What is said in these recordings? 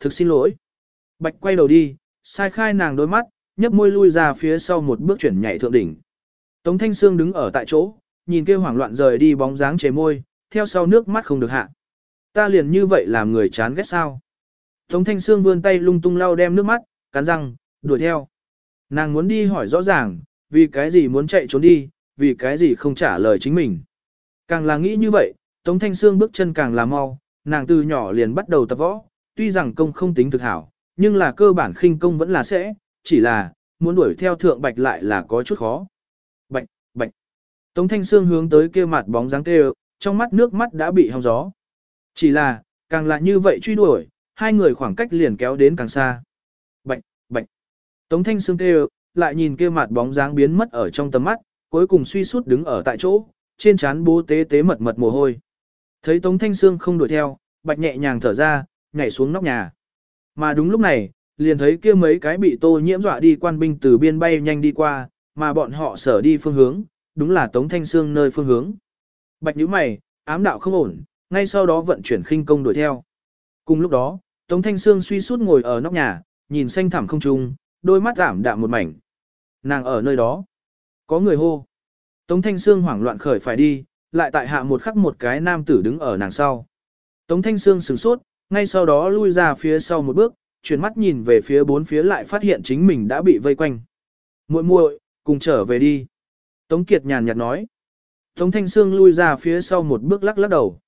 thực xin lỗi. Bạch quay đầu đi, sai khai nàng đôi mắt, nhấp môi lui ra phía sau một bước chuyển nhảy thượng đỉnh. Tống Thanh Sương đứng ở tại chỗ, nhìn kia hoảng loạn rời đi bóng dáng chế môi, theo sau nước mắt không được hạ. Ta liền như vậy làm người chán ghét sao. Tống Thanh Sương vươn tay lung tung lau đem nước mắt, cắn răng, đuổi theo. Nàng muốn đi hỏi rõ ràng, vì cái gì muốn chạy trốn đi, vì cái gì không trả lời chính mình. Càng là nghĩ như vậy, Tống Thanh Sương bước chân càng là mau, nàng từ nhỏ liền bắt đầu tập võ, tuy rằng công không tính thực hảo, nhưng là cơ bản khinh công vẫn là sẽ, chỉ là, muốn đuổi theo thượng bạch lại là có chút khó. Bạch, bạch. Tống Thanh Sương hướng tới kia mặt bóng dáng kêu, trong mắt nước mắt đã bị hong gió. Chỉ là, càng là như vậy truy đuổi, hai người khoảng cách liền kéo đến càng xa. Bạch, bạch. Tống Thanh Sương kêu, lại nhìn kia mặt bóng dáng biến mất ở trong tầm mắt, cuối cùng suy sút đứng ở tại chỗ, trên trán bố tế tế mật mật mồ hôi. Thấy Tống Thanh Sương không đuổi theo, bạch nhẹ nhàng thở ra, nhảy xuống nóc nhà. Mà đúng lúc này, liền thấy kia mấy cái bị tô nhiễm dọa đi quan binh từ biên bay nhanh đi qua, mà bọn họ sở đi phương hướng, đúng là Tống Thanh Sương nơi phương hướng. Bạch nhíu mày, ám đạo không ổn, ngay sau đó vận chuyển khinh công đuổi theo. Cùng lúc đó, Tống Thanh Sương suy sút ngồi ở nóc nhà, nhìn xanh thẳm không trung, đôi mắt ảm đạm một mảnh. Nàng ở nơi đó. Có người hô. Tống Thanh Sương hoảng loạn khởi phải đi, lại tại hạ một khắc một cái nam tử đứng ở nàng sau. Tống Thanh Sương sửng sốt, ngay sau đó lui ra phía sau một bước, chuyển mắt nhìn về phía bốn phía lại phát hiện chính mình đã bị vây quanh. muội muội, cùng trở về đi. Tống Kiệt nhàn nhạt nói. Tống Thanh Sương lui ra phía sau một bước lắc lắc đầu.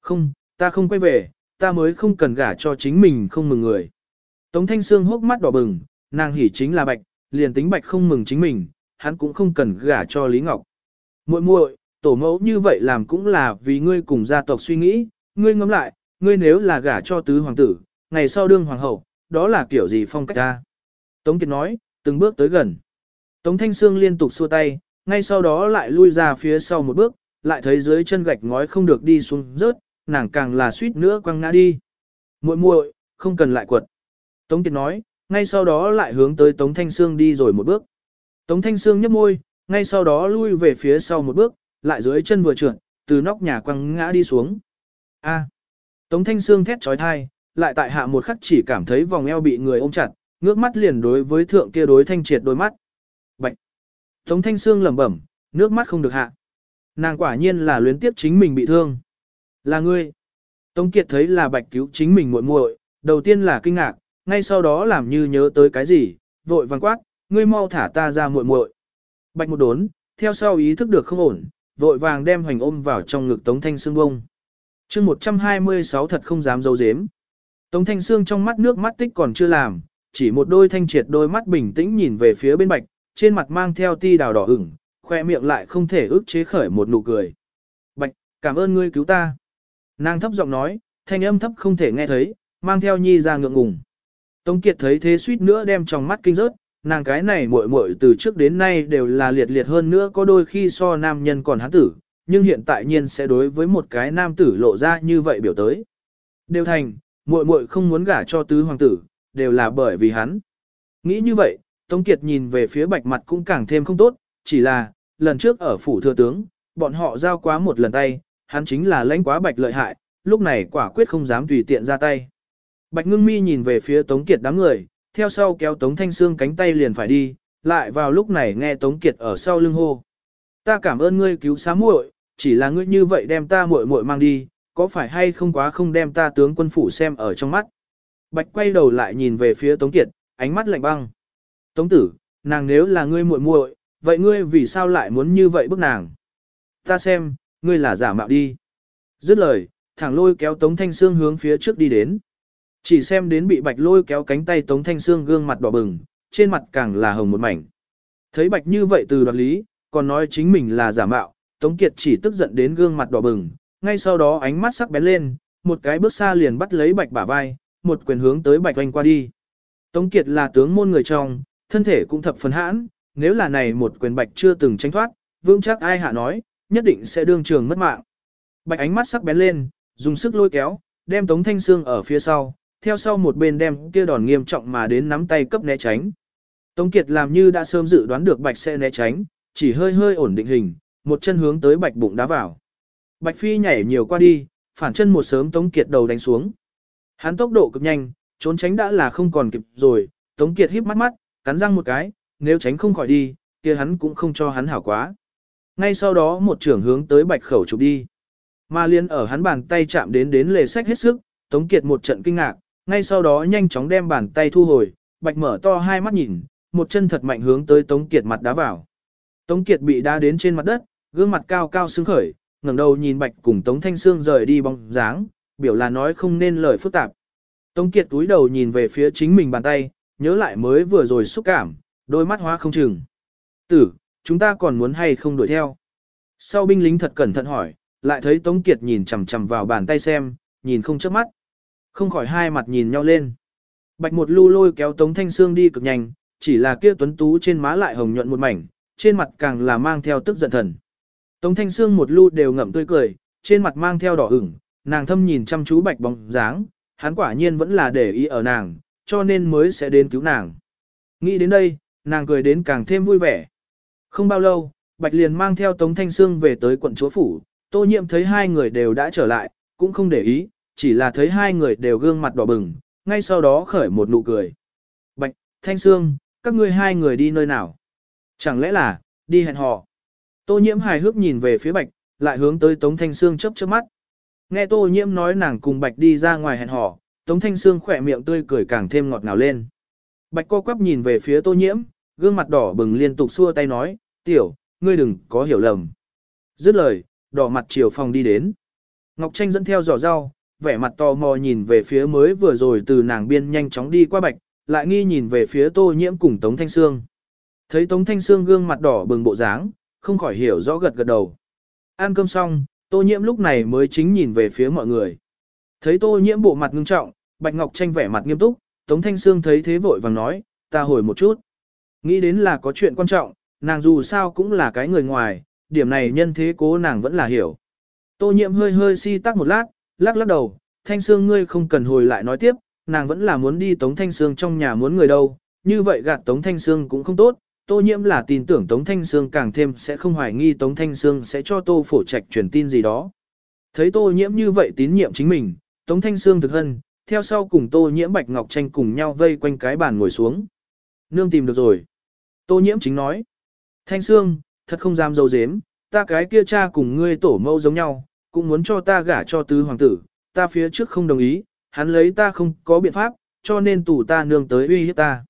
Không, ta không quay về, ta mới không cần gả cho chính mình không mừng người. Tống Thanh Sương hốc mắt đỏ bừng, nàng hỉ chính là bạch, liền tính bạch không mừng chính mình, hắn cũng không cần gả cho Lý Ngọc. muội muội, tổ mẫu như vậy làm cũng là vì ngươi cùng gia tộc suy nghĩ, ngươi ngẫm lại, ngươi nếu là gả cho tứ hoàng tử, ngày sau đương hoàng hậu, đó là kiểu gì phong cách ta. Tống Kiệt nói, từng bước tới gần. Tống Thanh Sương liên tục xua tay, ngay sau đó lại lui ra phía sau một bước, lại thấy dưới chân gạch ngói không được đi xuống rớt, nàng càng là suýt nữa quăng ngã đi. muội muội, không cần lại quật. Tống Kiệt nói, ngay sau đó lại hướng tới Tống Thanh Sương đi rồi một bước. Tống Thanh Sương nhấp môi, ngay sau đó lui về phía sau một bước, lại dưới chân vừa trượt, từ nóc nhà quăng ngã đi xuống. A. Tống Thanh Sương thét trói thai, lại tại hạ một khắc chỉ cảm thấy vòng eo bị người ôm chặt, ngước mắt liền đối với thượng kia đối thanh triệt đôi mắt. Bạch. Tống Thanh Sương lẩm bẩm, nước mắt không được hạ. Nàng quả nhiên là luyến tiếp chính mình bị thương. Là ngươi. Tống Kiệt thấy là Bạch cứu chính mình muội muội, đầu tiên là kinh ngạc, ngay sau đó làm như nhớ tới cái gì, vội vàng quát, ngươi mau thả ta ra muội muội. Bạch một đốn, theo sau ý thức được không ổn, vội vàng đem hoành ôm vào trong ngực Tống Thanh Sương bông chương 126 thật không dám dấu dếm. Tống Thanh Sương trong mắt nước mắt tích còn chưa làm, chỉ một đôi thanh triệt đôi mắt bình tĩnh nhìn về phía bên bạch, trên mặt mang theo ti đào đỏ ửng, khoe miệng lại không thể ức chế khởi một nụ cười. Bạch, cảm ơn ngươi cứu ta. Nàng thấp giọng nói, thanh âm thấp không thể nghe thấy, mang theo nhi ra ngượng ngùng. Tống Kiệt thấy thế suýt nữa đem trong mắt kinh rớt, nàng cái này muội muội từ trước đến nay đều là liệt liệt hơn nữa có đôi khi so nam nhân còn hắn tử, nhưng hiện tại nhiên sẽ đối với một cái nam tử lộ ra như vậy biểu tới. Đều thành, muội muội không muốn gả cho tứ hoàng tử, đều là bởi vì hắn. Nghĩ như vậy, Tống Kiệt nhìn về phía bạch mặt cũng càng thêm không tốt, chỉ là, lần trước ở phủ thừa tướng, bọn họ giao quá một lần tay, hắn chính là lãnh quá bạch lợi hại, lúc này quả quyết không dám tùy tiện ra tay. Bạch ngưng mi nhìn về phía Tống Kiệt đám người, theo sau kéo Tống Thanh Sương cánh tay liền phải đi, lại vào lúc này nghe Tống Kiệt ở sau lưng hô. Ta cảm ơn ngươi cứu xá muội, chỉ là ngươi như vậy đem ta muội muội mang đi, có phải hay không quá không đem ta tướng quân phủ xem ở trong mắt. Bạch quay đầu lại nhìn về phía Tống Kiệt, ánh mắt lạnh băng. Tống tử, nàng nếu là ngươi muội muội, vậy ngươi vì sao lại muốn như vậy bức nàng? Ta xem, ngươi là giả mạo đi. Dứt lời, thẳng lôi kéo Tống Thanh Sương hướng phía trước đi đến. Chỉ xem đến bị bạch lôi kéo cánh tay Tống Thanh Sương gương mặt đỏ bừng, trên mặt càng là hồng một mảnh. Thấy bạch như vậy từ đoạt lý, còn nói chính mình là giả mạo, Tống Kiệt chỉ tức giận đến gương mặt đỏ bừng, ngay sau đó ánh mắt sắc bén lên, một cái bước xa liền bắt lấy bạch bả vai, một quyền hướng tới bạch oanh qua đi. Tống Kiệt là tướng môn người trong, thân thể cũng thập phần hãn, nếu là này một quyền bạch chưa từng tránh thoát, vương chắc ai hạ nói, nhất định sẽ đương trường mất mạng. Bạch ánh mắt sắc bén lên, dùng sức lôi kéo, đem Tống Thanh Sương ở phía sau, theo sau một bên đem kia đòn nghiêm trọng mà đến nắm tay cấp né tránh. Tống Kiệt làm như đã sớm dự đoán được Bạch sẽ né tránh, chỉ hơi hơi ổn định hình, một chân hướng tới Bạch bụng đá vào. Bạch Phi nhảy nhiều qua đi, phản chân một sớm Tống Kiệt đầu đánh xuống. Hắn tốc độ cực nhanh, trốn tránh đã là không còn kịp rồi, Tống Kiệt híp mắt mắt, cắn răng một cái, nếu tránh không khỏi đi, kia hắn cũng không cho hắn hảo quá. Ngay sau đó một trưởng hướng tới bạch khẩu chụp đi. Mà liên ở hắn bàn tay chạm đến đến lề sách hết sức, Tống Kiệt một trận kinh ngạc, ngay sau đó nhanh chóng đem bàn tay thu hồi, bạch mở to hai mắt nhìn, một chân thật mạnh hướng tới Tống Kiệt mặt đá vào. Tống Kiệt bị đá đến trên mặt đất, gương mặt cao cao sướng khởi, ngẩng đầu nhìn bạch cùng Tống Thanh Sương rời đi bóng dáng, biểu là nói không nên lời phức tạp. Tống Kiệt túi đầu nhìn về phía chính mình bàn tay, nhớ lại mới vừa rồi xúc cảm, đôi mắt hóa không chừng. Tử, chúng ta còn muốn hay không đuổi theo? Sau binh lính thật cẩn thận hỏi, lại thấy Tống Kiệt nhìn chằm chằm vào bàn tay xem, nhìn không chớp mắt. Không khỏi hai mặt nhìn nhau lên. Bạch một lưu lôi kéo Tống Thanh Sương đi cực nhanh, chỉ là kia tuấn tú trên má lại hồng nhuận một mảnh, trên mặt càng là mang theo tức giận thần. Tống Thanh Sương một lu đều ngậm tươi cười, trên mặt mang theo đỏ ửng, nàng thâm nhìn chăm chú bạch bóng dáng, hắn quả nhiên vẫn là để ý ở nàng, cho nên mới sẽ đến cứu nàng. Nghĩ đến đây, nàng cười đến càng thêm vui vẻ. Không bao lâu, Bạch liền mang theo Tống Thanh Sương về tới quận chúa phủ, tô nhiệm thấy hai người đều đã trở lại, cũng không để ý, chỉ là thấy hai người đều gương mặt đỏ bừng, ngay sau đó khởi một nụ cười. Bạch, Thanh Sương, các ngươi hai người đi nơi nào? Chẳng lẽ là, đi hẹn hò? Tô nhiễm hài hước nhìn về phía Bạch, lại hướng tới Tống Thanh Sương chớp chớp mắt. Nghe Tô nhiễm nói nàng cùng Bạch đi ra ngoài hẹn hò, Tống Thanh Sương khỏe miệng tươi cười càng thêm ngọt ngào lên. Bạch co quắp nhìn về phía Tô nhiễm, gương mặt đỏ bừng liên tục xua tay nói, tiểu, ngươi đừng có hiểu lầm. Dứt lời, đỏ mặt chiều phòng đi đến. Ngọc Tranh dẫn theo giỏ rau, vẻ mặt tò mò nhìn về phía mới vừa rồi từ nàng biên nhanh chóng đi qua bạch, lại nghi nhìn về phía tô nhiễm cùng Tống Thanh Sương. Thấy Tống Thanh Sương gương mặt đỏ bừng bộ dáng, không khỏi hiểu rõ gật gật đầu. Ăn cơm xong, tô nhiễm lúc này mới chính nhìn về phía mọi người. Thấy tô nhiễm bộ mặt ngưng trọng, Bạch Ngọc Tranh vẻ mặt nghiêm túc, Tống Thanh Sương thấy thế vội vàng nói, ta hồi một chút. Nghĩ đến là có chuyện quan trọng, nàng dù sao cũng là cái người ngoài, điểm này nhân thế cố nàng vẫn là hiểu. Tô nhiễm hơi hơi si tắc một lát, lắc lắc đầu, Thanh Sương ngươi không cần hồi lại nói tiếp, nàng vẫn là muốn đi Tống Thanh Sương trong nhà muốn người đâu, như vậy gạt Tống Thanh Sương cũng không tốt, Tô Nhiễm là tin tưởng Tống Thanh Sương càng thêm sẽ không hoài nghi Tống Thanh Sương sẽ cho Tô Phổ Trạch truyền tin gì đó. Thấy Tô Nhiễm như vậy tín nhiệm chính mình, Tống Thanh Sương thực hân, theo sau cùng Tô Nhiễm Bạch Ngọc Tranh cùng nhau vây quanh cái bàn ngồi xuống. Nương tìm được rồi. Tô Nhiễm chính nói. Thanh Sương, thật không dám dâu dếm, ta cái kia cha cùng ngươi tổ mẫu giống nhau, cũng muốn cho ta gả cho tứ hoàng tử, ta phía trước không đồng ý, hắn lấy ta không có biện pháp, cho nên tù ta nương tới uy hiếp ta.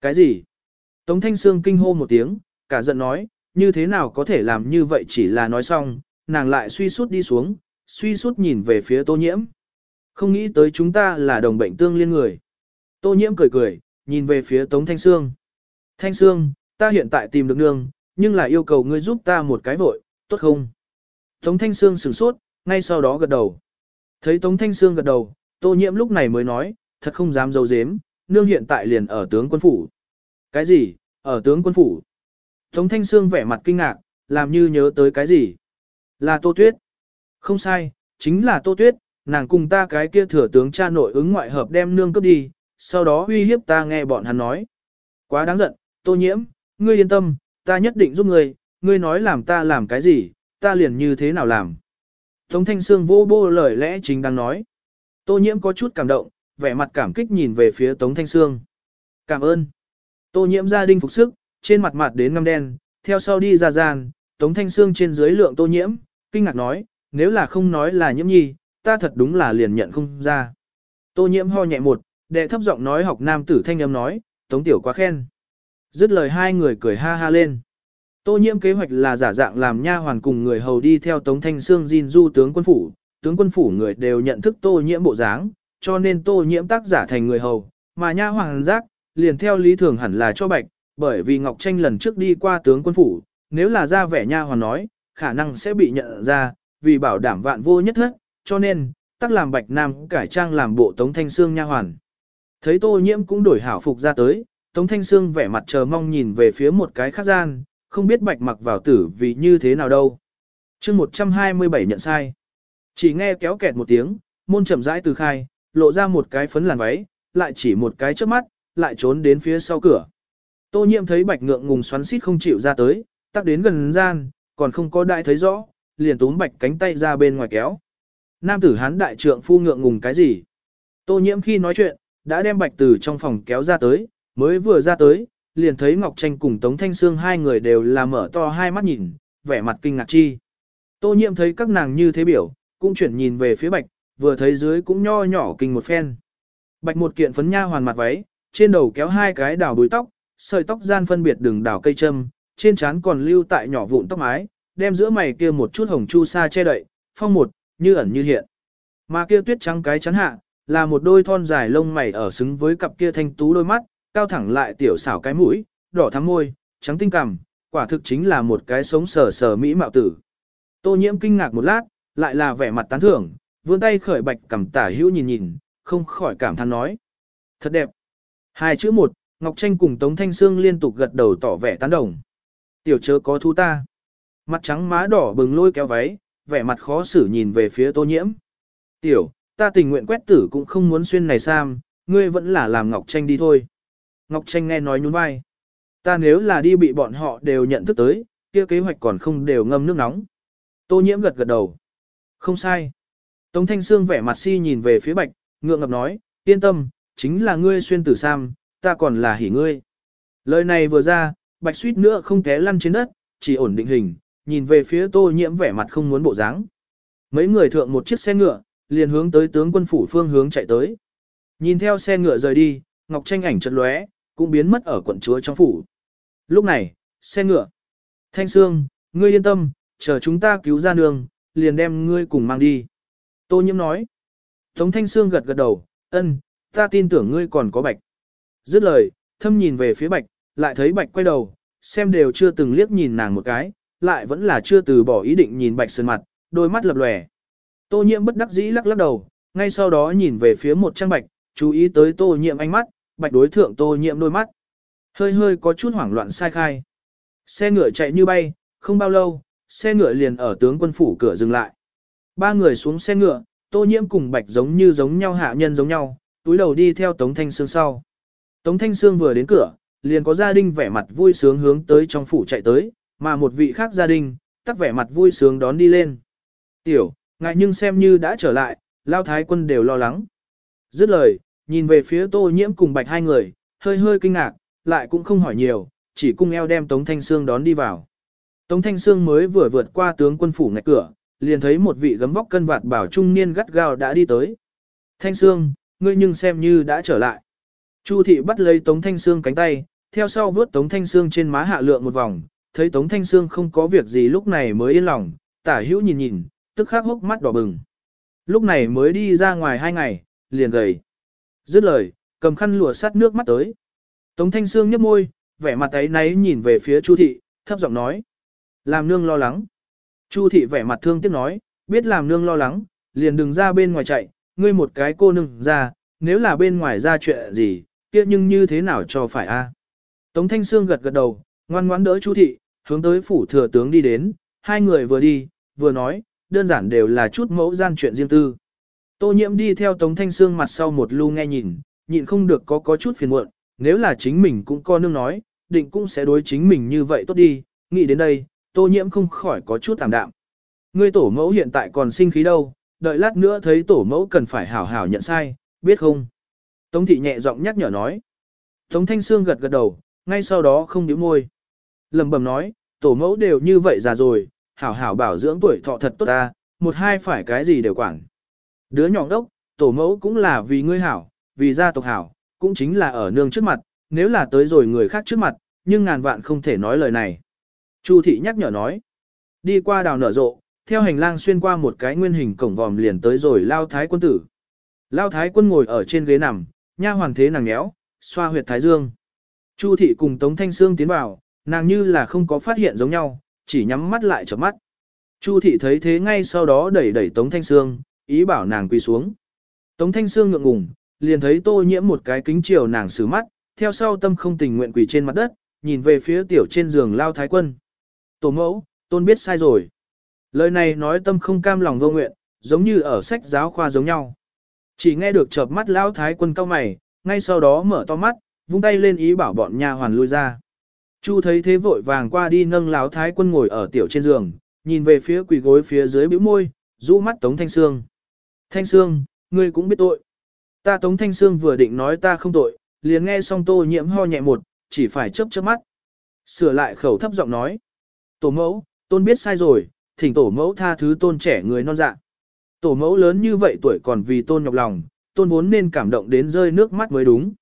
Cái gì? Tống Thanh Sương kinh hô một tiếng, cả giận nói, như thế nào có thể làm như vậy chỉ là nói xong, nàng lại suy sút đi xuống, suy sút nhìn về phía tô nhiễm. Không nghĩ tới chúng ta là đồng bệnh tương liên người. Tô nhiễm cười cười, nhìn về phía Tống Thanh Sương. Thanh Sương, ta hiện tại tìm được nương, nhưng là yêu cầu ngươi giúp ta một cái vội, tốt không? Tống Thanh Sương sửng sốt, ngay sau đó gật đầu. Thấy Tống Thanh Sương gật đầu, Tô Nhiễm lúc này mới nói, thật không dám dâu dếm, nương hiện tại liền ở tướng quân phủ. Cái gì, ở tướng quân phủ? Tống Thanh Sương vẻ mặt kinh ngạc, làm như nhớ tới cái gì? Là Tô Tuyết. Không sai, chính là Tô Tuyết, nàng cùng ta cái kia thừa tướng cha nội ứng ngoại hợp đem nương cướp đi, sau đó uy hiếp ta nghe bọn hắn nói. Quá đáng giận, Tô Nhiễm, ngươi yên tâm, ta nhất định giúp ngươi, ngươi nói làm ta làm cái gì, ta liền như thế nào làm. Tống Thanh Sương vô bô lời lẽ chính đang nói. Tô Nhiễm có chút cảm động, vẻ mặt cảm kích nhìn về phía Tống Thanh Sương. Cảm ơn. Tô Nhiễm gia đình phục sức, trên mặt mặt đến ngăm đen, theo sau đi ra gian, Tống Thanh Sương trên dưới lượng Tô Nhiễm, kinh ngạc nói, nếu là không nói là Nhiễm Nhi, ta thật đúng là liền nhận không ra. Tô Nhiễm ho nhẹ một, đệ thấp giọng nói học nam tử thanh âm nói, Tống Tiểu quá khen. Dứt lời hai người cười ha ha lên. Tô nhiễm kế hoạch là giả dạng làm nha hoàn cùng người hầu đi theo Tống Thanh Sương Jin du tướng quân phủ, tướng quân phủ người đều nhận thức Tô nhiễm bộ dáng, cho nên Tô nhiễm tác giả thành người hầu, mà nha hoàn giác, liền theo lý thường hẳn là cho bạch, bởi vì Ngọc Tranh lần trước đi qua tướng quân phủ, nếu là ra vẻ nha hoàn nói, khả năng sẽ bị nhận ra, vì bảo đảm vạn vô nhất hết, cho nên, tác làm bạch nam cải trang làm bộ Tống Thanh xương nha hoàn. Thấy Tô nhiễm cũng đổi hảo phục ra tới, Tống Thanh xương vẻ mặt chờ mong nhìn về phía một cái khác gian, không biết bạch mặc vào tử vì như thế nào đâu. chương 127 nhận sai. Chỉ nghe kéo kẹt một tiếng, môn chậm rãi từ khai, lộ ra một cái phấn làn váy, lại chỉ một cái trước mắt, lại trốn đến phía sau cửa. Tô nhiệm thấy bạch ngượng ngùng xoắn xít không chịu ra tới, tắc đến gần gian, còn không có đại thấy rõ, liền túm bạch cánh tay ra bên ngoài kéo. Nam tử hán đại trượng phu ngượng ngùng cái gì? Tô nhiễm khi nói chuyện, đã đem bạch từ trong phòng kéo ra tới, mới vừa ra tới, liền thấy Ngọc Tranh cùng Tống Thanh Sương hai người đều là mở to hai mắt nhìn, vẻ mặt kinh ngạc chi. Tô nhiệm thấy các nàng như thế biểu, cũng chuyển nhìn về phía bạch, vừa thấy dưới cũng nho nhỏ kinh một phen. Bạch một kiện phấn nha hoàn mặt váy, trên đầu kéo hai cái đào búi tóc, sợi tóc gian phân biệt đường đào cây châm, trên trán còn lưu tại nhỏ vụn tóc mái, đem giữa mày kia một chút hồng chu sa che đậy, phong một, như ẩn như hiện. Mà kia tuyết trắng cái chắn hạ, là một đôi thon dài lông mày ở xứng với cặp kia thanh tú đôi mắt, cao thẳng lại tiểu xảo cái mũi, đỏ thắm môi, trắng tinh cằm, quả thực chính là một cái sống sờ sờ mỹ mạo tử. Tô nhiễm kinh ngạc một lát, lại là vẻ mặt tán thưởng, vươn tay khởi bạch cầm tả hữu nhìn nhìn, không khỏi cảm thán nói. Thật đẹp. Hai chữ một, Ngọc Tranh cùng Tống Thanh Sương liên tục gật đầu tỏ vẻ tán đồng. Tiểu chớ có thu ta. Mặt trắng má đỏ bừng lôi kéo váy, vẻ mặt khó xử nhìn về phía tô nhiễm. Tiểu, ta tình nguyện quét tử cũng không muốn xuyên này sam, ngươi vẫn là làm Ngọc Tranh đi thôi. Ngọc Tranh nghe nói nhún vai. Ta nếu là đi bị bọn họ đều nhận thức tới, kia kế hoạch còn không đều ngâm nước nóng. Tô nhiễm gật gật đầu. Không sai. Tống Thanh Sương vẻ mặt si nhìn về phía bạch, ngượng ngập nói, yên tâm, chính là ngươi xuyên tử sam, ta còn là hỉ ngươi. Lời này vừa ra, bạch suýt nữa không té lăn trên đất, chỉ ổn định hình, nhìn về phía tô nhiễm vẻ mặt không muốn bộ dáng. Mấy người thượng một chiếc xe ngựa, liền hướng tới tướng quân phủ phương hướng chạy tới. Nhìn theo xe ngựa rời đi, Ngọc Tranh ảnh chợt lóe, cũng biến mất ở quận chúa trong phủ. Lúc này, xe ngựa. Thanh Sương, ngươi yên tâm, chờ chúng ta cứu ra đường, liền đem ngươi cùng mang đi. Tô nhiễm nói. Tống Thanh Sương gật gật đầu, ân, ta tin tưởng ngươi còn có bạch. Dứt lời, thâm nhìn về phía bạch, lại thấy bạch quay đầu, xem đều chưa từng liếc nhìn nàng một cái, lại vẫn là chưa từ bỏ ý định nhìn bạch sơn mặt, đôi mắt lập lòe. Tô nhiễm bất đắc dĩ lắc lắc đầu, ngay sau đó nhìn về phía một trang bạch, chú ý tới tô nhiễm ánh mắt, bạch đối thượng tô nhiễm đôi mắt. Hơi hơi có chút hoảng loạn sai khai. Xe ngựa chạy như bay, không bao lâu, xe ngựa liền ở tướng quân phủ cửa dừng lại. Ba người xuống xe ngựa, tô nhiễm cùng bạch giống như giống nhau hạ nhân giống nhau, túi đầu đi theo Tống Thanh Sương sau. Tống Thanh Sương vừa đến cửa, liền có gia đình vẻ mặt vui sướng hướng tới trong phủ chạy tới, mà một vị khác gia đình, tắc vẻ mặt vui sướng đón đi lên. Tiểu, ngại nhưng xem như đã trở lại, lao thái quân đều lo lắng. Dứt lời, nhìn về phía tô nhiễm cùng bạch hai người, hơi hơi kinh ngạc, lại cũng không hỏi nhiều, chỉ cung eo đem Tống Thanh Sương đón đi vào. Tống Thanh Sương mới vừa vượt qua tướng quân phủ ngạch cửa, liền thấy một vị gấm vóc cân vạt bảo trung niên gắt gao đã đi tới. Thanh Sương, ngươi nhưng xem như đã trở lại. Chu thị bắt lấy Tống Thanh Sương cánh tay, theo sau vớt Tống Thanh Sương trên má hạ lượng một vòng, thấy Tống Thanh Sương không có việc gì lúc này mới yên lòng, tả hữu nhìn nhìn, tức khắc hốc mắt đỏ bừng. Lúc này mới đi ra ngoài hai ngày, liền gầy. Dứt lời, cầm khăn lụa sát nước mắt tới. Tống Thanh Sương nhếch môi, vẻ mặt ấy náy nhìn về phía Chu thị, thấp giọng nói. Làm nương lo lắng. Chu thị vẻ mặt thương tiếc nói, biết làm nương lo lắng, liền đừng ra bên ngoài chạy, ngươi một cái cô nương ra, nếu là bên ngoài ra chuyện gì, kia nhưng như thế nào cho phải a? Tống Thanh Sương gật gật đầu, ngoan ngoãn đỡ Chu thị, hướng tới phủ thừa tướng đi đến, hai người vừa đi, vừa nói, đơn giản đều là chút mẫu gian chuyện riêng tư. Tô Nhiễm đi theo Tống Thanh Sương mặt sau một lưu nghe nhìn, nhịn không được có có chút phiền muộn, nếu là chính mình cũng co nương nói, định cũng sẽ đối chính mình như vậy tốt đi, nghĩ đến đây, Tô Nhiễm không khỏi có chút tạm đạm. Ngươi tổ mẫu hiện tại còn sinh khí đâu, đợi lát nữa thấy tổ mẫu cần phải hảo hảo nhận sai, biết không? Tống thị nhẹ giọng nhắc nhở nói. Tống Thanh Sương gật gật đầu, ngay sau đó không nhíu môi. Lầm bầm nói, tổ mẫu đều như vậy già rồi, hảo hảo bảo dưỡng tuổi thọ thật tốt ta, một hai phải cái gì đều quản. Đứa nhỏ đốc, tổ mẫu cũng là vì ngươi hảo, vì gia tộc hảo, cũng chính là ở nương trước mặt, nếu là tới rồi người khác trước mặt, nhưng ngàn vạn không thể nói lời này. Chu thị nhắc nhở nói, đi qua đào nở rộ, theo hành lang xuyên qua một cái nguyên hình cổng vòm liền tới rồi lao thái quân tử. Lao thái quân ngồi ở trên ghế nằm, nha hoàng thế nàng nhéo, xoa huyệt thái dương. Chu thị cùng Tống Thanh Sương tiến vào, nàng như là không có phát hiện giống nhau, chỉ nhắm mắt lại chớp mắt. Chu thị thấy thế ngay sau đó đẩy đẩy Tống Thanh Sương, ý bảo nàng quỳ xuống. Tống Thanh Sương ngượng ngùng, liền thấy tô nhiễm một cái kính chiều nàng xử mắt, theo sau tâm không tình nguyện quỳ trên mặt đất, nhìn về phía tiểu trên giường lao thái quân. Tổ mẫu, tôn biết sai rồi. Lời này nói tâm không cam lòng vô nguyện, giống như ở sách giáo khoa giống nhau. Chỉ nghe được chợp mắt lão thái quân cao mày, ngay sau đó mở to mắt, vung tay lên ý bảo bọn nha hoàn lui ra. Chu thấy thế vội vàng qua đi nâng lão thái quân ngồi ở tiểu trên giường, nhìn về phía quỳ gối phía dưới bĩu môi, rũ mắt Tống Thanh Sương. Thanh Sương, ngươi cũng biết tội. Ta Tống Thanh Sương vừa định nói ta không tội, liền nghe xong tô nhiễm ho nhẹ một, chỉ phải chớp chớp mắt. Sửa lại khẩu thấp giọng nói. Tổ mẫu, tôn biết sai rồi, thỉnh tổ mẫu tha thứ tôn trẻ người non dạ. Tổ mẫu lớn như vậy tuổi còn vì tôn nhọc lòng, tôn vốn nên cảm động đến rơi nước mắt mới đúng.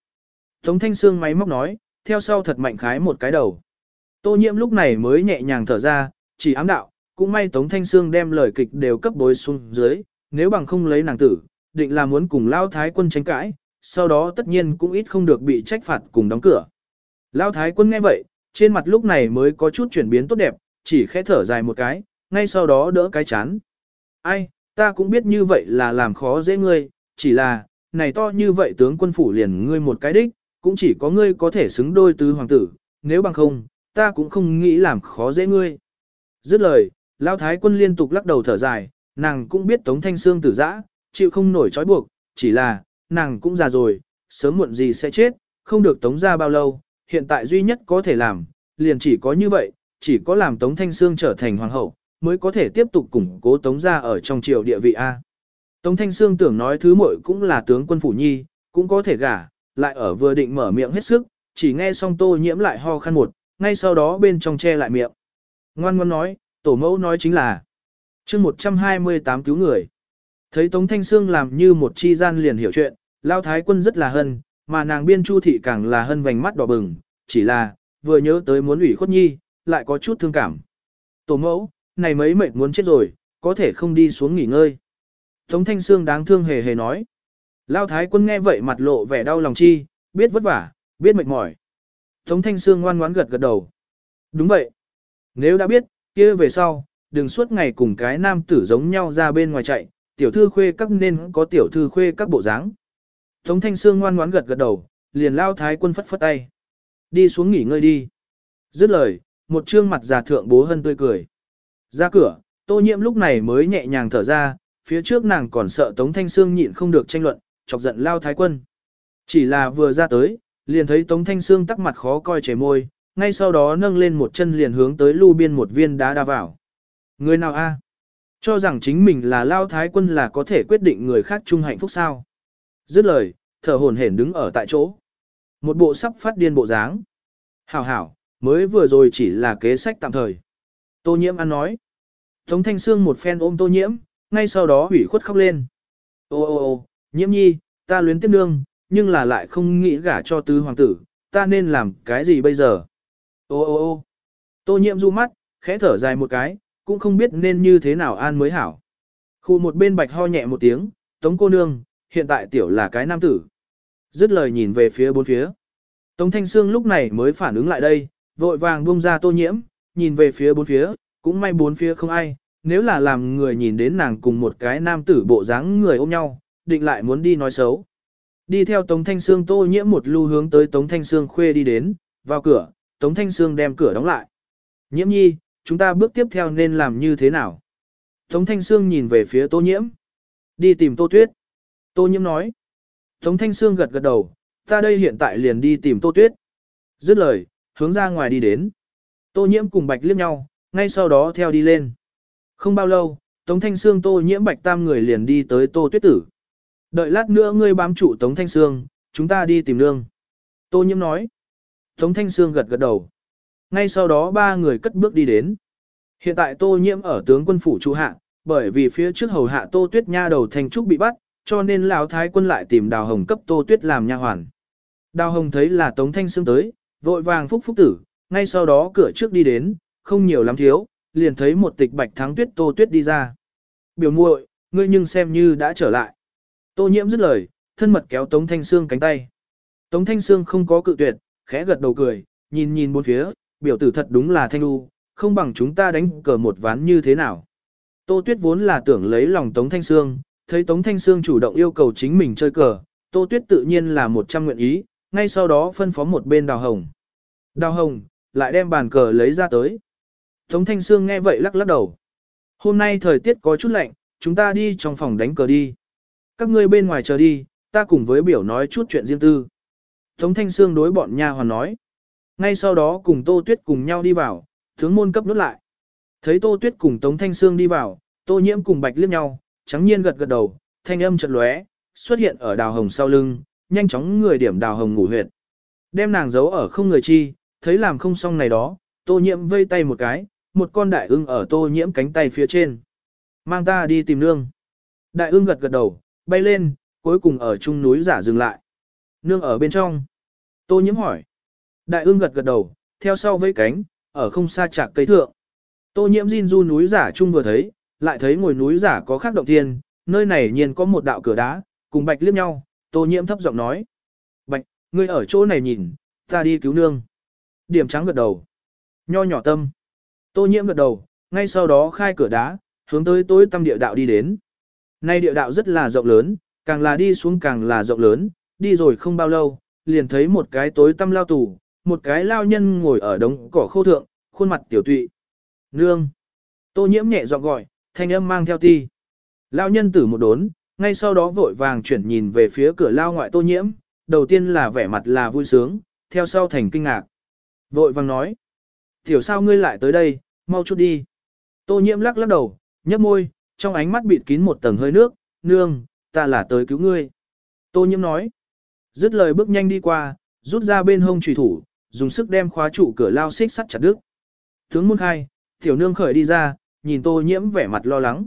Tống thanh xương máy móc nói, theo sau thật mạnh khái một cái đầu. Tô nhiễm lúc này mới nhẹ nhàng thở ra, chỉ ám đạo, cũng may Tống Thanh Sương đem lời kịch đều cấp bối xuống dưới, nếu bằng không lấy nàng tử, định là muốn cùng Lao Thái quân tranh cãi, sau đó tất nhiên cũng ít không được bị trách phạt cùng đóng cửa. Lao Thái quân nghe vậy, trên mặt lúc này mới có chút chuyển biến tốt đẹp, chỉ khẽ thở dài một cái, ngay sau đó đỡ cái chán. Ai, ta cũng biết như vậy là làm khó dễ ngươi, chỉ là, này to như vậy tướng quân phủ liền ngươi một cái đích, cũng chỉ có ngươi có thể xứng đôi tứ hoàng tử, nếu bằng không, ta cũng không nghĩ làm khó dễ ngươi. Dứt lời, Lão Thái quân liên tục lắc đầu thở dài, nàng cũng biết Tống Thanh Sương tử dã, chịu không nổi trói buộc, chỉ là, nàng cũng già rồi, sớm muộn gì sẽ chết, không được Tống ra bao lâu, hiện tại duy nhất có thể làm, liền chỉ có như vậy, chỉ có làm Tống Thanh Sương trở thành hoàng hậu, mới có thể tiếp tục củng cố Tống gia ở trong triều địa vị A. Tống Thanh Sương tưởng nói thứ muội cũng là tướng quân phủ nhi, cũng có thể gả, lại ở vừa định mở miệng hết sức, chỉ nghe xong tô nhiễm lại ho khăn một, ngay sau đó bên trong che lại miệng. Ngoan ngoan nói, tổ mẫu nói chính là chương 128 cứu người. Thấy Tống Thanh Sương làm như một chi gian liền hiểu chuyện, Lao Thái quân rất là hân, mà nàng biên chu thị càng là hân vành mắt đỏ bừng, chỉ là, vừa nhớ tới muốn ủy khuất nhi, lại có chút thương cảm. Tổ mẫu, này mấy mệt muốn chết rồi, có thể không đi xuống nghỉ ngơi. Tống Thanh Sương đáng thương hề hề nói. Lao Thái quân nghe vậy mặt lộ vẻ đau lòng chi, biết vất vả, biết mệt mỏi. Tống Thanh Sương ngoan ngoãn gật gật đầu. Đúng vậy. Nếu đã biết, kia về sau, đừng suốt ngày cùng cái nam tử giống nhau ra bên ngoài chạy, tiểu thư khuê các nên có tiểu thư khuê các bộ dáng. Tống Thanh Sương ngoan ngoãn gật gật đầu, liền lao thái quân phất phất tay. Đi xuống nghỉ ngơi đi. Dứt lời, một trương mặt già thượng bố hân tươi cười. Ra cửa, tô nhiễm lúc này mới nhẹ nhàng thở ra, phía trước nàng còn sợ Tống Thanh Sương nhịn không được tranh luận, chọc giận lao thái quân. Chỉ là vừa ra tới, liền thấy Tống Thanh Sương tắc mặt khó coi chảy môi, ngay sau đó nâng lên một chân liền hướng tới lưu biên một viên đá đa vào. Người nào a? Cho rằng chính mình là lao thái quân là có thể quyết định người khác chung hạnh phúc sao. Dứt lời, thở hồn hển đứng ở tại chỗ. Một bộ sắp phát điên bộ dáng. Hảo hảo, mới vừa rồi chỉ là kế sách tạm thời. Tô nhiễm ăn nói. Tống thanh xương một phen ôm tô nhiễm, ngay sau đó hủy khuất khóc lên. Ô ô ô, nhiễm nhi, ta luyến tiếc nương, nhưng là lại không nghĩ gả cho tứ hoàng tử, ta nên làm cái gì bây giờ? Ô ô ô, tô nhiễm du mắt, khẽ thở dài một cái, cũng không biết nên như thế nào an mới hảo. Khu một bên bạch ho nhẹ một tiếng, tống cô nương, hiện tại tiểu là cái nam tử. Dứt lời nhìn về phía bốn phía. Tống Thanh Sương lúc này mới phản ứng lại đây, vội vàng buông ra tô nhiễm, nhìn về phía bốn phía, cũng may bốn phía không ai, nếu là làm người nhìn đến nàng cùng một cái nam tử bộ dáng người ôm nhau, định lại muốn đi nói xấu. Đi theo Tống Thanh Sương tô nhiễm một lưu hướng tới Tống Thanh Sương khuê đi đến, vào cửa, Tống Thanh Sương đem cửa đóng lại. Nhiễm nhi, chúng ta bước tiếp theo nên làm như thế nào? Tống Thanh Sương nhìn về phía Tô Nhiễm. Đi tìm Tô Tuyết. Tô Nhiễm nói. Tống Thanh Sương gật gật đầu, ta đây hiện tại liền đi tìm Tô Tuyết. Dứt lời, hướng ra ngoài đi đến. Tô Nhiễm cùng Bạch liếc nhau, ngay sau đó theo đi lên. Không bao lâu, Tống Thanh Sương Tô Nhiễm Bạch tam người liền đi tới Tô Tuyết tử. Đợi lát nữa ngươi bám trụ Tống Thanh Sương, chúng ta đi tìm nương. Tô Nhiễm nói. Tống Thanh Sương gật gật đầu. Ngay sau đó ba người cất bước đi đến. Hiện tại Tô Nhiễm ở tướng quân phủ trụ hạ, bởi vì phía trước hầu hạ Tô Tuyết nha đầu Thành Trúc bị bắt, cho nên lão thái quân lại tìm Đào Hồng cấp Tô Tuyết làm nha hoàn. Đào Hồng thấy là Tống Thanh Sương tới, vội vàng phúc phúc tử, ngay sau đó cửa trước đi đến, không nhiều lắm thiếu, liền thấy một tịch bạch thắng tuyết Tô Tuyết đi ra. Biểu muội, ngươi nhưng xem như đã trở lại. Tô Nhiễm dứt lời, thân mật kéo Tống Thanh Sương cánh tay. Tống Thanh Sương không có cự tuyệt, khẽ gật đầu cười, nhìn nhìn bốn phía, biểu tử thật đúng là thanh lưu, không bằng chúng ta đánh cờ một ván như thế nào. Tô Tuyết vốn là tưởng lấy lòng Tống Thanh Sương, thấy Tống Thanh Sương chủ động yêu cầu chính mình chơi cờ, Tô Tuyết tự nhiên là một trăm nguyện ý, ngay sau đó phân phó một bên Đào Hồng. Đào Hồng, lại đem bàn cờ lấy ra tới. Tống Thanh Sương nghe vậy lắc lắc đầu. Hôm nay thời tiết có chút lạnh, chúng ta đi trong phòng đánh cờ đi. Các ngươi bên ngoài chờ đi, ta cùng với biểu nói chút chuyện riêng tư. Tống Thanh Sương đối bọn nha hoàn nói. Ngay sau đó cùng Tô Tuyết cùng nhau đi vào, tướng môn cấp nút lại. Thấy Tô Tuyết cùng Tống Thanh Sương đi vào, Tô Nhiễm cùng Bạch liếc nhau, trắng nhiên gật gật đầu, thanh âm chợt lóe, xuất hiện ở đào hồng sau lưng, nhanh chóng người điểm đào hồng ngủ huyệt. Đem nàng giấu ở không người chi, thấy làm không xong này đó, tô nhiễm vây tay một cái, một con đại ưng ở tô nhiễm cánh tay phía trên. Mang ta đi tìm nương. Đại ưng gật gật đầu, bay lên, cuối cùng ở trung núi giả dừng lại. Nương ở bên trong. Tô nhiễm hỏi. Đại ưng gật gật đầu, theo sau với cánh, ở không xa chạc cây thượng. Tô nhiễm Jin du núi giả trung vừa thấy, lại thấy ngồi núi giả có khác động thiên, nơi này nhiên có một đạo cửa đá, cùng bạch liếc nhau, tô nhiễm thấp giọng nói. Bạch, ngươi ở chỗ này nhìn, ta đi cứu nương. Điểm trắng gật đầu. Nho nhỏ tâm. Tô nhiễm gật đầu, ngay sau đó khai cửa đá, hướng tới tối tâm địa đạo đi đến. Nay địa đạo rất là rộng lớn, càng là đi xuống càng là rộng lớn, đi rồi không bao lâu, liền thấy một cái tối tâm lao tù, một cái lao nhân ngồi ở đống cỏ khô thượng, khuôn mặt tiểu tụy. Nương! Tô nhiễm nhẹ giọng gọi, thanh âm mang theo ti. Lao nhân tử một đốn, ngay sau đó vội vàng chuyển nhìn về phía cửa lao ngoại tô nhiễm, đầu tiên là vẻ mặt là vui sướng, theo sau thành kinh ngạc. Vội vàng nói, tiểu sao ngươi lại tới đây, mau chút đi. Tô nhiễm lắc lắc đầu, nhấp môi, trong ánh mắt bịt kín một tầng hơi nước, nương, ta là tới cứu ngươi. Tô nhiễm nói, dứt lời bước nhanh đi qua, rút ra bên hông trùy thủ, dùng sức đem khóa trụ cửa lao xích sắt chặt đứt. Tướng môn khai, tiểu nương khởi đi ra, nhìn tô nhiễm vẻ mặt lo lắng.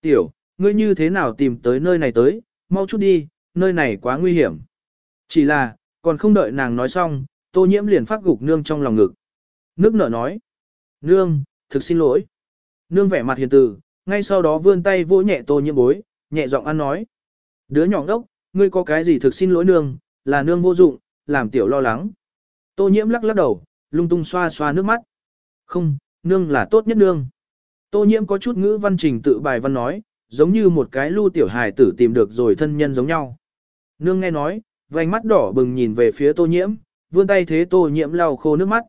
Tiểu, ngươi như thế nào tìm tới nơi này tới, mau chút đi, nơi này quá nguy hiểm. Chỉ là, còn không đợi nàng nói xong, tô nhiễm liền phát gục nương trong lòng ngực. Nước nở nói, nương, thực xin lỗi. Nương vẻ mặt hiền từ, ngay sau đó vươn tay vỗ nhẹ tô nhiễm bối, nhẹ giọng ăn nói. Đứa nhỏ đốc, ngươi có cái gì thực xin lỗi nương, là nương vô dụng, làm tiểu lo lắng. Tô nhiễm lắc lắc đầu, lung tung xoa xoa nước mắt. Không, nương là tốt nhất nương. Tô nhiễm có chút ngữ văn trình tự bài văn nói, giống như một cái lưu tiểu hài tử tìm được rồi thân nhân giống nhau. Nương nghe nói, vành mắt đỏ bừng nhìn về phía tô nhiễm, vươn tay thế tô nhiễm lau khô nước mắt.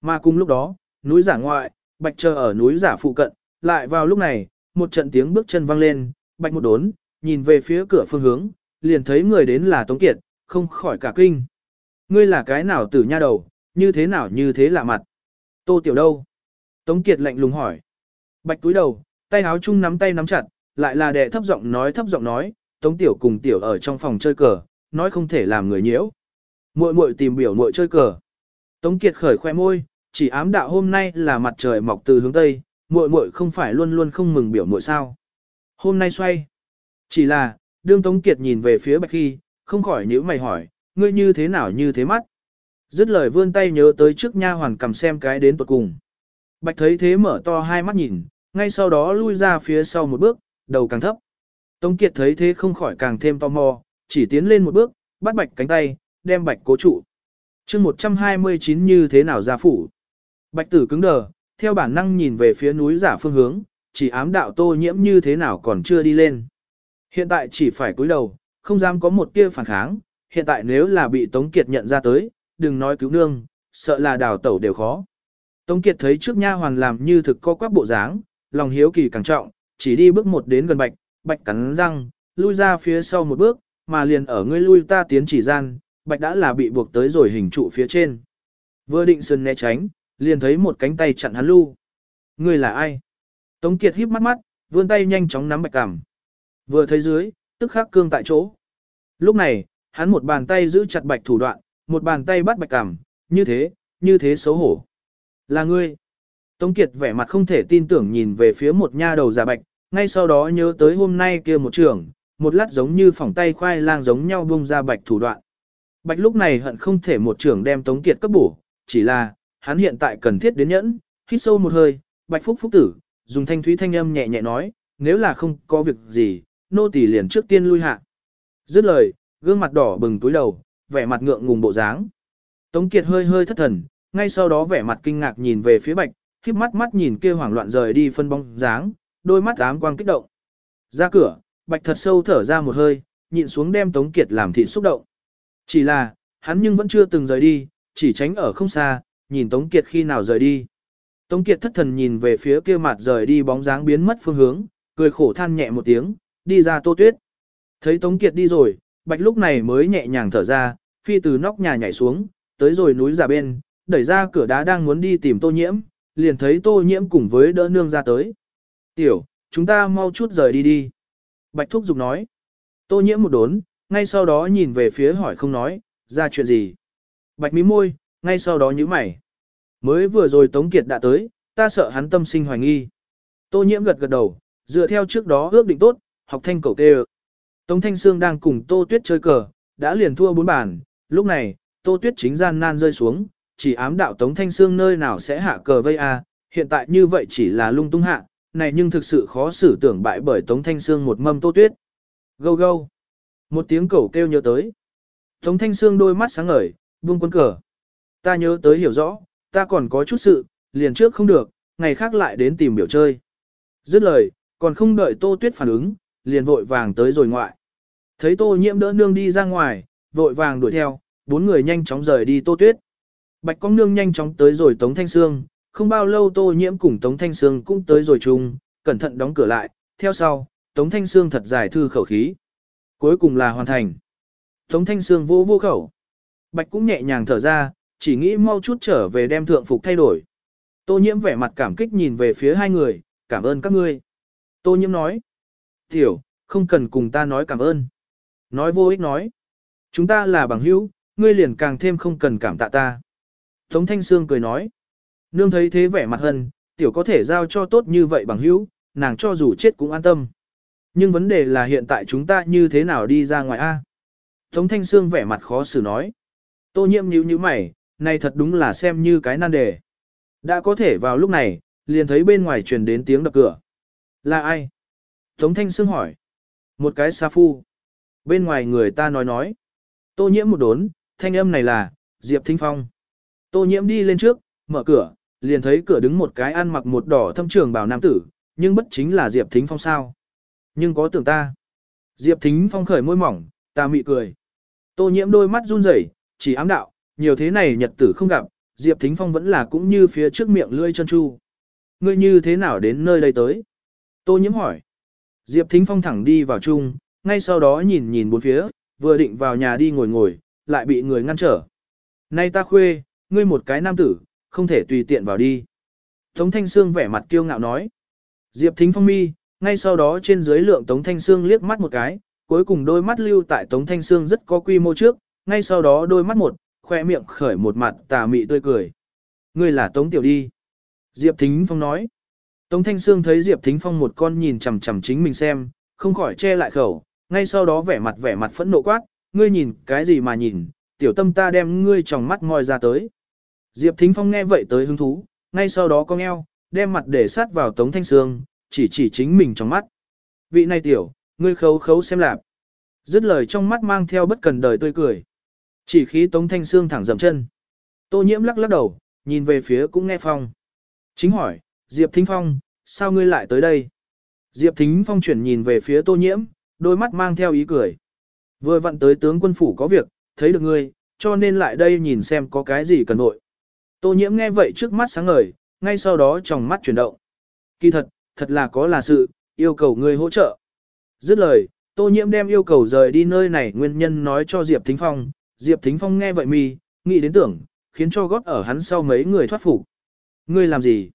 Mà cùng lúc đó, núi giả ngoại, bạch chờ ở núi giả phụ cận, lại vào lúc này, một trận tiếng bước chân vang lên, bạch một đốn, nhìn về phía cửa phương hướng, liền thấy người đến là Tống Kiệt, không khỏi cả kinh. Ngươi là cái nào tử nha đầu, như thế nào như thế lạ mặt. Tô Tiểu đâu? Tống Kiệt lạnh lùng hỏi. Bạch túi đầu, tay áo chung nắm tay nắm chặt, lại là đệ thấp giọng nói thấp giọng nói, Tống Tiểu cùng Tiểu ở trong phòng chơi cờ, nói không thể làm người nhiễu. Muội muội tìm biểu muội chơi cờ. Tống Kiệt khởi khoe môi, chỉ ám đạo hôm nay là mặt trời mọc từ hướng tây, muội muội không phải luôn luôn không mừng biểu muội sao? Hôm nay xoay. Chỉ là, đương Tống Kiệt nhìn về phía Bạch Khi, không khỏi nhíu mày hỏi, ngươi như thế nào như thế mắt? Dứt lời vươn tay nhớ tới trước nha hoàn cầm xem cái đến tuột cùng. Bạch thấy thế mở to hai mắt nhìn, ngay sau đó lui ra phía sau một bước, đầu càng thấp. Tống Kiệt thấy thế không khỏi càng thêm tò mò, chỉ tiến lên một bước, bắt Bạch cánh tay, đem Bạch cố trụ. chương 129 như thế nào ra phủ. Bạch tử cứng đờ, theo bản năng nhìn về phía núi giả phương hướng, chỉ ám đạo tô nhiễm như thế nào còn chưa đi lên. Hiện tại chỉ phải cúi đầu, không dám có một tia phản kháng, hiện tại nếu là bị Tống Kiệt nhận ra tới, đừng nói cứu nương, sợ là đào tẩu đều khó. Tống Kiệt thấy trước nha hoàn làm như thực co quắp bộ dáng, lòng hiếu kỳ càng trọng, chỉ đi bước một đến gần bạch, bạch cắn răng, lui ra phía sau một bước, mà liền ở ngươi lui ta tiến chỉ gian, bạch đã là bị buộc tới rồi hình trụ phía trên. Vừa định sơn né tránh, liền thấy một cánh tay chặn hắn lưu. Ngươi là ai? Tống Kiệt híp mắt mắt, vươn tay nhanh chóng nắm bạch cằm. Vừa thấy dưới, tức khắc cương tại chỗ. Lúc này, hắn một bàn tay giữ chặt bạch thủ đoạn, một bàn tay bắt bạch cằm, như thế, như thế xấu hổ. Là ngươi. Tống Kiệt vẻ mặt không thể tin tưởng nhìn về phía một nha đầu giả bạch, ngay sau đó nhớ tới hôm nay kia một trường, một lát giống như phỏng tay khoai lang giống nhau bung ra bạch thủ đoạn. Bạch lúc này hận không thể một trưởng đem Tống Kiệt cấp bổ, chỉ là, hắn hiện tại cần thiết đến nhẫn, hít sâu một hơi, bạch phúc phúc tử, dùng thanh thúy thanh âm nhẹ nhẹ nói, nếu là không có việc gì, nô tỳ liền trước tiên lui hạ. Dứt lời, gương mặt đỏ bừng túi đầu, vẻ mặt ngượng ngùng bộ dáng. Tống Kiệt hơi hơi thất thần, ngay sau đó vẻ mặt kinh ngạc nhìn về phía bạch, khiếp mắt mắt nhìn kia hoảng loạn rời đi phân bóng dáng, đôi mắt ám quang kích động. Ra cửa, bạch thật sâu thở ra một hơi, nhịn xuống đem Tống Kiệt làm thịt xúc động. Chỉ là, hắn nhưng vẫn chưa từng rời đi, chỉ tránh ở không xa, nhìn Tống Kiệt khi nào rời đi. Tống Kiệt thất thần nhìn về phía kia mặt rời đi bóng dáng biến mất phương hướng, cười khổ than nhẹ một tiếng, đi ra tô tuyết. Thấy Tống Kiệt đi rồi, Bạch lúc này mới nhẹ nhàng thở ra, phi từ nóc nhà nhảy xuống, tới rồi núi giả bên, đẩy ra cửa đá đang muốn đi tìm tô nhiễm, liền thấy tô nhiễm cùng với đỡ nương ra tới. Tiểu, chúng ta mau chút rời đi đi. Bạch thúc giục nói. Tô nhiễm một đốn, ngay sau đó nhìn về phía hỏi không nói, ra chuyện gì. Bạch mí môi, ngay sau đó nhíu mày. Mới vừa rồi Tống Kiệt đã tới, ta sợ hắn tâm sinh hoài nghi. Tô nhiễm gật gật đầu, dựa theo trước đó ước định tốt, học thanh cầu tê Tống Thanh Sương đang cùng Tô Tuyết chơi cờ, đã liền thua bốn bàn, lúc này, Tô Tuyết chính gian nan rơi xuống, chỉ ám đạo Tống Thanh Sương nơi nào sẽ hạ cờ vây a, hiện tại như vậy chỉ là lung tung hạ, này nhưng thực sự khó xử tưởng bại bởi Tống Thanh Sương một mâm Tô Tuyết. Gâu gâu. Một tiếng cẩu kêu nhớ tới. Tống Thanh Sương đôi mắt sáng ngời, buông quân cờ. Ta nhớ tới hiểu rõ, ta còn có chút sự, liền trước không được, ngày khác lại đến tìm biểu chơi. Dứt lời, còn không đợi Tô Tuyết phản ứng, liền vội vàng tới rồi ngoại. Thấy Tô Nhiễm đỡ nương đi ra ngoài, vội vàng đuổi theo, bốn người nhanh chóng rời đi Tô Tuyết. Bạch Công Nương nhanh chóng tới rồi Tống Thanh Sương, không bao lâu Tô Nhiễm cùng Tống Thanh Sương cũng tới rồi chung, cẩn thận đóng cửa lại, theo sau, Tống Thanh Sương thật dài thư khẩu khí. Cuối cùng là hoàn thành. Tống Thanh Sương vô vô khẩu. Bạch cũng nhẹ nhàng thở ra, chỉ nghĩ mau chút trở về đem thượng phục thay đổi. Tô nhiễm vẻ mặt cảm kích nhìn về phía hai người, cảm ơn các ngươi. Tô nhiễm nói. Tiểu, không cần cùng ta nói cảm ơn. Nói vô ích nói. Chúng ta là bằng hữu, ngươi liền càng thêm không cần cảm tạ ta. Tống Thanh Sương cười nói. Nương thấy thế vẻ mặt hân, tiểu có thể giao cho tốt như vậy bằng hữu, nàng cho dù chết cũng an tâm. Nhưng vấn đề là hiện tại chúng ta như thế nào đi ra ngoài A. Tống Thanh Sương vẻ mặt khó xử nói. Tô nhiễm nhíu nhíu mày, này thật đúng là xem như cái nan đề. Đã có thể vào lúc này, liền thấy bên ngoài truyền đến tiếng đập cửa. Là ai? Tống Thanh Sương hỏi. Một cái sa phu. Bên ngoài người ta nói nói. Tô nhiễm một đốn, thanh âm này là, Diệp Thính Phong. Tô nhiễm đi lên trước, mở cửa, liền thấy cửa đứng một cái ăn mặc một đỏ thâm trường bảo nam tử, nhưng bất chính là Diệp Thính Phong sao. Nhưng có tưởng ta. Diệp Thính Phong khởi môi mỏng, ta mị cười. Tô nhiễm đôi mắt run rẩy, chỉ ám đạo, nhiều thế này nhật tử không gặp, Diệp Thính Phong vẫn là cũng như phía trước miệng lưỡi chân chu. Ngươi như thế nào đến nơi đây tới? Tô nhiễm hỏi. Diệp Thính Phong thẳng đi vào chung, ngay sau đó nhìn nhìn bốn phía, vừa định vào nhà đi ngồi ngồi, lại bị người ngăn trở. Nay ta khuê, ngươi một cái nam tử, không thể tùy tiện vào đi. Tống Thanh Sương vẻ mặt kiêu ngạo nói. Diệp Thính Phong mi, ngay sau đó trên dưới lượng Tống Thanh Sương liếc mắt một cái, cuối cùng đôi mắt lưu tại Tống Thanh Sương rất có quy mô trước, ngay sau đó đôi mắt một, khoe miệng khởi một mặt tà mị tươi cười. Ngươi là Tống Tiểu đi. Diệp Thính Phong nói. Tống Thanh Sương thấy Diệp Thính Phong một con nhìn chằm chằm chính mình xem, không khỏi che lại khẩu, ngay sau đó vẻ mặt vẻ mặt phẫn nộ quát, ngươi nhìn cái gì mà nhìn, tiểu tâm ta đem ngươi trong mắt ngoi ra tới. Diệp Thính Phong nghe vậy tới hứng thú, ngay sau đó cong eo, đem mặt để sát vào Tống Thanh Sương, chỉ chỉ chính mình trong mắt. Vị này tiểu, ngươi khấu khấu xem lạp. Dứt lời trong mắt mang theo bất cần đời tươi cười. Chỉ khí Tống Thanh xương thẳng dậm chân. Tô nhiễm lắc lắc đầu, nhìn về phía cũng nghe Phong. Chính hỏi, Diệp Thính Phong, sao ngươi lại tới đây? Diệp Thính Phong chuyển nhìn về phía Tô nhiễm, đôi mắt mang theo ý cười. Vừa vặn tới tướng quân phủ có việc, thấy được ngươi, cho nên lại đây nhìn xem có cái gì cần nội. Tô nhiễm nghe vậy trước mắt sáng ngời, ngay sau đó trong mắt chuyển động. Kỳ thật, thật là có là sự, yêu cầu ngươi hỗ trợ. Dứt lời, Tô nhiễm đem yêu cầu rời đi nơi này nguyên nhân nói cho Diệp Thính Phong, Diệp Thính Phong nghe vậy mi, nghĩ đến tưởng, khiến cho gót ở hắn sau mấy người thoát phục. Ngươi làm gì?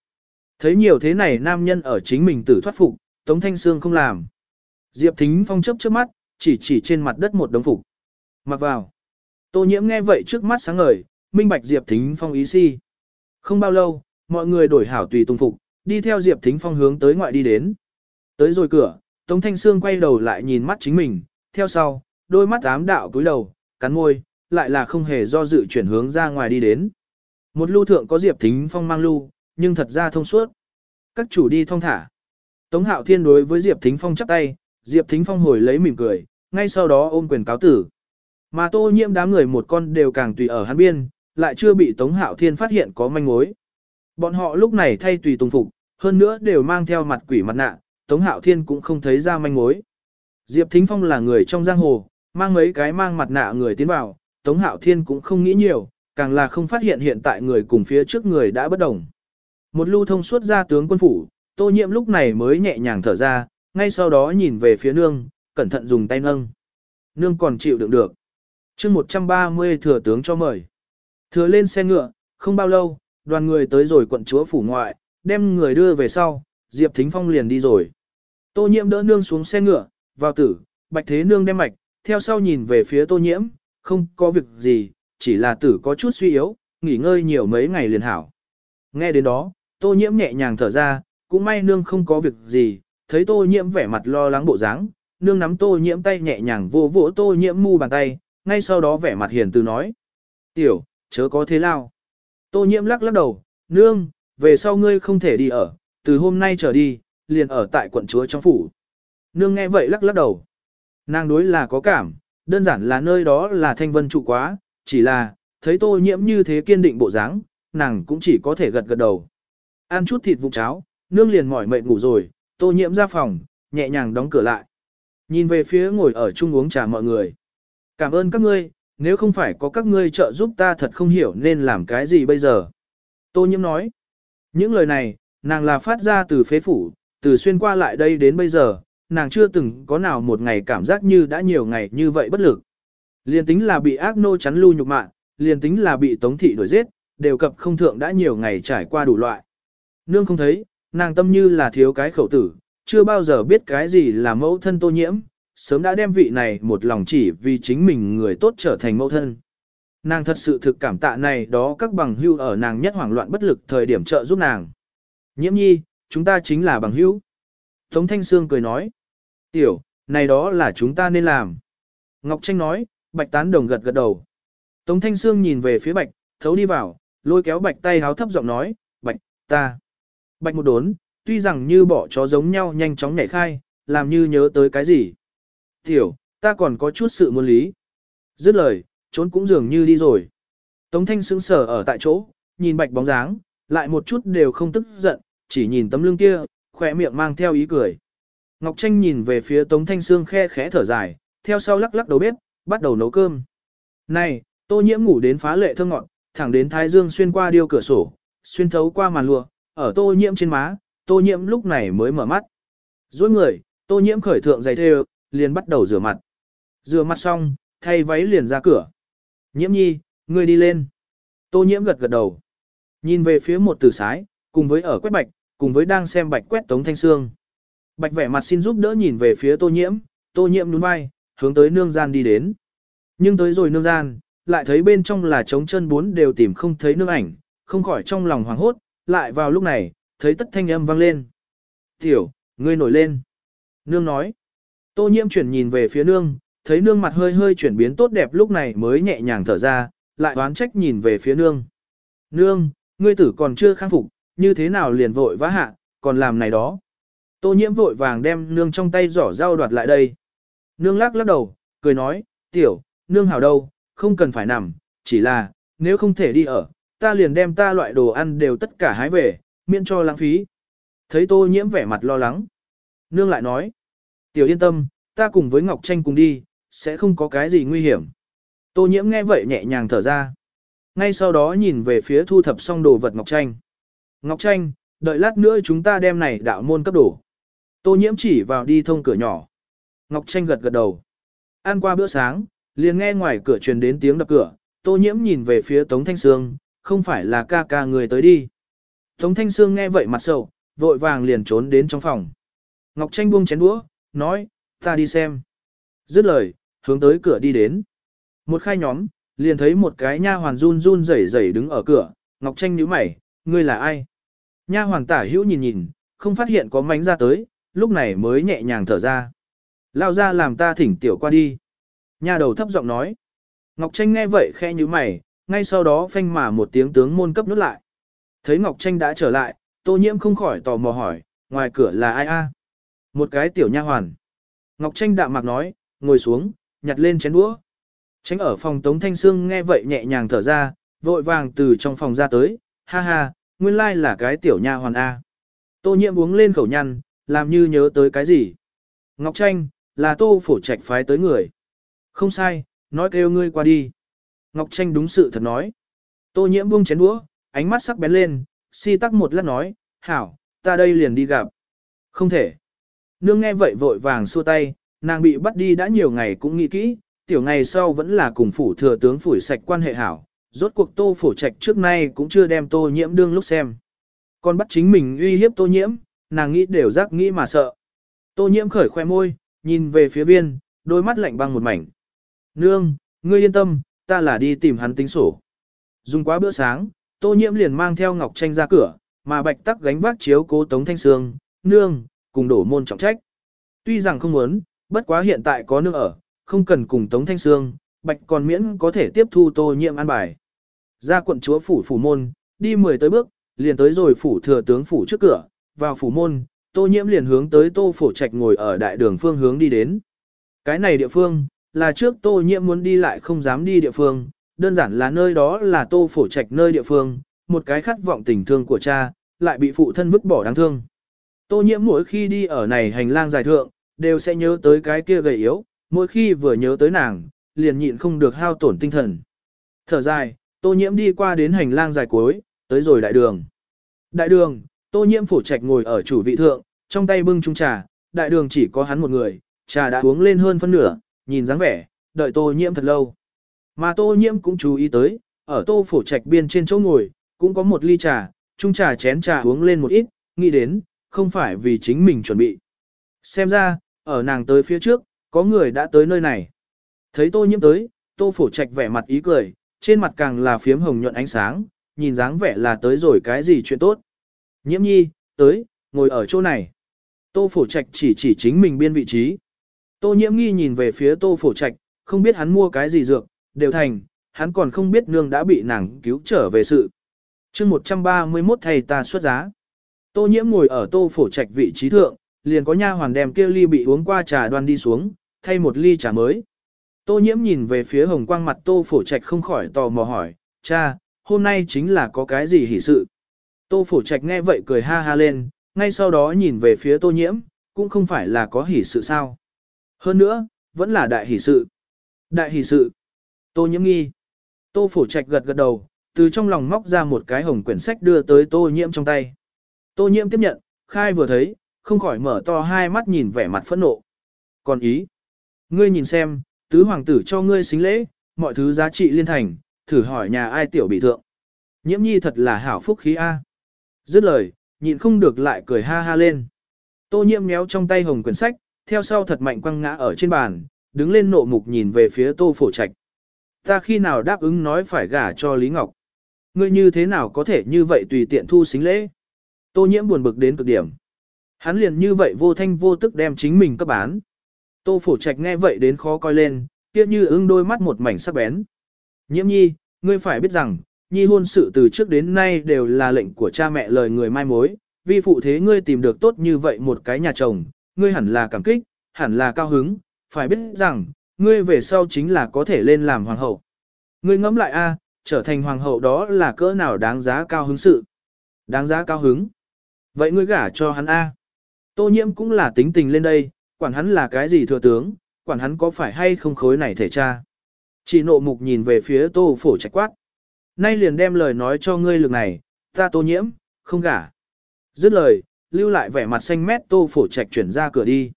Thấy nhiều thế này nam nhân ở chính mình tử thoát phục, Tống Thanh Sương không làm. Diệp Thính Phong chớp chớp mắt, chỉ chỉ trên mặt đất một đống phục. Mặc vào. Tô nhiễm nghe vậy trước mắt sáng ngời, minh bạch Diệp Thính Phong ý si. Không bao lâu, mọi người đổi hảo tùy tung phục, đi theo Diệp Thính Phong hướng tới ngoại đi đến. Tới rồi cửa, Tống Thanh Sương quay đầu lại nhìn mắt chính mình, theo sau, đôi mắt ám đạo cúi đầu, cắn môi, lại là không hề do dự chuyển hướng ra ngoài đi đến. Một lưu thượng có Diệp Thính Phong mang lưu, nhưng thật ra thông suốt. Các chủ đi thông thả. Tống Hạo Thiên đối với Diệp Thính Phong chắp tay, Diệp Thính Phong hồi lấy mỉm cười, ngay sau đó ôm quyền cáo tử. Mà tô nhiễm đám người một con đều càng tùy ở hắn biên, lại chưa bị Tống Hạo Thiên phát hiện có manh mối. Bọn họ lúc này thay tùy tùng phục, hơn nữa đều mang theo mặt quỷ mặt nạ, Tống Hạo Thiên cũng không thấy ra manh mối. Diệp Thính Phong là người trong giang hồ, mang mấy cái mang mặt nạ người tiến vào, Tống Hạo Thiên cũng không nghĩ nhiều, càng là không phát hiện hiện tại người cùng phía trước người đã bất đồng. Một lưu thông suốt ra tướng quân phủ, Tô Nhiệm lúc này mới nhẹ nhàng thở ra, ngay sau đó nhìn về phía nương, cẩn thận dùng tay nâng. Nương còn chịu đựng được. chương 130 thừa tướng cho mời. Thừa lên xe ngựa, không bao lâu, đoàn người tới rồi quận chúa phủ ngoại, đem người đưa về sau, Diệp Thính Phong liền đi rồi. Tô Nhiệm đỡ nương xuống xe ngựa, vào tử, bạch thế nương đem mạch, theo sau nhìn về phía tô nhiễm, không có việc gì, chỉ là tử có chút suy yếu, nghỉ ngơi nhiều mấy ngày liền hảo. Nghe đến đó, tô nhiễm nhẹ nhàng thở ra, cũng may nương không có việc gì, thấy tô nhiễm vẻ mặt lo lắng bộ dáng, nương nắm tô nhiễm tay nhẹ nhàng vỗ vỗ tô nhiễm mu bàn tay, ngay sau đó vẻ mặt hiền từ nói. Tiểu, chớ có thế lao. Tô nhiễm lắc lắc đầu, nương, về sau ngươi không thể đi ở, từ hôm nay trở đi, liền ở tại quận chúa trong phủ. Nương nghe vậy lắc lắc đầu. Nàng đối là có cảm, đơn giản là nơi đó là thanh vân trụ quá, chỉ là, thấy tô nhiễm như thế kiên định bộ dáng, nàng cũng chỉ có thể gật gật đầu. Ăn chút thịt vụng cháo, nương liền mỏi mệt ngủ rồi, tô nhiễm ra phòng, nhẹ nhàng đóng cửa lại. Nhìn về phía ngồi ở chung uống trà mọi người. Cảm ơn các ngươi, nếu không phải có các ngươi trợ giúp ta thật không hiểu nên làm cái gì bây giờ. Tô nhiễm nói. Những lời này, nàng là phát ra từ phế phủ, từ xuyên qua lại đây đến bây giờ, nàng chưa từng có nào một ngày cảm giác như đã nhiều ngày như vậy bất lực. Liên tính là bị ác nô chắn lưu nhục mạng, liền tính là bị tống thị đuổi giết, đều cập không thượng đã nhiều ngày trải qua đủ loại. Nương không thấy, nàng tâm như là thiếu cái khẩu tử, chưa bao giờ biết cái gì là mẫu thân tô nhiễm, sớm đã đem vị này một lòng chỉ vì chính mình người tốt trở thành mẫu thân. Nàng thật sự thực cảm tạ này đó các bằng hữu ở nàng nhất hoảng loạn bất lực thời điểm trợ giúp nàng. Nhiễm nhi, chúng ta chính là bằng hữu. Tống Thanh Sương cười nói. Tiểu, này đó là chúng ta nên làm. Ngọc Tranh nói, Bạch Tán Đồng gật gật đầu. Tống Thanh Sương nhìn về phía Bạch, thấu đi vào, lôi kéo Bạch tay háo thấp giọng nói, Bạch, ta. Bạch một đốn, tuy rằng như bỏ chó giống nhau nhanh chóng nhảy khai, làm như nhớ tới cái gì. Tiểu, ta còn có chút sự muốn lý. Dứt lời, trốn cũng dường như đi rồi. Tống Thanh sững sờ ở tại chỗ, nhìn Bạch bóng dáng, lại một chút đều không tức giận, chỉ nhìn tấm lưng kia, khỏe miệng mang theo ý cười. Ngọc Tranh nhìn về phía Tống Thanh Sương khe khẽ thở dài, theo sau lắc lắc đầu bếp, bắt đầu nấu cơm. Này, tô nhiễm ngủ đến phá lệ thơm ngọt, thẳng đến Thái Dương xuyên qua điêu cửa sổ, xuyên thấu qua màn lụa, ở tô nhiễm trên má, tô nhiễm lúc này mới mở mắt. Dối người, tô nhiễm khởi thượng giày thêu, liền bắt đầu rửa mặt. Rửa mặt xong, thay váy liền ra cửa. Nhiễm nhi, ngươi đi lên. Tô nhiễm gật gật đầu. Nhìn về phía một tử sái, cùng với ở quét bạch, cùng với đang xem bạch quét tống thanh xương. Bạch vẻ mặt xin giúp đỡ nhìn về phía tô nhiễm, tô nhiễm nhún vai, hướng tới nương gian đi đến. Nhưng tới rồi nương gian, lại thấy bên trong là trống chân bốn đều tìm không thấy nương ảnh, không khỏi trong lòng hoảng hốt, lại vào lúc này, thấy tất thanh âm vang lên. Tiểu, ngươi nổi lên. Nương nói. Tô nhiễm chuyển nhìn về phía nương, thấy nương mặt hơi hơi chuyển biến tốt đẹp lúc này mới nhẹ nhàng thở ra, lại đoán trách nhìn về phía nương. Nương, ngươi tử còn chưa khang phục, như thế nào liền vội vã hạ, còn làm này đó. Tô nhiễm vội vàng đem nương trong tay giỏ rau đoạt lại đây. Nương lắc lắc đầu, cười nói, tiểu, nương hảo đâu, không cần phải nằm, chỉ là, nếu không thể đi ở, ta liền đem ta loại đồ ăn đều tất cả hái về, miễn cho lãng phí. Thấy tô nhiễm vẻ mặt lo lắng. Nương lại nói, tiểu yên tâm, ta cùng với Ngọc Tranh cùng đi, sẽ không có cái gì nguy hiểm. Tô nhiễm nghe vậy nhẹ nhàng thở ra. Ngay sau đó nhìn về phía thu thập xong đồ vật Ngọc Tranh. Ngọc Tranh, đợi lát nữa chúng ta đem này đạo môn cấp đổ. Tô nhiễm chỉ vào đi thông cửa nhỏ. Ngọc Tranh gật gật đầu. Ăn qua bữa sáng, liền nghe ngoài cửa truyền đến tiếng đập cửa. Tô nhiễm nhìn về phía Tống Thanh Sương, không phải là ca ca người tới đi. Tống Thanh Sương nghe vậy mặt sầu, vội vàng liền trốn đến trong phòng. Ngọc Tranh buông chén đũa, nói, ta đi xem. Dứt lời, hướng tới cửa đi đến. Một khai nhóm, liền thấy một cái nha hoàn run run rẩy rẩy đứng ở cửa, Ngọc Tranh nhíu mày, ngươi là ai? Nha hoàn tả hữu nhìn nhìn, không phát hiện có mánh ra tới, lúc này mới nhẹ nhàng thở ra. Lao ra làm ta thỉnh tiểu qua đi. Nha đầu thấp giọng nói. Ngọc Tranh nghe vậy khe như mày, ngay sau đó phanh mà một tiếng tướng môn cấp nút lại. Thấy Ngọc Tranh đã trở lại, tô nhiễm không khỏi tò mò hỏi, ngoài cửa là ai a? Một cái tiểu nha hoàn. Ngọc Tranh đạm mạc nói, ngồi xuống, nhặt lên chén đũa. Tránh ở phòng Tống Thanh Sương nghe vậy nhẹ nhàng thở ra, vội vàng từ trong phòng ra tới, ha ha, nguyên lai là cái tiểu nha hoàn A. Tô nhiễm uống lên khẩu nhăn, làm như nhớ tới cái gì. Ngọc Tranh, là tô phổ trạch phái tới người. Không sai, nói kêu ngươi qua đi. Ngọc Tranh đúng sự thật nói. Tô nhiễm buông chén đũa, ánh mắt sắc bén lên, si tắc một lát nói, hảo, ta đây liền đi gặp. Không thể. Nương nghe vậy vội vàng xua tay, nàng bị bắt đi đã nhiều ngày cũng nghĩ kỹ, tiểu ngày sau vẫn là cùng phủ thừa tướng phủi sạch quan hệ hảo, rốt cuộc tô phổ trạch trước nay cũng chưa đem tô nhiễm đương lúc xem. Còn bắt chính mình uy hiếp tô nhiễm, nàng nghĩ đều giác nghĩ mà sợ. Tô nhiễm khởi khoe môi, nhìn về phía viên, đôi mắt lạnh băng một mảnh. Nương, ngươi yên tâm, ta là đi tìm hắn tính sổ. Dùng quá bữa sáng, tô nhiễm liền mang theo Ngọc Tranh ra cửa, mà bạch tắc gánh vác chiếu cố Tống Thanh Sương, nương, cùng đổ môn trọng trách. Tuy rằng không muốn, bất quá hiện tại có nương ở, không cần cùng Tống Thanh Sương, bạch còn miễn có thể tiếp thu tô nhiễm an bài. Ra quận chúa phủ phủ môn, đi mười tới bước, liền tới rồi phủ thừa tướng phủ trước cửa, vào phủ môn, tô nhiễm liền hướng tới tô phổ trạch ngồi ở đại đường phương hướng đi đến. Cái này địa phương, là trước tô nhiễm muốn đi lại không dám đi địa phương, đơn giản là nơi đó là tô phổ trạch nơi địa phương, một cái khát vọng tình thương của cha, lại bị phụ thân vứt bỏ đáng thương. Tô nhiễm mỗi khi đi ở này hành lang dài thượng, đều sẽ nhớ tới cái kia gầy yếu, mỗi khi vừa nhớ tới nàng, liền nhịn không được hao tổn tinh thần. Thở dài, tô nhiễm đi qua đến hành lang dài cuối, tới rồi đại đường. Đại đường, tô nhiễm phổ trạch ngồi ở chủ vị thượng, trong tay bưng chung trà, đại đường chỉ có hắn một người, trà đã uống lên hơn phân nửa, nhìn dáng vẻ, đợi tô nhiễm thật lâu. Mà tô nhiễm cũng chú ý tới, ở tô phổ trạch biên trên chỗ ngồi, cũng có một ly trà, chung trà chén trà uống lên một ít, nghĩ đến, không phải vì chính mình chuẩn bị. Xem ra, ở nàng tới phía trước, có người đã tới nơi này. Thấy tô nhiễm tới, tô phổ trạch vẻ mặt ý cười, trên mặt càng là phiếm hồng nhuận ánh sáng, nhìn dáng vẻ là tới rồi cái gì chuyện tốt. Nhiễm nhi, tới, ngồi ở chỗ này. Tô phổ trạch chỉ chỉ chính mình biên vị trí. Tô nhiễm nghi nhìn về phía tô phổ trạch, không biết hắn mua cái gì dược, đều thành, hắn còn không biết nương đã bị nàng cứu trở về sự. chương 131 thầy ta xuất giá. Tô nhiễm ngồi ở tô phổ trạch vị trí thượng, liền có nha hoàn đem kia ly bị uống qua trà đoan đi xuống, thay một ly trà mới. Tô nhiễm nhìn về phía hồng quang mặt tô phổ trạch không khỏi tò mò hỏi, cha, hôm nay chính là có cái gì hỉ sự. Tô phổ trạch nghe vậy cười ha ha lên, ngay sau đó nhìn về phía tô nhiễm, cũng không phải là có hỉ sự sao. Hơn nữa, vẫn là đại hỷ sự. Đại hỷ sự. Tô nhiễm nghi. Tô phổ trạch gật gật đầu, từ trong lòng móc ra một cái hồng quyển sách đưa tới tô nhiễm trong tay. Tô nhiễm tiếp nhận, khai vừa thấy, không khỏi mở to hai mắt nhìn vẻ mặt phẫn nộ. Còn ý. Ngươi nhìn xem, tứ hoàng tử cho ngươi xính lễ, mọi thứ giá trị liên thành, thử hỏi nhà ai tiểu bị thượng. Nhiễm nhi thật là hảo phúc khí A. À. Dứt lời, nhịn không được lại cười ha ha lên. Tô nhiễm méo trong tay hồng quyển sách, theo sau thật mạnh quăng ngã ở trên bàn, đứng lên nộ mục nhìn về phía tô phổ trạch. Ta khi nào đáp ứng nói phải gả cho Lý Ngọc? Ngươi như thế nào có thể như vậy tùy tiện thu xính lễ? Tô nhiễm buồn bực đến cực điểm. Hắn liền như vậy vô thanh vô tức đem chính mình cấp bán. Tô phổ trạch nghe vậy đến khó coi lên, kia như ưng đôi mắt một mảnh sắc bén. Nhiễm nhi, ngươi phải biết rằng, nhi hôn sự từ trước đến nay đều là lệnh của cha mẹ lời người mai mối, vì phụ thế ngươi tìm được tốt như vậy một cái nhà chồng, ngươi hẳn là cảm kích, hẳn là cao hứng, phải biết rằng, ngươi về sau chính là có thể lên làm hoàng hậu. Ngươi ngẫm lại a, trở thành hoàng hậu đó là cỡ nào đáng giá cao hứng sự. Đáng giá cao hứng. Vậy ngươi gả cho hắn a. Tô nhiễm cũng là tính tình lên đây, quản hắn là cái gì thừa tướng, quản hắn có phải hay không khối này thể cha. Chỉ nộ mục nhìn về phía tô phổ trạch quát. Nay liền đem lời nói cho ngươi lực này, ta tô nhiễm, không gả. Dứt lời, lưu lại vẻ mặt xanh mét tô phổ trạch chuyển ra cửa đi.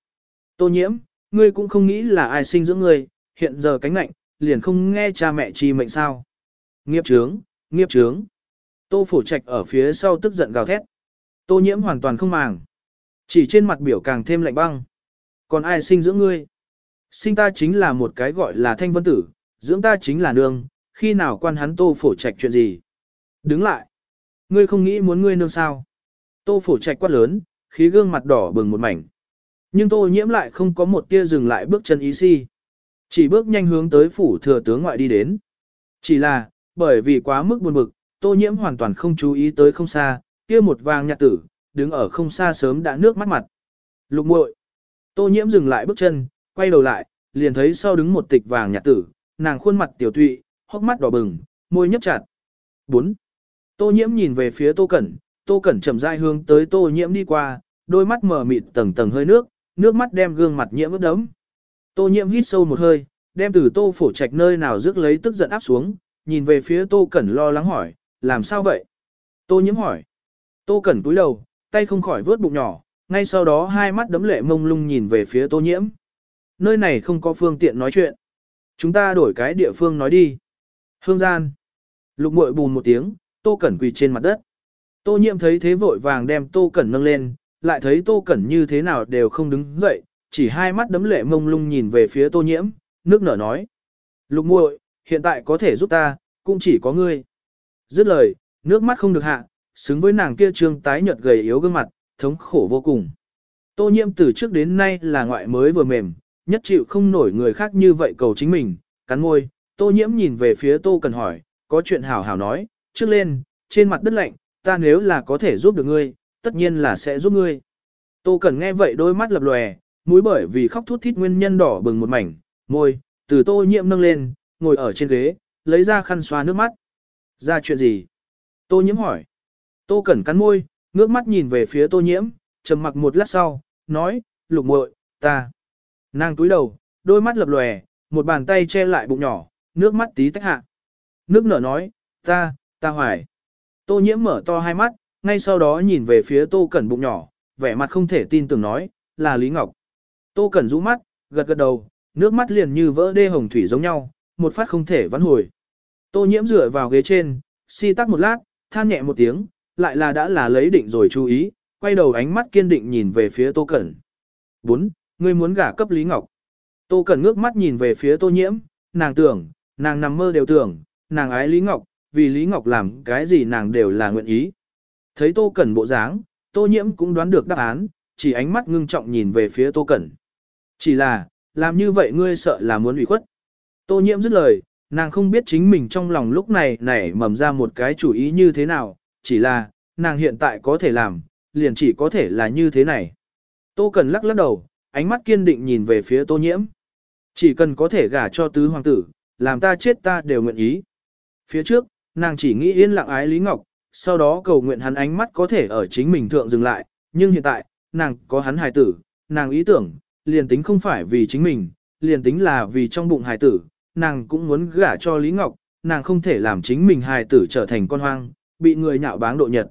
Tô nhiễm, ngươi cũng không nghĩ là ai sinh dưỡng ngươi, hiện giờ cánh nạnh, liền không nghe cha mẹ chi mệnh sao. Nghiệp trướng, nghiệp trướng. Tô phổ trạch ở phía sau tức giận gào thét. Tô nhiễm hoàn toàn không màng. Chỉ trên mặt biểu càng thêm lạnh băng. Còn ai sinh dưỡng ngươi? Sinh ta chính là một cái gọi là thanh vân tử, dưỡng ta chính là nương, khi nào quan hắn tô phổ trạch chuyện gì? Đứng lại. Ngươi không nghĩ muốn ngươi nương sao? Tô phổ trạch quát lớn, khí gương mặt đỏ bừng một mảnh. Nhưng tô nhiễm lại không có một tia dừng lại bước chân ý si. Chỉ bước nhanh hướng tới phủ thừa tướng ngoại đi đến. Chỉ là, bởi vì quá mức buồn bực, tô nhiễm hoàn toàn không chú ý tới không xa, kia một vàng nhạt tử, đứng ở không xa sớm đã nước mắt mặt. Lục muội. Tô nhiễm dừng lại bước chân, quay đầu lại, liền thấy sau đứng một tịch vàng nhạt tử, nàng khuôn mặt tiểu tụy, hốc mắt đỏ bừng, môi nhấp chặt. 4. Tô nhiễm nhìn về phía tô cẩn, Tô Cẩn chậm rãi hướng tới Tô Nhiễm đi qua, đôi mắt mở mịt tầng tầng hơi nước, nước mắt đem gương mặt nhiễm ướt đẫm. Tô Nhiễm hít sâu một hơi, đem từ Tô phổ trạch nơi nào rước lấy tức giận áp xuống, nhìn về phía Tô Cẩn lo lắng hỏi, làm sao vậy? Tô Nhiễm hỏi. Tô Cẩn cúi đầu, tay không khỏi vớt bụng nhỏ, ngay sau đó hai mắt đấm lệ mông lung nhìn về phía Tô Nhiễm. Nơi này không có phương tiện nói chuyện. Chúng ta đổi cái địa phương nói đi. Hương gian. Lục muội bùn một tiếng, Tô Cẩn quỳ trên mặt đất. Tô nhiễm thấy thế vội vàng đem Tô Cẩn nâng lên, lại thấy Tô Cẩn như thế nào đều không đứng dậy, chỉ hai mắt đấm lệ mông lung nhìn về phía tô nhiễm, nước nở nói. Lục muội, hiện tại có thể giúp ta, cũng chỉ có ngươi. Dứt lời, nước mắt không được hạ, xứng với nàng kia trương tái nhợt gầy yếu gương mặt, thống khổ vô cùng. Tô nhiễm từ trước đến nay là ngoại mới vừa mềm, nhất chịu không nổi người khác như vậy cầu chính mình, cắn môi, tô nhiễm nhìn về phía tô cần hỏi, có chuyện hảo hảo nói, trước lên, trên mặt đất lạnh, ta nếu là có thể giúp được ngươi, tất nhiên là sẽ giúp ngươi. Tô cần nghe vậy đôi mắt lập lòe, mũi bởi vì khóc thút thít nguyên nhân đỏ bừng một mảnh, môi, từ tô nhiễm nâng lên, ngồi ở trên ghế, lấy ra khăn xoa nước mắt. Ra chuyện gì? Tô nhiễm hỏi. Tô cẩn cắn môi, ngước mắt nhìn về phía tô nhiễm, trầm mặc một lát sau, nói, lục muội, ta. Nàng túi đầu, đôi mắt lập lòe, một bàn tay che lại bụng nhỏ, nước mắt tí tách hạ. Nước nở nói, ta, ta hoài. Tô nhiễm mở to hai mắt, ngay sau đó nhìn về phía tô cẩn bụng nhỏ, vẻ mặt không thể tin tưởng nói, là Lý Ngọc. Tô cẩn rũ mắt, gật gật đầu, nước mắt liền như vỡ đê hồng thủy giống nhau, một phát không thể vãn hồi. Tô nhiễm dựa vào ghế trên, si tắc một lát, than nhẹ một tiếng, lại là đã là lấy định rồi chú ý, quay đầu ánh mắt kiên định nhìn về phía Tô Cẩn. 4. Ngươi muốn gả cấp Lý Ngọc. Tô Cẩn ngước mắt nhìn về phía Tô Nhiễm, nàng tưởng, nàng nằm mơ đều tưởng, nàng ái Lý Ngọc, vì Lý Ngọc làm cái gì nàng đều là nguyện ý. Thấy Tô Cẩn bộ dáng, Tô Nhiễm cũng đoán được đáp án, chỉ ánh mắt ngưng trọng nhìn về phía Tô Cẩn. Chỉ là, làm như vậy ngươi sợ là muốn ủy khuất. Tô Nhiễm dứt lời, nàng không biết chính mình trong lòng lúc này nảy mầm ra một cái chủ ý như thế nào, chỉ là, nàng hiện tại có thể làm, liền chỉ có thể là như thế này. Tô Cần lắc lắc đầu, ánh mắt kiên định nhìn về phía Tô Nhiễm. Chỉ cần có thể gả cho tứ hoàng tử, làm ta chết ta đều nguyện ý. Phía trước, nàng chỉ nghĩ yên lặng ái Lý Ngọc, sau đó cầu nguyện hắn ánh mắt có thể ở chính mình thượng dừng lại, nhưng hiện tại, nàng có hắn hài tử, nàng ý tưởng, liền tính không phải vì chính mình, liền tính là vì trong bụng hài tử, nàng cũng muốn gả cho Lý Ngọc, nàng không thể làm chính mình hài tử trở thành con hoang, bị người nhạo báng độ nhật.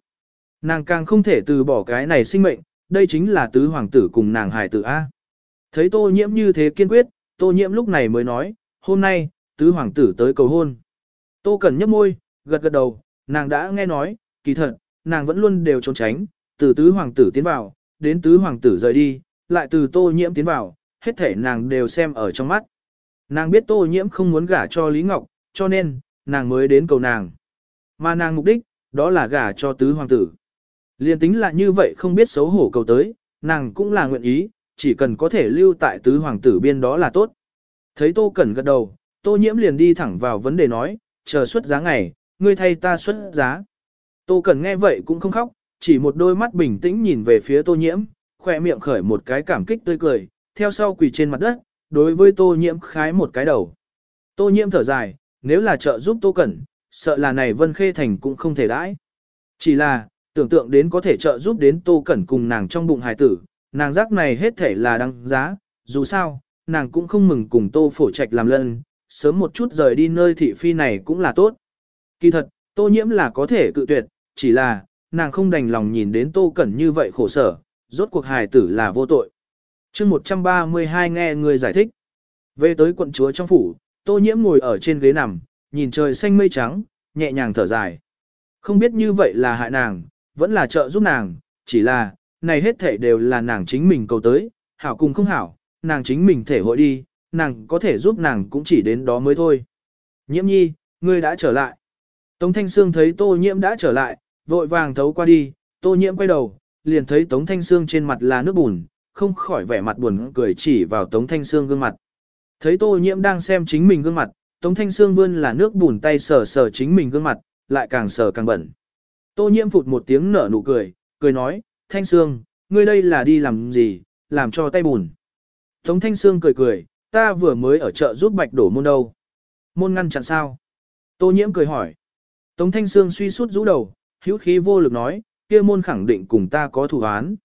Nàng càng không thể từ bỏ cái này sinh mệnh, đây chính là tứ hoàng tử cùng nàng hài tử A. Thấy tô nhiễm như thế kiên quyết, tô nhiễm lúc này mới nói, hôm nay, tứ hoàng tử tới cầu hôn. Tô cần nhấp môi, gật gật đầu, nàng đã nghe nói, kỳ thật, nàng vẫn luôn đều trốn tránh, từ tứ hoàng tử tiến vào, đến tứ hoàng tử rời đi, lại từ tô nhiễm tiến vào, hết thể nàng đều xem ở trong mắt. Nàng biết tô nhiễm không muốn gả cho Lý Ngọc, cho nên, nàng mới đến cầu nàng. Mà nàng mục đích, đó là gả cho tứ hoàng tử. Liên tính là như vậy không biết xấu hổ cầu tới, nàng cũng là nguyện ý, chỉ cần có thể lưu tại tứ hoàng tử biên đó là tốt. Thấy tô cẩn gật đầu, tô nhiễm liền đi thẳng vào vấn đề nói, chờ xuất giá ngày, ngươi thay ta xuất giá. Tô cẩn nghe vậy cũng không khóc, chỉ một đôi mắt bình tĩnh nhìn về phía tô nhiễm, khỏe miệng khởi một cái cảm kích tươi cười, theo sau quỳ trên mặt đất, đối với tô nhiễm khái một cái đầu. Tô nhiễm thở dài, nếu là trợ giúp tô cẩn, sợ là này vân khê thành cũng không thể đãi. Chỉ là, tưởng tượng đến có thể trợ giúp đến tô cẩn cùng nàng trong bụng hài tử, nàng giác này hết thể là đăng giá, dù sao, nàng cũng không mừng cùng tô phổ trạch làm lân, sớm một chút rời đi nơi thị phi này cũng là tốt. Kỳ thật, tô nhiễm là có thể cự tuyệt, chỉ là, nàng không đành lòng nhìn đến tô cẩn như vậy khổ sở, rốt cuộc hài tử là vô tội chương 132 nghe người giải thích. Về tới quận chúa trong phủ, tô nhiễm ngồi ở trên ghế nằm, nhìn trời xanh mây trắng, nhẹ nhàng thở dài. Không biết như vậy là hại nàng, vẫn là trợ giúp nàng, chỉ là, này hết thể đều là nàng chính mình cầu tới, hảo cùng không hảo, nàng chính mình thể hội đi, nàng có thể giúp nàng cũng chỉ đến đó mới thôi. Nhiễm nhi, ngươi đã trở lại. Tống Thanh Sương thấy Tô Nhiễm đã trở lại, vội vàng thấu qua đi, Tô Nhiễm quay đầu, liền thấy Tống Thanh Sương trên mặt là nước bùn, không khỏi vẻ mặt buồn cười chỉ vào Tống Thanh Sương gương mặt. Thấy Tô Nhiễm đang xem chính mình gương mặt, Tống Thanh Sương vươn là nước bùn tay sờ sờ chính mình gương mặt, lại càng sờ càng bẩn. Tô Nhiễm phụt một tiếng nở nụ cười, cười nói, Thanh Sương, ngươi đây là đi làm gì, làm cho tay bùn. Tống Thanh Sương cười cười, ta vừa mới ở chợ giúp bạch đổ môn đâu. Môn ngăn chặn sao? Tô Nhiễm cười hỏi. Tống Thanh Sương suy sút rũ đầu, hữu khí vô lực nói, kia môn khẳng định cùng ta có thù án.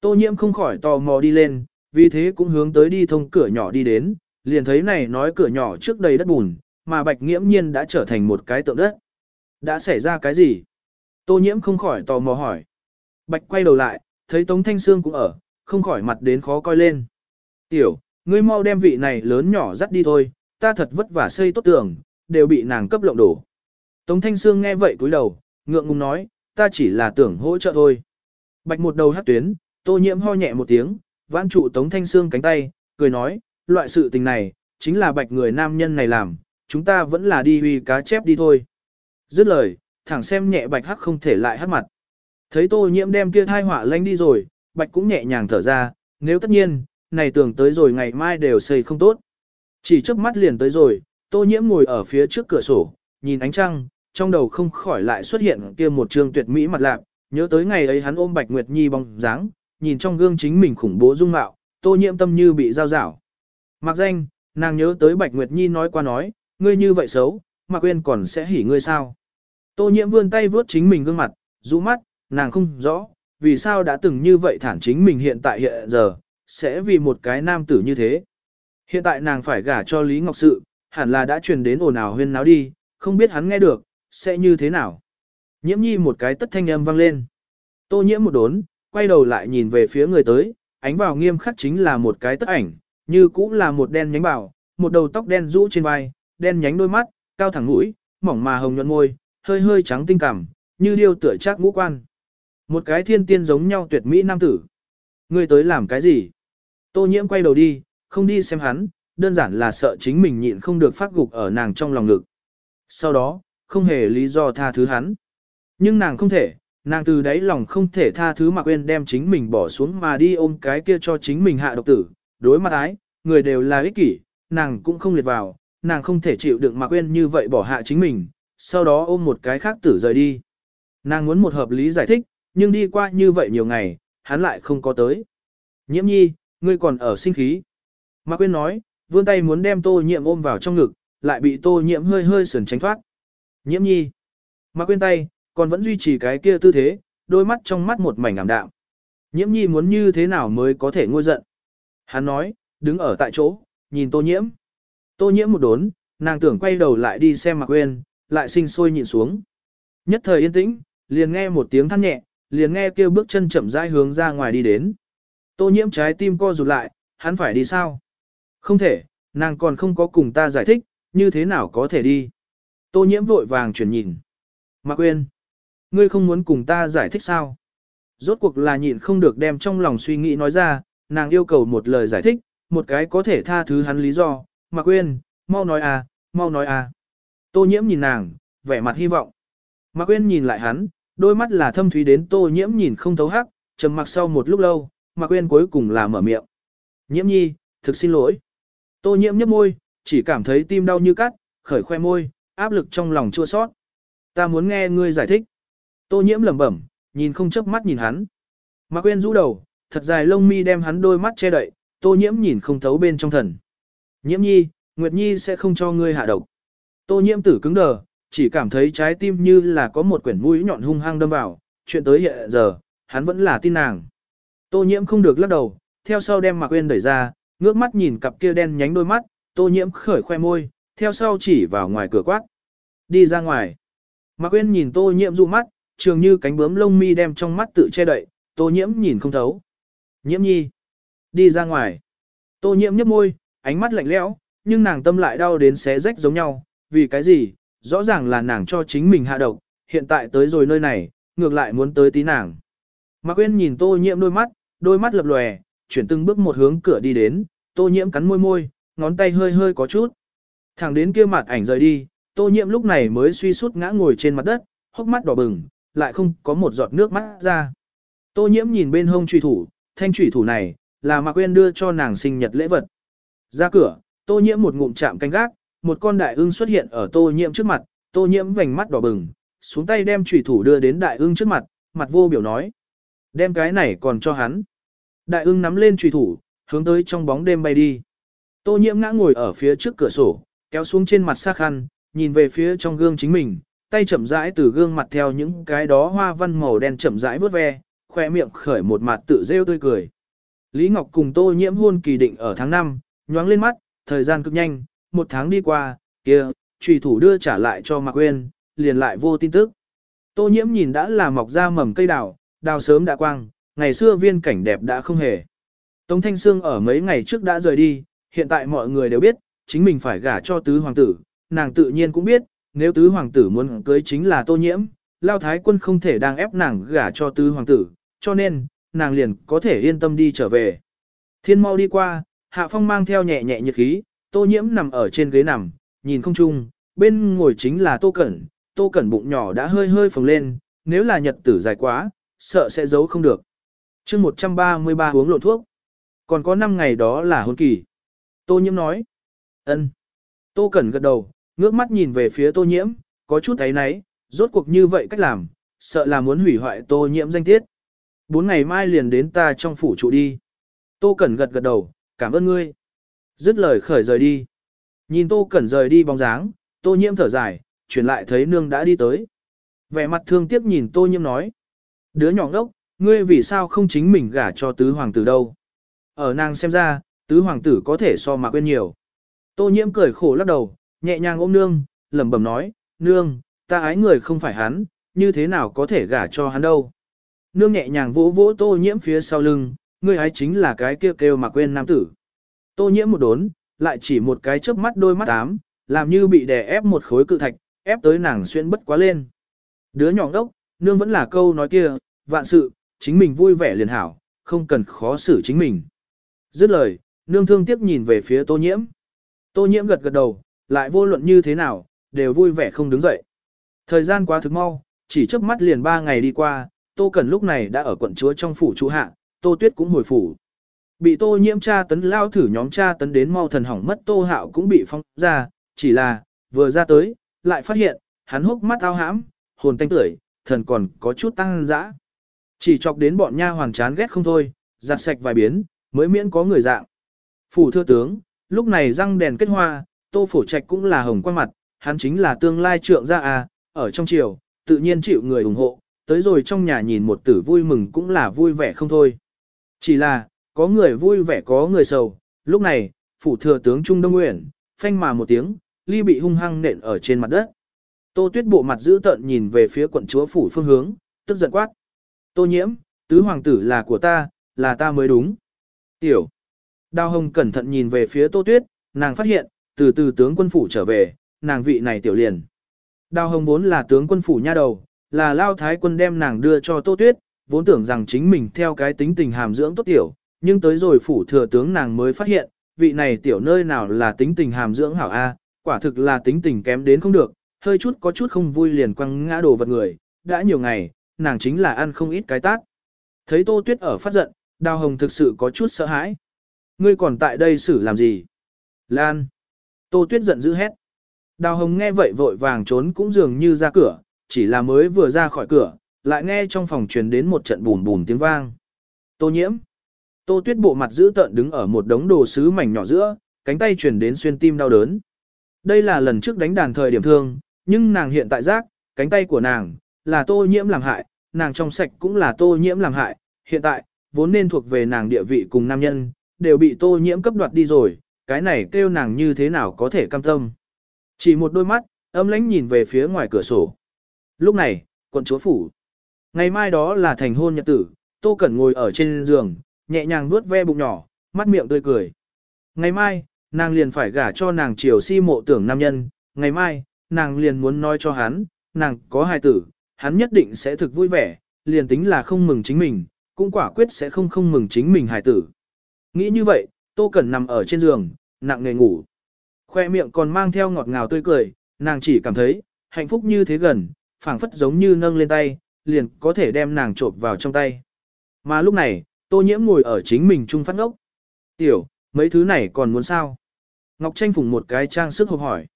Tô nhiễm không khỏi tò mò đi lên, vì thế cũng hướng tới đi thông cửa nhỏ đi đến, liền thấy này nói cửa nhỏ trước đây đất bùn, mà bạch nghiễm nhiên đã trở thành một cái tượng đất. Đã xảy ra cái gì? Tô nhiễm không khỏi tò mò hỏi. Bạch quay đầu lại, thấy Tống Thanh Sương cũng ở, không khỏi mặt đến khó coi lên. Tiểu, ngươi mau đem vị này lớn nhỏ dắt đi thôi, ta thật vất vả xây tốt tường, đều bị nàng cấp lộng đổ. Tống Thanh Sương nghe vậy cúi đầu, ngượng ngùng nói, ta chỉ là tưởng hỗ trợ thôi. Bạch một đầu hát tuyến, Tô nhiễm ho nhẹ một tiếng, vãn trụ Tống Thanh Sương cánh tay, cười nói, loại sự tình này, chính là bạch người nam nhân này làm, chúng ta vẫn là đi huy cá chép đi thôi. Dứt lời, thẳng xem nhẹ bạch hắc không thể lại hắc mặt. Thấy tô nhiễm đem kia thai họa lanh đi rồi, bạch cũng nhẹ nhàng thở ra, nếu tất nhiên, này tưởng tới rồi ngày mai đều xây không tốt. Chỉ trước mắt liền tới rồi, tô nhiễm ngồi ở phía trước cửa sổ, nhìn ánh trăng, trong đầu không khỏi lại xuất hiện kia một trương tuyệt mỹ mặt lạc, nhớ tới ngày ấy hắn ôm Bạch Nguyệt Nhi bóng dáng, nhìn trong gương chính mình khủng bố dung mạo, tô nhiễm tâm như bị dao dảo. Mặc danh, nàng nhớ tới Bạch Nguyệt Nhi nói qua nói, ngươi như vậy xấu, mà Quyên còn sẽ hỉ ngươi sao. Tô nhiễm vươn tay vướt chính mình gương mặt, rũ mắt, nàng không rõ, vì sao đã từng như vậy thản chính mình hiện tại hiện giờ, sẽ vì một cái nam tử như thế. Hiện tại nàng phải gả cho Lý Ngọc Sự, hẳn là đã truyền đến ồn ào huyên náo đi, không biết hắn nghe được, sẽ như thế nào. Nhiễm nhi một cái tất thanh âm vang lên. Tô nhiễm một đốn, quay đầu lại nhìn về phía người tới, ánh vào nghiêm khắc chính là một cái tất ảnh, như cũng là một đen nhánh bảo, một đầu tóc đen rũ trên vai, đen nhánh đôi mắt, cao thẳng mũi, mỏng mà hồng nhuận môi, hơi hơi trắng tinh cảm, như điêu tựa chắc ngũ quan. Một cái thiên tiên giống nhau tuyệt mỹ nam tử. ngươi tới làm cái gì? Tô nhiễm quay đầu đi, không đi xem hắn, đơn giản là sợ chính mình nhịn không được phát gục ở nàng trong lòng ngực. Sau đó, không hề lý do tha thứ hắn. Nhưng nàng không thể, nàng từ đáy lòng không thể tha thứ mà quên đem chính mình bỏ xuống mà đi ôm cái kia cho chính mình hạ độc tử. Đối mặt ái, người đều là ích kỷ, nàng cũng không liệt vào, nàng không thể chịu đựng mà quên như vậy bỏ hạ chính mình, sau đó ôm một cái khác tử rời đi. Nàng muốn một hợp lý giải thích, nhưng đi qua như vậy nhiều ngày, hắn lại không có tới. Nhiễm nhi, ngươi còn ở sinh khí. Mạc Quyên nói, vươn tay muốn đem tô nhiễm ôm vào trong ngực, lại bị tô nhiễm hơi hơi sườn tránh thoát. Nhiễm nhi. Mạc Quyên tay, còn vẫn duy trì cái kia tư thế, đôi mắt trong mắt một mảnh ảm đạm. Nhiễm nhi muốn như thế nào mới có thể ngôi giận. Hắn nói, đứng ở tại chỗ, nhìn tô nhiễm. Tô nhiễm một đốn, nàng tưởng quay đầu lại đi xem Mạc Quyên, lại sinh sôi nhìn xuống. Nhất thời yên tĩnh, liền nghe một tiếng than nhẹ, liền nghe kêu bước chân chậm rãi hướng ra ngoài đi đến. Tô nhiễm trái tim co rụt lại, hắn phải đi sao? Không thể, nàng còn không có cùng ta giải thích, như thế nào có thể đi? Tô nhiễm vội vàng chuyển nhìn. Mạc Quyên, ngươi không muốn cùng ta giải thích sao? Rốt cuộc là nhịn không được đem trong lòng suy nghĩ nói ra, nàng yêu cầu một lời giải thích, một cái có thể tha thứ hắn lý do. mà Quyên, mau nói à, mau nói à. Tô nhiễm nhìn nàng, vẻ mặt hy vọng. Mạc Quyên nhìn lại hắn, đôi mắt là thâm thúy đến tô nhiễm nhìn không thấu hắc, trầm mặc sau một lúc lâu, Mạc Quyên cuối cùng là mở miệng. Nhiễm nhi, thực xin lỗi. Tô nhiễm nhấp môi, chỉ cảm thấy tim đau như cắt, khởi khoe môi, áp lực trong lòng chua sót. Ta muốn nghe ngươi giải thích. Tô nhiễm lẩm bẩm, nhìn không chớp mắt nhìn hắn. Mạc Quyên rũ đầu, thật dài lông mi đem hắn đôi mắt che đậy, tô nhiễm nhìn không thấu bên trong thần. Nhiễm nhi, Nguyệt nhi sẽ không cho ngươi hạ độc. Tô nhiễm tử cứng đờ, chỉ cảm thấy trái tim như là có một quyển mũi nhọn hung hăng đâm vào, chuyện tới hiện giờ, hắn vẫn là tin nàng. Tô nhiễm không được lắc đầu, theo sau đem Mạc Uyên đẩy ra, ngước mắt nhìn cặp kia đen nhánh đôi mắt, tô nhiễm khởi khoe môi, theo sau chỉ vào ngoài cửa quát. Đi ra ngoài. Mạc Uyên nhìn tô nhiễm dụ mắt, trường như cánh bướm lông mi đem trong mắt tự che đậy, tô nhiễm nhìn không thấu. Nhiễm nhi. Đi ra ngoài. Tô nhiễm nhếch môi, ánh mắt lạnh lẽo, nhưng nàng tâm lại đau đến xé rách giống nhau, vì cái gì, rõ ràng là nàng cho chính mình hạ độc, hiện tại tới rồi nơi này, ngược lại muốn tới tí nàng. Mạc Quyên nhìn tô nhiễm đôi mắt, đôi mắt lập lòe, chuyển từng bước một hướng cửa đi đến, tô nhiễm cắn môi môi, ngón tay hơi hơi có chút. Thẳng đến kia mặt ảnh rời đi, tô nhiễm lúc này mới suy sút ngã ngồi trên mặt đất, hốc mắt đỏ bừng, lại không có một giọt nước mắt ra. Tô nhiễm nhìn bên hông truy thủ, thanh thủy thủ này, là Mạc Quyên đưa cho nàng sinh nhật lễ vật. Ra cửa, tô nhiễm một ngụm chạm canh gác, một con đại ưng xuất hiện ở tô nhiễm trước mặt, tô nhiễm vành mắt đỏ bừng, xuống tay đem thủy thủ đưa đến đại ưng trước mặt, mặt vô biểu nói. Đem cái này còn cho hắn. Đại ưng nắm lên thủy thủ, hướng tới trong bóng đêm bay đi. Tô nhiễm ngã ngồi ở phía trước cửa sổ, kéo xuống trên mặt xác khăn, nhìn về phía trong gương chính mình, tay chậm rãi từ gương mặt theo những cái đó hoa văn màu đen chậm rãi vớt ve, khoe miệng khởi một mặt tự rêu tươi cười. Lý Ngọc cùng Tô nhiễm hôn kỳ định ở tháng 5, nhoáng lên mắt, thời gian cực nhanh, một tháng đi qua, kia, trùy thủ đưa trả lại cho Mạc Quyên, liền lại vô tin tức. Tô nhiễm nhìn đã là mọc ra mầm cây đào, đào sớm đã quang, ngày xưa viên cảnh đẹp đã không hề. Tống Thanh Sương ở mấy ngày trước đã rời đi, hiện tại mọi người đều biết, chính mình phải gả cho tứ hoàng tử, nàng tự nhiên cũng biết, nếu tứ hoàng tử muốn cưới chính là tô nhiễm, lao thái quân không thể đang ép nàng gả cho tứ hoàng tử, cho nên, nàng liền có thể yên tâm đi trở về. Thiên mau đi qua, hạ phong mang theo nhẹ nhẹ nhiệt khí, tô nhiễm nằm ở trên ghế nằm, nhìn không chung, bên ngồi chính là tô cẩn, tô cẩn bụng nhỏ đã hơi hơi phồng lên, nếu là nhật tử dài quá, sợ sẽ giấu không được. chương 133 uống lộn thuốc. Còn có 5 ngày đó là hôn kỳ. Tô nhiễm nói. ân. Tô cẩn gật đầu, ngước mắt nhìn về phía tô nhiễm, có chút thấy náy, rốt cuộc như vậy cách làm, sợ là muốn hủy hoại tô nhiễm danh tiết. Bốn ngày mai liền đến ta trong phủ trụ đi. Tô Cẩn gật gật đầu, cảm ơn ngươi. Dứt lời khởi rời đi. Nhìn Tô Cẩn rời đi bóng dáng, Tô Nhiễm thở dài, chuyển lại thấy nương đã đi tới. Vẻ mặt thương tiếc nhìn Tô Nhiễm nói. Đứa nhỏ ngốc, ngươi vì sao không chính mình gả cho tứ hoàng tử đâu? Ở nàng xem ra, tứ hoàng tử có thể so mà quên nhiều. Tô Nhiễm cười khổ lắc đầu, nhẹ nhàng ôm nương, lẩm bẩm nói, nương, ta ái người không phải hắn, như thế nào có thể gả cho hắn đâu. Nương nhẹ nhàng vỗ vỗ tô nhiễm phía sau lưng, ngươi ấy chính là cái kêu kêu mà quên nam tử. Tô nhiễm một đốn, lại chỉ một cái chớp mắt đôi mắt ám, làm như bị đè ép một khối cự thạch, ép tới nàng xuyên bất quá lên. Đứa nhỏ đốc, nương vẫn là câu nói kia, vạn sự, chính mình vui vẻ liền hảo, không cần khó xử chính mình. Dứt lời, nương thương tiếc nhìn về phía tô nhiễm. Tô nhiễm gật gật đầu, lại vô luận như thế nào, đều vui vẻ không đứng dậy. Thời gian quá thực mau, chỉ chớp mắt liền ba ngày đi qua, Tô Cẩn lúc này đã ở quận chúa trong phủ trụ hạ, Tô Tuyết cũng hồi phủ. Bị Tô Nhiễm tra tấn lao thử nhóm tra tấn đến mau thần hỏng mất Tô Hạo cũng bị phong ra, chỉ là, vừa ra tới, lại phát hiện, hắn hốc mắt ao hãm, hồn tanh tưởi, thần còn có chút tăng dã. Chỉ chọc đến bọn nha hoàng chán ghét không thôi, giặt sạch vài biến, mới miễn có người dạng. Phủ thưa tướng, lúc này răng đèn kết hoa, Tô Phổ Trạch cũng là hồng quan mặt, hắn chính là tương lai trượng gia à, ở trong triều, tự nhiên chịu người ủng hộ, tới rồi trong nhà nhìn một tử vui mừng cũng là vui vẻ không thôi. Chỉ là, có người vui vẻ có người sầu, lúc này, phủ thừa tướng Trung Đông Nguyễn, phanh mà một tiếng, ly bị hung hăng nện ở trên mặt đất. Tô tuyết bộ mặt giữ tợn nhìn về phía quận chúa phủ phương hướng, tức giận quát. Tô nhiễm, tứ hoàng tử là của ta, là ta mới đúng. Tiểu. Đào hồng cẩn thận nhìn về phía tô tuyết, nàng phát hiện, từ từ tướng quân phủ trở về, nàng vị này tiểu liền. Đào hồng vốn là tướng quân phủ nha đầu, là lao thái quân đem nàng đưa cho tô tuyết, vốn tưởng rằng chính mình theo cái tính tình hàm dưỡng tốt tiểu, nhưng tới rồi phủ thừa tướng nàng mới phát hiện, vị này tiểu nơi nào là tính tình hàm dưỡng hảo A, quả thực là tính tình kém đến không được, hơi chút có chút không vui liền quăng ngã đồ vật người, đã nhiều ngày, nàng chính là ăn không ít cái tát. Thấy tô tuyết ở phát giận, đào hồng thực sự có chút sợ hãi. Ngươi còn tại đây xử làm gì? Lan! Tô tuyết giận dữ hét. Đào hồng nghe vậy vội vàng trốn cũng dường như ra cửa, chỉ là mới vừa ra khỏi cửa, lại nghe trong phòng truyền đến một trận bùn bùn tiếng vang. Tô nhiễm. Tô tuyết bộ mặt giữ tợn đứng ở một đống đồ sứ mảnh nhỏ giữa, cánh tay truyền đến xuyên tim đau đớn. Đây là lần trước đánh đàn thời điểm thương, nhưng nàng hiện tại giác, cánh tay của nàng, là tô nhiễm làm hại, nàng trong sạch cũng là tô nhiễm làm hại, hiện tại, vốn nên thuộc về nàng địa vị cùng nam nhân, đều bị tô nhiễm cấp đoạt đi rồi, cái này kêu nàng như thế nào có thể cam tâm. Chỉ một đôi mắt, âm lãnh nhìn về phía ngoài cửa sổ. Lúc này, quận chúa phủ. Ngày mai đó là thành hôn nhật tử, Tô Cẩn ngồi ở trên giường, nhẹ nhàng nuốt ve bụng nhỏ, mắt miệng tươi cười. Ngày mai, nàng liền phải gả cho nàng triều si mộ tưởng nam nhân, ngày mai, nàng liền muốn nói cho hắn, nàng có hai tử, hắn nhất định sẽ thực vui vẻ, liền tính là không mừng chính mình, cũng quả quyết sẽ không không mừng chính mình hài tử. Nghĩ như vậy, Tô Cẩn nằm ở trên giường, nặng nề ngủ. Khoe miệng còn mang theo ngọt ngào tươi cười, nàng chỉ cảm thấy, hạnh phúc như thế gần, phảng phất giống như nâng lên tay, liền có thể đem nàng trộm vào trong tay. Mà lúc này, tô nhiễm ngồi ở chính mình trung phát ngốc. Tiểu, mấy thứ này còn muốn sao? Ngọc Tranh phủng một cái trang sức hộp hỏi.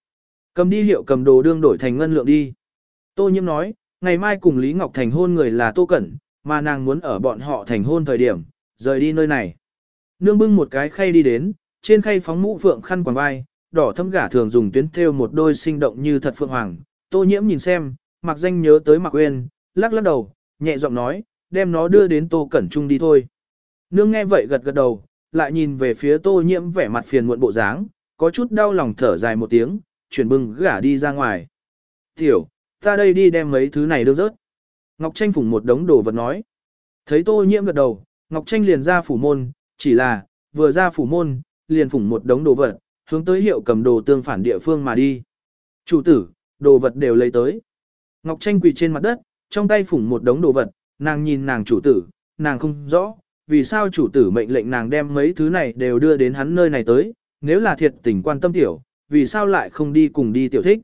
Cầm đi hiệu cầm đồ đương đổi thành ngân lượng đi. Tô nhiễm nói, ngày mai cùng Lý Ngọc Thành hôn người là Tô Cẩn, mà nàng muốn ở bọn họ thành hôn thời điểm, rời đi nơi này. Nương bưng một cái khay đi đến, trên khay phóng mũ phượng khăn quàng vai, đỏ thâm gả thường dùng tuyến thêu một đôi sinh động như thật phượng hoàng. Tô nhiễm nhìn xem, mặc danh nhớ tới mặc quên, lắc lắc đầu, nhẹ giọng nói, đem nó đưa đến tô cẩn trung đi thôi. Nương nghe vậy gật gật đầu, lại nhìn về phía tô nhiễm vẻ mặt phiền muộn bộ dáng, có chút đau lòng thở dài một tiếng, chuyển bưng gả đi ra ngoài. Tiểu, ta đây đi đem mấy thứ này đưa rớt. Ngọc Tranh phủng một đống đồ vật nói. Thấy tô nhiễm gật đầu, Ngọc Tranh liền ra phủ môn, chỉ là, vừa ra phủ môn, liền phủng một đống đồ vật, hướng tới hiệu cầm đồ tương phản địa phương mà đi. Chủ tử, đồ vật đều lấy tới. Ngọc Tranh quỳ trên mặt đất, trong tay phủng một đống đồ vật, nàng nhìn nàng chủ tử, nàng không rõ, vì sao chủ tử mệnh lệnh nàng đem mấy thứ này đều đưa đến hắn nơi này tới, nếu là thiệt tình quan tâm tiểu, vì sao lại không đi cùng đi tiểu thích.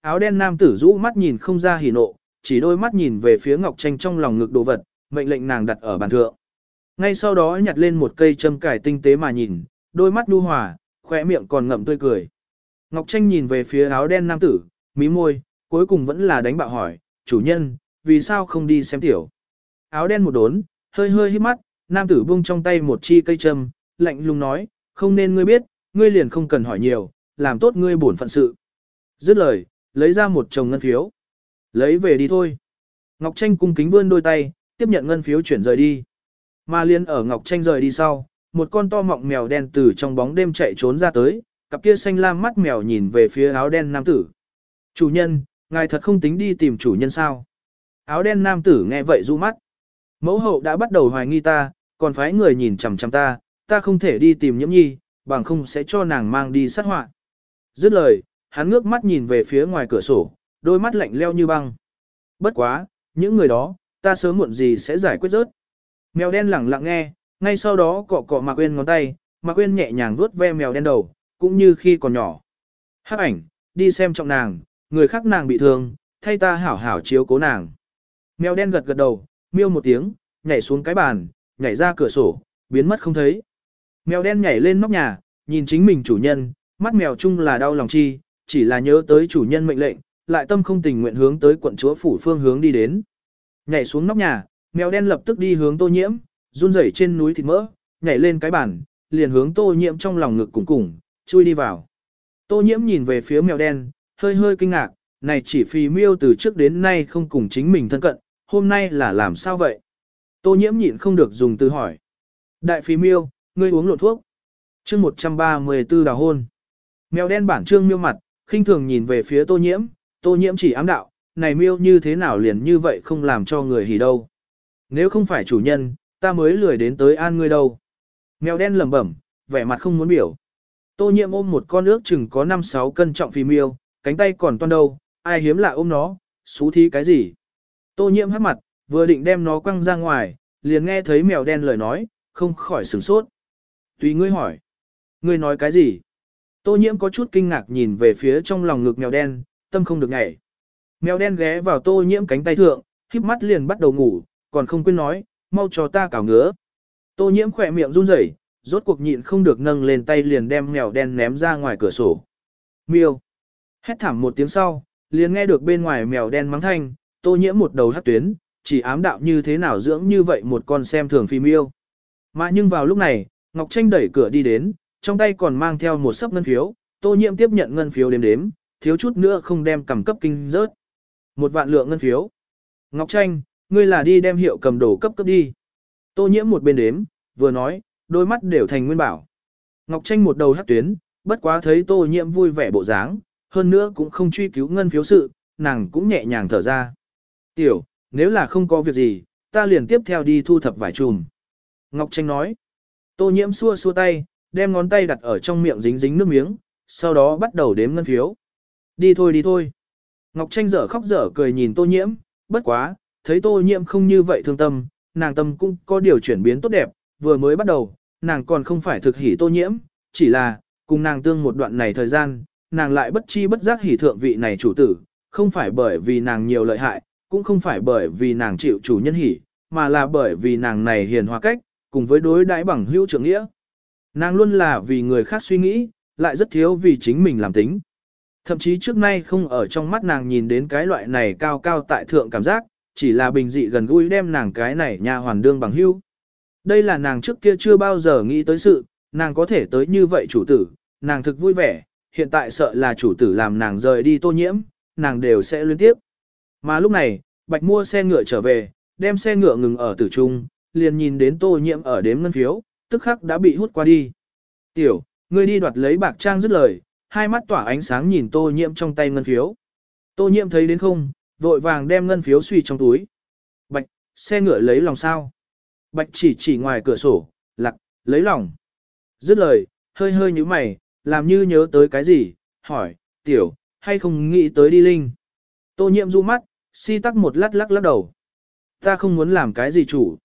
Áo đen nam tử rũ mắt nhìn không ra hỉ nộ, chỉ đôi mắt nhìn về phía Ngọc Tranh trong lòng ngực đồ vật, mệnh lệnh nàng đặt ở bàn thượng. Ngay sau đó nhặt lên một cây châm cải tinh tế mà nhìn, đôi mắt nhu hòa, khỏe miệng còn ngậm tươi cười. Ngọc Tranh nhìn về phía áo đen nam tử, mí môi, cuối cùng vẫn là đánh bạo hỏi, chủ nhân, vì sao không đi xem tiểu. Áo đen một đốn, hơi hơi hít mắt, nam tử buông trong tay một chi cây châm, lạnh lùng nói, không nên ngươi biết, ngươi liền không cần hỏi nhiều, làm tốt ngươi bổn phận sự. Dứt lời, lấy ra một chồng ngân phiếu. Lấy về đi thôi. Ngọc Tranh cung kính vươn đôi tay, tiếp nhận ngân phiếu chuyển rời đi. Mà liên ở Ngọc Tranh rời đi sau, một con to mọng mèo đen từ trong bóng đêm chạy trốn ra tới, cặp kia xanh lam mắt mèo nhìn về phía áo đen nam tử. Chủ nhân, ngài thật không tính đi tìm chủ nhân sao? Áo đen nam tử nghe vậy rũ mắt. Mẫu hậu đã bắt đầu hoài nghi ta, còn phái người nhìn chằm chằm ta, ta không thể đi tìm nhiễm nhi, bằng không sẽ cho nàng mang đi sát họa. Dứt lời, hắn ngước mắt nhìn về phía ngoài cửa sổ, đôi mắt lạnh leo như băng. Bất quá, những người đó, ta sớm muộn gì sẽ giải quyết rớt. Mèo đen lẳng lặng nghe, ngay sau đó cọ cọ Mạc quên ngón tay, Mạc quên nhẹ nhàng vuốt ve mèo đen đầu, cũng như khi còn nhỏ. Hắc ảnh, đi xem trọng nàng, người khác nàng bị thương, thay ta hảo hảo chiếu cố nàng. Mèo đen gật gật đầu, miêu một tiếng, nhảy xuống cái bàn, nhảy ra cửa sổ, biến mất không thấy. Mèo đen nhảy lên nóc nhà, nhìn chính mình chủ nhân, mắt mèo chung là đau lòng chi, chỉ là nhớ tới chủ nhân mệnh lệnh, lại tâm không tình nguyện hướng tới quận chúa phủ phương hướng đi đến. Nhảy xuống nóc nhà, mèo đen lập tức đi hướng tô nhiễm, run rẩy trên núi thịt mỡ, nhảy lên cái bàn, liền hướng tô nhiễm trong lòng ngực cùng cùng, chui đi vào. Tô nhiễm nhìn về phía mèo đen, hơi hơi kinh ngạc, này chỉ phi miêu từ trước đến nay không cùng chính mình thân cận, hôm nay là làm sao vậy? Tô nhiễm nhịn không được dùng từ hỏi. Đại phi miêu, ngươi uống lộn thuốc. Chương 134 đào hôn. Mèo đen bản trương miêu mặt, khinh thường nhìn về phía tô nhiễm, tô nhiễm chỉ ám đạo, này miêu như thế nào liền như vậy không làm cho người hỉ đâu. Nếu không phải chủ nhân, ta mới lười đến tới an ngươi đâu. Mèo đen lẩm bẩm, vẻ mặt không muốn biểu. Tô nhiễm ôm một con ước chừng có 5-6 cân trọng phi miêu, cánh tay còn toan đâu, ai hiếm lạ ôm nó, xú thí cái gì. Tô nhiễm hắt mặt, vừa định đem nó quăng ra ngoài, liền nghe thấy mèo đen lời nói, không khỏi sửng sốt. Tùy ngươi hỏi. Ngươi nói cái gì? Tô nhiễm có chút kinh ngạc nhìn về phía trong lòng ngực mèo đen, tâm không được ngảy. Mèo đen ghé vào tô nhiễm cánh tay thượng, híp mắt liền bắt đầu ngủ, còn không quên nói, mau cho ta cào ngứa. Tô nhiễm khỏe miệng run rẩy, rốt cuộc nhịn không được nâng lên tay liền đem mèo đen ném ra ngoài cửa sổ. Miêu. Hét thảm một tiếng sau, liền nghe được bên ngoài mèo đen mắng thanh, tô nhiễm một đầu hắt tuyến, chỉ ám đạo như thế nào dưỡng như vậy một con xem thường phim yêu, Mà nhưng vào lúc này, Ngọc Tranh đẩy cửa đi đến, trong tay còn mang theo một sấp ngân phiếu, tô nhiễm tiếp nhận ngân phiếu đếm đếm, thiếu chút nữa không đem cầm cấp kinh rớt. Một vạn lượng ngân phiếu. Ngọc Tranh, ngươi là đi đem hiệu cầm đồ cấp cấp đi. Tô nhiễm một bên đếm, vừa nói, đôi mắt đều thành nguyên bảo. Ngọc Tranh một đầu hắc tuyến, bất quá thấy tô nhiễm vui vẻ bộ dáng, hơn nữa cũng không truy cứu ngân phiếu sự, nàng cũng nhẹ nhàng thở ra. Tiểu, nếu là không có việc gì, ta liền tiếp theo đi thu thập vải chùm. Ngọc Tranh nói. Tô nhiễm xua xua tay, đem ngón tay đặt ở trong miệng dính dính nước miếng, sau đó bắt đầu đếm ngân phiếu. Đi thôi đi thôi. Ngọc Tranh dở khóc dở cười nhìn tô nhiễm, bất quá, thấy tô nhiễm không như vậy thương tâm, nàng tâm cũng có điều chuyển biến tốt đẹp, vừa mới bắt đầu, nàng còn không phải thực hỉ tô nhiễm, chỉ là, cùng nàng tương một đoạn này thời gian, nàng lại bất chi bất giác hỉ thượng vị này chủ tử, không phải bởi vì nàng nhiều lợi hại, cũng không phải bởi vì nàng chịu chủ nhân hỉ, mà là bởi vì nàng này hiền hòa cách, cùng với đối đãi bằng hữu trưởng nghĩa. Nàng luôn là vì người khác suy nghĩ, lại rất thiếu vì chính mình làm tính. Thậm chí trước nay không ở trong mắt nàng nhìn đến cái loại này cao cao tại thượng cảm giác, chỉ là bình dị gần gũi đem nàng cái này nha hoàn đương bằng hữu. Đây là nàng trước kia chưa bao giờ nghĩ tới sự, nàng có thể tới như vậy chủ tử, nàng thực vui vẻ, hiện tại sợ là chủ tử làm nàng rời đi tô nhiễm, nàng đều sẽ liên tiếp. Mà lúc này, Bạch mua xe ngựa trở về, đem xe ngựa ngừng ở tử trung, liền nhìn đến tô nhiễm ở đếm ngân phiếu, tức khắc đã bị hút qua đi. Tiểu, ngươi đi đoạt lấy bạc trang dứt lời, hai mắt tỏa ánh sáng nhìn tô nhiễm trong tay ngân phiếu. Tô nhiễm thấy đến không, vội vàng đem ngân phiếu suy trong túi. Bạch, xe ngựa lấy lòng sao? Bạch chỉ chỉ ngoài cửa sổ, lặc, lấy lòng. Dứt lời, hơi hơi như mày, làm như nhớ tới cái gì, hỏi, tiểu, hay không nghĩ tới đi linh. Tô Nhiệm du mắt, si tắc một lát lắc lắc đầu. Ta không muốn làm cái gì chủ.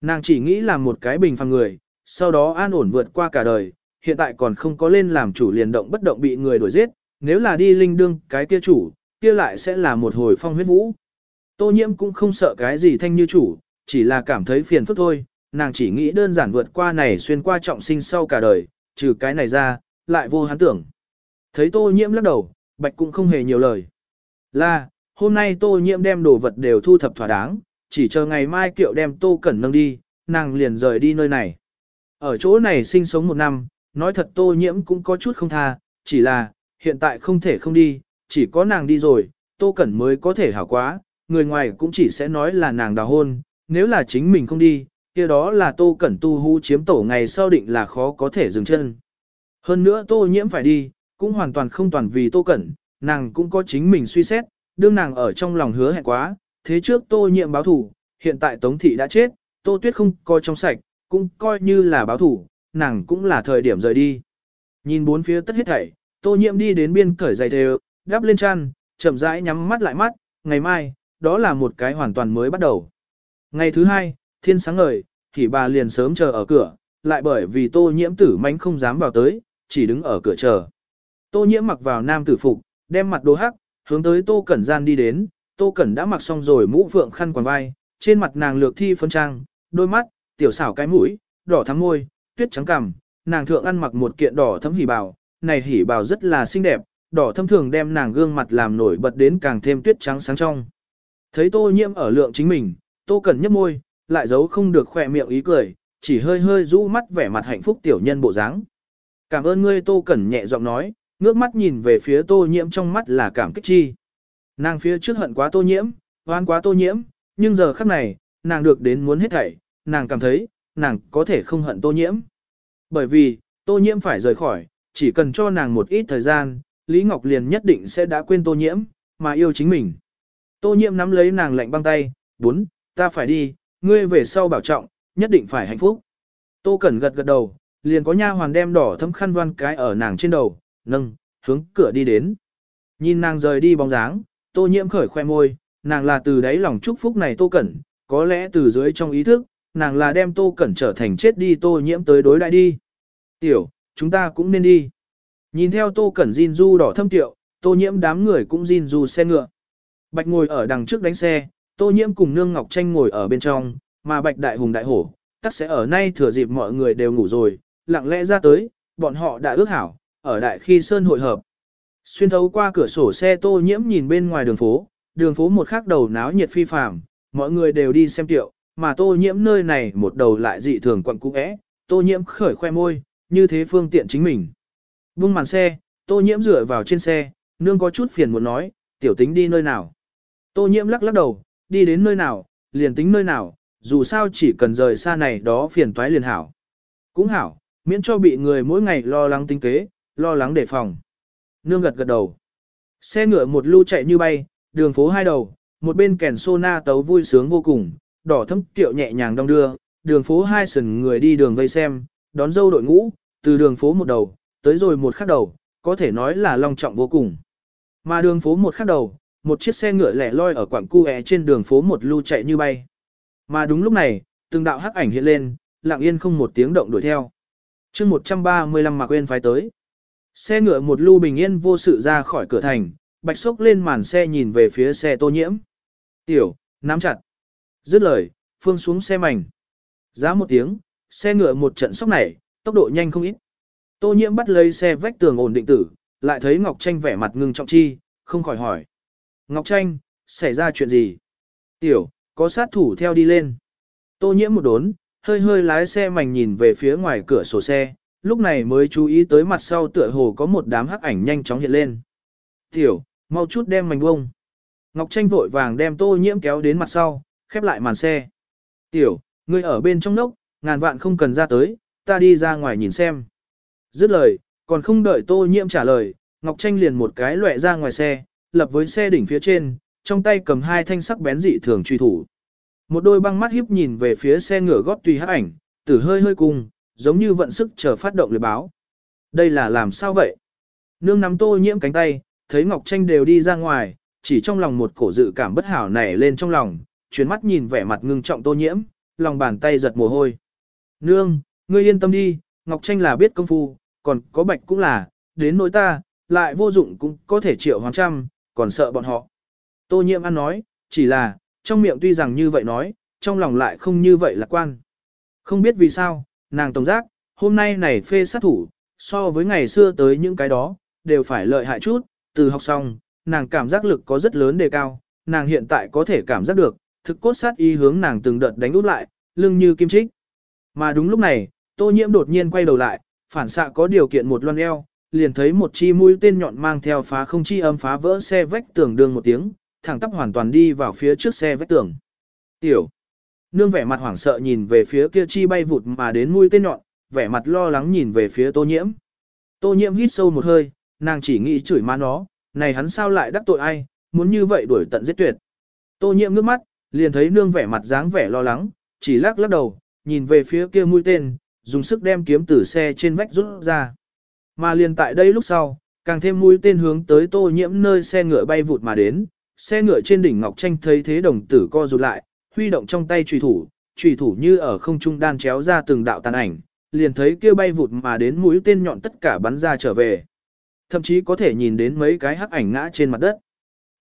Nàng chỉ nghĩ làm một cái bình phàm người, sau đó an ổn vượt qua cả đời, hiện tại còn không có lên làm chủ liền động bất động bị người đuổi giết, nếu là đi linh đương cái kia chủ, kia lại sẽ là một hồi phong huyết vũ. Tô nhiễm cũng không sợ cái gì thanh như chủ, chỉ là cảm thấy phiền phức thôi, nàng chỉ nghĩ đơn giản vượt qua này xuyên qua trọng sinh sau cả đời, trừ cái này ra, lại vô hắn tưởng. Thấy tô nhiễm lắc đầu, bạch cũng không hề nhiều lời. Là, hôm nay tô nhiễm đem đồ vật đều thu thập thỏa đáng, chỉ chờ ngày mai kiệu đem tô cẩn nâng đi, nàng liền rời đi nơi này. Ở chỗ này sinh sống một năm, nói thật tô nhiễm cũng có chút không tha, chỉ là, hiện tại không thể không đi, chỉ có nàng đi rồi, tô cẩn mới có thể hảo quá, người ngoài cũng chỉ sẽ nói là nàng đào hôn, nếu là chính mình không đi, kia đó là tô cẩn tu hú chiếm tổ ngày sau định là khó có thể dừng chân. Hơn nữa tô nhiễm phải đi, cũng hoàn toàn không toàn vì tô cẩn, nàng cũng có chính mình suy xét, đương nàng ở trong lòng hứa hẹn quá, thế trước tô nhiễm báo thủ, hiện tại tống thị đã chết, tô tuyết không coi trong sạch, cũng coi như là báo thủ, nàng cũng là thời điểm rời đi. Nhìn bốn phía tất hết thảy, tô nhiễm đi đến biên cởi giày đều, đắp lên chăn, chậm rãi nhắm mắt lại mắt, ngày mai, đó là một cái hoàn toàn mới bắt đầu. Ngày thứ hai, thiên sáng ngời, thì bà liền sớm chờ ở cửa, lại bởi vì tô nhiễm tử mánh không dám vào tới, chỉ đứng ở cửa chờ. Tô nhiễm mặc vào nam tử phục, đem mặt đồ hắc, hướng tới tô cẩn gian đi đến, tô cẩn đã mặc xong rồi mũ phượng khăn quàng vai, trên mặt nàng lược thi phấn trang, đôi mắt, tiểu xảo cái mũi, đỏ thắm môi, tuyết trắng cằm, nàng thượng ăn mặc một kiện đỏ thấm hỉ bào, này hỉ bào rất là xinh đẹp, đỏ thâm thường đem nàng gương mặt làm nổi bật đến càng thêm tuyết trắng sáng trong. Thấy tô nhiễm ở lượng chính mình, tô cẩn nhấp môi, lại giấu không được khỏe miệng ý cười, chỉ hơi hơi rũ mắt vẻ mặt hạnh phúc tiểu nhân bộ dáng. Cảm ơn ngươi tô cẩn nhẹ giọng nói, ngước mắt nhìn về phía tô nhiễm trong mắt là cảm kích chi. Nàng phía trước hận quá tô nhiễm, oan quá tô nhiễm, nhưng giờ khắc này, nàng được đến muốn hết thảy, nàng cảm thấy, nàng có thể không hận tô nhiễm. Bởi vì, tô nhiễm phải rời khỏi, chỉ cần cho nàng một ít thời gian, Lý Ngọc liền nhất định sẽ đã quên tô nhiễm, mà yêu chính mình. Tô nhiễm nắm lấy nàng lạnh băng tay, bốn, ta phải đi, ngươi về sau bảo trọng, nhất định phải hạnh phúc. Tô Cẩn gật gật đầu, liền có nha hoàn đem đỏ thấm khăn voan cái ở nàng trên đầu, nâng, hướng cửa đi đến. Nhìn nàng rời đi bóng dáng, Tô Nhiễm khởi khoe môi, nàng là từ đáy lòng chúc phúc này Tô Cẩn, có lẽ từ dưới trong ý thức, nàng là đem Tô Cẩn trở thành chết đi Tô Nhiễm tới đối đại đi. Tiểu, chúng ta cũng nên đi. Nhìn theo Tô Cẩn Jin Du đỏ thâm tiệu, Tô Nhiễm đám người cũng Jin Du xe ngựa. Bạch ngồi ở đằng trước đánh xe, Tô Nhiễm cùng Nương Ngọc Tranh ngồi ở bên trong, mà Bạch Đại Hùng Đại Hổ, tắc sẽ ở nay thừa dịp mọi người đều ngủ rồi, lặng lẽ ra tới, bọn họ đã ước hảo, ở Đại Khi Sơn hội hợp. Xuyên thấu qua cửa sổ xe Tô Nhiễm nhìn bên ngoài đường phố, đường phố một khắc đầu náo nhiệt phi phàm, mọi người đều đi xem tiệu, mà Tô Nhiễm nơi này một đầu lại dị thường quặng cũ é, Tô Nhiễm khởi khoe môi, như thế phương tiện chính mình. Vung màn xe, Tô Nhiễm dựa vào trên xe, nương có chút phiền muốn nói, tiểu tính đi nơi nào. Tô Nhiễm lắc lắc đầu, đi đến nơi nào, liền tính nơi nào, dù sao chỉ cần rời xa này đó phiền toái liền hảo. Cũng hảo, miễn cho bị người mỗi ngày lo lắng tinh kế, lo lắng đề phòng. Nương gật gật đầu. Xe ngựa một lưu chạy như bay, đường phố hai đầu, một bên kèn sô na tấu vui sướng vô cùng, đỏ thấm tiệu nhẹ nhàng đong đưa, đường phố hai sần người đi đường vây xem, đón dâu đội ngũ, từ đường phố một đầu, tới rồi một khắc đầu, có thể nói là long trọng vô cùng. Mà đường phố một khắc đầu, một chiếc xe ngựa lẻ loi ở quảng cu trên đường phố một lưu chạy như bay. Mà đúng lúc này, từng đạo hắc ảnh hiện lên, lặng yên không một tiếng động đuổi theo chương 135 mà quên phái tới. Xe ngựa một lưu bình yên vô sự ra khỏi cửa thành, bạch sốc lên màn xe nhìn về phía xe tô nhiễm. Tiểu, nắm chặt. Dứt lời, phương xuống xe mảnh. Giá một tiếng, xe ngựa một trận sốc này, tốc độ nhanh không ít. Tô nhiễm bắt lấy xe vách tường ổn định tử, lại thấy Ngọc Tranh vẻ mặt ngưng trọng chi, không khỏi hỏi. Ngọc Tranh, xảy ra chuyện gì? Tiểu, có sát thủ theo đi lên. Tô nhiễm một đốn, hơi hơi lái xe mảnh nhìn về phía ngoài cửa sổ xe, lúc này mới chú ý tới mặt sau tựa hồ có một đám hắc ảnh nhanh chóng hiện lên. Tiểu, mau chút đem mảnh bông. Ngọc Tranh vội vàng đem tô nhiễm kéo đến mặt sau, khép lại màn xe. Tiểu, ngươi ở bên trong nốc, ngàn vạn không cần ra tới, ta đi ra ngoài nhìn xem. Dứt lời, còn không đợi tô nhiễm trả lời, Ngọc Tranh liền một cái lệ ra ngoài xe, lập với xe đỉnh phía trên, trong tay cầm hai thanh sắc bén dị thường truy thủ. Một đôi băng mắt hiếp nhìn về phía xe ngựa gót tùy hắc ảnh, tử hơi hơi cùng, giống như vận sức chờ phát động liệt báo. Đây là làm sao vậy? Nương nắm tô nhiễm cánh tay, thấy Ngọc Tranh đều đi ra ngoài, chỉ trong lòng một cổ dự cảm bất hảo nảy lên trong lòng, chuyến mắt nhìn vẻ mặt ngưng trọng tô nhiễm, lòng bàn tay giật mồ hôi. Nương, ngươi yên tâm đi, Ngọc Tranh là biết công phu, còn có bạch cũng là, đến nỗi ta, lại vô dụng cũng có thể triệu hoàng trăm, còn sợ bọn họ. Tô nhiễm ăn nói, chỉ là, trong miệng tuy rằng như vậy nói, trong lòng lại không như vậy lạc quan. Không biết vì sao, nàng tổng giác, hôm nay này phê sát thủ, so với ngày xưa tới những cái đó, đều phải lợi hại chút, từ học xong, nàng cảm giác lực có rất lớn đề cao, nàng hiện tại có thể cảm giác được, thực cốt sát y hướng nàng từng đợt đánh út lại, lưng như kim trích. Mà đúng lúc này, tô nhiễm đột nhiên quay đầu lại, phản xạ có điều kiện một loan eo, liền thấy một chi mũi tên nhọn mang theo phá không chi âm phá vỡ xe vách tường đường một tiếng, thẳng tắp hoàn toàn đi vào phía trước xe vách tường. Tiểu. Nương vẻ mặt hoảng sợ nhìn về phía kia chi bay vụt mà đến mũi tên nhọn, vẻ mặt lo lắng nhìn về phía tô nhiễm. Tô nhiễm hít sâu một hơi, nàng chỉ nghĩ chửi má nó, này hắn sao lại đắc tội ai, muốn như vậy đuổi tận giết tuyệt. Tô nhiễm ngước mắt, liền thấy nương vẻ mặt dáng vẻ lo lắng, chỉ lắc lắc đầu, nhìn về phía kia mũi tên, dùng sức đem kiếm từ xe trên vách rút ra. Mà liền tại đây lúc sau, càng thêm mũi tên hướng tới tô nhiễm nơi xe ngựa bay vụt mà đến, xe ngựa trên đỉnh Ngọc Tranh thấy thế đồng tử co rụt lại, huy động trong tay trùy thủ, trùy thủ như ở không trung đan chéo ra từng đạo tàn ảnh, liền thấy kia bay vụt mà đến mũi tên nhọn tất cả bắn ra trở về. Thậm chí có thể nhìn đến mấy cái hắc ảnh ngã trên mặt đất.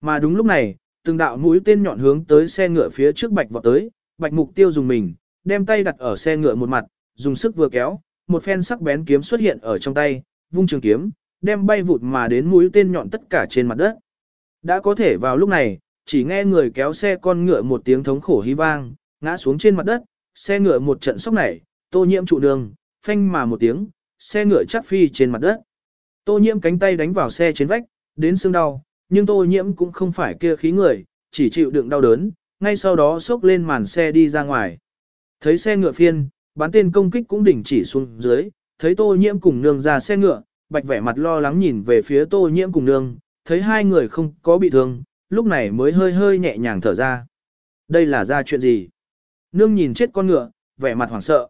Mà đúng lúc này, từng đạo mũi tên nhọn hướng tới xe ngựa phía trước bạch vọt tới, bạch mục tiêu dùng mình, đem tay đặt ở xe ngựa một mặt, dùng sức vừa kéo, một phen sắc bén kiếm xuất hiện ở trong tay, vung trường kiếm, đem bay vụt mà đến mũi tên nhọn tất cả trên mặt đất. Đã có thể vào lúc này, chỉ nghe người kéo xe con ngựa một tiếng thống khổ hí vang, ngã xuống trên mặt đất, xe ngựa một trận sốc nảy, tô nhiễm trụ đường, phanh mà một tiếng, xe ngựa chắc phi trên mặt đất. Tô nhiễm cánh tay đánh vào xe trên vách, đến xương đau, nhưng tô nhiễm cũng không phải kia khí người, chỉ chịu đựng đau đớn, ngay sau đó sốc lên màn xe đi ra ngoài. Thấy xe ngựa phiên, bán tên công kích cũng đình chỉ xuống dưới, thấy tô nhiễm cùng nương ra xe ngựa, bạch vẻ mặt lo lắng nhìn về phía tô nhiễm cùng nương, thấy hai người không có bị thương, lúc này mới hơi hơi nhẹ nhàng thở ra. Đây là ra chuyện gì? Nương nhìn chết con ngựa, vẻ mặt hoảng sợ.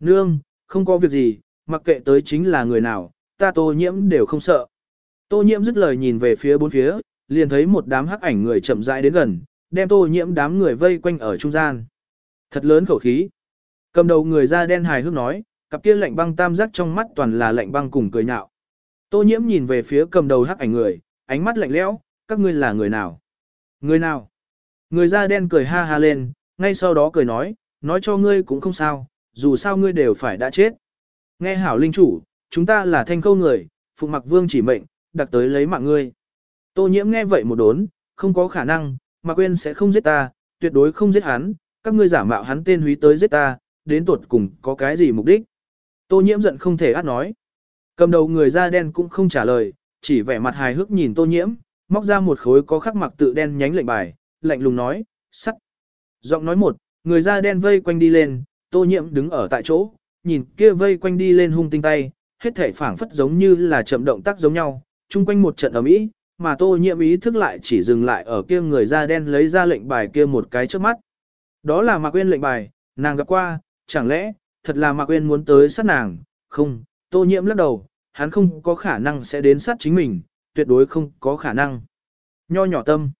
Nương, không có việc gì, mặc kệ tới chính là người nào, ta tô nhiễm đều không sợ. Tô nhiễm dứt lời nhìn về phía bốn phía, liền thấy một đám hắc ảnh người chậm rãi đến gần, đem tô nhiễm đám người vây quanh ở trung gian. Thật lớn khẩu khí. Cầm đầu người da đen hài hước nói, cặp kia lạnh băng tam giác trong mắt toàn là lạnh băng cùng cười nhạo. Tô nhiễm nhìn về phía cầm đầu hắc ảnh người, ánh mắt lạnh lẽo, các ngươi là người nào? Người nào? Người da đen cười ha ha lên, ngay sau đó cười nói, nói cho ngươi cũng không sao, dù sao ngươi đều phải đã chết. Nghe hảo linh chủ, chúng ta là thanh câu người, phụ mặc vương chỉ mệnh, đặc tới lấy mạng ngươi. Tô nhiễm nghe vậy một đốn, không có khả năng, mà quên sẽ không giết ta, tuyệt đối không giết hắn, các ngươi giả mạo hắn tên húy tới giết ta, đến tuột cùng có cái gì mục đích. Tô nhiễm giận không thể át nói. Cầm đầu người da đen cũng không trả lời, chỉ vẻ mặt hài hước nhìn tô nhiễm, móc ra một khối có khắc mặc tự đen nhánh lệnh bài, lạnh lùng nói, sắt. Giọng nói một, người da đen vây quanh đi lên, tô nhiễm đứng ở tại chỗ, nhìn kia vây quanh đi lên hung tinh tay, hết thể phảng phất giống như là chậm động tác giống nhau, chung quanh một trận ầm ĩ, mà tô nhiễm ý thức lại chỉ dừng lại ở kia người da đen lấy ra lệnh bài kia một cái trước mắt. Đó là Mạc uyên lệnh bài, nàng gặp qua, chẳng lẽ, thật là Mạc uyên muốn tới sát nàng, không, tô nhiễm lắc đầu, hắn không có khả năng sẽ đến sát chính mình, tuyệt đối không có khả năng. Nho nhỏ tâm.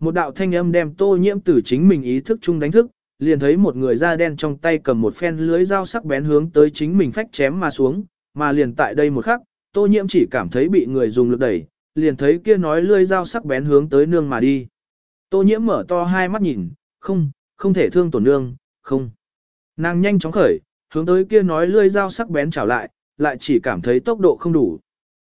Một đạo thanh âm đem tô nhiễm từ chính mình ý thức chung đánh thức, liền thấy một người da đen trong tay cầm một phen lưới dao sắc bén hướng tới chính mình phách chém mà xuống, mà liền tại đây một khắc, tô nhiễm chỉ cảm thấy bị người dùng lực đẩy, liền thấy kia nói lưới dao sắc bén hướng tới nương mà đi. Tô nhiễm mở to hai mắt nhìn, không, không thể thương tổn nương, không. Nàng nhanh chóng khởi, hướng tới kia nói lưỡi dao sắc bén chảo lại, lại chỉ cảm thấy tốc độ không đủ.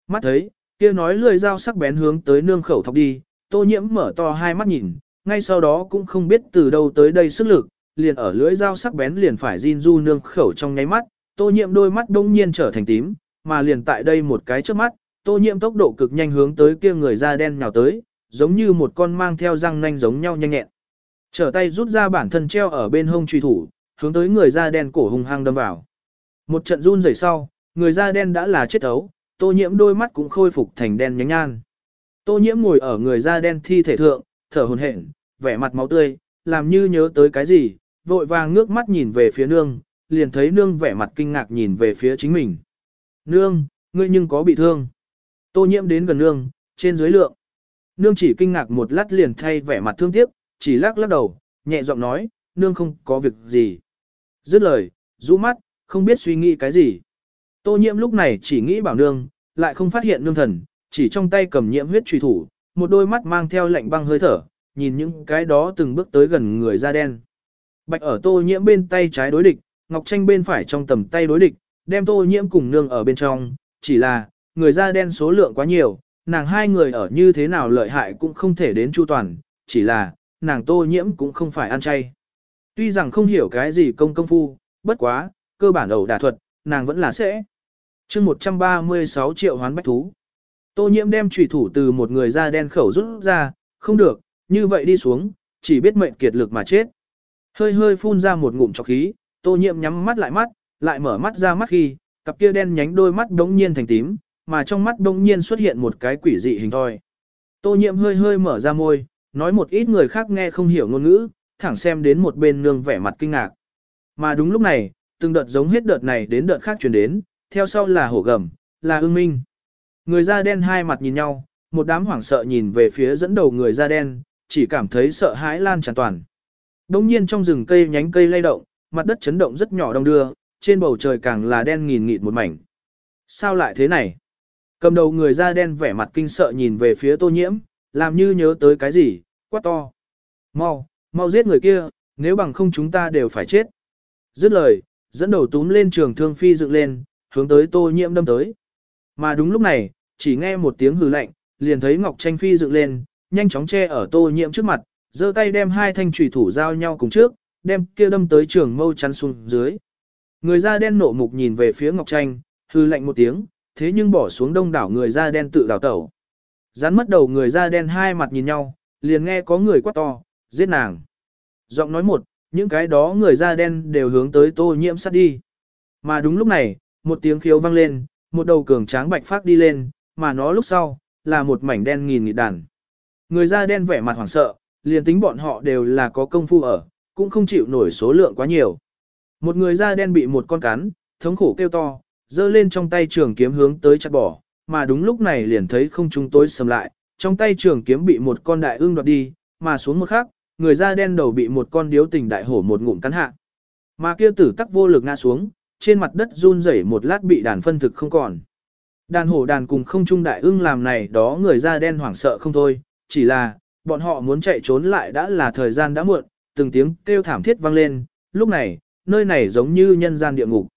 Mắt thấy, kia nói lưỡi dao sắc bén hướng tới nương khẩu thọc đi, tô nhiễm mở to hai mắt nhìn, ngay sau đó cũng không biết từ đâu tới đây sức lực, liền ở lưỡi dao sắc bén liền phải Jin Du nương khẩu trong nháy mắt, tô nhiễm đôi mắt đông nhiên trở thành tím, mà liền tại đây một cái trước mắt, tô nhiễm tốc độ cực nhanh hướng tới kia người da đen nhào tới, giống như một con mang theo răng nanh giống nhau nhanh nhẹn. Trở tay rút ra bản thân treo ở bên hông truy thủ, hướng tới người da đen cổ hung hăng đâm vào. Một trận run rẩy sau, người da đen đã là chết ấu, tô nhiễm đôi mắt cũng khôi phục thành đen nhánh nhan. Tô nhiễm ngồi ở người da đen thi thể thượng, thở hổn hển, vẻ mặt máu tươi, làm như nhớ tới cái gì, vội vàng ngước mắt nhìn về phía nương, liền thấy nương vẻ mặt kinh ngạc nhìn về phía chính mình. Nương, ngươi nhưng có bị thương. Tô nhiễm đến gần nương, trên dưới lượng. Nương chỉ kinh ngạc một lát liền thay vẻ mặt thương tiếc, chỉ lắc lắc đầu, nhẹ giọng nói, nương không có việc gì. Dứt lời, rũ mắt, không biết suy nghĩ cái gì. Tô nhiễm lúc này chỉ nghĩ bảo nương, lại không phát hiện nương thần, chỉ trong tay cầm nhiễm huyết truy thủ, một đôi mắt mang theo lạnh băng hơi thở, nhìn những cái đó từng bước tới gần người da đen. Bạch ở tô nhiễm bên tay trái đối địch, Ngọc Tranh bên phải trong tầm tay đối địch, đem tô nhiễm cùng nương ở bên trong, chỉ là, người da đen số lượng quá nhiều, nàng hai người ở như thế nào lợi hại cũng không thể đến chu toàn, chỉ là, nàng tô nhiễm cũng không phải ăn chay. Tuy rằng không hiểu cái gì công công phu, bất quá, cơ bản ẩu đả thuật, nàng vẫn là sẽ chương 136 triệu hoán bách thú. Tô nhiễm đem trùy thủ từ một người da đen khẩu rút ra, không được, như vậy đi xuống, chỉ biết mệnh kiệt lực mà chết. Hơi hơi phun ra một ngụm chọc khí, tô nhiễm nhắm mắt lại mắt, lại mở mắt ra mắt khi, cặp kia đen nhánh đôi mắt đống nhiên thành tím, mà trong mắt đống nhiên xuất hiện một cái quỷ dị hình thoi. Tô nhiễm hơi hơi mở ra môi, nói một ít người khác nghe không hiểu ngôn ngữ, thẳng xem đến một bên nương vẻ mặt kinh ngạc. Mà đúng lúc này, từng đợt giống hết đợt này đến đợt khác truyền đến, theo sau là hổ gầm, là ưng minh. Người da đen hai mặt nhìn nhau, một đám hoảng sợ nhìn về phía dẫn đầu người da đen, chỉ cảm thấy sợ hãi lan tràn toàn. Đông nhiên trong rừng cây nhánh cây lay động, mặt đất chấn động rất nhỏ đông đưa, trên bầu trời càng là đen nghìn nghịt một mảnh. Sao lại thế này? Cầm đầu người da đen vẻ mặt kinh sợ nhìn về phía tô nhiễm, làm như nhớ tới cái gì, quát to. Mau, mau giết người kia, nếu bằng không chúng ta đều phải chết. Dứt lời, dẫn đầu túm lên trường thương phi dựng lên, hướng tới tô nhiễm đâm tới. Mà đúng lúc này, chỉ nghe một tiếng hừ lạnh, liền thấy Ngọc Tranh phi dựng lên, nhanh chóng che ở tô nhiễm trước mặt, giơ tay đem hai thanh chủy thủ giao nhau cùng trước, đem kia đâm tới trường mâu chắn xuống dưới. Người da đen nộ mục nhìn về phía Ngọc Tranh, hừ lạnh một tiếng, thế nhưng bỏ xuống đông đảo người da đen tự đào tẩu. Rắn mất đầu người da đen hai mặt nhìn nhau, liền nghe có người quát to, giết nàng. Giọng nói một, những cái đó người da đen đều hướng tới tô nhiễm sát đi. Mà đúng lúc này, một tiếng khiếu vang lên, một đầu cường tráng bạch phát đi lên, mà nó lúc sau, là một mảnh đen nghìn nghịt đàn. Người da đen vẻ mặt hoảng sợ, liền tính bọn họ đều là có công phu ở, cũng không chịu nổi số lượng quá nhiều. Một người da đen bị một con cắn, thống khổ kêu to, giơ lên trong tay trường kiếm hướng tới chặt bỏ, mà đúng lúc này liền thấy không trung tối sầm lại, trong tay trường kiếm bị một con đại ương đoạt đi, mà xuống một khắc, người da đen đầu bị một con điếu tình đại hổ một ngụm cắn hạ. Mà kia tử tắc vô lực ngã xuống, trên mặt đất run rẩy một lát bị đàn phân thực không còn. Đàn hổ đàn cùng không trung đại ưng làm này đó người da đen hoảng sợ không thôi, chỉ là, bọn họ muốn chạy trốn lại đã là thời gian đã muộn, từng tiếng kêu thảm thiết vang lên, lúc này, nơi này giống như nhân gian địa ngục.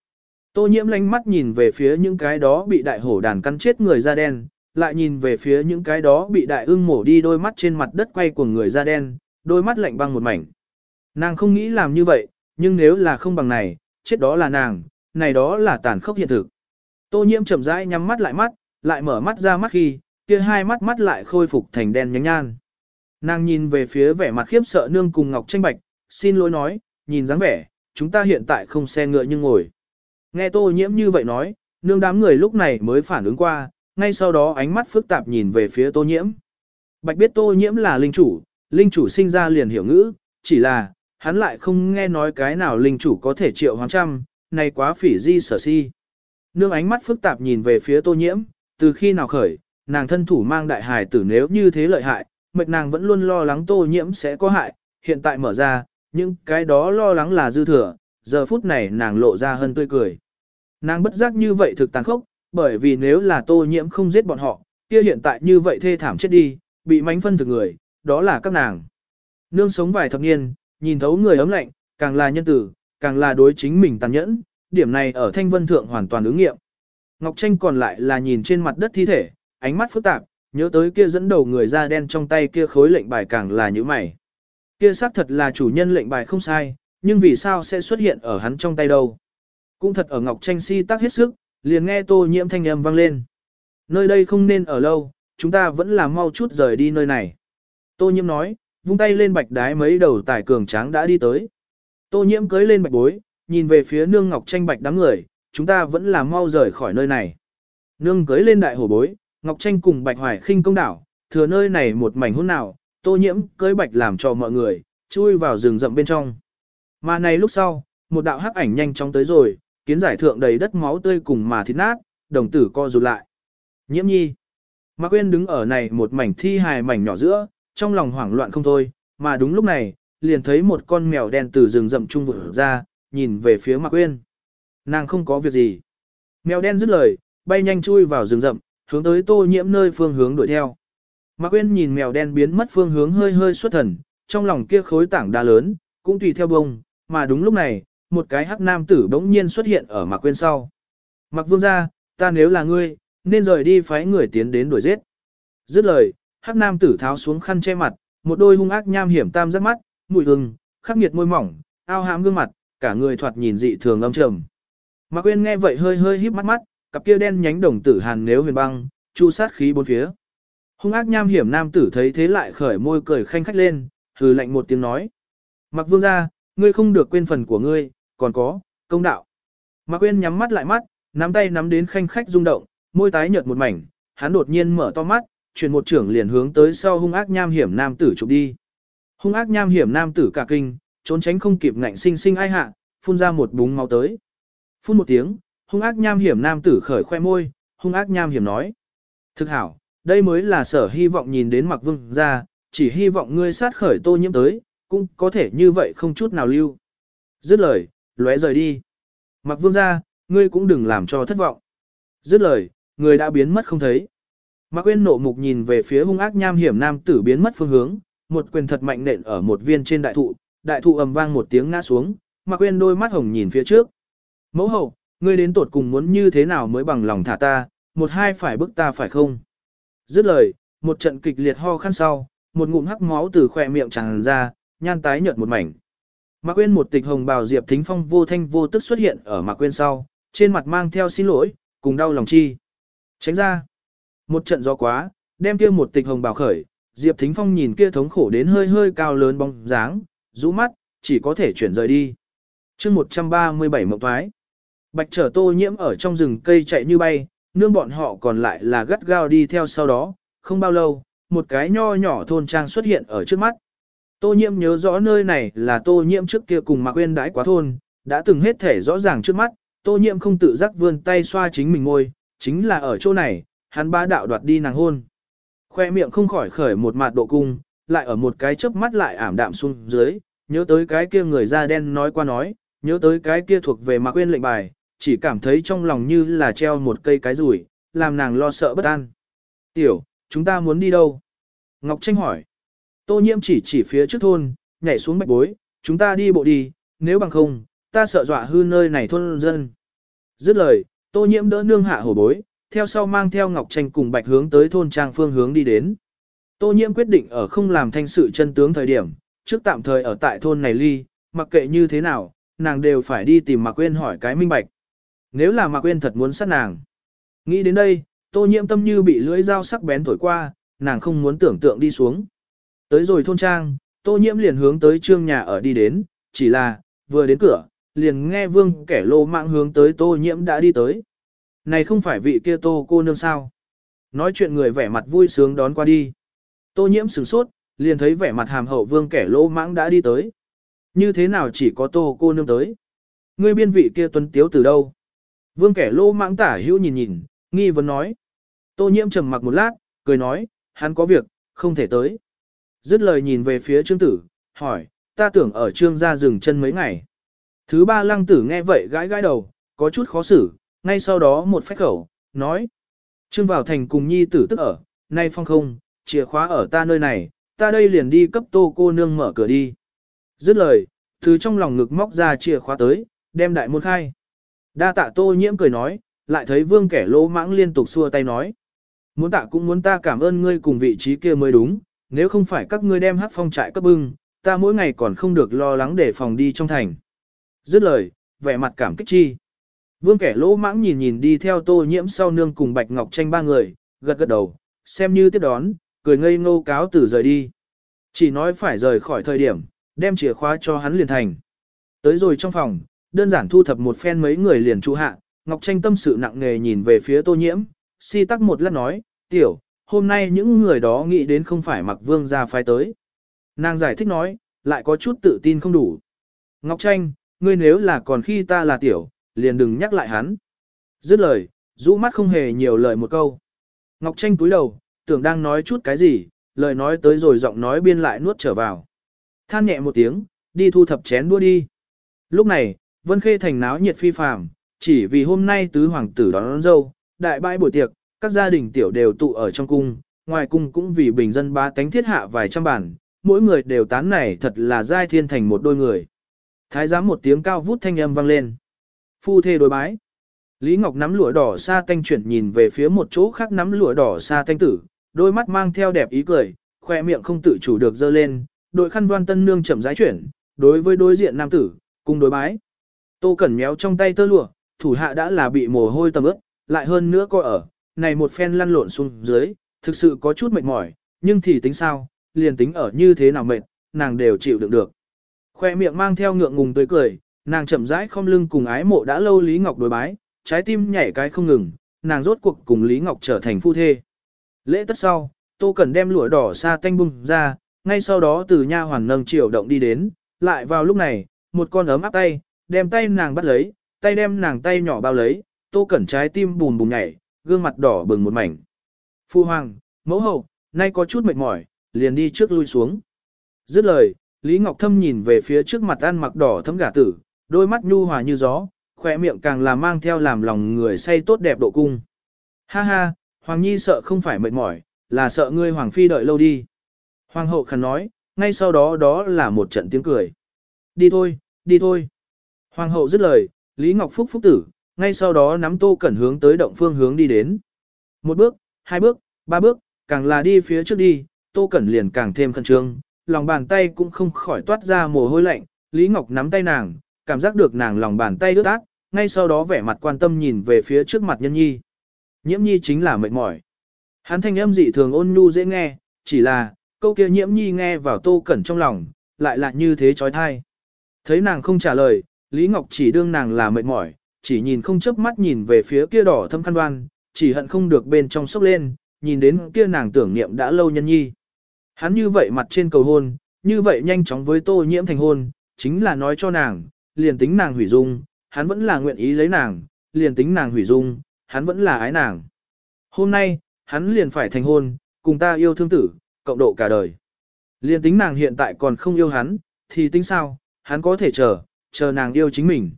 Tô nhiễm lánh mắt nhìn về phía những cái đó bị đại hổ đàn cắn chết người da đen, lại nhìn về phía những cái đó bị đại ưng mổ đi đôi mắt trên mặt đất quay của người da đen, đôi mắt lạnh băng một mảnh. Nàng không nghĩ làm như vậy, nhưng nếu là không bằng này, chết đó là nàng, này đó là tàn khốc hiện thực. Tô nhiễm chậm rãi nhắm mắt lại mắt, lại mở mắt ra mắt khi, kia hai mắt mắt lại khôi phục thành đen nhánh nhan. Nàng nhìn về phía vẻ mặt khiếp sợ nương cùng Ngọc Tranh Bạch, xin lỗi nói, nhìn dáng vẻ, chúng ta hiện tại không xe ngựa nhưng ngồi. Nghe tô nhiễm như vậy nói, nương đám người lúc này mới phản ứng qua, ngay sau đó ánh mắt phức tạp nhìn về phía tô nhiễm. Bạch biết tô nhiễm là linh chủ, linh chủ sinh ra liền hiểu ngữ, chỉ là, hắn lại không nghe nói cái nào linh chủ có thể triệu hoàng trăm, này quá phỉ di sở si. Nương ánh mắt phức tạp nhìn về phía tô nhiễm, từ khi nào khởi, nàng thân thủ mang đại hài tử nếu như thế lợi hại, mệt nàng vẫn luôn lo lắng tô nhiễm sẽ có hại, hiện tại mở ra, nhưng cái đó lo lắng là dư thừa, giờ phút này nàng lộ ra hơn tươi cười. Nàng bất giác như vậy thực tàn khốc, bởi vì nếu là tô nhiễm không giết bọn họ, kia hiện tại như vậy thê thảm chết đi, bị mánh phân thực người, đó là các nàng. Nương sống vài thập niên, nhìn thấu người ấm lạnh, càng là nhân tử, càng là đối chính mình tàn nhẫn, điểm này ở thanh vân thượng hoàn toàn ứng nghiệm. Ngọc Tranh còn lại là nhìn trên mặt đất thi thể, ánh mắt phức tạp, nhớ tới kia dẫn đầu người da đen trong tay kia khối lệnh bài càng là như mày. Kia xác thật là chủ nhân lệnh bài không sai, nhưng vì sao sẽ xuất hiện ở hắn trong tay đâu? Cũng thật ở Ngọc Tranh si tác hết sức, liền nghe tô nhiễm thanh âm vang lên. Nơi đây không nên ở lâu, chúng ta vẫn là mau chút rời đi nơi này. Tô nhiễm nói, vung tay lên bạch đái mấy đầu tài cường tráng đã đi tới. Tô nhiễm cưới lên bạch bối, nhìn về phía nương ngọc tranh bạch đám người, chúng ta vẫn là mau rời khỏi nơi này. Nương cưới lên đại hổ bối, ngọc tranh cùng bạch hoài khinh công đảo, thừa nơi này một mảnh hỗn nào, tô nhiễm cưới bạch làm cho mọi người, chui vào rừng rậm bên trong. Mà này lúc sau, một đạo hắc ảnh nhanh chóng tới rồi, kiến giải thượng đầy đất máu tươi cùng mà thịt nát, đồng tử co rụt lại. Nhiễm nhi. Mạc Quyên đứng ở này một mảnh thi hài mảnh nhỏ giữa, trong lòng hoảng loạn không thôi, mà đúng lúc này, liền thấy một con mèo đen từ rừng rậm trung vừa ra, nhìn về phía Mạc Uyên, Nàng không có việc gì. Mèo đen dứt lời, bay nhanh chui vào rừng rậm, hướng tới tô nhiễm nơi phương hướng đuổi theo. Mạc Uyên nhìn mèo đen biến mất phương hướng hơi hơi xuất thần, trong lòng kia khối tảng đá lớn, cũng tùy theo bông, mà đúng lúc này, một cái hắc nam tử bỗng nhiên xuất hiện ở Mạc Quyên sau. Mạc Vương gia, ta nếu là ngươi, nên rời đi phái người tiến đến đuổi giết. Dứt lời, hắc nam tử tháo xuống khăn che mặt, một đôi hung ác nham hiểm tam giác mắt, mùi hừng, khắc nghiệt môi mỏng, ao hãm gương mặt, cả người thoạt nhìn dị thường âm trầm. Mạc Uyên nghe vậy hơi hơi híp mắt mắt, cặp kia đen nhánh đồng tử hàn nếu huyền băng, chu sát khí bốn phía. Hung ác nham hiểm nam tử thấy thế lại khởi môi cười khanh khách lên, hừ lạnh một tiếng nói. Mạc Vương gia, ngươi không được quên phần của ngươi, còn có, công đạo. Mạc Uyên nhắm mắt lại mắt, nắm tay nắm đến khanh khách rung động, môi tái nhợt một mảnh, hắn đột nhiên mở to mắt, chuyển một trưởng liền hướng tới sau hung ác nham hiểm nam tử chụp đi. Hung ác nham hiểm nam tử cả kinh, trốn tránh không kịp ngạnh sinh sinh ai hạ, phun ra một búng máu tới. Phun một tiếng, hung ác nham hiểm nam tử khởi khoe môi, hung ác nham hiểm nói. Thực hảo, đây mới là sở hy vọng nhìn đến mặc vương ra, chỉ hy vọng ngươi sát khởi tô nhiễm tới, cũng có thể như vậy không chút nào lưu. Dứt lời, lóe rời đi. Mặc vương ra, ngươi cũng đừng làm cho thất vọng. Dứt lời, người đã biến mất không thấy. Mạc Quyên nộ mục nhìn về phía hung ác nham hiểm nam tử biến mất phương hướng, một quyền thật mạnh nện ở một viên trên đại thụ, đại thụ ầm vang một tiếng ngã xuống, Mạc Quyên đôi mắt hồng nhìn phía trước. Mẫu hậu, ngươi đến tột cùng muốn như thế nào mới bằng lòng thả ta, một hai phải bức ta phải không? Dứt lời, một trận kịch liệt ho khăn sau, một ngụm hắc máu từ khỏe miệng tràn ra, nhan tái nhợt một mảnh. Mạc Quyên một tịch hồng bào diệp thính phong vô thanh vô tức xuất hiện ở Mạc Quyên sau, trên mặt mang theo xin lỗi, cùng đau lòng chi. Tránh ra. Một trận gió quá, đem kia một tịch hồng bào khởi, Diệp Thính Phong nhìn kia thống khổ đến hơi hơi cao lớn bóng dáng, rũ mắt, chỉ có thể chuyển rời đi. chương 137 mộng thoái. Bạch trở tô nhiễm ở trong rừng cây chạy như bay, nương bọn họ còn lại là gắt gao đi theo sau đó, không bao lâu, một cái nho nhỏ thôn trang xuất hiện ở trước mắt. Tô nhiễm nhớ rõ nơi này là tô nhiễm trước kia cùng Mạc Quyên đãi quá thôn, đã từng hết thể rõ ràng trước mắt, tô nhiễm không tự giác vươn tay xoa chính mình ngôi, chính là ở chỗ này, hắn bá đạo đoạt đi nàng hôn. Khoe miệng không khỏi khởi một mặt độ cung, lại ở một cái chớp mắt lại ảm đạm xuống dưới, nhớ tới cái kia người da đen nói qua nói, nhớ tới cái kia thuộc về mà quên lệnh bài, chỉ cảm thấy trong lòng như là treo một cây cái rủi, làm nàng lo sợ bất an. Tiểu, chúng ta muốn đi đâu? Ngọc Tranh hỏi. Tô nhiễm chỉ chỉ phía trước thôn, nhảy xuống bạch bối, chúng ta đi bộ đi, nếu bằng không, ta sợ dọa hư nơi này thôn dân. Dứt lời, tô nhiễm đỡ nương hạ hổ bối, theo sau mang theo Ngọc Tranh cùng bạch hướng tới thôn trang phương hướng đi đến. Tô nhiễm quyết định ở không làm thanh sự chân tướng thời điểm, trước tạm thời ở tại thôn này ly, mặc kệ như thế nào, nàng đều phải đi tìm Mạc Quyên hỏi cái minh bạch. Nếu là Mạc Quyên thật muốn sát nàng. Nghĩ đến đây, tô nhiễm tâm như bị lưỡi dao sắc bén thổi qua, nàng không muốn tưởng tượng đi xuống. Tới rồi thôn trang, tô nhiễm liền hướng tới trương nhà ở đi đến, chỉ là, vừa đến cửa, liền nghe vương kẻ lô mạng hướng tới tô nhiễm đã đi tới. Này không phải vị kia tô cô nương sao. Nói chuyện người vẻ mặt vui sướng đón qua đi. Tô nhiễm sửng sốt, liền thấy vẻ mặt hàm hậu vương kẻ lô mãng đã đi tới. Như thế nào chỉ có tô cô nương tới. Ngươi biên vị kia tuấn tiếu từ đâu? Vương kẻ lô mãng tả hữu nhìn nhìn, nghi vấn nói. Tô nhiễm trầm mặc một lát, cười nói, hắn có việc, không thể tới. Dứt lời nhìn về phía trương tử, hỏi, ta tưởng ở trương gia dừng chân mấy ngày. Thứ ba lăng tử nghe vậy gãi gãi đầu, có chút khó xử, ngay sau đó một phách khẩu, nói. Trương vào thành cùng nhi tử tức ở, nay phong không, chìa khóa ở ta nơi này, ta đây liền đi cấp tô cô nương mở cửa đi. Dứt lời, thứ trong lòng ngực móc ra chìa khóa tới, đem đại môn khai. Đa tạ tô nhiễm cười nói, lại thấy vương kẻ lỗ mãng liên tục xua tay nói. Muốn tạ cũng muốn ta cảm ơn ngươi cùng vị trí kia mới đúng, nếu không phải các ngươi đem hát phong trại cấp bưng, ta mỗi ngày còn không được lo lắng để phòng đi trong thành. Dứt lời, vẻ mặt cảm kích chi. Vương kẻ lỗ mãng nhìn nhìn đi theo tô nhiễm sau nương cùng Bạch Ngọc Tranh ba người, gật gật đầu, xem như tiếp đón, cười ngây ngô cáo tử rời đi. Chỉ nói phải rời khỏi thời điểm, đem chìa khóa cho hắn liền thành. Tới rồi trong phòng, đơn giản thu thập một phen mấy người liền trụ hạ, Ngọc Tranh tâm sự nặng nề nhìn về phía tô nhiễm, si tắc một lát nói, tiểu, hôm nay những người đó nghĩ đến không phải mặc vương ra phái tới. Nàng giải thích nói, lại có chút tự tin không đủ. Ngọc Tranh, ngươi nếu là còn khi ta là tiểu, liền đừng nhắc lại hắn. Dứt lời, rũ mắt không hề nhiều lời một câu. Ngọc Tranh túi đầu, tưởng đang nói chút cái gì, lời nói tới rồi giọng nói biên lại nuốt trở vào. Than nhẹ một tiếng, đi thu thập chén đua đi. Lúc này, Vân Khê thành náo nhiệt phi phàm, chỉ vì hôm nay tứ hoàng tử đón, đón dâu, đại bãi buổi tiệc, các gia đình tiểu đều tụ ở trong cung, ngoài cung cũng vì bình dân ba tánh thiết hạ vài trăm bản, mỗi người đều tán này thật là giai thiên thành một đôi người. Thái giám một tiếng cao vút thanh âm vang lên. Phu thê đối bái. Lý Ngọc nắm lụa đỏ sa tanh chuyển nhìn về phía một chỗ khác nắm lụa đỏ sa tanh tử, đôi mắt mang theo đẹp ý cười, khoe miệng không tự chủ được dơ lên, đội khăn đoan tân nương chậm rãi chuyển, đối với đối diện nam tử, cùng đối bái. Tô Cẩn méo trong tay tơ lụa, thủ hạ đã là bị mồ hôi tầm ướt, lại hơn nữa coi ở, này một phen lăn lộn xuống dưới, thực sự có chút mệt mỏi, nhưng thì tính sao, liền tính ở như thế nào mệt, nàng đều chịu đựng được. Khoe miệng mang theo ngượng ngùng tươi cười, nàng chậm rãi không lưng cùng ái mộ đã lâu Lý Ngọc đối bái, trái tim nhảy cái không ngừng, nàng rốt cuộc cùng Lý Ngọc trở thành phu thê. Lễ tất sau, Tô Cẩn đem lụa đỏ sa tanh bung ra, ngay sau đó từ nha hoàn nâng triều động đi đến, lại vào lúc này, một con ấm áp tay, đem tay nàng bắt lấy, tay đem nàng tay nhỏ bao lấy, Tô Cẩn trái tim bùm bùm nhảy, gương mặt đỏ bừng một mảnh. Phu hoàng, mẫu hậu, nay có chút mệt mỏi, liền đi trước lui xuống. Dứt lời, Lý Ngọc Thâm nhìn về phía trước mặt ăn mặc đỏ thấm gà tử, đôi mắt nhu hòa như gió, khỏe miệng càng là mang theo làm lòng người say tốt đẹp độ cung. Ha ha, Hoàng Nhi sợ không phải mệt mỏi, là sợ ngươi Hoàng Phi đợi lâu đi. Hoàng hậu khẩn nói, ngay sau đó đó là một trận tiếng cười. Đi thôi, đi thôi. Hoàng hậu dứt lời, Lý Ngọc Phúc phúc tử, ngay sau đó nắm tô cẩn hướng tới động phương hướng đi đến. Một bước, hai bước, ba bước, càng là đi phía trước đi, tô cẩn liền càng thêm khẩn trương, lòng bàn tay cũng không khỏi toát ra mồ hôi lạnh, Lý Ngọc nắm tay nàng, cảm giác được nàng lòng bàn tay ướt át, ngay sau đó vẻ mặt quan tâm nhìn về phía trước mặt nhân nhi. Nhiễm nhi chính là mệt mỏi. Hắn thanh âm dị thường ôn nhu dễ nghe, chỉ là, câu kia nhiễm nhi nghe vào tô cẩn trong lòng, lại là như thế trói thai. Thấy nàng không trả lời, Lý Ngọc chỉ đương nàng là mệt mỏi, chỉ nhìn không chớp mắt nhìn về phía kia đỏ thâm khăn đoan, chỉ hận không được bên trong sốc lên, nhìn đến kia nàng tưởng niệm đã lâu nhân nhi. Hắn như vậy mặt trên cầu hôn, như vậy nhanh chóng với tô nhiễm thành hôn, chính là nói cho nàng, liền tính nàng hủy dung, hắn vẫn là nguyện ý lấy nàng, liền tính nàng hủy dung, hắn vẫn là ái nàng. Hôm nay, hắn liền phải thành hôn, cùng ta yêu thương tử, cộng độ cả đời. Liền tính nàng hiện tại còn không yêu hắn, thì tính sao, hắn có thể chờ, chờ nàng yêu chính mình.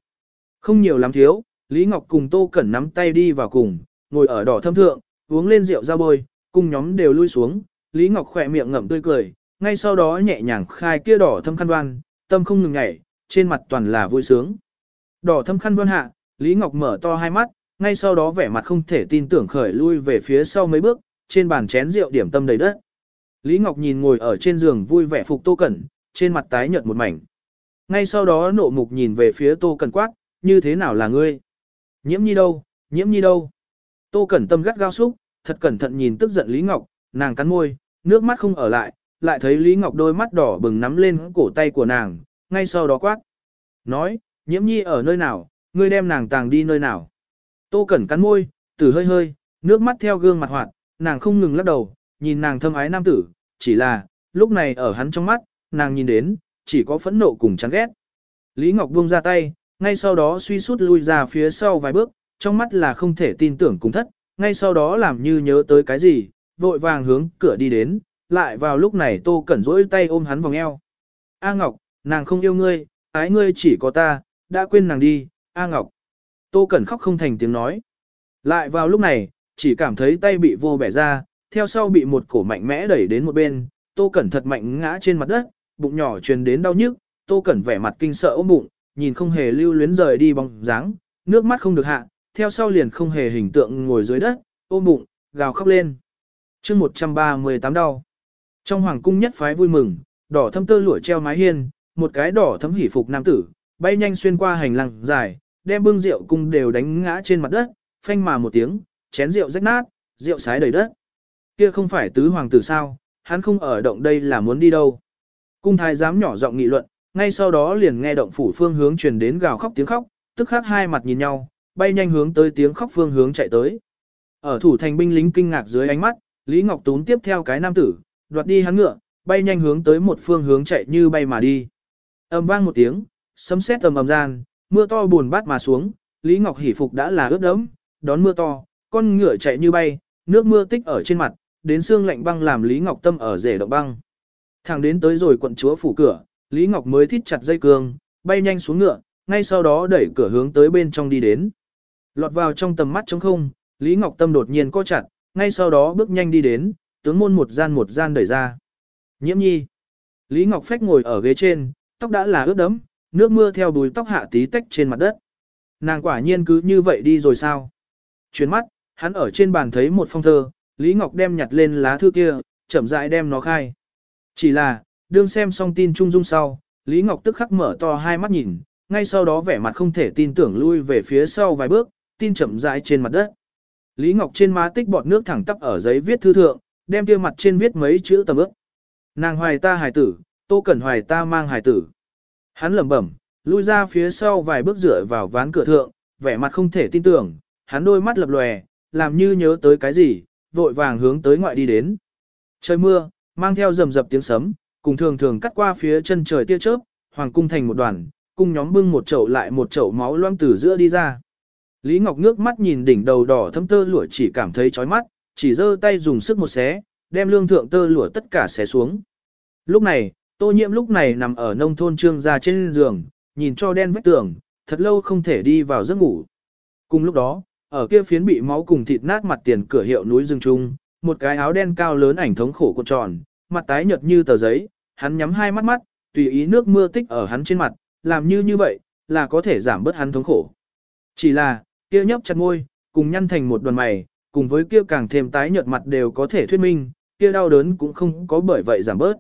Không nhiều lắm thiếu, Lý Ngọc cùng Tô Cẩn nắm tay đi vào cùng, ngồi ở đỏ thâm thượng, uống lên rượu ra bôi, cùng nhóm đều lui xuống, Lý Ngọc khỏe miệng ngậm tươi cười, ngay sau đó nhẹ nhàng khai kia đỏ thâm khăn đoan, tâm không ngừng nhảy, trên mặt toàn là vui sướng. Đỏ thâm khăn vân hạ, Lý Ngọc mở to hai mắt, ngay sau đó vẻ mặt không thể tin tưởng khởi lui về phía sau mấy bước, trên bàn chén rượu điểm tâm đầy đất. Lý Ngọc nhìn ngồi ở trên giường vui vẻ phục Tô Cẩn, trên mặt tái nhợt một mảnh. Ngay sau đó nộ mục nhìn về phía Tô Cẩn quát, như thế nào là ngươi? Nhiễm nhi đâu, nhiễm nhi đâu? Tô Cẩn tâm gắt gao xúc, thật cẩn thận nhìn tức giận Lý Ngọc, nàng cắn môi, nước mắt không ở lại, lại thấy Lý Ngọc đôi mắt đỏ bừng nắm lên cổ tay của nàng, ngay sau đó quát. Nói, nhiễm nhi ở nơi nào, ngươi đem nàng tàng đi nơi nào? Tô Cẩn cắn môi, tử hơi hơi, nước mắt theo gương mặt hoạt, nàng không ngừng lắc đầu, nhìn nàng thâm ái nam tử, chỉ là, lúc này ở hắn trong mắt, nàng nhìn đến, chỉ có phẫn nộ cùng chán ghét. Lý Ngọc buông ra tay, ngay sau đó suy sút lui ra phía sau vài bước, trong mắt là không thể tin tưởng cùng thất, ngay sau đó làm như nhớ tới cái gì, vội vàng hướng cửa đi đến, lại vào lúc này Tô Cẩn rỗi tay ôm hắn vòng eo. A Ngọc, nàng không yêu ngươi, ái ngươi chỉ có ta, đã quên nàng đi, A Ngọc. Tô Cẩn khóc không thành tiếng nói. Lại vào lúc này, chỉ cảm thấy tay bị vô bẻ ra, theo sau bị một cổ mạnh mẽ đẩy đến một bên, Tô Cẩn thật mạnh ngã trên mặt đất, bụng nhỏ truyền đến đau nhức, Tô Cẩn vẻ mặt kinh sợ ôm bụng, nhìn không hề lưu luyến rời đi bóng dáng, nước mắt không được hạ, theo sau liền không hề hình tượng ngồi dưới đất, ôm bụng, gào khóc lên. chương 138 đau. Trong hoàng cung nhất phái vui mừng, đỏ thâm tơ lụa treo mái hiên, một cái đỏ thấm hỉ phục nam tử, bay nhanh xuyên qua hành lang dài, đem bưng rượu cung đều đánh ngã trên mặt đất, phanh mà một tiếng, chén rượu rách nát, rượu sái đầy đất. Kia không phải tứ hoàng tử sao, hắn không ở động đây là muốn đi đâu. Cung thái giám nhỏ giọng nghị luận, ngay sau đó liền nghe động phủ phương hướng truyền đến gào khóc tiếng khóc, tức khắc hai mặt nhìn nhau, bay nhanh hướng tới tiếng khóc phương hướng chạy tới. Ở thủ thành binh lính kinh ngạc dưới ánh mắt, Lý Ngọc Tún tiếp theo cái nam tử, đoạt đi hắn ngựa, bay nhanh hướng tới một phương hướng chạy như bay mà đi. Ầm vang một tiếng, sấm sét tầm ầm gian, mưa to buồn bát mà xuống, Lý Ngọc hỉ phục đã là ướt đẫm, đón mưa to, con ngựa chạy như bay, nước mưa tích ở trên mặt, đến xương lạnh băng làm Lý Ngọc tâm ở rể động băng. Thẳng đến tới rồi quận chúa phủ cửa, Lý Ngọc mới thít chặt dây cương, bay nhanh xuống ngựa, ngay sau đó đẩy cửa hướng tới bên trong đi đến. Lọt vào trong tầm mắt trống không, Lý Ngọc Tâm đột nhiên co chặt, ngay sau đó bước nhanh đi đến, tướng môn một gian một gian đẩy ra. Nhiễm nhi. Lý Ngọc Phách ngồi ở ghế trên, tóc đã là ướt đẫm, nước mưa theo bùi tóc hạ tí tách trên mặt đất. Nàng quả nhiên cứ như vậy đi rồi sao? Chuyến mắt, hắn ở trên bàn thấy một phong thơ, Lý Ngọc đem nhặt lên lá thư kia, chậm rãi đem nó khai. Chỉ là, đương xem xong tin trung dung sau, Lý Ngọc tức khắc mở to hai mắt nhìn, ngay sau đó vẻ mặt không thể tin tưởng lui về phía sau vài bước, tin chậm rãi trên mặt đất. Lý Ngọc trên má tích bọt nước thẳng tắp ở giấy viết thư thượng, đem kia mặt trên viết mấy chữ tầm ước. Nàng hoài ta hài tử, tô cẩn hoài ta mang hài tử. Hắn lẩm bẩm, lui ra phía sau vài bước dựa vào ván cửa thượng, vẻ mặt không thể tin tưởng, hắn đôi mắt lập lòe, làm như nhớ tới cái gì, vội vàng hướng tới ngoại đi đến. Trời mưa, mang theo rầm rập tiếng sấm, cùng thường thường cắt qua phía chân trời tia chớp, hoàng cung thành một đoàn, cung nhóm bưng một chậu lại một chậu máu loang từ giữa đi ra. Lý Ngọc ngước mắt nhìn đỉnh đầu đỏ thâm tơ lụa chỉ cảm thấy chói mắt, chỉ giơ tay dùng sức một xé, đem lương thượng tơ lụa tất cả xé xuống. Lúc này, tô nhiễm lúc này nằm ở nông thôn trương gia trên giường, nhìn cho đen vách tường, thật lâu không thể đi vào giấc ngủ. Cùng lúc đó, ở kia phiến bị máu cùng thịt nát mặt tiền cửa hiệu núi rừng trung, một cái áo đen cao lớn ảnh thống khổ cuộn tròn, mặt tái nhợt như tờ giấy, hắn nhắm hai mắt mắt, tùy ý nước mưa tích ở hắn trên mặt, làm như như vậy, là có thể giảm bớt hắn thống khổ. Chỉ là, kia nhấp chặt môi, cùng nhăn thành một đoàn mày, cùng với kia càng thêm tái nhợt mặt đều có thể thuyết minh, kia đau đớn cũng không có bởi vậy giảm bớt.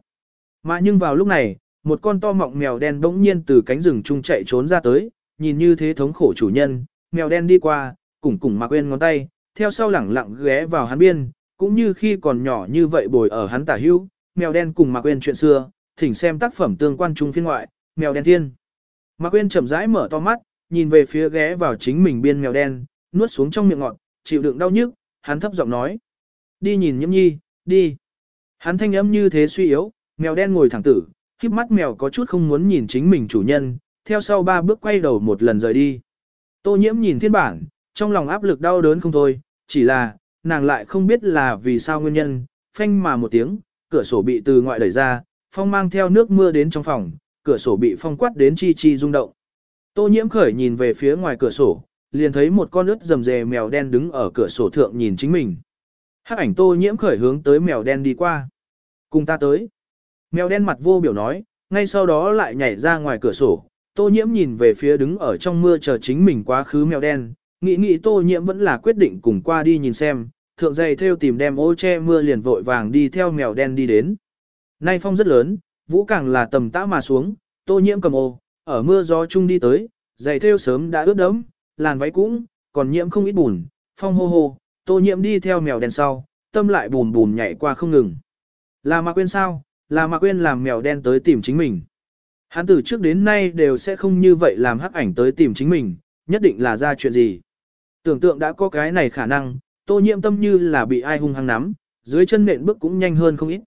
Mà nhưng vào lúc này, một con to mọng mèo đen bỗng nhiên từ cánh rừng trung chạy trốn ra tới, nhìn như thế thống khổ chủ nhân, mèo đen đi qua, cùng cùng mặc quên ngón tay, theo sau lẳng lặng ghé vào hắn biên, cũng như khi còn nhỏ như vậy bồi ở hắn tả hữu, mèo đen cùng mặc quên chuyện xưa, thỉnh xem tác phẩm tương quan trung phiên ngoại, mèo đen thiên. Mạc Quyên chậm rãi mở to mắt, nhìn về phía ghé vào chính mình biên mèo đen, nuốt xuống trong miệng ngọt, chịu đựng đau nhức, hắn thấp giọng nói. Đi nhìn nhiễm nhi, đi. Hắn thanh âm như thế suy yếu, mèo đen ngồi thẳng tử, khiếp mắt mèo có chút không muốn nhìn chính mình chủ nhân, theo sau ba bước quay đầu một lần rời đi. Tô nhiễm nhìn thiên bản, trong lòng áp lực đau đớn không thôi, chỉ là, nàng lại không biết là vì sao nguyên nhân, phanh mà một tiếng, cửa sổ bị từ ngoại đẩy ra, phong mang theo nước mưa đến trong phòng, cửa sổ bị phong quát đến chi chi rung động. Tô nhiễm khởi nhìn về phía ngoài cửa sổ, liền thấy một con ướt rầm rề mèo đen đứng ở cửa sổ thượng nhìn chính mình. Hắc ảnh tô nhiễm khởi hướng tới mèo đen đi qua. Cùng ta tới. Mèo đen mặt vô biểu nói, ngay sau đó lại nhảy ra ngoài cửa sổ. Tô nhiễm nhìn về phía đứng ở trong mưa chờ chính mình quá khứ mèo đen, nghĩ nghĩ tô nhiễm vẫn là quyết định cùng qua đi nhìn xem, thượng dày theo tìm đem ô che mưa liền vội vàng đi theo mèo đen đi đến. Nay phong rất lớn, vũ càng là tầm tã mà xuống, tô nhiễm cầm ô, ở mưa gió chung đi tới, giày theo sớm đã ướt đẫm, làn váy cũng, còn nhiễm không ít bùn, phong hô hô, tô nhiễm đi theo mèo đen sau, tâm lại bùn bùn nhảy qua không ngừng. Là mà quên sao, là mà quên làm mèo đen tới tìm chính mình. Hắn từ trước đến nay đều sẽ không như vậy làm hắc ảnh tới tìm chính mình, nhất định là ra chuyện gì. Tưởng tượng đã có cái này khả năng, tô nhiễm tâm như là bị ai hung hăng nắm, dưới chân nện bước cũng nhanh hơn không ít.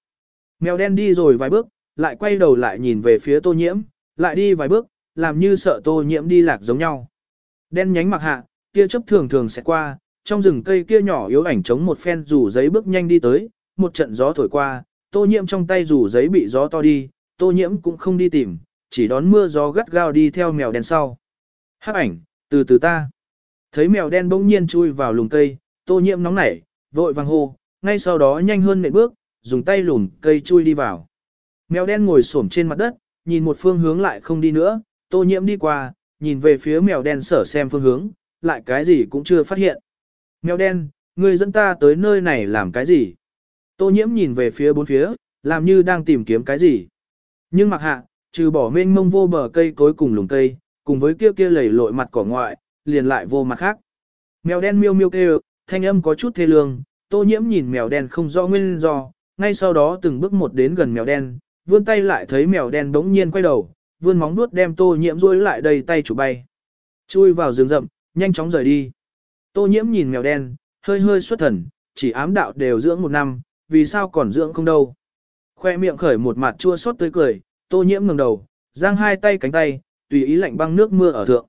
Mèo đen đi rồi vài bước, lại quay đầu lại nhìn về phía tô nhiễm, lại đi vài bước, làm như sợ tô nhiễm đi lạc giống nhau. Đen nhánh mặc hạ, kia chấp thường thường sẽ qua, trong rừng cây kia nhỏ yếu ảnh chống một phen dù giấy bước nhanh đi tới, một trận gió thổi qua, tô nhiễm trong tay rủ giấy bị gió to đi, tô nhiễm cũng không đi tìm, chỉ đón mưa gió gắt gao đi theo mèo đen sau. Hắc ảnh, từ từ ta. Thấy mèo đen bỗng nhiên chui vào lùm cây, tô nhiễm nóng nảy, vội vàng hô, ngay sau đó nhanh hơn nệm bước, dùng tay lùm cây chui đi vào. Mèo đen ngồi xổm trên mặt đất, nhìn một phương hướng lại không đi nữa, tô nhiễm đi qua, nhìn về phía mèo đen sở xem phương hướng, lại cái gì cũng chưa phát hiện. Mèo đen, người dẫn ta tới nơi này làm cái gì? Tô nhiễm nhìn về phía bốn phía, làm như đang tìm kiếm cái gì. Nhưng mặc hạ, trừ bỏ mênh mông vô bờ cây cối cùng lùng cây, cùng với kia kia lầy lội mặt cỏ ngoại, liền lại vô mặt khác. Mèo đen miêu miêu kêu, thanh âm có chút thê lương, tô nhiễm nhìn mèo đen không rõ nguyên do, ngay sau đó từng bước một đến gần mèo đen, vươn tay lại thấy mèo đen đống nhiên quay đầu, vươn móng vuốt đem tô nhiễm rối lại đầy tay chủ bay. Chui vào rừng rậm, nhanh chóng rời đi. Tô nhiễm nhìn mèo đen, hơi hơi xuất thần, chỉ ám đạo đều dưỡng một năm, vì sao còn dưỡng không đâu. Khoe miệng khởi một mặt chua xót tươi cười, tô nhiễm ngẩng đầu, giang hai tay cánh tay, tùy ý lạnh băng nước mưa ở thượng.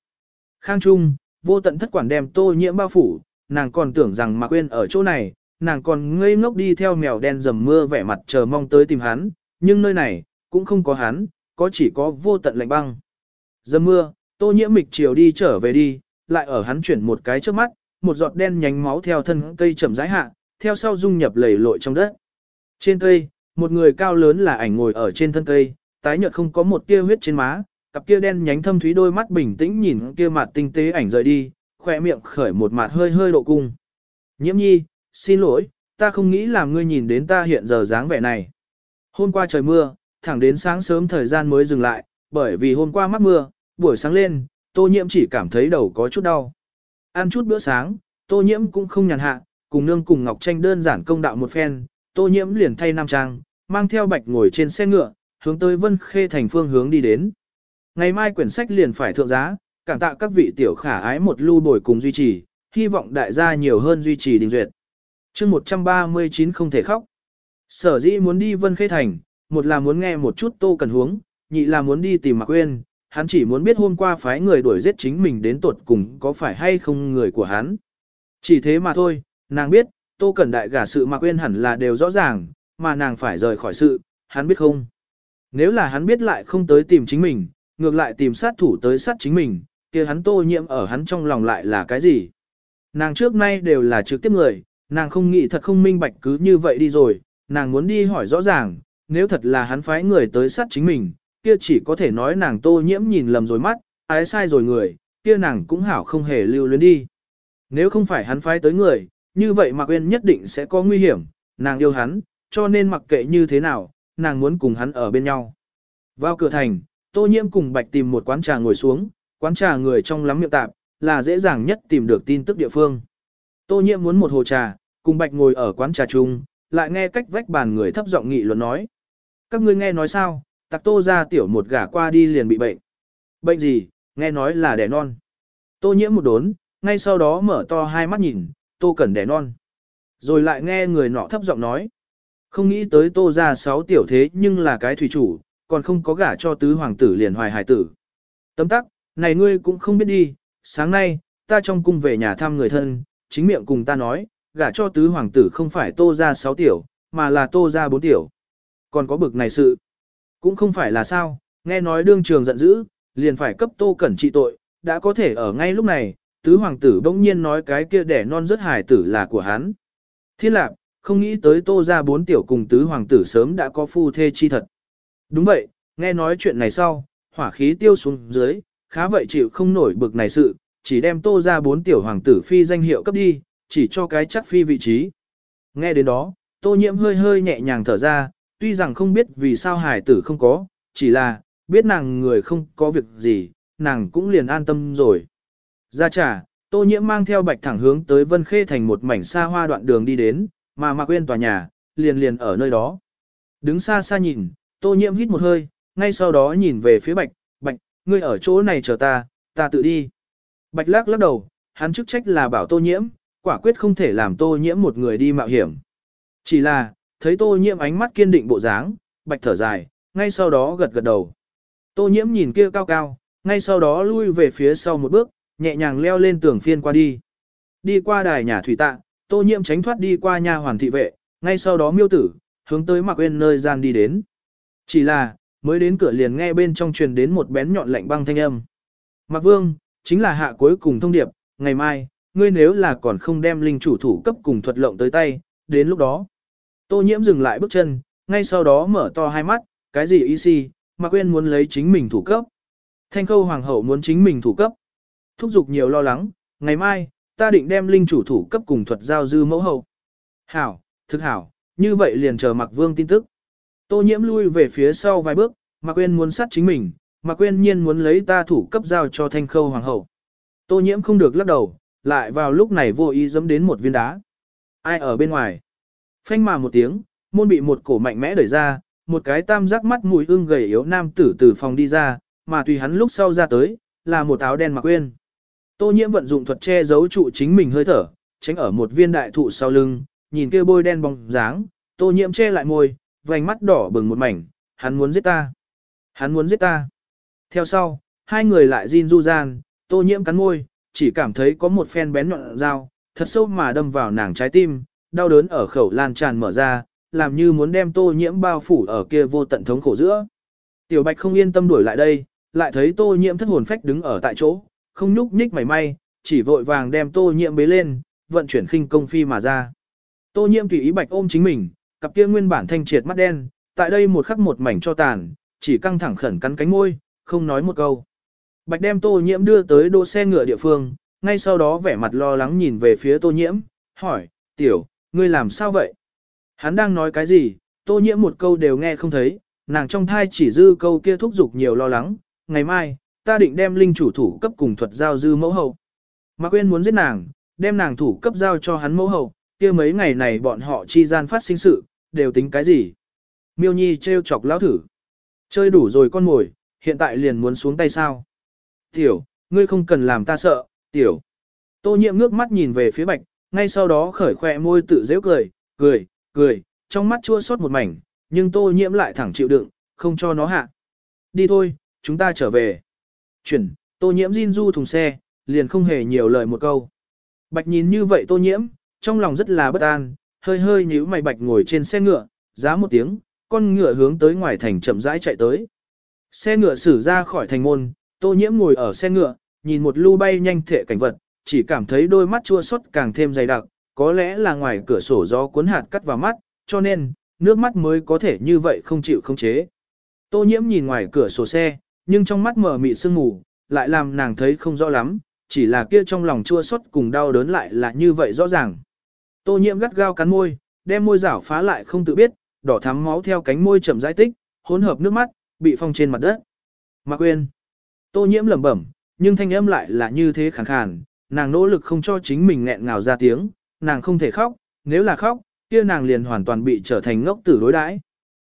Khang Trung, vô tận thất quản đem tô nhiễm bao phủ, nàng còn tưởng rằng mà quên ở chỗ này, nàng còn ngây ngốc đi theo mèo đen dầm mưa vẻ mặt chờ mong tới tìm hắn, nhưng nơi này, cũng không có hắn, có chỉ có vô tận lạnh băng. Dầm mưa, Tô nhiễm mịch chiều đi trở về đi, lại ở hắn chuyển một cái trước mắt, một giọt đen nhánh máu theo thân cây chậm rãi hạ, theo sau dung nhập lầy lội trong đất. Trên cây, một người cao lớn là ảnh ngồi ở trên thân cây, tái nhợt không có một tia huyết trên má, cặp kia đen nhánh thâm thúy đôi mắt bình tĩnh nhìn kia mặt tinh tế ảnh rời đi, khỏe miệng khởi một mặt hơi hơi độ cung. Nhiễm nhi, xin lỗi, ta không nghĩ làm ngươi nhìn đến ta hiện giờ dáng vẻ này. Hôm qua trời mưa, thẳng đến sáng sớm thời gian mới dừng lại, bởi vì hôm qua mắc mưa, buổi sáng lên, tô nhiễm chỉ cảm thấy đầu có chút đau. Ăn chút bữa sáng, tô nhiễm cũng không nhàn hạ, cùng nương cùng Ngọc Tranh đơn giản công đạo một phen, tô nhiễm liền thay nam trang, mang theo bạch ngồi trên xe ngựa, hướng tới Vân Khê thành phương hướng đi đến. Ngày mai quyển sách liền phải thượng giá, cảm tạ các vị tiểu khả ái một lưu bồi cùng duy trì, hy vọng đại gia nhiều hơn duy trì đình duyệt. chương 139 không thể khóc. Sở dĩ muốn đi Vân Khê Thành, một là muốn nghe một chút tô cần huống, nhị là muốn đi tìm Mạc Quyên, hắn chỉ muốn biết hôm qua phái người đuổi giết chính mình đến tuột cùng có phải hay không người của hắn. Chỉ thế mà thôi, nàng biết, tô cần đại gả sự mà quên hẳn là đều rõ ràng, mà nàng phải rời khỏi sự, hắn biết không. Nếu là hắn biết lại không tới tìm chính mình, ngược lại tìm sát thủ tới sát chính mình, kia hắn tô nhiễm ở hắn trong lòng lại là cái gì? Nàng trước nay đều là trực tiếp người, nàng không nghĩ thật không minh bạch cứ như vậy đi rồi, nàng muốn đi hỏi rõ ràng, nếu thật là hắn phái người tới sát chính mình, kia chỉ có thể nói nàng tô nhiễm nhìn lầm rồi mắt, ái sai rồi người, kia nàng cũng hảo không hề lưu luyến đi. Nếu không phải hắn phái tới người, như vậy Mạc Uyên nhất định sẽ có nguy hiểm, nàng yêu hắn, cho nên mặc kệ như thế nào, nàng muốn cùng hắn ở bên nhau. Vào cửa thành, Tô Nhiễm cùng Bạch tìm một quán trà ngồi xuống, quán trà người trong lắm miệng tạp, là dễ dàng nhất tìm được tin tức địa phương. Tô Nhiễm muốn một hồ trà, cùng Bạch ngồi ở quán trà chung, lại nghe cách vách bàn người thấp giọng nghị luận nói. Các ngươi nghe nói sao, tặc Tô ra tiểu một gả qua đi liền bị bệnh. Bệnh gì, nghe nói là đẻ non. Tô Nhiễm một đốn, ngay sau đó mở to hai mắt nhìn, Tô cần đẻ non. Rồi lại nghe người nọ thấp giọng nói. Không nghĩ tới Tô ra sáu tiểu thế nhưng là cái thủy chủ, còn không có gả cho tứ hoàng tử liền hoài hải tử. Tấm tắc, này ngươi cũng không biết đi, sáng nay, ta trong cung về nhà thăm người thân, chính miệng cùng ta nói, gả cho tứ hoàng tử không phải tô ra sáu tiểu, mà là tô ra bốn tiểu. Còn có bực này sự, cũng không phải là sao, nghe nói đương trường giận dữ, liền phải cấp tô cẩn trị tội, đã có thể ở ngay lúc này, tứ hoàng tử bỗng nhiên nói cái kia đẻ non rất hài tử là của hắn. Thiên lạc, không nghĩ tới tô ra bốn tiểu cùng tứ hoàng tử sớm đã có phu thê chi thật. Đúng vậy, nghe nói chuyện này sau, hỏa khí tiêu xuống dưới, khá vậy chịu không nổi bực này sự, chỉ đem tô ra bốn tiểu hoàng tử phi danh hiệu cấp đi, chỉ cho cái chắc phi vị trí. Nghe đến đó, tô nhiễm hơi hơi nhẹ nhàng thở ra, tuy rằng không biết vì sao hải tử không có, chỉ là, biết nàng người không có việc gì, nàng cũng liền an tâm rồi. Ra trà, tô nhiễm mang theo bạch thẳng hướng tới vân khê thành một mảnh xa hoa đoạn đường đi đến, mà mạc quên tòa nhà, liền liền ở nơi đó. Đứng xa xa nhìn, Tô nhiễm hít một hơi, ngay sau đó nhìn về phía bạch, bạch, ngươi ở chỗ này chờ ta, ta tự đi. Bạch lắc lắc đầu, hắn chức trách là bảo tô nhiễm, quả quyết không thể làm tô nhiễm một người đi mạo hiểm. Chỉ là, thấy tô nhiễm ánh mắt kiên định bộ dáng, bạch thở dài, ngay sau đó gật gật đầu. Tô nhiễm nhìn kia cao cao, ngay sau đó lui về phía sau một bước, nhẹ nhàng leo lên tường phiên qua đi. Đi qua đài nhà thủy tạ, tô nhiễm tránh thoát đi qua nha hoàn thị vệ, ngay sau đó miêu tử, hướng tới mặc uyên nơi gian đi đến. Chỉ là, mới đến cửa liền nghe bên trong truyền đến một bén nhọn lạnh băng thanh âm. Mạc Vương, chính là hạ cuối cùng thông điệp, ngày mai, ngươi nếu là còn không đem linh chủ thủ cấp cùng thuật lộng tới tay, đến lúc đó. Tô nhiễm dừng lại bước chân, ngay sau đó mở to hai mắt, cái gì ý si, Mạc uyên muốn lấy chính mình thủ cấp. Thanh khâu hoàng hậu muốn chính mình thủ cấp. Thúc giục nhiều lo lắng, ngày mai, ta định đem linh chủ thủ cấp cùng thuật giao dư mẫu hậu. Hảo, thực hảo, như vậy liền chờ Mạc Vương tin tức. Tô nhiễm lui về phía sau vài bước, Mạc Quyên muốn sát chính mình, Mạc Quyên nhiên muốn lấy ta thủ cấp giao cho thanh khâu hoàng hậu. Tô nhiễm không được lắc đầu, lại vào lúc này vô ý dẫm đến một viên đá. Ai ở bên ngoài? Phanh mà một tiếng, môn bị một cổ mạnh mẽ đẩy ra, một cái tam giác mắt mùi ưng gầy yếu nam tử từ phòng đi ra, mà tùy hắn lúc sau ra tới, là một áo đen Mạc Quyên. Tô nhiễm vận dụng thuật che giấu trụ chính mình hơi thở, tránh ở một viên đại thụ sau lưng, nhìn kia bôi đen bóng dáng, tô nhiễm che lại môi, vành mắt đỏ bừng một mảnh, hắn muốn giết ta. Hắn muốn giết ta. Theo sau, hai người lại Jin du gian, tô nhiễm cắn môi, chỉ cảm thấy có một phen bén nhọn dao, thật sâu mà đâm vào nàng trái tim, đau đớn ở khẩu lan tràn mở ra, làm như muốn đem tô nhiễm bao phủ ở kia vô tận thống khổ giữa. Tiểu Bạch không yên tâm đuổi lại đây, lại thấy tô nhiễm thất hồn phách đứng ở tại chỗ, không nhúc nhích mảy may, chỉ vội vàng đem tô nhiễm bế lên, vận chuyển khinh công phi mà ra. Tô nhiễm tùy ý bạch ôm chính mình, cặp kia nguyên bản thanh triệt mắt đen, tại đây một khắc một mảnh cho tàn, chỉ căng thẳng khẩn cắn cánh môi, không nói một câu. Bạch đem tô nhiễm đưa tới đỗ xe ngựa địa phương, ngay sau đó vẻ mặt lo lắng nhìn về phía tô nhiễm, hỏi, tiểu, ngươi làm sao vậy? Hắn đang nói cái gì, tô nhiễm một câu đều nghe không thấy, nàng trong thai chỉ dư câu kia thúc giục nhiều lo lắng, ngày mai, ta định đem linh chủ thủ cấp cùng thuật giao dư mẫu hậu. Mạc Quyên muốn giết nàng, đem nàng thủ cấp giao cho hắn mẫu hậu, kia mấy ngày này bọn họ chi gian phát sinh sự, đều tính cái gì? Miêu Nhi trêu chọc lão thử. Chơi đủ rồi con ngồi, hiện tại liền muốn xuống tay sao? Tiểu, ngươi không cần làm ta sợ, tiểu. Tô nhiệm ngước mắt nhìn về phía bạch, ngay sau đó khởi khoe môi tự dễ cười, cười, cười, trong mắt chua xót một mảnh, nhưng tô nhiễm lại thẳng chịu đựng, không cho nó hạ. Đi thôi, chúng ta trở về. Chuyển, tô nhiễm Jin du thùng xe, liền không hề nhiều lời một câu. Bạch nhìn như vậy tô nhiễm, trong lòng rất là bất an, hơi hơi nhíu mày bạch ngồi trên xe ngựa, giá một tiếng, con ngựa hướng tới ngoài thành chậm rãi chạy tới. Xe ngựa xử ra khỏi thành môn, tô nhiễm ngồi ở xe ngựa, nhìn một lưu bay nhanh thể cảnh vật, chỉ cảm thấy đôi mắt chua xót càng thêm dày đặc, có lẽ là ngoài cửa sổ gió cuốn hạt cắt vào mắt, cho nên, nước mắt mới có thể như vậy không chịu không chế. Tô nhiễm nhìn ngoài cửa sổ xe, nhưng trong mắt mở mị sương ngủ lại làm nàng thấy không rõ lắm, chỉ là kia trong lòng chua xót cùng đau đớn lại là như vậy rõ ràng. Tô nhiễm gắt gao cắn môi, đem môi rảo phá lại không tự biết, đỏ thắm máu theo cánh môi chậm rãi tích, hỗn hợp nước mắt, bị phong trên mặt đất. Mạc quên Tô nhiễm lẩm bẩm, nhưng thanh âm lại là như thế khàn khàn, nàng nỗ lực không cho chính mình nghẹn ngào ra tiếng, nàng không thể khóc, nếu là khóc, kia nàng liền hoàn toàn bị trở thành ngốc tử đối đãi.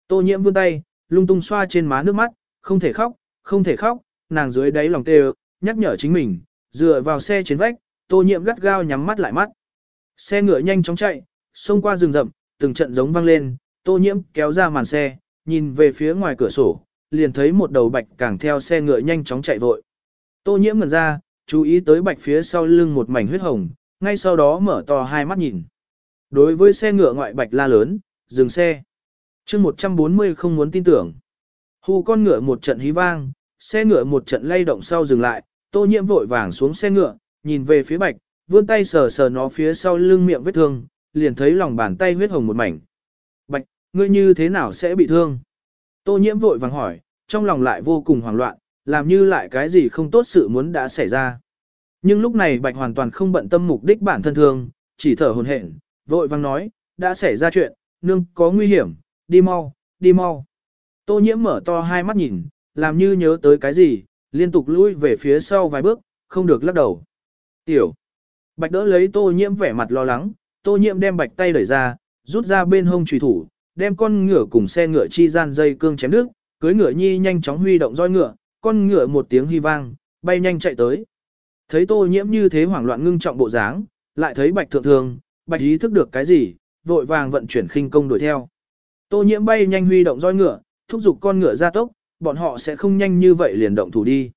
Tô nhiễm vươn tay, lung tung xoa trên má nước mắt, không thể khóc, không thể khóc, nàng dưới đáy lòng tê nhắc nhở chính mình, dựa vào xe trên vách, tô Nhiệm gắt gao nhắm mắt lại mắt. Xe ngựa nhanh chóng chạy, xông qua rừng rậm, từng trận giống vang lên, tô nhiễm kéo ra màn xe, nhìn về phía ngoài cửa sổ, liền thấy một đầu bạch càng theo xe ngựa nhanh chóng chạy vội. Tô nhiễm ngần ra, chú ý tới bạch phía sau lưng một mảnh huyết hồng, ngay sau đó mở to hai mắt nhìn. Đối với xe ngựa ngoại bạch la lớn, dừng xe. Trước 140 không muốn tin tưởng. Hù con ngựa một trận hí vang, xe ngựa một trận lay động sau dừng lại, tô nhiễm vội vàng xuống xe ngựa, nhìn về phía bạch, vươn tay sờ sờ nó phía sau lưng miệng vết thương, liền thấy lòng bàn tay huyết hồng một mảnh. Bạch, ngươi như thế nào sẽ bị thương? Tô nhiễm vội vàng hỏi, trong lòng lại vô cùng hoảng loạn, làm như lại cái gì không tốt sự muốn đã xảy ra. Nhưng lúc này bạch hoàn toàn không bận tâm mục đích bản thân thương, chỉ thở hồn hển, vội vàng nói, đã xảy ra chuyện, nương có nguy hiểm, đi mau, đi mau. Tô nhiễm mở to hai mắt nhìn, làm như nhớ tới cái gì, liên tục lui về phía sau vài bước, không được lắc đầu. Tiểu. Bạch đỡ lấy tô nhiễm vẻ mặt lo lắng, tô nhiễm đem bạch tay đẩy ra, rút ra bên hông trùy thủ, đem con ngựa cùng xe ngựa chi gian dây cương chém đứt, cưới ngựa nhi nhanh chóng huy động roi ngựa, con ngựa một tiếng hy vang, bay nhanh chạy tới. Thấy tô nhiễm như thế hoảng loạn ngưng trọng bộ dáng, lại thấy bạch thượng thường, bạch ý thức được cái gì, vội vàng vận chuyển khinh công đuổi theo. Tô nhiễm bay nhanh huy động roi ngựa, thúc giục con ngựa ra tốc, bọn họ sẽ không nhanh như vậy liền động thủ đi.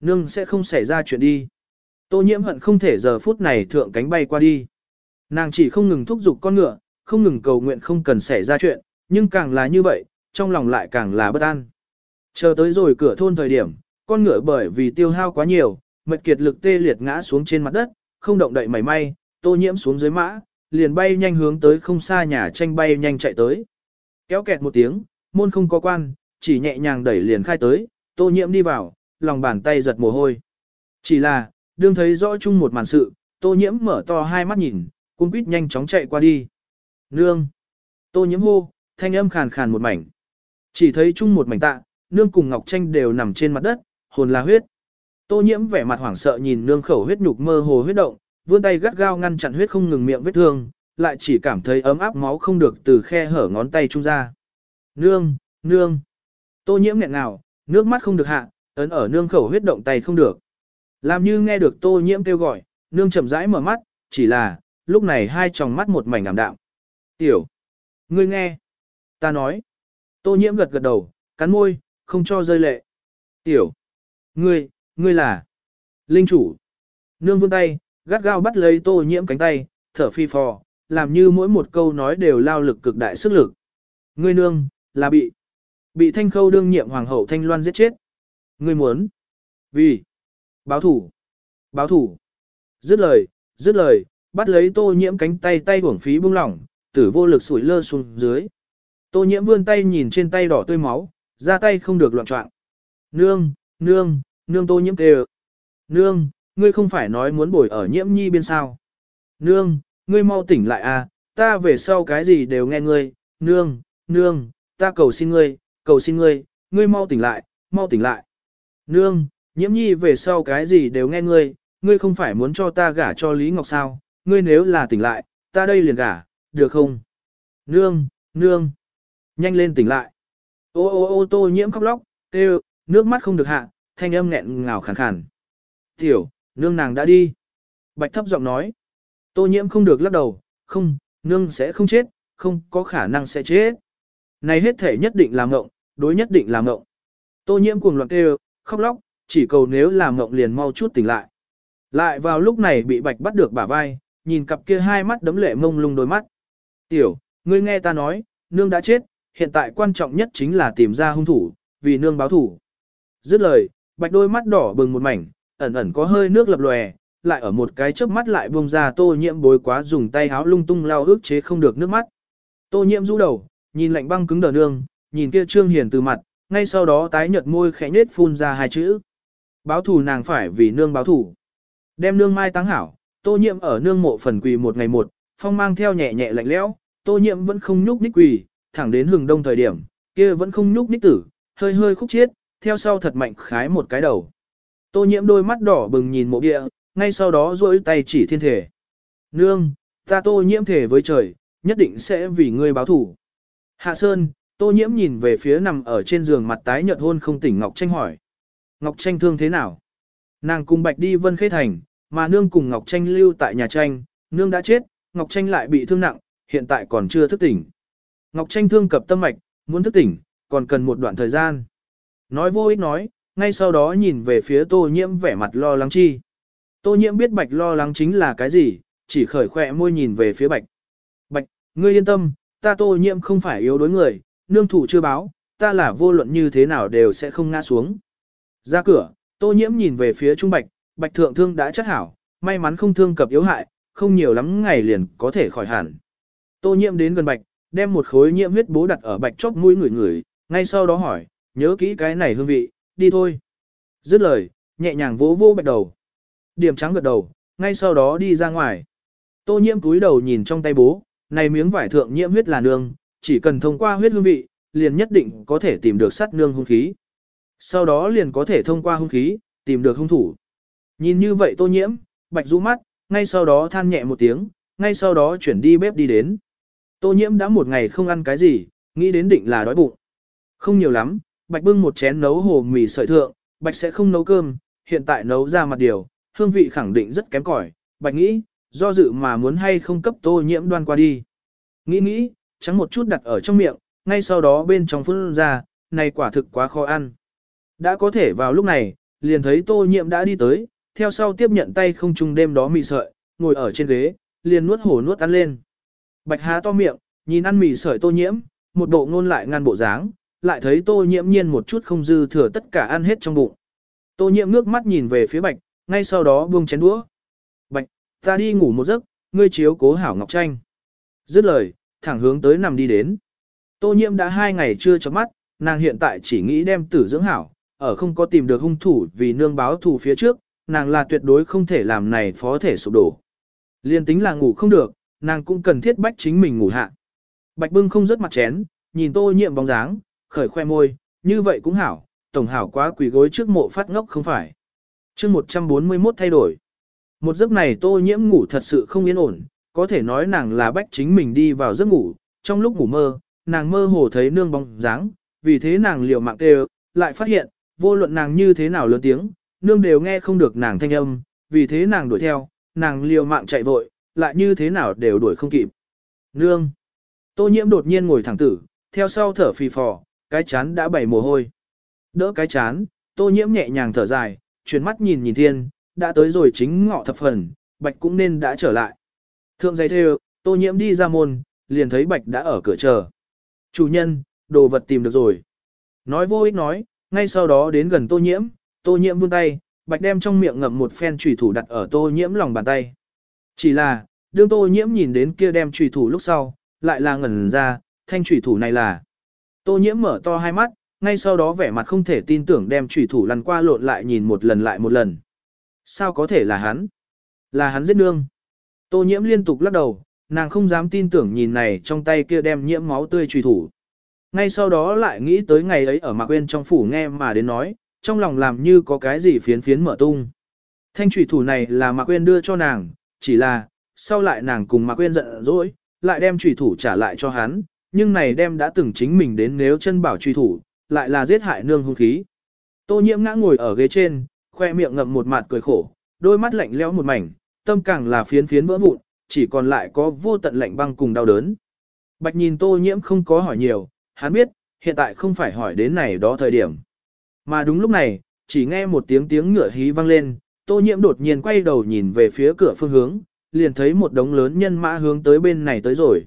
Nương sẽ không xảy ra chuyện đi. Tô nhiễm hận không thể giờ phút này thượng cánh bay qua đi. Nàng chỉ không ngừng thúc giục con ngựa, không ngừng cầu nguyện không cần xảy ra chuyện, nhưng càng là như vậy, trong lòng lại càng là bất an. Chờ tới rồi cửa thôn thời điểm, con ngựa bởi vì tiêu hao quá nhiều, mệt kiệt lực tê liệt ngã xuống trên mặt đất, không động đậy mảy may, tô nhiễm xuống dưới mã, liền bay nhanh hướng tới không xa nhà tranh bay nhanh chạy tới. Kéo kẹt một tiếng, môn không có quan, chỉ nhẹ nhàng đẩy liền khai tới, tô nhiễm đi vào, lòng bàn tay giật mồ hôi. Chỉ là, đương thấy rõ chung một màn sự, tô nhiễm mở to hai mắt nhìn, cung quýt nhanh chóng chạy qua đi. Nương! Tô nhiễm hô, thanh âm khàn khàn một mảnh. Chỉ thấy chung một mảnh tạ, nương cùng Ngọc Tranh đều nằm trên mặt đất, hồn là huyết. Tô nhiễm vẻ mặt hoảng sợ nhìn nương khẩu huyết nhục mơ hồ huyết động, vươn tay gắt gao ngăn chặn huyết không ngừng miệng vết thương, lại chỉ cảm thấy ấm áp máu không được từ khe hở ngón tay trung ra. Nương, nương. Tô nhiễm nghẹn nào, nước mắt không được hạ, ấn ở nương khẩu huyết động tay không được. Làm như nghe được tô nhiễm kêu gọi, nương chậm rãi mở mắt, chỉ là, lúc này hai tròng mắt một mảnh ảm đạm. Tiểu, ngươi nghe, ta nói. Tô nhiễm gật gật đầu, cắn môi, không cho rơi lệ. Tiểu, ngươi, ngươi là linh chủ. Nương vươn tay, gắt gao bắt lấy tô nhiễm cánh tay, thở phi phò, làm như mỗi một câu nói đều lao lực cực đại sức lực. Ngươi nương, là bị, bị thanh khâu đương nhiệm hoàng hậu thanh loan giết chết. Ngươi muốn. Vì. Báo thủ. Báo thủ. Dứt lời, dứt lời, bắt lấy tô nhiễm cánh tay tay uổng phí buông lỏng, tử vô lực sủi lơ xuống dưới. Tô nhiễm vươn tay nhìn trên tay đỏ tươi máu, ra tay không được loạn trọng. Nương, nương, nương tô nhiễm kêu. Nương, ngươi không phải nói muốn bồi ở nhiễm nhi bên sao. Nương, ngươi mau tỉnh lại à, ta về sau cái gì đều nghe ngươi, nương, nương, ta cầu xin ngươi, cầu xin ngươi, ngươi mau tỉnh lại, mau tỉnh lại. Nương, nhiễm nhi về sau cái gì đều nghe ngươi, ngươi không phải muốn cho ta gả cho Lý Ngọc sao, ngươi nếu là tỉnh lại, ta đây liền gả, được không? Nương, nương, nhanh lên tỉnh lại. Ô ô ô tô nhiễm khóc lóc, kêu, nước mắt không được hạ, thanh âm nghẹn ngào khàn khàn. Tiểu, nương nàng đã đi. Bạch thấp giọng nói. Tô nhiễm không được lắc đầu, không, nương sẽ không chết, không có khả năng sẽ chết. Này hết thể nhất định làm ngộng, đối nhất định làm ngộng. Tô nhiễm cuồng loạn kêu, khóc lóc, chỉ cầu nếu làm ngộng liền mau chút tỉnh lại. Lại vào lúc này bị bạch bắt được bả vai, nhìn cặp kia hai mắt đấm lệ mông lung đôi mắt. Tiểu, ngươi nghe ta nói, nương đã chết, hiện tại quan trọng nhất chính là tìm ra hung thủ, vì nương báo thủ. Dứt lời, bạch đôi mắt đỏ bừng một mảnh, ẩn ẩn có hơi nước lập lòe, lại ở một cái chớp mắt lại buông ra tô nhiễm bối quá dùng tay háo lung tung lao ước chế không được nước mắt. Tô nhiễm rũ đầu, nhìn lạnh băng cứng đờ nương, nhìn kia trương hiền từ mặt, ngay sau đó tái nhợt môi khẽ nết phun ra hai chữ. Báo thù nàng phải vì nương báo thù. Đem nương mai táng hảo, tô nhiệm ở nương mộ phần quỳ một ngày một, phong mang theo nhẹ nhẹ lạnh lẽo, tô nhiệm vẫn không nhúc nhích quỳ, thẳng đến hừng đông thời điểm, kia vẫn không nhúc nhích tử, hơi hơi khúc chiết, theo sau thật mạnh khái một cái đầu. Tô nhiệm đôi mắt đỏ bừng nhìn mộ địa, ngay sau đó duỗi tay chỉ thiên thể. Nương, ta tô nhiệm thể với trời, nhất định sẽ vì ngươi báo thù Hạ Sơn, tô nhiễm nhìn về phía nằm ở trên giường mặt tái nhợt hôn không tỉnh Ngọc Tranh hỏi. Ngọc Tranh thương thế nào? Nàng cùng Bạch đi Vân Khê Thành, mà nương cùng Ngọc Tranh lưu tại nhà tranh, nương đã chết, Ngọc Tranh lại bị thương nặng, hiện tại còn chưa thức tỉnh. Ngọc Tranh thương cập tâm mạch, muốn thức tỉnh, còn cần một đoạn thời gian. Nói vô ích nói, ngay sau đó nhìn về phía tô nhiễm vẻ mặt lo lắng chi. Tô nhiễm biết bạch lo lắng chính là cái gì, chỉ khởi khỏe môi nhìn về phía bạch. Bạch, ngươi yên tâm, ta tô nhiễm không phải yếu đối người, nương thủ chưa báo, ta là vô luận như thế nào đều sẽ không ngã xuống. Ra cửa, tô nhiễm nhìn về phía trung bạch, bạch thượng thương đã chắc hảo, may mắn không thương cập yếu hại, không nhiều lắm ngày liền có thể khỏi hẳn. Tô nhiễm đến gần bạch, đem một khối nhiễm huyết bố đặt ở bạch chóp mũi người người, ngay sau đó hỏi, nhớ kỹ cái này hương vị, đi thôi. Dứt lời, nhẹ nhàng vỗ vỗ bạch đầu. Điểm trắng gật đầu, ngay sau đó đi ra ngoài. Tô nhiễm cúi đầu nhìn trong tay bố, này miếng vải thượng nhiễm huyết là nương, chỉ cần thông qua huyết hương vị, liền nhất định có thể tìm được sát nương hung khí. Sau đó liền có thể thông qua hung khí, tìm được hung thủ. Nhìn như vậy tô nhiễm, bạch rũ mắt, ngay sau đó than nhẹ một tiếng, ngay sau đó chuyển đi bếp đi đến. Tô nhiễm đã một ngày không ăn cái gì, nghĩ đến định là đói bụng. Không nhiều lắm, bạch bưng một chén nấu hồ mì sợi thượng, bạch sẽ không nấu cơm, hiện tại nấu ra mặt điều, hương vị khẳng định rất kém cỏi. Bạch nghĩ, do dự mà muốn hay không cấp tô nhiễm đoan qua đi. Nghĩ nghĩ, trắng một chút đặt ở trong miệng, ngay sau đó bên trong phun ra, này quả thực quá khó ăn. Đã có thể vào lúc này, liền thấy tô nhiễm đã đi tới, theo sau tiếp nhận tay không trung đêm đó mì sợi, ngồi ở trên ghế, liền nuốt hổ nuốt ăn lên. Bạch há to miệng, nhìn ăn mì sợi tô nhiễm, một bộ ngôn lại ngăn bộ dáng, lại thấy tô nhiễm nhiên một chút không dư thừa tất cả ăn hết trong bụng. Tô nhiễm ngước mắt nhìn về phía bạch, ngay sau đó buông chén đũa. Ta đi ngủ một giấc, ngươi chiếu cố hảo Ngọc Tranh. Dứt lời, thẳng hướng tới nằm đi đến. Tô nhiễm đã hai ngày chưa chấm mắt, nàng hiện tại chỉ nghĩ đem tử dưỡng hảo, ở không có tìm được hung thủ vì nương báo thù phía trước, nàng là tuyệt đối không thể làm này phó thể sụp đổ. Liên tính là ngủ không được, nàng cũng cần thiết bách chính mình ngủ hạ. Bạch bưng không rớt mặt chén, nhìn tô nhiễm bóng dáng, khởi khoe môi, như vậy cũng hảo, tổng hảo quá quỳ gối trước mộ phát ngốc không phải. chương 141 thay đổi. Một giấc này tô nhiễm ngủ thật sự không yên ổn, có thể nói nàng là bách chính mình đi vào giấc ngủ, trong lúc ngủ mơ, nàng mơ hồ thấy nương bóng dáng, vì thế nàng liều mạng kêu, lại phát hiện, vô luận nàng như thế nào lớn tiếng, nương đều nghe không được nàng thanh âm, vì thế nàng đuổi theo, nàng liều mạng chạy vội, lại như thế nào đều đuổi không kịp. Nương! Tô nhiễm đột nhiên ngồi thẳng tử, theo sau thở phì phò, cái chán đã bảy mồ hôi. Đỡ cái chán, tô nhiễm nhẹ nhàng thở dài, chuyển mắt nhìn nhìn thiên, đã tới rồi chính ngọ thập phần, bạch cũng nên đã trở lại. Thượng giấy theo, tô nhiễm đi ra môn, liền thấy bạch đã ở cửa chờ. Chủ nhân, đồ vật tìm được rồi. Nói vô ích nói, ngay sau đó đến gần tô nhiễm, tô nhiễm vươn tay, bạch đem trong miệng ngậm một phen trùy thủ đặt ở tô nhiễm lòng bàn tay. Chỉ là, đương tô nhiễm nhìn đến kia đem trùy thủ lúc sau, lại là ngẩn ra, thanh trùy thủ này là. Tô nhiễm mở to hai mắt, ngay sau đó vẻ mặt không thể tin tưởng đem trùy thủ lăn qua lộn lại nhìn một lần lại một lần. Sao có thể là hắn? Là hắn giết nương. Tô nhiễm liên tục lắc đầu, nàng không dám tin tưởng nhìn này trong tay kia đem nhiễm máu tươi trùy thủ. Ngay sau đó lại nghĩ tới ngày ấy ở Mạc Quyên trong phủ nghe mà đến nói, trong lòng làm như có cái gì phiến phiến mở tung. Thanh trùy thủ này là Mạc Quyên đưa cho nàng, chỉ là, sau lại nàng cùng Mạc Quyên giận dỗi, lại đem trùy thủ trả lại cho hắn, nhưng này đem đã từng chính mình đến nếu chân bảo trùy thủ, lại là giết hại nương hung khí. Tô nhiễm ngã ngồi ở ghế trên, khoe miệng ngậm một mặt cười khổ, đôi mắt lạnh lẽo một mảnh, tâm càng là phiến phiến vỡ vụn, chỉ còn lại có vô tận lạnh băng cùng đau đớn. Bạch nhìn tô nhiễm không có hỏi nhiều, hắn biết, hiện tại không phải hỏi đến này đó thời điểm. Mà đúng lúc này, chỉ nghe một tiếng tiếng ngựa hí vang lên, tô nhiễm đột nhiên quay đầu nhìn về phía cửa phương hướng, liền thấy một đống lớn nhân mã hướng tới bên này tới rồi.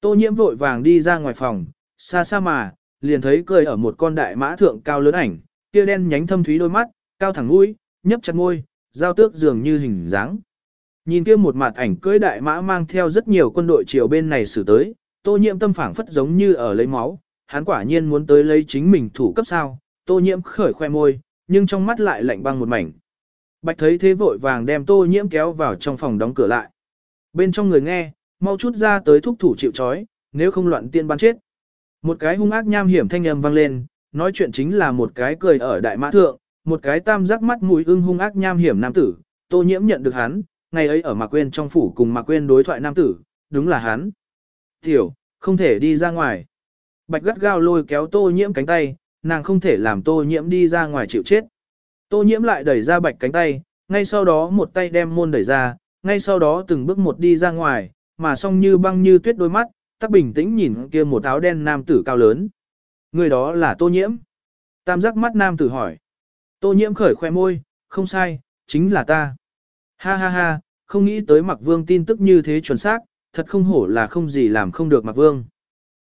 Tô nhiễm vội vàng đi ra ngoài phòng, xa xa mà, liền thấy cười ở một con đại mã thượng cao lớn ảnh, kia đen nhánh thâm thúy đôi mắt, cao thẳng mũi, nhấp chặt môi, giao tước dường như hình dáng. Nhìn kia một mặt ảnh cưỡi đại mã mang theo rất nhiều quân đội chiều bên này xử tới, tô nhiễm tâm phảng phất giống như ở lấy máu, hắn quả nhiên muốn tới lấy chính mình thủ cấp sao, tô nhiễm khởi khoe môi, nhưng trong mắt lại lạnh băng một mảnh. Bạch thấy thế vội vàng đem tô nhiễm kéo vào trong phòng đóng cửa lại. Bên trong người nghe, mau chút ra tới thúc thủ chịu chói, nếu không loạn tiên ban chết. Một cái hung ác nham hiểm thanh âm vang lên, nói chuyện chính là một cái cười ở đại mã thượng, một cái tam giác mắt mũi ưng hung ác nham hiểm nam tử, tô nhiễm nhận được hắn, ngày ấy ở Mạc Quyên trong phủ cùng Mạc Quyên đối thoại nam tử, đúng là hắn. Tiểu, không thể đi ra ngoài. Bạch gắt gao lôi kéo tô nhiễm cánh tay, nàng không thể làm tô nhiễm đi ra ngoài chịu chết. Tô nhiễm lại đẩy ra bạch cánh tay, ngay sau đó một tay đem môn đẩy ra, ngay sau đó từng bước một đi ra ngoài, mà song như băng như tuyết đôi mắt, tắc bình tĩnh nhìn kia một áo đen nam tử cao lớn. Người đó là tô nhiễm. Tam giác mắt nam tử hỏi. Tô nhiễm khởi khoe môi, không sai, chính là ta. Ha ha ha, không nghĩ tới mặc vương tin tức như thế chuẩn xác, thật không hổ là không gì làm không được mặc vương.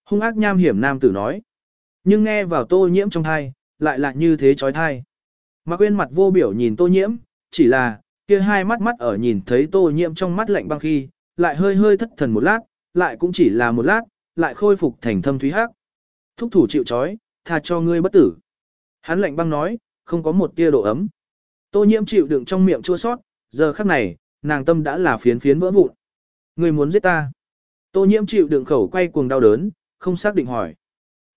Hung ác nham hiểm nam tử nói. Nhưng nghe vào tô nhiễm trong thai, lại là như thế chói thai. Mạc quên mặt vô biểu nhìn tô nhiễm, chỉ là, kia hai mắt mắt ở nhìn thấy tô nhiễm trong mắt lạnh băng khi, lại hơi hơi thất thần một lát, lại cũng chỉ là một lát, lại khôi phục thành thâm thúy hắc. Thúc thủ chịu chói, tha cho ngươi bất tử. Hắn lạnh băng nói, không có một tia độ ấm. Tô nhiễm chịu đựng trong miệng chua sót, giờ khắc này, nàng tâm đã là phiến phiến vỡ vụn. Ngươi muốn giết ta. Tô nhiễm chịu đựng khẩu quay cuồng đau đớn, không xác định hỏi.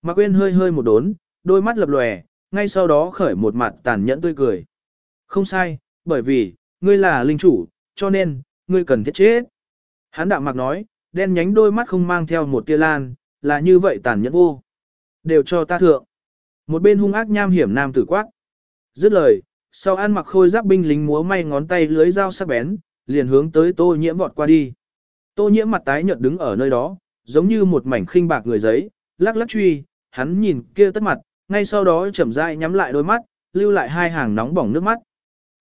Mạc Quyên hơi hơi một đốn, đôi mắt lập lòe, ngay sau đó khởi một mặt tàn nhẫn tươi cười. Không sai, bởi vì, ngươi là linh chủ, cho nên, ngươi cần thiết chết. Hán đạo mạc nói, đen nhánh đôi mắt không mang theo một tia lan, là như vậy tàn nhẫn vô. Đều cho ta thượng. Một bên hung ác nham hiểm nam tử quát. Dứt lời, sau ăn mặc khôi giáp binh lính múa may ngón tay lưới dao sắc bén, liền hướng tới tô nhiễm vọt qua đi. Tô nhiễm mặt tái nhợt đứng ở nơi đó, giống như một mảnh khinh bạc người giấy, lắc lắc truy, hắn nhìn kia tất mặt, ngay sau đó chậm rãi nhắm lại đôi mắt, lưu lại hai hàng nóng bỏng nước mắt.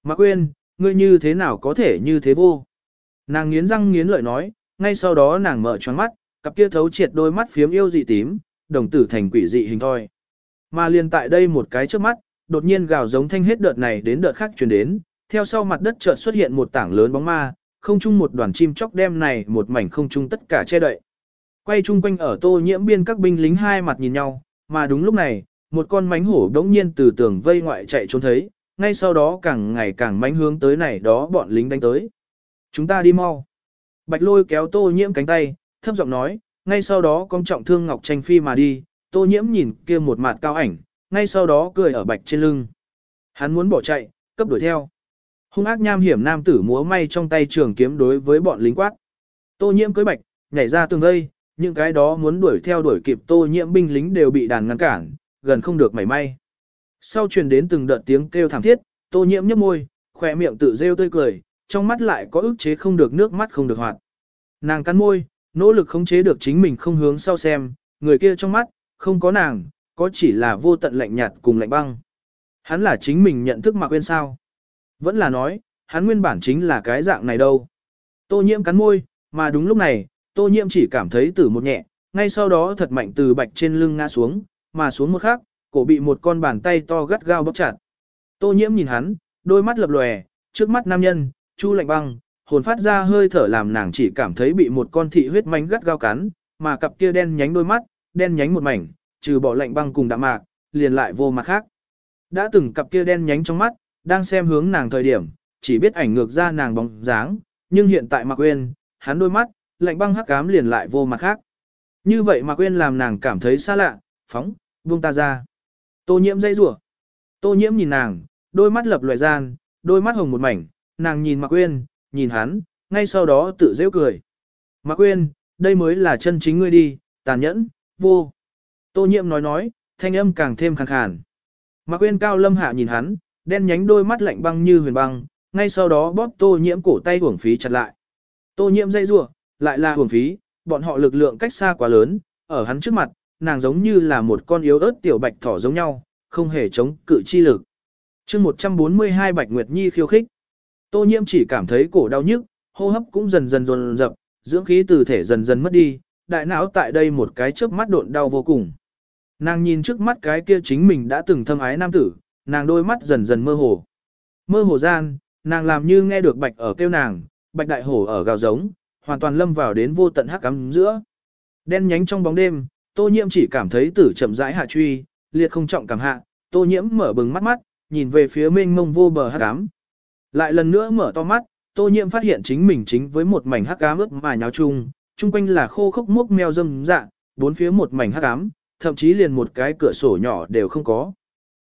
Mạc Quyên, ngươi như thế nào có thể như thế vô? Nàng nghiến răng nghiến lợi nói, ngay sau đó nàng mở choáng mắt, cặp kia thấu triệt đôi mắt phiếm yêu dị tím, đồng tử thành quỷ dị hình thoi. Mà liền tại đây một cái trước mắt, đột nhiên gào giống thanh hết đợt này đến đợt khác truyền đến, theo sau mặt đất chợt xuất hiện một tảng lớn bóng ma, không chung một đoàn chim chóc đem này một mảnh không chung tất cả che đậy. Quay chung quanh ở tô nhiễm biên các binh lính hai mặt nhìn nhau, mà đúng lúc này, một con mánh hổ đống nhiên từ tường vây ngoại chạy trốn thấy, ngay sau đó càng ngày càng mánh hướng tới này đó bọn lính đánh tới. Chúng ta đi mau. Bạch lôi kéo tô nhiễm cánh tay, thấp giọng nói, ngay sau đó con trọng thương Ngọc Tranh Phi mà đi, tô nhiễm nhìn kia một mặt cao ảnh, ngay sau đó cười ở bạch trên lưng. Hắn muốn bỏ chạy, cấp đuổi theo. Hung ác nham hiểm nam tử múa may trong tay trường kiếm đối với bọn lính quát. Tô nhiễm cưới bạch, nhảy ra tường gây, những cái đó muốn đuổi theo đuổi kịp tô nhiễm binh lính đều bị đàn ngăn cản, gần không được mảy may. Sau truyền đến từng đợt tiếng kêu thảm thiết, tô nhiễm nhếch môi, khỏe miệng tự rêu tươi cười, trong mắt lại có ức chế không được nước mắt không được hoạt. Nàng cắn môi, nỗ lực khống chế được chính mình không hướng sau xem, người kia trong mắt, không có nàng, có chỉ là vô tận lạnh nhạt cùng lạnh băng. Hắn là chính mình nhận thức mà quên sao. Vẫn là nói, hắn nguyên bản chính là cái dạng này đâu. Tô nhiễm cắn môi, mà đúng lúc này, tô nhiễm chỉ cảm thấy tử một nhẹ, ngay sau đó thật mạnh từ bạch trên lưng ngã xuống, mà xuống một khắc, cổ bị một con bàn tay to gắt gao bóp chặt. Tô nhiễm nhìn hắn, đôi mắt lập lòe, trước mắt nam nhân, chu lạnh băng, hồn phát ra hơi thở làm nàng chỉ cảm thấy bị một con thị huyết mánh gắt gao cắn, mà cặp kia đen nhánh đôi mắt, đen nhánh một mảnh, trừ bỏ lạnh băng cùng đạm mạc, liền lại vô mặt khác. Đã từng cặp kia đen nhánh trong mắt, đang xem hướng nàng thời điểm, chỉ biết ảnh ngược ra nàng bóng dáng, nhưng hiện tại Mạc Quyên, hắn đôi mắt, lạnh băng hắc ám liền lại vô mặt khác. Như vậy Mạc Quyên làm nàng cảm thấy xa lạ, phóng, buông ta ra. Tô nhiễm dây rủa. Tô nhiễm nhìn nàng, đôi mắt lập loại gian, đôi mắt hồng một mảnh, nàng nhìn Mạc Quyên, nhìn hắn, ngay sau đó tự dễ cười. Mạc Quyên, đây mới là chân chính ngươi đi, tàn nhẫn, vô. Tô nhiễm nói nói, thanh âm càng thêm khàn khàn. Mạc Quyên cao lâm hạ nhìn hắn, đen nhánh đôi mắt lạnh băng như huyền băng, ngay sau đó bóp tô nhiễm cổ tay uổng phí chặt lại. Tô nhiễm dây rủa, lại là uổng phí, bọn họ lực lượng cách xa quá lớn, ở hắn trước mặt, nàng giống như là một con yếu ớt tiểu bạch thỏ giống nhau, không hề chống cự chi lực. Chương 142 Bạch Nguyệt Nhi khiêu khích. Tô nhiễm chỉ cảm thấy cổ đau nhức, hô hấp cũng dần dần dồn dập, dưỡng khí từ thể dần dần mất đi, đại não tại đây một cái chớp mắt độn đau vô cùng. Nàng nhìn trước mắt cái kia chính mình đã từng thâm ái nam tử, nàng đôi mắt dần dần mơ hồ. Mơ hồ gian, nàng làm như nghe được bạch ở kêu nàng, bạch đại hổ ở gào giống, hoàn toàn lâm vào đến vô tận hắc ám giữa. Đen nhánh trong bóng đêm, tô nhiễm chỉ cảm thấy tử chậm rãi hạ truy, liệt không trọng cảm hạ, tô nhiễm mở bừng mắt mắt, nhìn về phía mênh mông vô bờ hắc ám. Lại lần nữa mở to mắt, tô nhiễm phát hiện chính mình chính với một mảnh hắc ám ướt mà nháo chung, chung quanh là khô khốc mốc meo dâm dạ, bốn phía một mảnh hắc ám, thậm chí liền một cái cửa sổ nhỏ đều không có.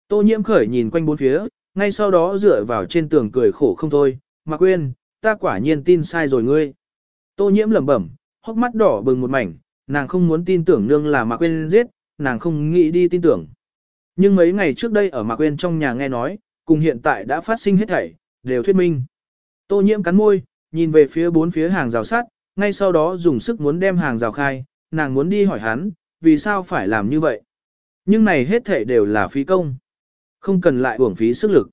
Tô nhiễm khởi nhìn quanh bốn phía, ngay sau đó dựa vào trên tường cười khổ không thôi, mà quên, ta quả nhiên tin sai rồi ngươi. Tô nhiễm lẩm bẩm, hốc mắt đỏ bừng một mảnh, nàng không muốn tin tưởng nương là Mạc Quyên giết, nàng không nghĩ đi tin tưởng. Nhưng mấy ngày trước đây ở Mạc Quyên trong nhà nghe nói, cùng hiện tại đã phát sinh hết thảy, đều thuyết minh. Tô nhiễm cắn môi, nhìn về phía bốn phía hàng rào sắt, ngay sau đó dùng sức muốn đem hàng rào khai, nàng muốn đi hỏi hắn, vì sao phải làm như vậy. Nhưng này hết thảy đều là phí công. Không cần lại uổng phí sức lực.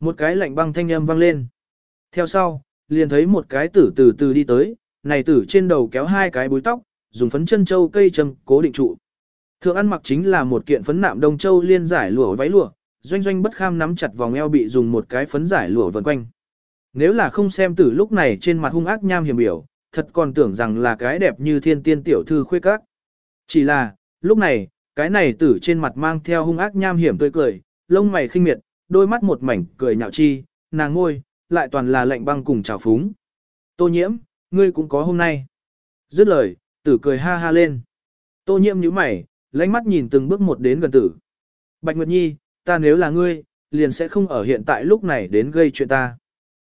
Một cái lạnh băng thanh âm vang lên. Theo sau, liền thấy một cái tử từ từ đi tới, này tử trên đầu kéo hai cái búi tóc, dùng phấn chân châu cây châm cố định trụ. Thượng ăn mặc chính là một kiện phấn nạm đông châu liên giải lụa váy lụa, doanh doanh bất kham nắm chặt vòng eo bị dùng một cái phấn giải lụa vần quanh. Nếu là không xem tử lúc này trên mặt hung ác nham hiểm biểu, thật còn tưởng rằng là cái đẹp như thiên tiên tiểu thư khuê các. Chỉ là, lúc này, cái này tử trên mặt mang theo hung ác nham hiểm tươi cười, lông mày khinh miệt, đôi mắt một mảnh cười nhạo chi, nàng ngôi, lại toàn là lạnh băng cùng trào phúng. Tô nhiễm, ngươi cũng có hôm nay. Dứt lời, tử cười ha ha lên. Tô nhiễm nhíu mày, lánh mắt nhìn từng bước một đến gần tử. Bạch Nguyệt Nhi, ta nếu là ngươi, liền sẽ không ở hiện tại lúc này đến gây chuyện ta.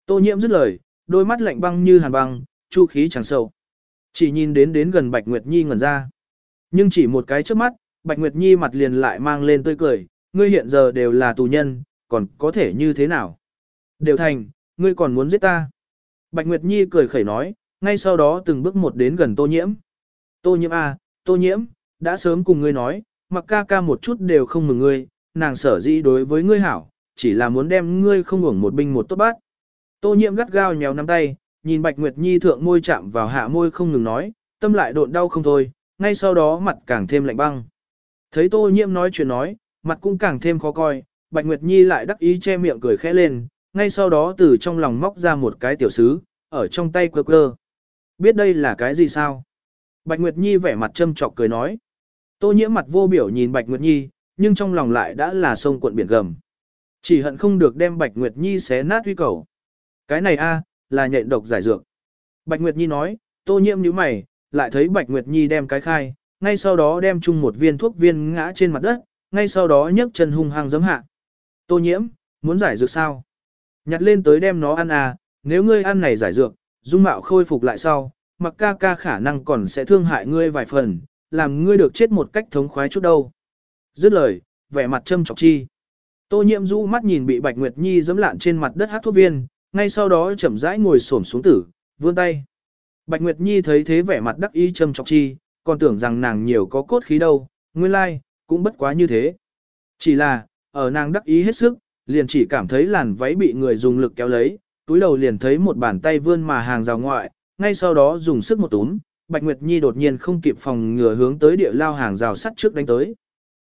Tô nhiễm dứt lời, đôi mắt lạnh băng như hàn băng, chu khí chẳng sâu. Chỉ nhìn đến đến gần Bạch Nguyệt Nhi ngẩn ra. Nhưng chỉ một cái trước mắt, Bạch Nguyệt Nhi mặt liền lại mang lên tươi cười, ngươi hiện giờ đều là tù nhân, còn có thể như thế nào? Đều thành, ngươi còn muốn giết ta. Bạch Nguyệt Nhi cười khẩy nói, ngay sau đó từng bước một đến gần tô nhiễm. Tô nhiễm à, tô nhiễm, đã sớm cùng ngươi nói, mặc ca ca một chút đều không mừng ngươi, nàng sở dĩ đối với ngươi hảo, chỉ là muốn đem ngươi không hưởng một binh một tốt bát. Tô nhiễm gắt gao nhéo nắm tay, nhìn Bạch Nguyệt Nhi thượng môi chạm vào hạ môi không ngừng nói, tâm lại độn đau không thôi, ngay sau đó mặt càng thêm lạnh băng. Thấy Tô nhiễm nói chuyện nói, mặt cũng càng thêm khó coi, Bạch Nguyệt Nhi lại đắc ý che miệng cười khẽ lên, ngay sau đó từ trong lòng móc ra một cái tiểu sứ, ở trong tay quơ quơ. Biết đây là cái gì sao? Bạch Nguyệt Nhi vẻ mặt châm chọc cười nói. Tô nhiễm mặt vô biểu nhìn Bạch Nguyệt Nhi, nhưng trong lòng lại đã là sông cuộn biển gầm. Chỉ hận không được đem Bạch Nguyệt Nhi xé nát huy cầu. Cái này a, là nhện độc giải dược. Bạch Nguyệt Nhi nói, tô nhiễm nhíu mày, lại thấy Bạch Nguyệt Nhi đem cái khai, ngay sau đó đem chung một viên thuốc viên ngã trên mặt đất, ngay sau đó nhấc chân hung hăng giẫm hạ. Tô nhiễm, muốn giải dược sao? Nhặt lên tới đem nó ăn à, nếu ngươi ăn này giải dược, dung mạo khôi phục lại sau, mặc ca ca khả năng còn sẽ thương hại ngươi vài phần, làm ngươi được chết một cách thống khoái chút đâu. Dứt lời, vẻ mặt châm chọc chi. Tô nhiễm rũ mắt nhìn bị Bạch Nguyệt Nhi giẫm lạn trên mặt đất hát thuốc viên, ngay sau đó chậm rãi ngồi xổm xuống tử, vươn tay. Bạch Nguyệt Nhi thấy thế vẻ mặt đắc ý châm chọc chi, còn tưởng rằng nàng nhiều có cốt khí đâu, nguyên lai, cũng bất quá như thế. Chỉ là, ở nàng đắc ý hết sức, liền chỉ cảm thấy làn váy bị người dùng lực kéo lấy, túi đầu liền thấy một bàn tay vươn mà hàng rào ngoại, ngay sau đó dùng sức một túm, Bạch Nguyệt Nhi đột nhiên không kịp phòng ngừa hướng tới địa lao hàng rào sắt trước đánh tới.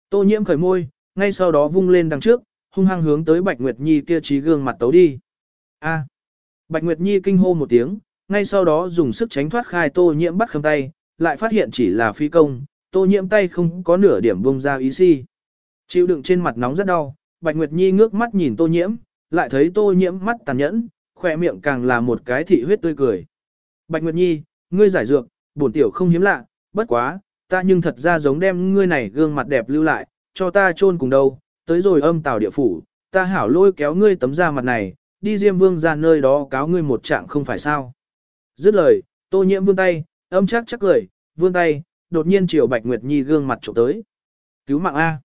Tô nhiễm khởi môi, ngay sau đó vung lên đằng trước, hung hăng hướng tới Bạch Nguyệt Nhi kia trí gương mặt tấu đi. A. Bạch Nguyệt Nhi kinh hô một tiếng, ngay sau đó dùng sức tránh thoát khai tô nhiễm bắt khâm tay, lại phát hiện chỉ là phi công, tô nhiễm tay không có nửa điểm bung ra ý si. Chịu đựng trên mặt nóng rất đau, Bạch Nguyệt Nhi ngước mắt nhìn tô nhiễm, lại thấy tô nhiễm mắt tàn nhẫn, khỏe miệng càng là một cái thị huyết tươi cười. Bạch Nguyệt Nhi, ngươi giải dược, bổn tiểu không hiếm lạ, bất quá, ta nhưng thật ra giống đem ngươi này gương mặt đẹp lưu lại, cho ta chôn cùng đâu, tới rồi âm tào địa phủ, ta hảo lôi kéo ngươi tấm da mặt này, đi Diêm Vương ra nơi đó cáo ngươi một trạng không phải sao. Dứt lời, tô nhiễm vươn tay, âm chắc chắc cười, vươn tay, đột nhiên chiều Bạch Nguyệt Nhi gương mặt trộm tới. Cứu mạng A.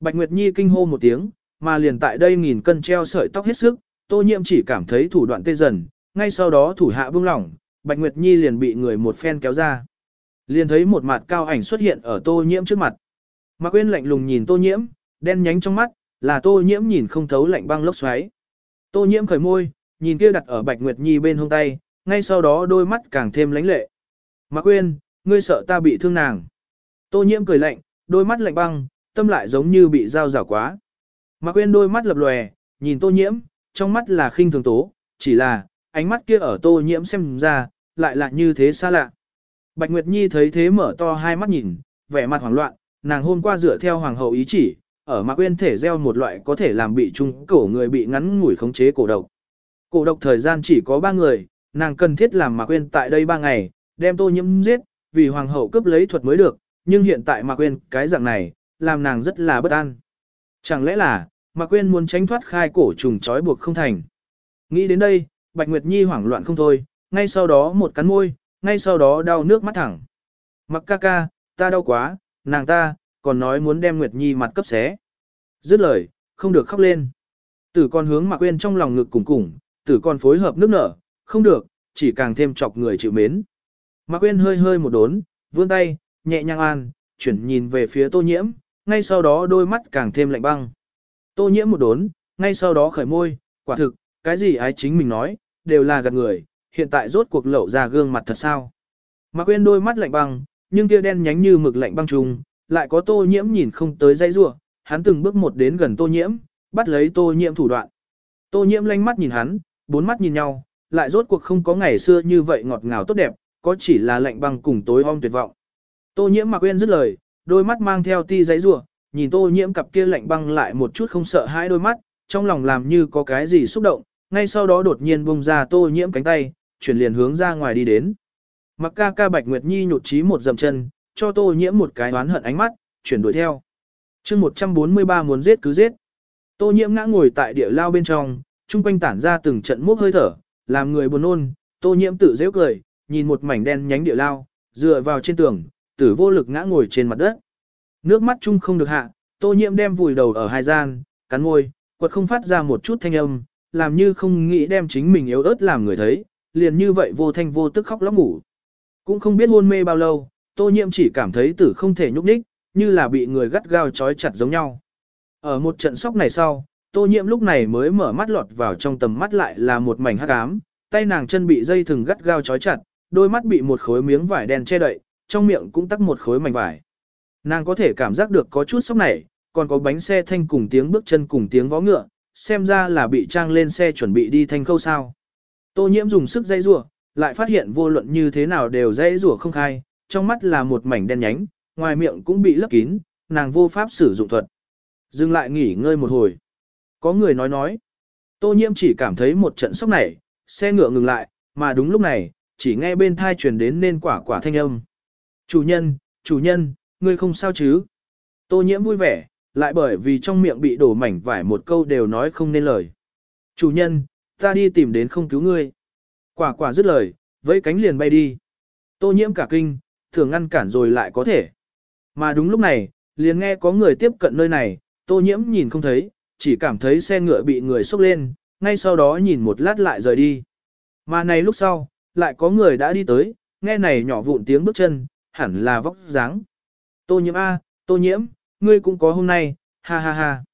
Bạch Nguyệt Nhi kinh hô một tiếng, mà liền tại đây nghìn cân treo sợi tóc hết sức, tô nhiễm chỉ cảm thấy thủ đoạn tê dần, ngay sau đó thủ hạ buông lỏng, Bạch Nguyệt Nhi liền bị người một phen kéo ra. Liền thấy một mặt cao ảnh xuất hiện ở tô nhiễm trước mặt. Mạc Quyên lạnh lùng nhìn tô nhiễm, đen nhánh trong mắt, là tô nhiễm nhìn không thấu lạnh băng lốc xoáy. Tô nhiễm khởi môi, nhìn kia đặt ở Bạch Nguyệt Nhi bên hông tay, ngay sau đó đôi mắt càng thêm lánh lệ. Mạc Quyên, ngươi sợ ta bị thương nàng. Tô nhiễm cười lạnh, đôi mắt lạnh băng, tâm lại giống như bị dao rào quá. Mạc Quyên đôi mắt lập lòe, nhìn tô nhiễm, trong mắt là khinh thường tố, chỉ là, ánh mắt kia ở tô nhiễm xem ra, lại là như thế xa lạ. Bạch Nguyệt Nhi thấy thế mở to hai mắt nhìn, vẻ mặt hoảng loạn, nàng hôm qua dựa theo hoàng hậu ý chỉ, ở Mạc Quyên thể gieo một loại có thể làm bị trung cổ người bị ngắn ngủi khống chế cổ độc. Cổ độc thời gian chỉ có ba người, nàng cần thiết làm Mạc Quyên tại đây ba ngày, đem tô nhiễm giết, vì hoàng hậu cướp lấy thuật mới được, nhưng hiện tại Mạc Quyên cái dạng này, làm nàng rất là bất an. Chẳng lẽ là, Mạc Quyên muốn tránh thoát khai cổ trùng trói buộc không thành. Nghĩ đến đây, Bạch Nguyệt Nhi hoảng loạn không thôi, ngay sau đó một cắn môi, ngay sau đó đau nước mắt thẳng. Mặc ca ca, ta đau quá, nàng ta, còn nói muốn đem Nguyệt Nhi mặt cấp xé. Dứt lời, không được khóc lên. Tử con hướng Mạc Quyên trong lòng ngực cùng cùng, tử con phối hợp nước nở, không được, chỉ càng thêm chọc người chịu mến. Mạc Quyên hơi hơi một đốn, vươn tay, nhẹ nhàng an, chuyển nhìn về phía tô nhiễm, ngay sau đó đôi mắt càng thêm lạnh băng. Tô nhiễm một đốn, ngay sau đó khởi môi, quả thực, cái gì ái chính mình nói, đều là gạt người, hiện tại rốt cuộc lẩu ra gương mặt thật sao. Mạc Quyên đôi mắt lạnh băng, nhưng kia đen nhánh như mực lạnh băng trùng, lại có tô nhiễm nhìn không tới dây rua, hắn từng bước một đến gần tô nhiễm, bắt lấy tô nhiễm thủ đoạn. Tô nhiễm lanh mắt nhìn hắn, bốn mắt nhìn nhau, lại rốt cuộc không có ngày xưa như vậy ngọt ngào tốt đẹp, có chỉ là lạnh băng cùng tối om tuyệt vọng. Tô nhiễm mặc quên dứt lời, đôi mắt mang theo ti giấy rủa, nhìn tô nhiễm cặp kia lạnh băng lại một chút không sợ hãi đôi mắt, trong lòng làm như có cái gì xúc động, ngay sau đó đột nhiên bung ra tô nhiễm cánh tay, chuyển liền hướng ra ngoài đi đến. Mặc ca ca Bạch Nguyệt Nhi nhụt chí một dầm chân, cho tô nhiễm một cái oán hận ánh mắt, chuyển đuổi theo. chương 143 muốn giết cứ giết. Tô nhiễm ngã ngồi tại địa lao bên trong, trung quanh tản ra từng trận mốc hơi thở, làm người buồn nôn, tô nhiễm tự dễ cười, nhìn một mảnh đen nhánh địa lao, dựa vào trên tường, tử vô lực ngã ngồi trên mặt đất. Nước mắt chung không được hạ, tô nhiễm đem vùi đầu ở hai gian, cắn môi, quật không phát ra một chút thanh âm, làm như không nghĩ đem chính mình yếu ớt làm người thấy, liền như vậy vô thanh vô tức khóc lóc ngủ. Cũng không biết hôn mê bao lâu, tô nhiễm chỉ cảm thấy tử không thể nhúc nhích, như là bị người gắt gao trói chặt giống nhau. Ở một trận sóc này sau, tô nhiễm lúc này mới mở mắt lọt vào trong tầm mắt lại là một mảnh hắc ám, tay nàng chân bị dây thừng gắt gao trói chặt, đôi mắt bị một khối miếng vải đen che đậy, trong miệng cũng tắc một khối mảnh vải. Nàng có thể cảm giác được có chút sốc này, còn có bánh xe thanh cùng tiếng bước chân cùng tiếng vó ngựa, xem ra là bị trang lên xe chuẩn bị đi thanh khâu sao. Tô nhiễm dùng sức dây rủa, lại phát hiện vô luận như thế nào đều dây rủa không khai, trong mắt là một mảnh đen nhánh, ngoài miệng cũng bị lấp kín, nàng vô pháp sử dụng thuật. Dừng lại nghỉ ngơi một hồi. Có người nói nói. Tô nhiễm chỉ cảm thấy một trận sốc này, xe ngựa ngừng lại, mà đúng lúc này, chỉ nghe bên thai truyền đến nên quả quả thanh âm. Chủ nhân, chủ nhân, ngươi không sao chứ? Tô nhiễm vui vẻ, lại bởi vì trong miệng bị đổ mảnh vải một câu đều nói không nên lời. Chủ nhân, ta đi tìm đến không cứu ngươi. Quả quả dứt lời, vẫy cánh liền bay đi. Tô nhiễm cả kinh, thường ngăn cản rồi lại có thể. Mà đúng lúc này, liền nghe có người tiếp cận nơi này, tô nhiễm nhìn không thấy, chỉ cảm thấy xe ngựa bị người xúc lên, ngay sau đó nhìn một lát lại rời đi. Mà này lúc sau, lại có người đã đi tới, nghe này nhỏ vụn tiếng bước chân, hẳn là vóc dáng. Tô nhiễm A, tô nhiễm, ngươi cũng có hôm nay, ha ha ha.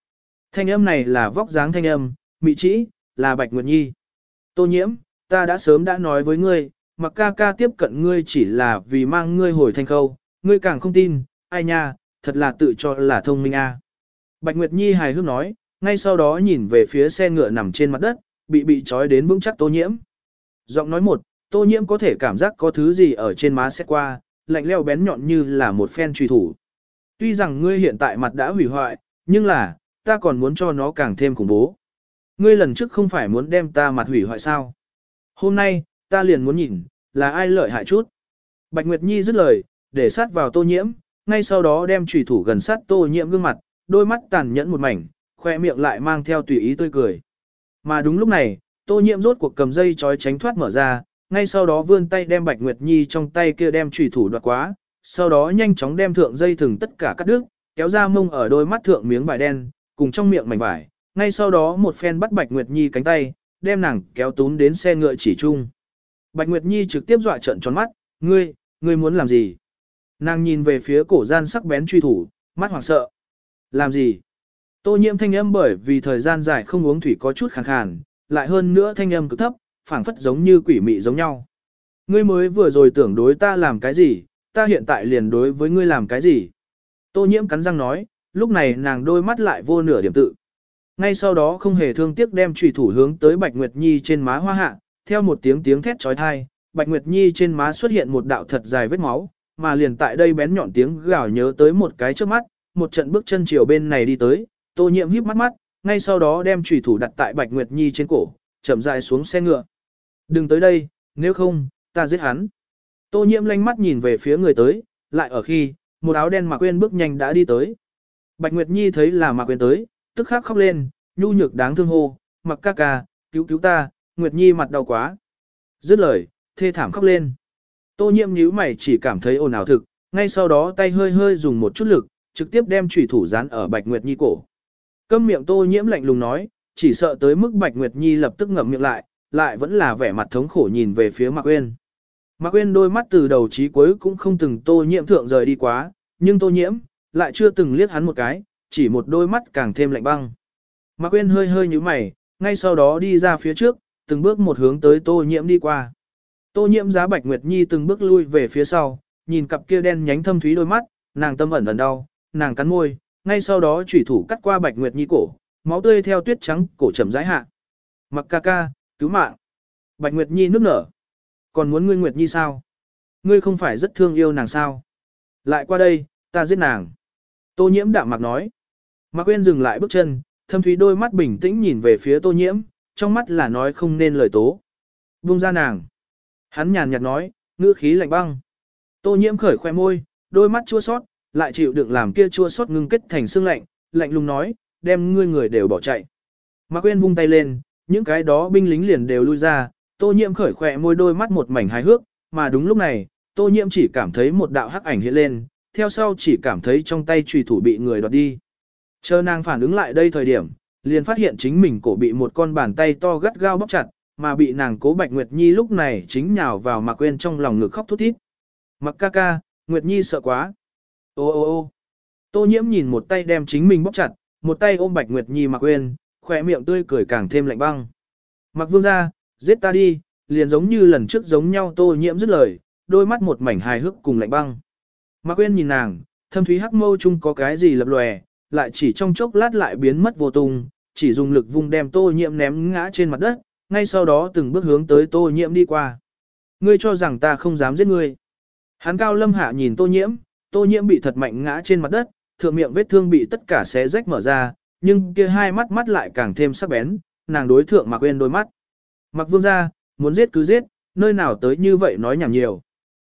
Thanh âm này là vóc dáng thanh âm, mị trĩ, là Bạch Nguyệt Nhi. Tô nhiễm, ta đã sớm đã nói với ngươi, mặc ca ca tiếp cận ngươi chỉ là vì mang ngươi hồi thanh khâu, ngươi càng không tin, ai nha, thật là tự cho là thông minh a. Bạch Nguyệt Nhi hài hước nói, ngay sau đó nhìn về phía xe ngựa nằm trên mặt đất, bị bị trói đến vững chắc tô nhiễm. Giọng nói một, tô nhiễm có thể cảm giác có thứ gì ở trên má xét qua, lạnh leo bén nhọn như là một phen truy thủ. Tuy rằng ngươi hiện tại mặt đã hủy hoại, nhưng là, ta còn muốn cho nó càng thêm khủng bố. Ngươi lần trước không phải muốn đem ta mặt hủy hoại sao? Hôm nay, ta liền muốn nhìn, là ai lợi hại chút. Bạch Nguyệt Nhi dứt lời, để sát vào tô nhiễm, ngay sau đó đem trùy thủ gần sát tô nhiễm gương mặt, đôi mắt tàn nhẫn một mảnh, khoe miệng lại mang theo tùy ý tươi cười. Mà đúng lúc này, tô nhiễm rốt cuộc cầm dây chói tránh thoát mở ra, ngay sau đó vươn tay đem Bạch Nguyệt Nhi trong tay kia đem trùy thủ đoạt quá, sau đó nhanh chóng đem thượng dây thừng tất cả cắt đứt, kéo ra mông ở đôi mắt thượng miếng vải đen, cùng trong miệng mảnh vải, ngay sau đó một phen bắt Bạch Nguyệt Nhi cánh tay, đem nàng kéo tún đến xe ngựa chỉ chung. Bạch Nguyệt Nhi trực tiếp dọa trợn tròn mắt, ngươi, ngươi muốn làm gì? Nàng nhìn về phía cổ gian sắc bén truy thủ, mắt hoảng sợ. Làm gì? Tô nhiễm thanh âm bởi vì thời gian dài không uống thủy có chút khàn khàn, lại hơn nữa thanh âm cực thấp, phảng phất giống như quỷ mị giống nhau. Ngươi mới vừa rồi tưởng đối ta làm cái gì, ta hiện tại liền đối với ngươi làm cái gì? Tô nhiễm cắn răng nói, lúc này nàng đôi mắt lại vô nửa điểm tự. Ngay sau đó không hề thương tiếc đem trùy thủ hướng tới Bạch Nguyệt Nhi trên má hoa hạ, theo một tiếng tiếng thét chói tai, Bạch Nguyệt Nhi trên má xuất hiện một đạo thật dài vết máu, mà liền tại đây bén nhọn tiếng gào nhớ tới một cái trước mắt, một trận bước chân chiều bên này đi tới, Tô Nhiệm híp mắt mắt, ngay sau đó đem chủy thủ đặt tại Bạch Nguyệt Nhi trên cổ, chậm rãi xuống xe ngựa. "Đừng tới đây, nếu không, ta giết hắn." Tô Nhiệm lanh mắt nhìn về phía người tới, lại ở khi, một áo đen Mạc Quyên bước nhanh đã đi tới. Bạch Nguyệt Nhi thấy là Mạc Quyên tới, tức khắc khóc lên, nhu nhược đáng thương hô, "Mặc ca ca, cứu cứu ta, Nguyệt Nhi mặt đau quá." Dứt lời, thê thảm khóc lên. Tô Nhiệm nhíu mày chỉ cảm thấy ồn ào thực, ngay sau đó tay hơi hơi dùng một chút lực, trực tiếp đem chủy thủ dán ở Bạch Nguyệt Nhi cổ. Câm miệng Tô Nhiễm lạnh lùng nói, chỉ sợ tới mức Bạch Nguyệt Nhi lập tức ngậm miệng lại, lại vẫn là vẻ mặt thống khổ nhìn về phía Mạc Uyên. Mạc Uyên đôi mắt từ đầu chí cuối cũng không từng Tô Nhiễm thượng rời đi quá, nhưng Tô Nhiễm lại chưa từng liếc hắn một cái, chỉ một đôi mắt càng thêm lạnh băng. Mạc Uyên hơi hơi nhíu mày, ngay sau đó đi ra phía trước, từng bước một hướng tới Tô Nhiễm đi qua. Tô Nhiễm giá Bạch Nguyệt Nhi từng bước lui về phía sau, nhìn cặp kia đen nhánh thâm thúy đôi mắt, nàng tâm ẩn ẩn đau, nàng cắn môi, ngay sau đó chủy thủ cắt qua Bạch Nguyệt Nhi cổ, máu tươi theo tuyết trắng, cổ chậm rãi hạ. Mặc ca ca, cứu mạng. Bạch Nguyệt Nhi nước nở. Còn muốn ngươi Nguyệt Nhi sao? Ngươi không phải rất thương yêu nàng sao? Lại qua đây, ta giết nàng. Tô nhiễm đạm mặc nói. Mạc Quyên dừng lại bước chân, thâm thúy đôi mắt bình tĩnh nhìn về phía tô nhiễm, trong mắt là nói không nên lời tố. Buông ra nàng. Hắn nhàn nhạt nói, ngữ khí lạnh băng. Tô nhiễm khởi khoe môi, đôi mắt chua sót, lại chịu đựng làm kia chua sót ngưng kết thành xương lạnh, lạnh lùng nói, đem ngươi người đều bỏ chạy. Mạc Quyên vung tay lên, những cái đó binh lính liền đều lui ra, tô nhiễm khởi khỏe môi đôi mắt một mảnh hài hước, mà đúng lúc này, tô nhiễm chỉ cảm thấy một đạo hắc ảnh hiện lên, theo sau chỉ cảm thấy trong tay trùy thủ bị người đoạt đi. Chờ nàng phản ứng lại đây thời điểm, liền phát hiện chính mình cổ bị một con bàn tay to gắt gao bóp chặt, mà bị nàng cố Bạch Nguyệt Nhi lúc này chính nhào vào Mạc Quyên trong lòng ngực khóc thút thít. Mặc ca ca, Nguyệt Nhi sợ quá. Ô ô ô Tô nhiễm nhìn một tay đem chính mình bóp chặt, một tay ôm Bạch Nguyệt Nhi Mạc Quyên, khỏe miệng tươi cười càng thêm lạnh băng. Mặc vương ra, giết ta đi, liền giống như lần trước giống nhau tô nhiễm dứt lời, đôi mắt một mảnh hài hước cùng lạnh băng. Mạc Quyên nhìn nàng, thâm thúy hắc mâu chung có cái gì lập lòe, lại chỉ trong chốc lát lại biến mất vô tung, chỉ dùng lực vung đem tô nhiễm ném ngã trên mặt đất, ngay sau đó từng bước hướng tới tô nhiễm đi qua. Ngươi cho rằng ta không dám giết ngươi. Hắn cao lâm hạ nhìn tô nhiễm, tô nhiễm bị thật mạnh ngã trên mặt đất, thượng miệng vết thương bị tất cả xé rách mở ra, nhưng kia hai mắt mắt lại càng thêm sắc bén, nàng đối thượng mặc quên đôi mắt. Mặc vương gia, muốn giết cứ giết, nơi nào tới như vậy nói nhảm nhiều.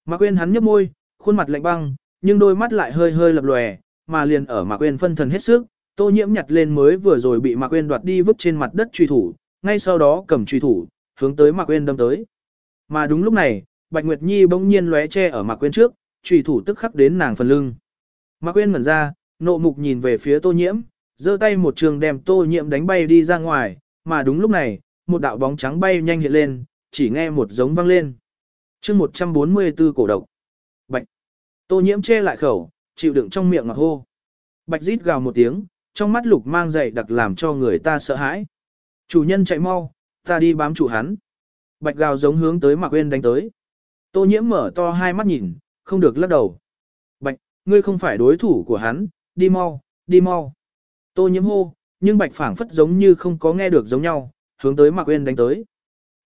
Mặc quên hắn nhếch môi, khuôn mặt lạnh băng, nhưng đôi mắt lại hơi hơi lập lòe, mà liền ở mặc quên phân thần hết sức, tô nhiễm nhặt lên mới vừa rồi bị mặc quên đoạt đi vứt trên mặt đất truy thủ, ngay sau đó cầm truy thủ, hướng tới Mạc Quyên đâm tới. Mà đúng lúc này, Bạch Nguyệt Nhi bỗng nhiên lóe che ở Mạc Quyên trước, trùy thủ tức khắc đến nàng phần lưng. Mạc Quyên ngẩn ra, nộ mục nhìn về phía Tô Nhiễm, giơ tay một trường đem Tô Nhiễm đánh bay đi ra ngoài, mà đúng lúc này, một đạo bóng trắng bay nhanh hiện lên, chỉ nghe một giống vang lên. Chương 144 cổ độc. Bạch. Tô Nhiễm che lại khẩu, chịu đựng trong miệng ngọt hô. Bạch rít gào một tiếng, trong mắt lục mang dậy đặc làm cho người ta sợ hãi. Chủ nhân chạy mau, ta đi bám chủ hắn. Bạch gào giống hướng tới Mạc Quyên đánh tới. Tô nhiễm mở to hai mắt nhìn, không được lắc đầu. Bạch, ngươi không phải đối thủ của hắn, đi mau, đi mau. Tô nhiễm hô, nhưng bạch phảng phất giống như không có nghe được giống nhau, hướng tới Mạc Uyên đánh tới.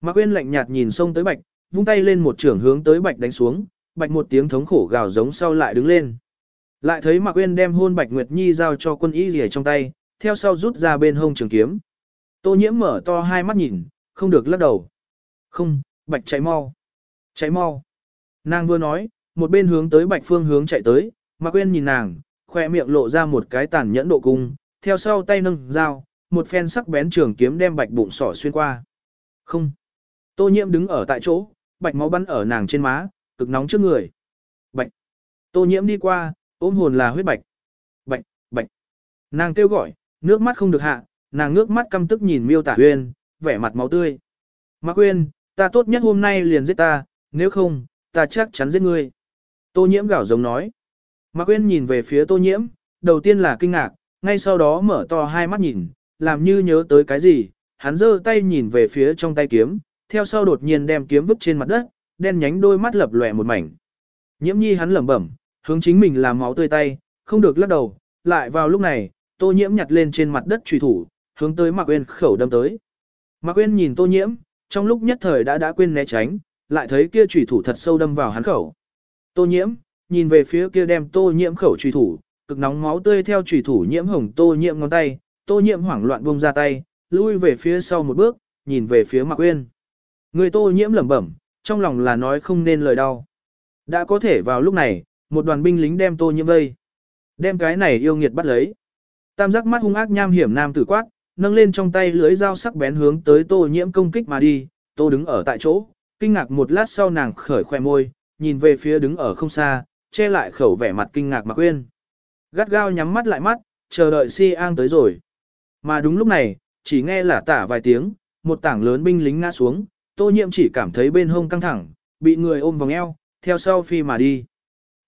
Mạc Uyên lạnh nhạt nhìn xông tới bạch, vung tay lên một trưởng hướng tới bạch đánh xuống, bạch một tiếng thống khổ gào giống sau lại đứng lên. Lại thấy Mạc Uyên đem hôn Bạch Nguyệt Nhi giao cho quân y rìa trong tay, theo sau rút ra bên hông trường kiếm. Tô nhiễm mở to hai mắt nhìn, không được lắc đầu. Không, Bạch chạy mau. Chạy mau. Nàng vừa nói, một bên hướng tới Bạch phương hướng chạy tới, mà quên nhìn nàng, khoe miệng lộ ra một cái tàn nhẫn độ cung, theo sau tay nâng dao, một phen sắc bén trường kiếm đem Bạch bụng sỏ xuyên qua. Không. Tô nhiễm đứng ở tại chỗ, Bạch máu bắn ở nàng trên má, cực nóng trước người. Bạch. Tô nhiễm đi qua, ôm hồn là huyết bạch. Bạch, bạch. Nàng kêu gọi, nước mắt không được hạ, nàng nước mắt căm tức nhìn miêu tả huyên, vẻ mặt máu tươi. Mạc huyên, ta tốt nhất hôm nay liền giết ta, nếu không, ta chắc chắn giết ngươi. Tô nhiễm gào giống nói. Mạc Quyên nhìn về phía tô nhiễm, đầu tiên là kinh ngạc, ngay sau đó mở to hai mắt nhìn, làm như nhớ tới cái gì, hắn giơ tay nhìn về phía trong tay kiếm, theo sau đột nhiên đem kiếm vứt trên mặt đất, đen nhánh đôi mắt lập lòe một mảnh. Nhiễm nhi hắn lẩm bẩm, hướng chính mình làm máu tươi tay, không được lắc đầu, lại vào lúc này, tô nhiễm nhặt lên trên mặt đất trùy thủ, hướng tới Mạc Quyên khẩu đâm tới. Mạc Quyên nhìn tô nhiễm, trong lúc nhất thời đã đã quên né tránh, lại thấy kia trùy thủ thật sâu đâm vào hắn khẩu. Tô nhiễm, nhìn về phía kia đem tô nhiễm khẩu trùy thủ, cực nóng máu tươi theo trùy thủ nhiễm hồng tô nhiễm ngón tay, tô nhiễm hoảng loạn buông ra tay, lui về phía sau một bước, nhìn về phía Mạc Uyên. Người tô nhiễm lẩm bẩm, trong lòng là nói không nên lời đau. Đã có thể vào lúc này, một đoàn binh lính đem tô nhiễm vây. Đem cái này yêu nghiệt bắt lấy. Tam giác mắt hung ác nham hiểm nam tử quát, nâng lên trong tay lưới dao sắc bén hướng tới tô nhiễm công kích mà đi, tô đứng ở tại chỗ, kinh ngạc một lát sau nàng khởi khoe môi, nhìn về phía đứng ở không xa, che lại khẩu vẻ mặt kinh ngạc mà quên. Gắt gao nhắm mắt lại mắt, chờ đợi si an tới rồi. Mà đúng lúc này, chỉ nghe là tả vài tiếng, một tảng lớn binh lính ngã xuống, tô nhiễm chỉ cảm thấy bên hông căng thẳng, bị người ôm vòng eo, theo sau phi mà đi.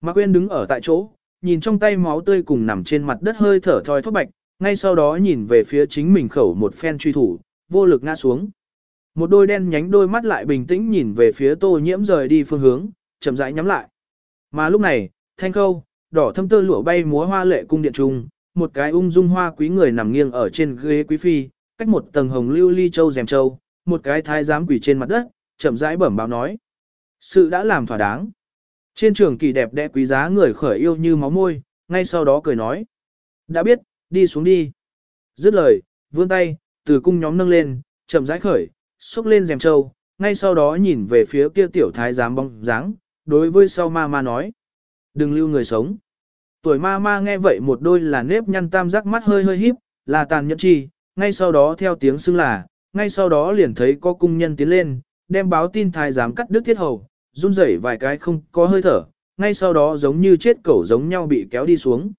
Mạc Quyên đứng ở tại chỗ, nhìn trong tay máu tươi cùng nằm trên mặt đất hơi thở thoi thóp bạch, ngay sau đó nhìn về phía chính mình khẩu một phen truy thủ, vô lực ngã xuống. Một đôi đen nhánh đôi mắt lại bình tĩnh nhìn về phía tô nhiễm rời đi phương hướng, chậm rãi nhắm lại. Mà lúc này, thanh khâu, đỏ thâm tơ lụa bay múa hoa lệ cung điện trung, một cái ung dung hoa quý người nằm nghiêng ở trên ghế quý phi, cách một tầng hồng lưu ly châu rèm châu, một cái thái giám quỷ trên mặt đất, chậm rãi bẩm báo nói. Sự đã làm thỏa đáng. Trên trường kỳ đẹp đẽ quý giá người khởi yêu như máu môi, ngay sau đó cười nói. Đã biết, đi xuống đi. Dứt lời, vươn tay, từ cung nhóm nâng lên, chậm rãi khởi, xúc lên rèm châu, ngay sau đó nhìn về phía kia tiểu thái giám bóng dáng, đối với sau ma ma nói. Đừng lưu người sống. Tuổi ma ma nghe vậy một đôi là nếp nhăn tam giác mắt hơi hơi híp, là tàn nhẫn chi, ngay sau đó theo tiếng xưng là, ngay sau đó liền thấy có cung nhân tiến lên, đem báo tin thái giám cắt đứt thiết hầu, run rẩy vài cái không có hơi thở, ngay sau đó giống như chết cẩu giống nhau bị kéo đi xuống.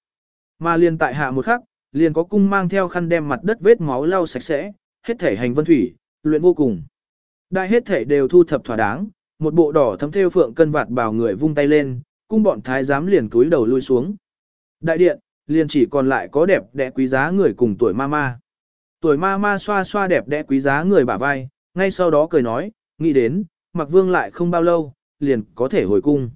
Mà liền tại hạ một khắc, liền có cung mang theo khăn đem mặt đất vết máu lau sạch sẽ, hết thể hành vân thủy, luyện vô cùng. Đại hết thể đều thu thập thỏa đáng, một bộ đỏ thấm theo phượng cân vạt bảo người vung tay lên, cung bọn thái giám liền cúi đầu lui xuống. Đại điện, liền chỉ còn lại có đẹp đẽ quý giá người cùng tuổi ma ma. Tuổi ma ma xoa xoa đẹp đẽ quý giá người bả vai, ngay sau đó cười nói, nghĩ đến, mặc vương lại không bao lâu, liền có thể hồi cung.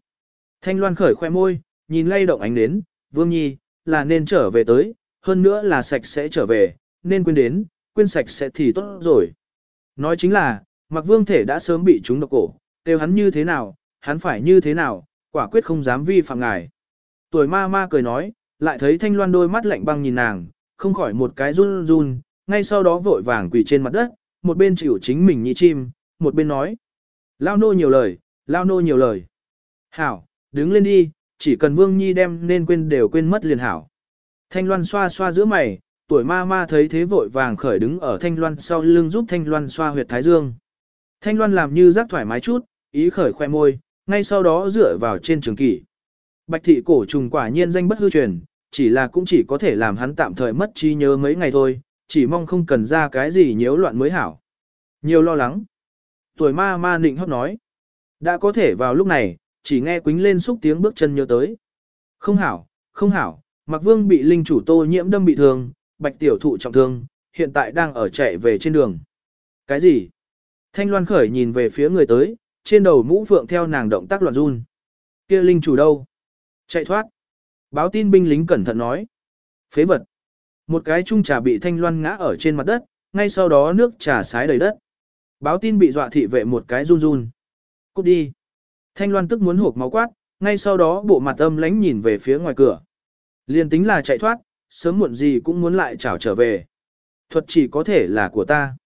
Thanh Loan khởi khoe môi, nhìn lay động ánh đến, Vương Nhi, là nên trở về tới, hơn nữa là sạch sẽ trở về, nên quên đến, quên sạch sẽ thì tốt rồi. Nói chính là, Mặc Vương thể đã sớm bị chúng độc cổ, kêu hắn như thế nào, hắn phải như thế nào, quả quyết không dám vi phạm ngài. Tuổi ma ma cười nói, lại thấy Thanh Loan đôi mắt lạnh băng nhìn nàng, không khỏi một cái run run, ngay sau đó vội vàng quỳ trên mặt đất, một bên chịu chính mình nhị chim, một bên nói. Lao nô nhiều lời, Lao nô nhiều lời. Hảo, đứng lên đi, chỉ cần Vương Nhi đem nên quên đều quên mất liền hảo. Thanh Loan xoa xoa giữa mày, tuổi ma ma thấy thế vội vàng khởi đứng ở Thanh Loan sau lưng giúp Thanh Loan xoa huyệt thái dương. Thanh Loan làm như rắc thoải mái chút, ý khởi khoe môi, ngay sau đó dựa vào trên trường kỷ. Bạch thị cổ trùng quả nhiên danh bất hư truyền, chỉ là cũng chỉ có thể làm hắn tạm thời mất trí nhớ mấy ngày thôi, chỉ mong không cần ra cái gì nhiễu loạn mới hảo. Nhiều lo lắng. Tuổi ma ma nịnh hót nói. Đã có thể vào lúc này, chỉ nghe quính lên xúc tiếng bước chân nhớ tới. Không hảo, không hảo, Mạc Vương bị linh chủ tô nhiễm đâm bị thương, bạch tiểu thụ trọng thương, hiện tại đang ở chạy về trên đường. Cái gì? Thanh Loan khởi nhìn về phía người tới, trên đầu mũ phượng theo nàng động tác loạn run. Kia linh chủ đâu? Chạy thoát. Báo tin binh lính cẩn thận nói. Phế vật. Một cái chung trà bị thanh loan ngã ở trên mặt đất, ngay sau đó nước trà sái đầy đất. Báo tin bị dọa thị vệ một cái run run. Cút đi. Thanh loan tức muốn hộp máu quát, ngay sau đó bộ mặt âm lánh nhìn về phía ngoài cửa. Liên tính là chạy thoát, sớm muộn gì cũng muốn lại trảo trở về. Thuật chỉ có thể là của ta.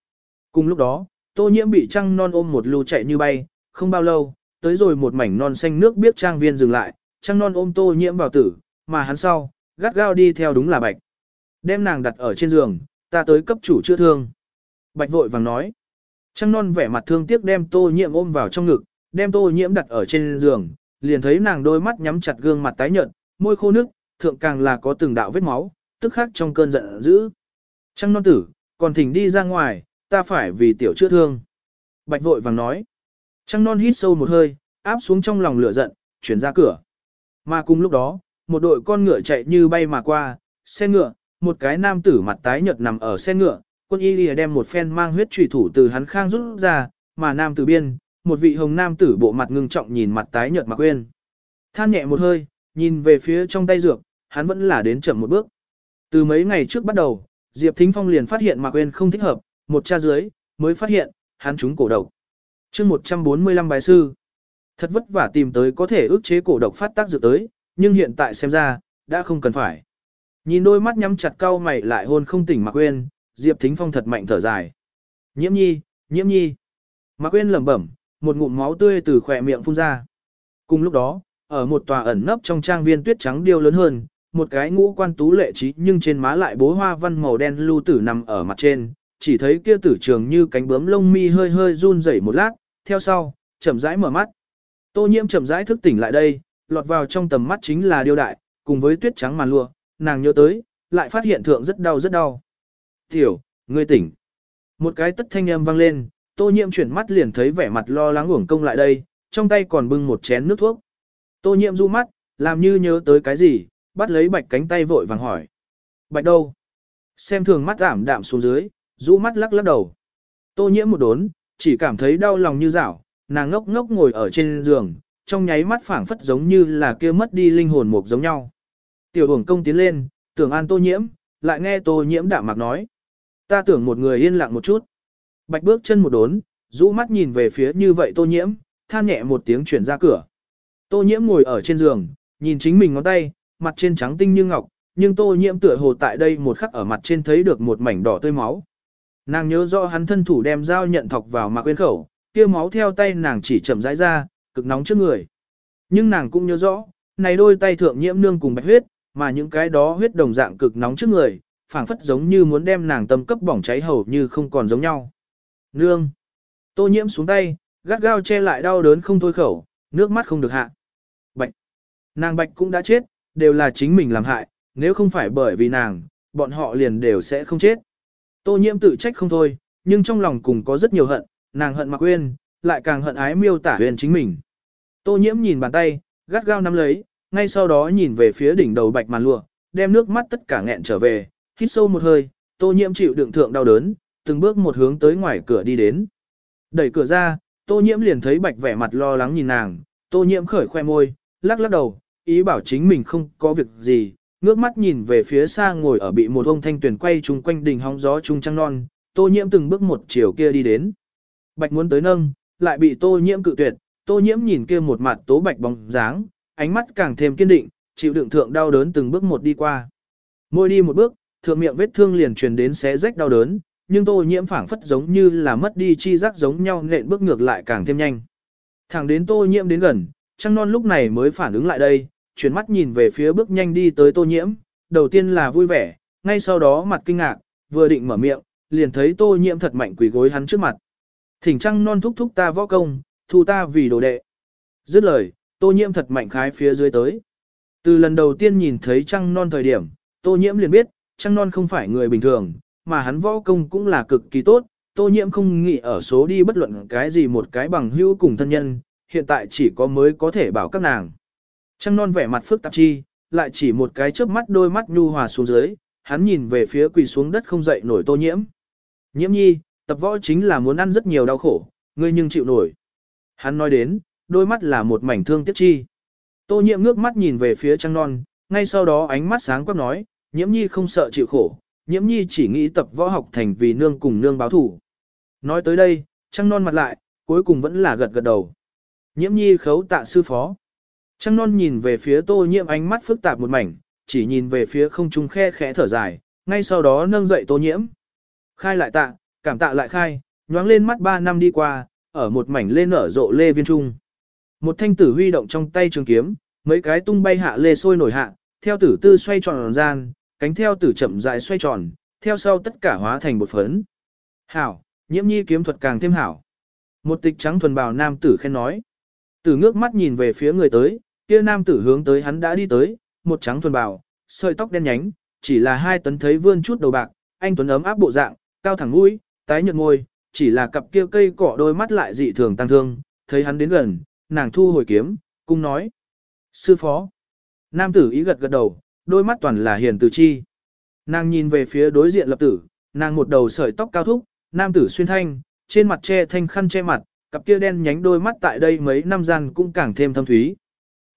Cùng lúc đó, tô nhiễm bị trăng non ôm một lưu chạy như bay, không bao lâu, tới rồi một mảnh non xanh nước biết trang viên dừng lại, trang non ôm tô nhiễm vào tử, mà hắn sau, gắt gao đi theo đúng là bạch. Đem nàng đặt ở trên giường, ta tới cấp chủ chữa thương. Bạch vội vàng nói. Trăng non vẻ mặt thương tiếc đem tô nhiễm ôm vào trong ngực, đem tô nhiễm đặt ở trên giường, liền thấy nàng đôi mắt nhắm chặt gương mặt tái nhợt, môi khô nước, thượng càng là có từng đạo vết máu, tức khắc trong cơn giận dữ. Trăng non tử, còn thỉnh đi ra ngoài, ta phải vì tiểu chữa thương. Bạch vội vàng nói. Trăng non hít sâu một hơi, áp xuống trong lòng lửa giận, chuyển ra cửa. Mà cùng lúc đó, một đội con ngựa chạy như bay mà qua, xe ngựa, một cái nam tử mặt tái nhợt nằm ở xe ngựa, quân y lìa đem một phen mang huyết trùy thủ từ hắn khang rút ra, mà nam tử biên, một vị hồng nam tử bộ mặt ngưng trọng nhìn mặt tái nhợt mà quên. Than nhẹ một hơi, nhìn về phía trong tay dược, hắn vẫn là đến chậm một bước. Từ mấy ngày trước bắt đầu, Diệp Thính Phong liền phát hiện Mạc Uyên không thích hợp, một cha dưới, mới phát hiện, hắn trúng cổ độc chương 145 bài sư, thật vất vả tìm tới có thể ức chế cổ độc phát tác dược tới, nhưng hiện tại xem ra, đã không cần phải. Nhìn đôi mắt nhắm chặt cau mày lại hôn không tỉnh Mạc Quyên, Diệp Thính Phong thật mạnh thở dài. Nhiễm nhi, nhiễm nhi. Mạc Quyên lẩm bẩm, một ngụm máu tươi từ khỏe miệng phun ra. Cùng lúc đó, ở một tòa ẩn nấp trong trang viên tuyết trắng điêu lớn hơn, một cái ngũ quan tú lệ trí nhưng trên má lại bố hoa văn màu đen lưu tử nằm ở mặt trên, chỉ thấy kia tử trường như cánh bướm lông mi hơi hơi run rẩy một lát, theo sau, chậm rãi mở mắt. Tô nhiễm chậm rãi thức tỉnh lại đây, lọt vào trong tầm mắt chính là điêu đại, cùng với tuyết trắng màn lụa, nàng nhớ tới, lại phát hiện thượng rất đau rất đau. Tiểu, ngươi tỉnh. Một cái tất thanh âm vang lên, tô nhiễm chuyển mắt liền thấy vẻ mặt lo lắng uổng công lại đây, trong tay còn bưng một chén nước thuốc. Tô nhiễm du mắt, làm như nhớ tới cái gì, bắt lấy bạch cánh tay vội vàng hỏi. Bạch đâu? Xem thường mắt ảm đạm xuống dưới, rũ mắt lắc lắc đầu. Tô nhiễm một đốn, chỉ cảm thấy đau lòng như rảo, nàng ngốc ngốc ngồi ở trên giường, trong nháy mắt phảng phất giống như là kia mất đi linh hồn một giống nhau. Tiểu hưởng công tiến lên, tưởng an tô nhiễm, lại nghe tô nhiễm đạm mạc nói. Ta tưởng một người yên lặng một chút. Bạch bước chân một đốn, rũ mắt nhìn về phía như vậy tô nhiễm, than nhẹ một tiếng chuyển ra cửa. Tô nhiễm ngồi ở trên giường, nhìn chính mình ngón tay, mặt trên trắng tinh như ngọc, nhưng tô nhiễm tựa hồ tại đây một khắc ở mặt trên thấy được một mảnh đỏ tươi máu. Nàng nhớ rõ hắn thân thủ đem dao nhận thọc vào mạc quên khẩu, kia máu theo tay nàng chỉ chậm rãi ra, cực nóng trước người. Nhưng nàng cũng nhớ rõ, này đôi tay thượng nhiễm nương cùng bạch huyết, mà những cái đó huyết đồng dạng cực nóng trước người, phảng phất giống như muốn đem nàng tâm cấp bỏng cháy hầu như không còn giống nhau. Nương! Tô nhiễm xuống tay, gắt gao che lại đau đớn không thôi khẩu, nước mắt không được hạ. Bạch! Nàng bạch cũng đã chết, đều là chính mình làm hại, nếu không phải bởi vì nàng, bọn họ liền đều sẽ không chết. Tô nhiễm tự trách không thôi, nhưng trong lòng cùng có rất nhiều hận, nàng hận Mạc Uyên, lại càng hận ái miêu tả Uyên chính mình. Tô nhiễm nhìn bàn tay, gắt gao nắm lấy, ngay sau đó nhìn về phía đỉnh đầu bạch màn lụa, đem nước mắt tất cả nghẹn trở về, hít sâu một hơi, tô nhiễm chịu đựng thượng đau đớn, từng bước một hướng tới ngoài cửa đi đến. Đẩy cửa ra, tô nhiễm liền thấy bạch vẻ mặt lo lắng nhìn nàng, tô nhiễm khởi khoe môi, lắc lắc đầu, ý bảo chính mình không có việc gì, ngước mắt nhìn về phía xa ngồi ở bị một ông thanh tuyển quay chung quanh đỉnh hóng gió trung trăng non, tô nhiễm từng bước một chiều kia đi đến. Bạch muốn tới nâng, lại bị tô nhiễm cự tuyệt, tô nhiễm nhìn kia một mặt tố bạch bóng dáng, ánh mắt càng thêm kiên định, chịu đựng thượng đau đớn từng bước một đi qua. Môi đi một bước, thượng miệng vết thương liền truyền đến xé rách đau đớn, nhưng tô nhiễm phảng phất giống như là mất đi chi giác giống nhau nện bước ngược lại càng thêm nhanh. Thẳng đến tô nhiễm đến gần, trăng non lúc này mới phản ứng lại đây, chuyển mắt nhìn về phía bước nhanh đi tới tô nhiễm, đầu tiên là vui vẻ, ngay sau đó mặt kinh ngạc, vừa định mở miệng, liền thấy tô nhiễm thật mạnh quỳ gối hắn trước mặt. Thỉnh trăng non thúc thúc ta võ công, thu ta vì đồ đệ. Dứt lời, tô nhiễm thật mạnh khái phía dưới tới. Từ lần đầu tiên nhìn thấy trăng non thời điểm, tô nhiễm liền biết, trăng non không phải người bình thường, mà hắn võ công cũng là cực kỳ tốt. Tô nhiễm không nghĩ ở số đi bất luận cái gì một cái bằng hữu cùng thân nhân, hiện tại chỉ có mới có thể bảo các nàng. Trăng non vẻ mặt phức tạp chi, lại chỉ một cái chớp mắt đôi mắt nhu hòa xuống dưới, hắn nhìn về phía quỳ xuống đất không dậy nổi tô nhiễm. Nhiễm nhi, tập võ chính là muốn ăn rất nhiều đau khổ, ngươi nhưng chịu nổi. Hắn nói đến, đôi mắt là một mảnh thương tiếc chi. Tô nhiễm ngước mắt nhìn về phía trăng non, ngay sau đó ánh mắt sáng quắc nói, nhiễm nhi không sợ chịu khổ, nhiễm nhi chỉ nghĩ tập võ học thành vì nương cùng nương báo thủ. Nói tới đây, trăng non mặt lại, cuối cùng vẫn là gật gật đầu. Nhiễm nhi khấu tạ sư phó. Trăng non nhìn về phía tô nhiễm ánh mắt phức tạp một mảnh, chỉ nhìn về phía không trung khe khẽ thở dài, ngay sau đó nâng dậy tô nhiễm. Khai lại tạ, cảm tạ lại khai, nhoáng lên mắt ba năm đi qua, ở một mảnh lên nở rộ lê viên trung. Một thanh tử huy động trong tay trường kiếm, mấy cái tung bay hạ lê sôi nổi hạ, theo tử tư xoay tròn gian, cánh theo tử chậm rãi xoay tròn, theo sau tất cả hóa thành một phấn. Hảo, nhiễm nhi kiếm thuật càng thêm hảo. Một tịch trắng thuần bào nam tử khen nói. Tử ngước mắt nhìn về phía người tới, kia nam tử hướng tới hắn đã đi tới, một trắng thuần bào, sợi tóc đen nhánh, chỉ là hai tấn thấy vươn chút đầu bạc, anh tuấn ấm áp bộ dạng, cao thẳng mũi, tái nhợt môi, chỉ là cặp kia cây cỏ đôi mắt lại dị thường tăng thương, thấy hắn đến gần, nàng thu hồi kiếm, cung nói. Sư phó. Nam tử ý gật gật đầu, đôi mắt toàn là hiền từ chi. Nàng nhìn về phía đối diện lập tử, nàng một đầu sợi tóc cao thúc, nam tử xuyên thanh, trên mặt che thanh khăn che mặt, cặp kia đen nhánh đôi mắt tại đây mấy năm gian cũng càng thêm thâm thúy.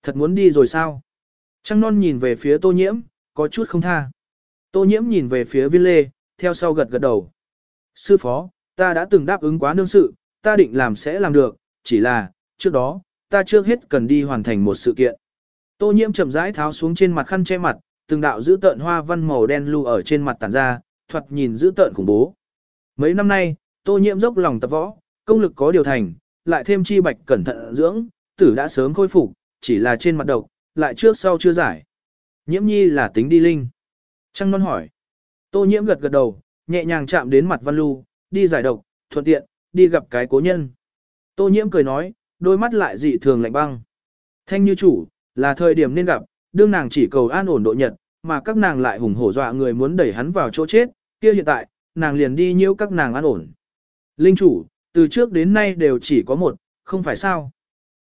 Thật muốn đi rồi sao? Trăng non nhìn về phía tô nhiễm, có chút không tha. Tô nhiễm nhìn về phía viên lê, theo sau gật gật đầu. Sư phó, ta đã từng đáp ứng quá nương sự, ta định làm sẽ làm được, chỉ là, trước đó, ta trước hết cần đi hoàn thành một sự kiện. Tô nhiễm chậm rãi tháo xuống trên mặt khăn che mặt, từng đạo giữ tợn hoa văn màu đen lưu ở trên mặt tản ra, thoạt nhìn giữ tợn khủng bố. Mấy năm nay, tô nhiễm dốc lòng tập võ, công lực có điều thành, lại thêm chi bạch cẩn thận dưỡng, tử đã sớm khôi phục, chỉ là trên mặt độc, lại trước sau chưa giải. Nhiễm nhi là tính đi linh. Trăng non hỏi. Tô nhiễm gật gật đầu, nhẹ nhàng chạm đến mặt văn lưu, đi giải độc, thuận tiện, đi gặp cái cố nhân. Tô nhiễm cười nói, đôi mắt lại dị thường lạnh băng. Thanh như chủ, là thời điểm nên gặp, đương nàng chỉ cầu an ổn độ nhật, mà các nàng lại hùng hổ dọa người muốn đẩy hắn vào chỗ chết, kia hiện tại, nàng liền đi nhiễu các nàng an ổn. Linh chủ, từ trước đến nay đều chỉ có một, không phải sao.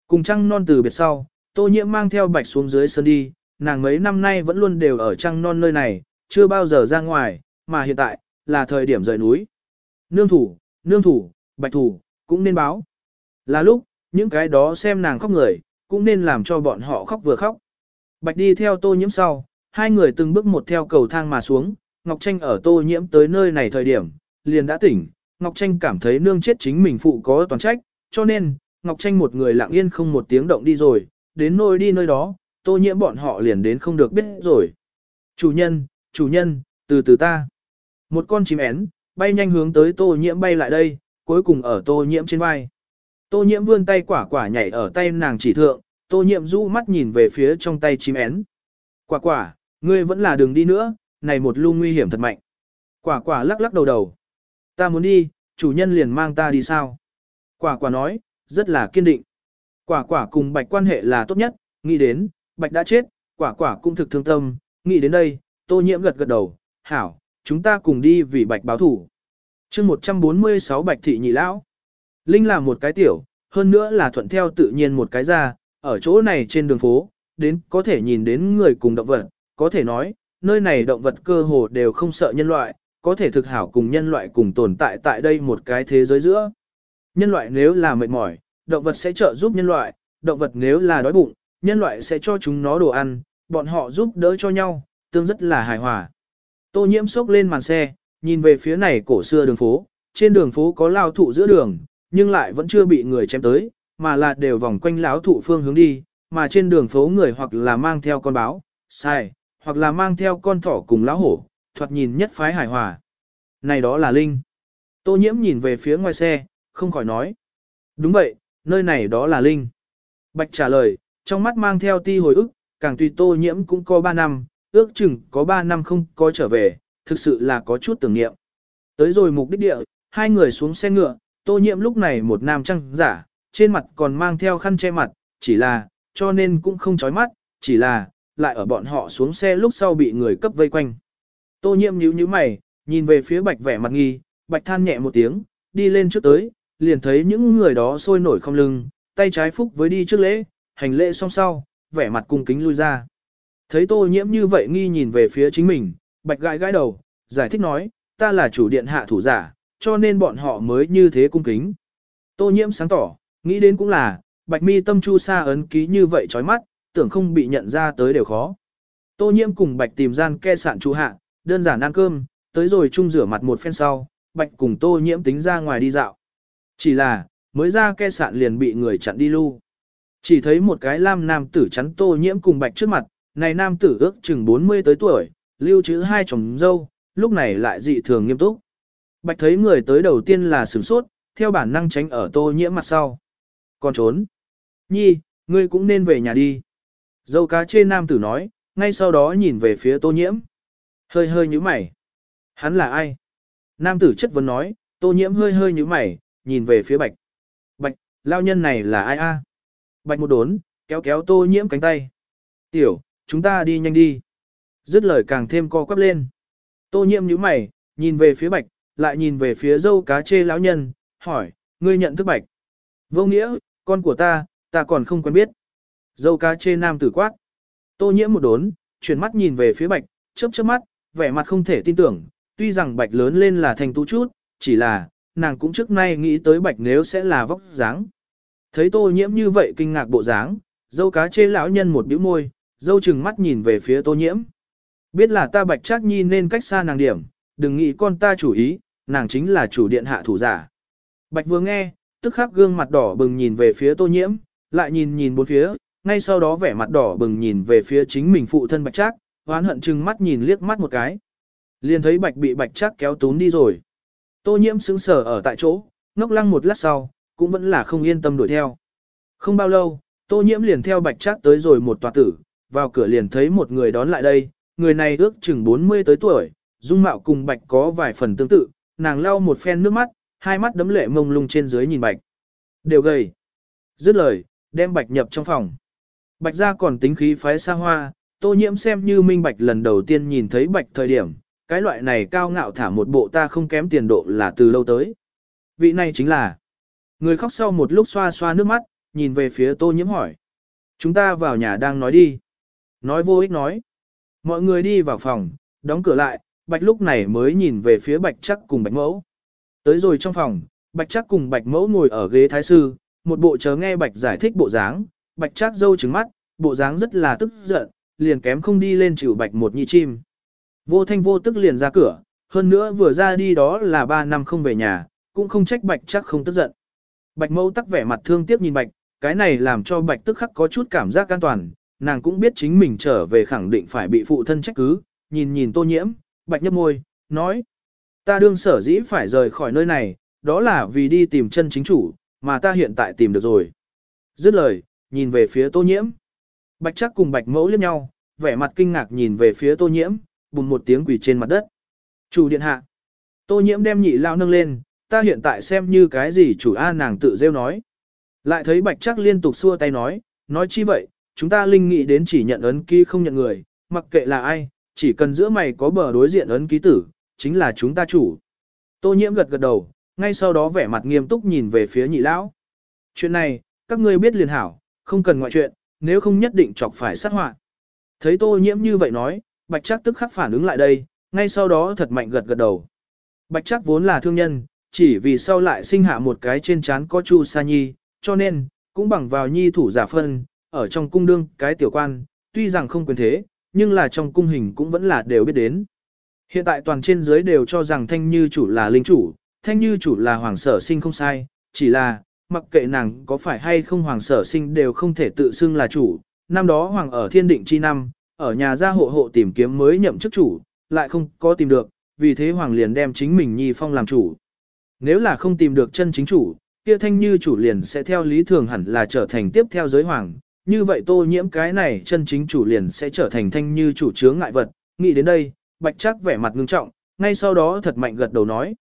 Cùng trăng non từ biệt sau, tô nhiễm mang theo bạch xuống dưới sân đi, nàng mấy năm nay vẫn luôn đều ở trăng non nơi này, chưa bao giờ ra ngoài, mà hiện tại, là thời điểm rời núi. Nương thủ, nương thủ, bạch thủ, cũng nên báo. Là lúc, những cái đó xem nàng khóc người, cũng nên làm cho bọn họ khóc vừa khóc. Bạch đi theo tô nhiễm sau, hai người từng bước một theo cầu thang mà xuống, Ngọc Tranh ở tô nhiễm tới nơi này thời điểm, liền đã tỉnh, Ngọc Tranh cảm thấy nương chết chính mình phụ có toàn trách, cho nên, Ngọc Tranh một người lặng yên không một tiếng động đi rồi, đến nơi đi nơi đó, tô nhiễm bọn họ liền đến không được biết rồi. Chủ nhân, chủ nhân, từ từ ta. Một con chim én, bay nhanh hướng tới tô nhiễm bay lại đây, cuối cùng ở tô nhiễm trên vai. Tô nhiễm vươn tay quả quả nhảy ở tay nàng chỉ thượng, tô nhiễm rũ mắt nhìn về phía trong tay chim én. Quả quả, ngươi vẫn là đường đi nữa, này một lu nguy hiểm thật mạnh. Quả quả lắc lắc đầu đầu. Ta muốn đi, chủ nhân liền mang ta đi sao? Quả quả nói, rất là kiên định. Quả quả cùng bạch quan hệ là tốt nhất, nghĩ đến, bạch đã chết, quả quả cũng thực thương tâm, nghĩ đến đây, tô nhiễm gật gật đầu, hảo, chúng ta cùng đi vì bạch báo thủ. chương 146 bạch thị nhị lão. Linh là một cái tiểu, hơn nữa là thuận theo tự nhiên một cái ra, ở chỗ này trên đường phố, đến có thể nhìn đến người cùng động vật, có thể nói, nơi này động vật cơ hồ đều không sợ nhân loại, có thể thực hảo cùng nhân loại cùng tồn tại tại đây một cái thế giới giữa. Nhân loại nếu là mệt mỏi, động vật sẽ trợ giúp nhân loại, động vật nếu là đói bụng, nhân loại sẽ cho chúng nó đồ ăn, bọn họ giúp đỡ cho nhau, tương rất là hài hòa. Tô nhiễm sốc lên màn xe, nhìn về phía này cổ xưa đường phố, trên đường phố có lao thụ giữa đường, nhưng lại vẫn chưa bị người chém tới, mà là đều vòng quanh lão thụ phương hướng đi, mà trên đường phố người hoặc là mang theo con báo, sai, hoặc là mang theo con thỏ cùng lão hổ, thoạt nhìn nhất phái hài hòa. Này đó là Linh. Tô nhiễm nhìn về phía ngoài xe, không khỏi nói. Đúng vậy, nơi này đó là Linh. Bạch trả lời, trong mắt mang theo ti hồi ức, càng tùy tô nhiễm cũng có 3 năm, ước chừng có 3 năm không có trở về, thực sự là có chút tưởng niệm. Tới rồi mục đích địa, hai người xuống xe ngựa, tô nhiễm lúc này một nam trăng giả, trên mặt còn mang theo khăn che mặt, chỉ là, cho nên cũng không chói mắt, chỉ là, lại ở bọn họ xuống xe lúc sau bị người cấp vây quanh. Tô nhiễm nhíu nhíu mày, nhìn về phía bạch vẻ mặt nghi, bạch than nhẹ một tiếng, đi lên trước tới, liền thấy những người đó sôi nổi không lưng, tay trái phúc với đi trước lễ, hành lễ xong sau, vẻ mặt cung kính lui ra. Thấy tô nhiễm như vậy nghi nhìn về phía chính mình, bạch gãi gãi đầu, giải thích nói, ta là chủ điện hạ thủ giả, cho nên bọn họ mới như thế cung kính. Tô nhiễm sáng tỏ, nghĩ đến cũng là, bạch mi tâm chu sa ấn ký như vậy chói mắt, tưởng không bị nhận ra tới đều khó. Tô nhiễm cùng bạch tìm gian ke sạn chú hạ, đơn giản ăn cơm, tới rồi chung rửa mặt một phen sau, bạch cùng tô nhiễm tính ra ngoài đi dạo. Chỉ là, mới ra ke sạn liền bị người chặn đi lưu. Chỉ thấy một cái lam nam tử chắn tô nhiễm cùng bạch trước mặt, này nam tử ước chừng 40 tới tuổi, lưu trữ hai chồng dâu, lúc này lại dị thường nghiêm túc. Bạch thấy người tới đầu tiên là sửng sốt, theo bản năng tránh ở tô nhiễm mặt sau. Còn trốn. Nhi, ngươi cũng nên về nhà đi. Dâu cá trên nam tử nói, ngay sau đó nhìn về phía tô nhiễm. Hơi hơi nhíu mày. Hắn là ai? Nam tử chất vấn nói, tô nhiễm hơi hơi nhíu mày, nhìn về phía bạch. Bạch, lao nhân này là ai a? Bạch một đốn, kéo kéo tô nhiễm cánh tay. Tiểu, chúng ta đi nhanh đi. Dứt lời càng thêm co quắp lên. Tô nhiễm nhíu mày, nhìn về phía bạch, lại nhìn về phía dâu cá chê lão nhân, hỏi, ngươi nhận thức bạch. Vô nghĩa, con của ta, ta còn không quen biết. Dâu cá chê nam tử quát. Tô nhiễm một đốn, chuyển mắt nhìn về phía bạch, chớp chớp mắt, vẻ mặt không thể tin tưởng, tuy rằng bạch lớn lên là thành tú chút, chỉ là, nàng cũng trước nay nghĩ tới bạch nếu sẽ là vóc dáng. Thấy tô nhiễm như vậy kinh ngạc bộ dáng, dâu cá chê lão nhân một bĩu môi, dâu chừng mắt nhìn về phía tô nhiễm. Biết là ta bạch chắc nhi nên cách xa nàng điểm, đừng nghĩ con ta chủ ý, nàng chính là chủ điện hạ thủ giả. Bạch vừa nghe, tức khắc gương mặt đỏ bừng nhìn về phía tô nhiễm, lại nhìn nhìn bốn phía, ngay sau đó vẻ mặt đỏ bừng nhìn về phía chính mình phụ thân bạch trác, hoán hận chừng mắt nhìn liếc mắt một cái. Liền thấy bạch bị bạch trác kéo tún đi rồi. Tô nhiễm sững sờ ở tại chỗ, ngốc lăng một lát sau, cũng vẫn là không yên tâm đuổi theo. Không bao lâu, tô nhiễm liền theo bạch trác tới rồi một tòa tử, vào cửa liền thấy một người đón lại đây, người này ước chừng 40 tới tuổi, dung mạo cùng bạch có vài phần tương tự, nàng lau một phen nước mắt, hai mắt đấm lệ mông lung trên dưới nhìn bạch. Đều gầy. Dứt lời, đem bạch nhập trong phòng. Bạch ra còn tính khí phái xa hoa, tô nhiễm xem như minh bạch lần đầu tiên nhìn thấy bạch thời điểm, cái loại này cao ngạo thả một bộ ta không kém tiền độ là từ lâu tới. Vị này chính là, người khóc sau một lúc xoa xoa nước mắt, nhìn về phía tô nhiễm hỏi. Chúng ta vào nhà đang nói đi. Nói vô ích nói. Mọi người đi vào phòng, đóng cửa lại, bạch lúc này mới nhìn về phía bạch chắc cùng bạch mẫu. Tới rồi trong phòng, bạch chắc cùng bạch mẫu ngồi ở ghế thái sư, một bộ chờ nghe bạch giải thích bộ dáng, bạch chắc dâu trứng mắt, bộ dáng rất là tức giận, liền kém không đi lên chịu bạch một nhị chim. Vô thanh vô tức liền ra cửa, hơn nữa vừa ra đi đó là ba năm không về nhà, cũng không trách bạch chắc không tức giận. Bạch mẫu tắc vẻ mặt thương tiếc nhìn bạch, cái này làm cho bạch tức khắc có chút cảm giác an toàn, nàng cũng biết chính mình trở về khẳng định phải bị phụ thân trách cứ, nhìn nhìn tô nhiễm, bạch nhấp môi, nói. Ta đương sở dĩ phải rời khỏi nơi này, đó là vì đi tìm chân chính chủ, mà ta hiện tại tìm được rồi. Dứt lời, nhìn về phía tô nhiễm. Bạch chắc cùng bạch mẫu liếc nhau, vẻ mặt kinh ngạc nhìn về phía tô nhiễm, bùm một tiếng quỳ trên mặt đất. Chủ điện hạ. Tô nhiễm đem nhị lao nâng lên, ta hiện tại xem như cái gì chủ A nàng tự rêu nói. Lại thấy bạch chắc liên tục xua tay nói, nói chi vậy, chúng ta linh nghị đến chỉ nhận ấn ký không nhận người, mặc kệ là ai, chỉ cần giữa mày có bờ đối diện ấn ký tử, chính là chúng ta chủ. Tô nhiễm gật gật đầu, ngay sau đó vẻ mặt nghiêm túc nhìn về phía nhị lão. Chuyện này, các ngươi biết liền hảo, không cần ngoại chuyện, nếu không nhất định chọc phải sát hoạn. Thấy tô nhiễm như vậy nói, bạch Trác tức khắc phản ứng lại đây, ngay sau đó thật mạnh gật gật đầu. Bạch Trác vốn là thương nhân, chỉ vì sau lại sinh hạ một cái trên trán có chu sa nhi, cho nên, cũng bằng vào nhi thủ giả phân, ở trong cung đương cái tiểu quan, tuy rằng không quyền thế, nhưng là trong cung hình cũng vẫn là đều biết đến. Hiện tại toàn trên dưới đều cho rằng thanh như chủ là linh chủ, thanh như chủ là hoàng sở sinh không sai, chỉ là, mặc kệ nàng có phải hay không hoàng sở sinh đều không thể tự xưng là chủ. Năm đó hoàng ở thiên định chi năm, ở nhà gia hộ hộ tìm kiếm mới nhậm chức chủ, lại không có tìm được, vì thế hoàng liền đem chính mình nhi phong làm chủ. Nếu là không tìm được chân chính chủ, kia thanh như chủ liền sẽ theo lý thường hẳn là trở thành tiếp theo giới hoàng, như vậy tô nhiễm cái này chân chính chủ liền sẽ trở thành thanh như chủ chướng ngại vật. Nghĩ đến đây, bạch chắc vẻ mặt ngưng trọng, ngay sau đó thật mạnh gật đầu nói.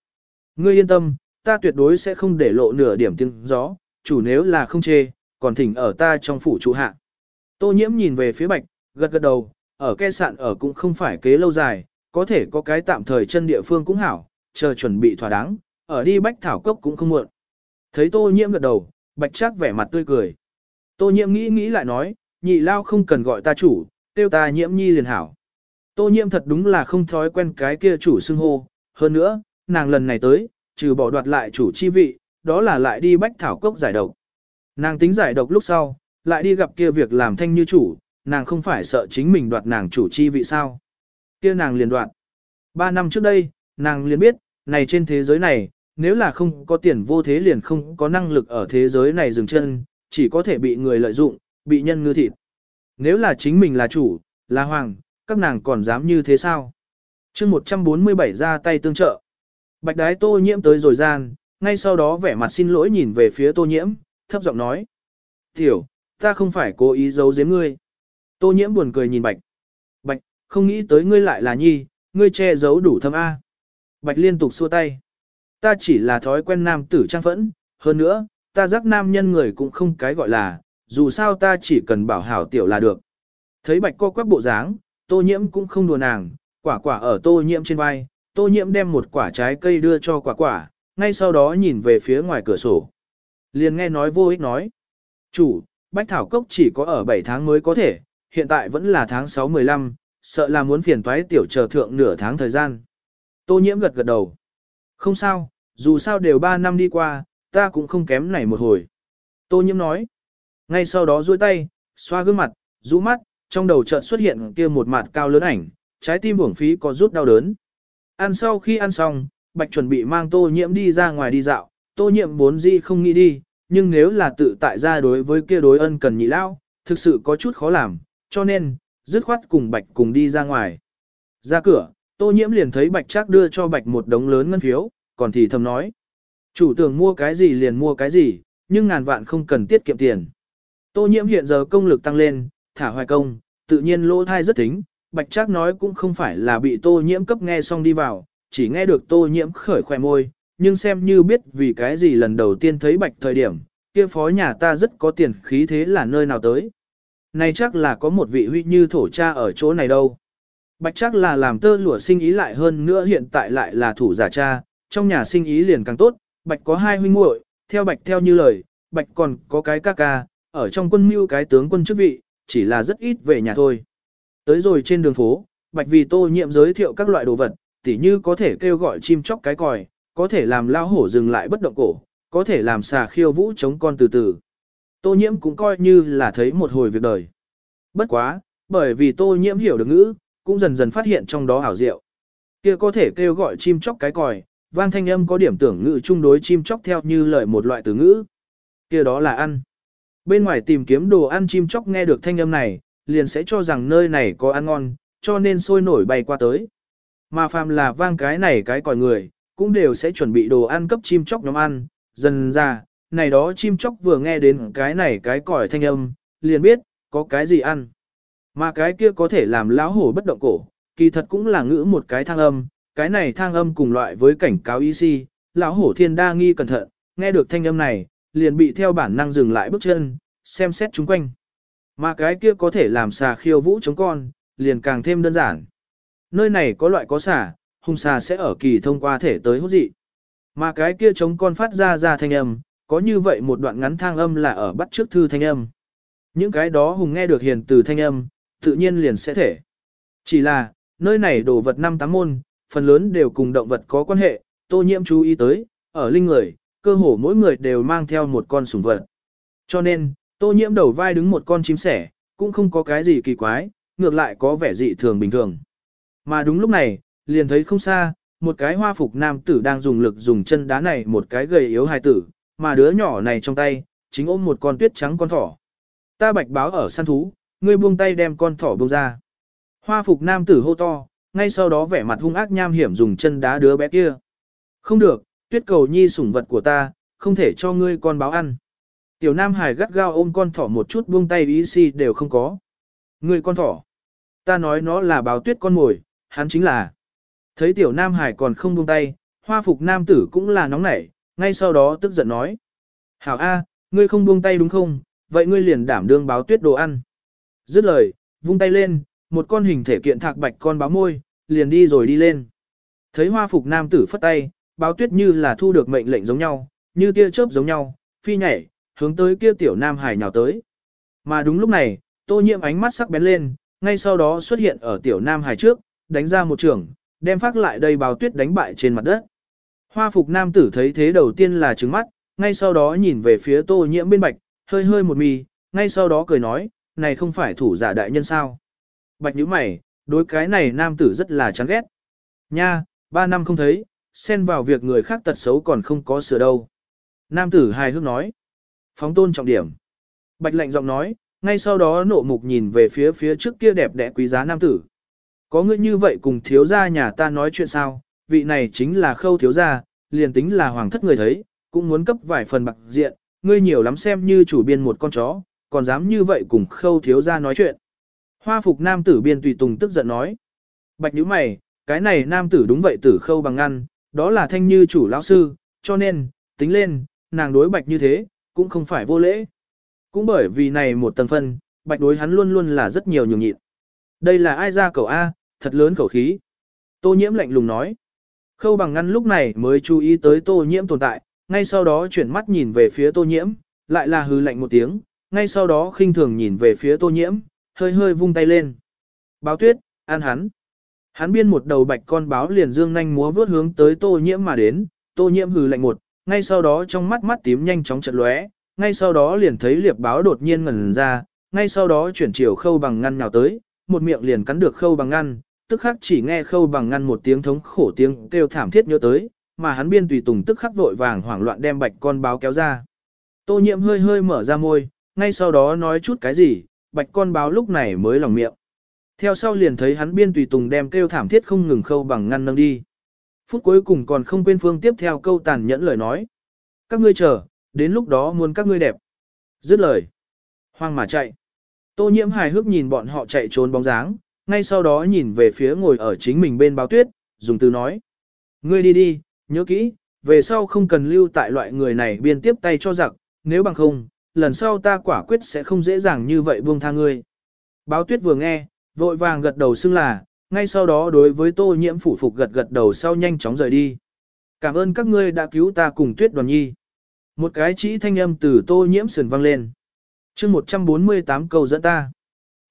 Ngươi yên tâm, ta tuyệt đối sẽ không để lộ nửa điểm tiếng gió, chủ nếu là không chê, còn thỉnh ở ta trong phủ chủ hạ. Tô nhiễm nhìn về phía bạch, gật gật đầu, ở ke sạn ở cũng không phải kế lâu dài, có thể có cái tạm thời chân địa phương cũng hảo, chờ chuẩn bị thỏa đáng, ở đi bách thảo cốc cũng không muộn. Thấy tô nhiễm gật đầu, bạch trác vẻ mặt tươi cười. Tô nhiễm nghĩ nghĩ lại nói, nhị lao không cần gọi ta chủ, tiêu ta nhiễm nhi liền hảo. Tô nhiễm thật đúng là không thói quen cái kia chủ xưng hô, hơn nữa, nàng lần này tới, trừ bỏ đoạt lại chủ chi vị, đó là lại đi bách thảo cốc giải độc. Nàng tính giải độc lúc sau, lại đi gặp kia việc làm thanh như chủ, nàng không phải sợ chính mình đoạt nàng chủ chi vị sao. Kia nàng liền đoạt. Ba năm trước đây, nàng liền biết, này trên thế giới này, nếu là không có tiền vô thế liền không có năng lực ở thế giới này dừng chân, chỉ có thể bị người lợi dụng, bị nhân ngư thịt. Nếu là chính mình là chủ, là hoàng, các nàng còn dám như thế sao? chương 147 ra tay tương trợ. Bạch đái tô nhiễm tới rồi gian, ngay sau đó vẻ mặt xin lỗi nhìn về phía tô nhiễm, thấp giọng nói. Tiểu, ta không phải cố ý giấu giếm ngươi. Tô nhiễm buồn cười nhìn bạch. Bạch, không nghĩ tới ngươi lại là nhi, ngươi che giấu đủ thâm A. Bạch liên tục xua tay. Ta chỉ là thói quen nam tử trang phẫn, hơn nữa, ta giác nam nhân người cũng không cái gọi là, dù sao ta chỉ cần bảo hảo tiểu là được. Thấy bạch co quắp bộ dáng, tô nhiễm cũng không đùa nàng, quả quả ở tô nhiễm trên vai, tô nhiễm đem một quả trái cây đưa cho quả quả, ngay sau đó nhìn về phía ngoài cửa sổ. Liền nghe nói vô ích nói. Chủ, bách thảo cốc chỉ có ở 7 tháng mới có thể, hiện tại vẫn là tháng 6-15, sợ là muốn phiền toái tiểu chờ thượng nửa tháng thời gian. Tô nhiễm gật gật đầu. Không sao, dù sao đều 3 năm đi qua, ta cũng không kém này một hồi. Tô nhiễm nói. Ngay sau đó duỗi tay, xoa gương mặt, rũ mắt, trong đầu chợt xuất hiện kia một mặt cao lớn ảnh, trái tim uổng phí có rút đau đớn. Ăn sau khi ăn xong, Bạch chuẩn bị mang tô nhiễm đi ra ngoài đi dạo, tô nhiễm vốn dĩ không nghĩ đi, nhưng nếu là tự tại ra đối với kia đối ân cần nhị lao, thực sự có chút khó làm, cho nên, dứt khoát cùng Bạch cùng đi ra ngoài. Ra cửa, tô nhiễm liền thấy Bạch Trác đưa cho Bạch một đống lớn ngân phiếu, còn thì thầm nói. Chủ tưởng mua cái gì liền mua cái gì, nhưng ngàn vạn không cần tiết kiệm tiền. Tô nhiễm hiện giờ công lực tăng lên, thả hoài công, tự nhiên lỗ thai rất tính, Bạch Trác nói cũng không phải là bị tô nhiễm cấp nghe xong đi vào, chỉ nghe được tô nhiễm khởi khoe môi, nhưng xem như biết vì cái gì lần đầu tiên thấy Bạch thời điểm, kia phó nhà ta rất có tiền khí thế là nơi nào tới. Này chắc là có một vị huy như thổ cha ở chỗ này đâu. Bạch chắc là làm tơ lụa sinh ý lại hơn nữa hiện tại lại là thủ giả cha, trong nhà sinh ý liền càng tốt, Bạch có hai huynh muội, theo Bạch theo như lời, Bạch còn có cái ca ca, ở trong quân mưu cái tướng quân chức vị, chỉ là rất ít về nhà thôi. Tới rồi trên đường phố, Bạch vì tô nhiệm giới thiệu các loại đồ vật, tỉ như có thể kêu gọi chim chóc cái còi, có thể làm lao hổ dừng lại bất động cổ, có thể làm xà khiêu vũ chống con từ từ. Tô nhiễm cũng coi như là thấy một hồi việc đời. Bất quá, bởi vì tô nhiễm hiểu được ngữ, cũng dần dần phát hiện trong đó hảo diệu. Kia có thể kêu gọi chim chóc cái còi, vang thanh âm có điểm tưởng ngữ chung đối chim chóc theo như lời một loại từ ngữ. Kia đó là ăn. Bên ngoài tìm kiếm đồ ăn chim chóc nghe được thanh âm này, liền sẽ cho rằng nơi này có ăn ngon, cho nên sôi nổi bay qua tới. Mà phàm là vang cái này cái còi người, cũng đều sẽ chuẩn bị đồ ăn cấp chim chóc nhóm ăn, dần ra, này đó chim chóc vừa nghe đến cái này cái còi thanh âm, liền biết, có cái gì ăn. Mà cái kia có thể làm lão hổ bất động cổ, kỳ thật cũng là ngữ một cái thang âm, cái này thang âm cùng loại với cảnh cáo y si, lão hổ thiên đa nghi cẩn thận, nghe được thanh âm này, liền bị theo bản năng dừng lại bước chân, xem xét chúng quanh. Mà cái kia có thể làm xà khiêu vũ chống con, liền càng thêm đơn giản. Nơi này có loại có xà, hung xà sẽ ở kỳ thông qua thể tới hút dị. Mà cái kia chống con phát ra ra thanh âm, có như vậy một đoạn ngắn thang âm là ở bắt trước thư thanh âm. Những cái đó hùng nghe được hiền từ thanh âm, tự nhiên liền sẽ thể. Chỉ là, nơi này đồ vật năm tám môn, phần lớn đều cùng động vật có quan hệ, tô nhiễm chú ý tới, ở linh người, cơ hồ mỗi người đều mang theo một con sủng vật. Cho nên, tô nhiễm đầu vai đứng một con chim sẻ, cũng không có cái gì kỳ quái, ngược lại có vẻ dị thường bình thường. Mà đúng lúc này, liền thấy không xa, một cái hoa phục nam tử đang dùng lực dùng chân đá này một cái gầy yếu hài tử, mà đứa nhỏ này trong tay, chính ôm một con tuyết trắng con thỏ. Ta bạch báo ở săn thú, ngươi buông tay đem con thỏ buông ra. Hoa phục nam tử hô to, ngay sau đó vẻ mặt hung ác nham hiểm dùng chân đá đứa bé kia. Không được, tuyết cầu nhi sủng vật của ta, không thể cho ngươi con báo ăn. Tiểu nam hải gắt gao ôm con thỏ một chút buông tay ý si đều không có. Ngươi con thỏ. Ta nói nó là báo tuyết con mồi, hắn chính là. Thấy tiểu nam hải còn không buông tay, hoa phục nam tử cũng là nóng nảy, ngay sau đó tức giận nói. Hảo A, ngươi không buông tay đúng không, vậy ngươi liền đảm đương báo tuyết đồ ăn. Dứt lời, vung tay lên, một con hình thể kiện thạc bạch con báo môi, liền đi rồi đi lên. Thấy hoa phục nam tử phất tay, báo tuyết như là thu được mệnh lệnh giống nhau, như tia chớp giống nhau, phi nhảy, hướng tới kia tiểu nam hải nhào tới. Mà đúng lúc này, tô nhiễm ánh mắt sắc bén lên, ngay sau đó xuất hiện ở tiểu nam hải trước, đánh ra một trường, đem phát lại đây báo tuyết đánh bại trên mặt đất. Hoa phục nam tử thấy thế đầu tiên là trứng mắt, ngay sau đó nhìn về phía tô nhiễm bên bạch, hơi hơi một mì, ngay sau đó cười nói, này không phải thủ giả đại nhân sao. Bạch nhíu mày, đối cái này nam tử rất là chán ghét. Nha, ba năm không thấy, xen vào việc người khác tật xấu còn không có sửa đâu. Nam tử hài hước nói. Phóng tôn trọng điểm. Bạch lạnh giọng nói, ngay sau đó nộ mục nhìn về phía phía trước kia đẹp đẽ quý giá nam tử. Có ngươi như vậy cùng thiếu gia nhà ta nói chuyện sao, vị này chính là khâu thiếu gia, liền tính là hoàng thất người thấy, cũng muốn cấp vài phần bạc diện, ngươi nhiều lắm xem như chủ biên một con chó, còn dám như vậy cùng khâu thiếu gia nói chuyện. Hoa phục nam tử biên tùy tùng tức giận nói. Bạch nhíu mày, cái này nam tử đúng vậy tử khâu bằng ngăn, đó là thanh như chủ lão sư, cho nên, tính lên, nàng đối bạch như thế, cũng không phải vô lễ. Cũng bởi vì này một tầng phân, bạch đối hắn luôn luôn là rất nhiều nhường nhịn. Đây là ai ra cầu A, thật lớn khẩu khí. Tô nhiễm lạnh lùng nói. Khâu bằng ngăn lúc này mới chú ý tới tô nhiễm tồn tại, ngay sau đó chuyển mắt nhìn về phía tô nhiễm, lại là hư lạnh một tiếng, ngay sau đó khinh thường nhìn về phía tô nhiễm, hơi hơi vung tay lên. Báo tuyết, an hắn. Hắn biên một đầu bạch con báo liền dương nhanh múa vướt hướng tới tô nhiễm mà đến, tô nhiễm hừ lạnh một, ngay sau đó trong mắt mắt tím nhanh chóng chợt lóe, ngay sau đó liền thấy liệp báo đột nhiên ngẩn ra, ngay sau đó chuyển chiều khâu bằng ngăn nhào tới, một miệng liền cắn được khâu bằng ngăn, tức khắc chỉ nghe khâu bằng ngăn một tiếng thống khổ tiếng kêu thảm thiết nhớ tới, mà hắn biên tùy tùng tức khắc vội vàng hoảng loạn đem bạch con báo kéo ra. Tô nhiễm hơi hơi mở ra môi, ngay sau đó nói chút cái gì, bạch con báo lúc này mới lòng miệng. Theo sau liền thấy hắn biên tùy tùng đem kêu thảm thiết không ngừng khâu bằng ngăn nâng đi. Phút cuối cùng còn không quên phương tiếp theo câu tàn nhẫn lời nói. Các ngươi chờ, đến lúc đó muốn các ngươi đẹp. Dứt lời. Hoang mà chạy. Tô nhiễm hài hước nhìn bọn họ chạy trốn bóng dáng, ngay sau đó nhìn về phía ngồi ở chính mình bên báo tuyết, dùng từ nói. Ngươi đi đi, nhớ kỹ, về sau không cần lưu tại loại người này biên tiếp tay cho giặc, nếu bằng không, lần sau ta quả quyết sẽ không dễ dàng như vậy buông tha ngươi. Báo tuyết vừa nghe, vội vàng gật đầu xưng là, ngay sau đó đối với tô nhiễm phủ phục gật gật đầu sau nhanh chóng rời đi. Cảm ơn các ngươi đã cứu ta cùng tuyết đoàn nhi. Một cái chỉ thanh âm từ tô nhiễm sườn vang lên. chương 148 câu dẫn ta.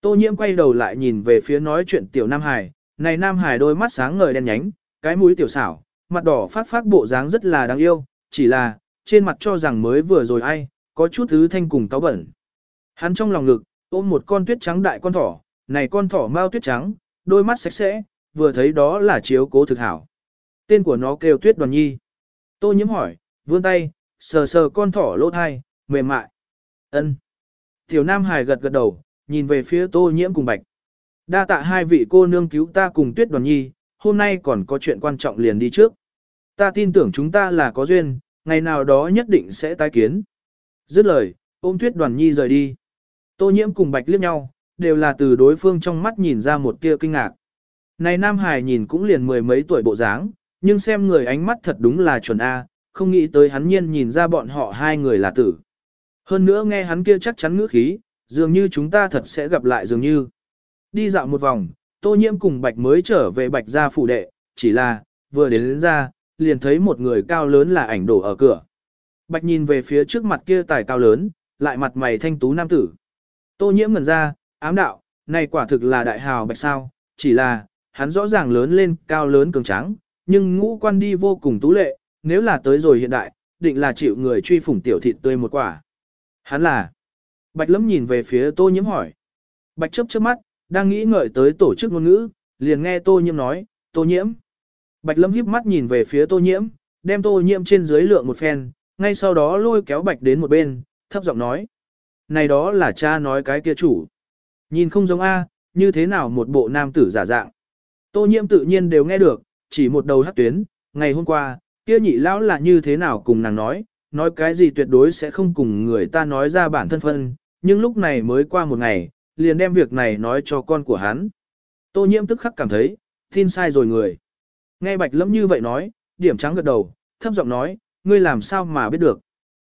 Tô nhiễm quay đầu lại nhìn về phía nói chuyện tiểu Nam Hải, này Nam Hải đôi mắt sáng ngời đen nhánh, cái mũi tiểu xảo, mặt đỏ phát phát bộ dáng rất là đáng yêu, chỉ là, trên mặt cho rằng mới vừa rồi ai, có chút thứ thanh cùng táo bẩn. Hắn trong lòng ngực, ôm một con tuyết trắng đại con thỏ, này con thỏ mau tuyết trắng, đôi mắt sạch sẽ, vừa thấy đó là chiếu cố thực hảo. Tên của nó kêu tuyết đoàn nhi. Tô nhiễm hỏi, vươn tay, sờ sờ con thỏ lỗ thai, mềm mại. ân. Tiểu Nam Hải gật gật đầu, nhìn về phía tô nhiễm cùng bạch. Đa tạ hai vị cô nương cứu ta cùng tuyết đoàn nhi, hôm nay còn có chuyện quan trọng liền đi trước. Ta tin tưởng chúng ta là có duyên, ngày nào đó nhất định sẽ tái kiến. Dứt lời, ôm tuyết đoàn nhi rời đi. Tô nhiễm cùng bạch liếc nhau, đều là từ đối phương trong mắt nhìn ra một tia kinh ngạc. Này Nam Hải nhìn cũng liền mười mấy tuổi bộ dáng, nhưng xem người ánh mắt thật đúng là chuẩn A, không nghĩ tới hắn nhiên nhìn ra bọn họ hai người là tử. Hơn nữa nghe hắn kia chắc chắn ngữ khí, dường như chúng ta thật sẽ gặp lại dường như. Đi dạo một vòng, tô nhiễm cùng bạch mới trở về bạch gia phủ đệ, chỉ là, vừa đến, đến ra, liền thấy một người cao lớn là ảnh đổ ở cửa. Bạch nhìn về phía trước mặt kia tài cao lớn, lại mặt mày thanh tú nam tử. Tô nhiễm ngần ra, ám đạo, này quả thực là đại hào bạch sao, chỉ là, hắn rõ ràng lớn lên, cao lớn cường tráng, nhưng ngũ quan đi vô cùng tú lệ, nếu là tới rồi hiện đại, định là chịu người truy phủng tiểu thịt tươi một quả. Hắn là, Bạch Lâm nhìn về phía Tô Nhiễm hỏi. Bạch chớp chớp mắt, đang nghĩ ngợi tới tổ chức ngôn ngữ, liền nghe Tô Nhiễm nói, Tô Nhiễm. Bạch Lâm híp mắt nhìn về phía Tô Nhiễm, đem Tô Nhiễm trên dưới lượng một phen, ngay sau đó lôi kéo Bạch đến một bên, thấp giọng nói. Này đó là cha nói cái kia chủ. Nhìn không giống A, như thế nào một bộ nam tử giả dạng. Tô Nhiễm tự nhiên đều nghe được, chỉ một đầu hắc tuyến, ngày hôm qua, kia nhị lão là như thế nào cùng nàng nói, nói cái gì tuyệt đối sẽ không cùng người ta nói ra bản thân phân, nhưng lúc này mới qua một ngày, liền đem việc này nói cho con của hắn. Tô nhiễm tức khắc cảm thấy, tin sai rồi người. Nghe bạch lẫm như vậy nói, điểm trắng gật đầu, thấp giọng nói, ngươi làm sao mà biết được.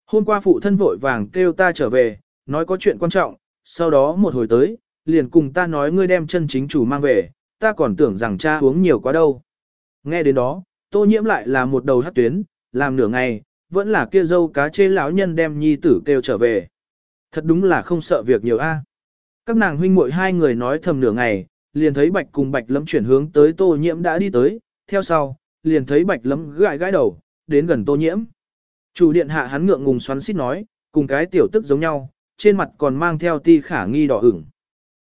Hôm qua phụ thân vội vàng kêu ta trở về, nói có chuyện quan trọng, sau đó một hồi tới, liền cùng ta nói ngươi đem chân chính chủ mang về, ta còn tưởng rằng cha uống nhiều quá đâu. Nghe đến đó, tô nhiễm lại là một đầu hát tuyến, làm nửa ngày, vẫn là kia dâu cá chê lão nhân đem nhi tử kêu trở về. Thật đúng là không sợ việc nhiều a. Các nàng huynh muội hai người nói thầm nửa ngày, liền thấy bạch cùng bạch lâm chuyển hướng tới tô nhiễm đã đi tới, theo sau, liền thấy bạch lâm gãi gãi đầu, đến gần tô nhiễm. Chủ điện hạ hắn ngượng ngùng xoắn xít nói, cùng cái tiểu tức giống nhau, trên mặt còn mang theo ti khả nghi đỏ ửng.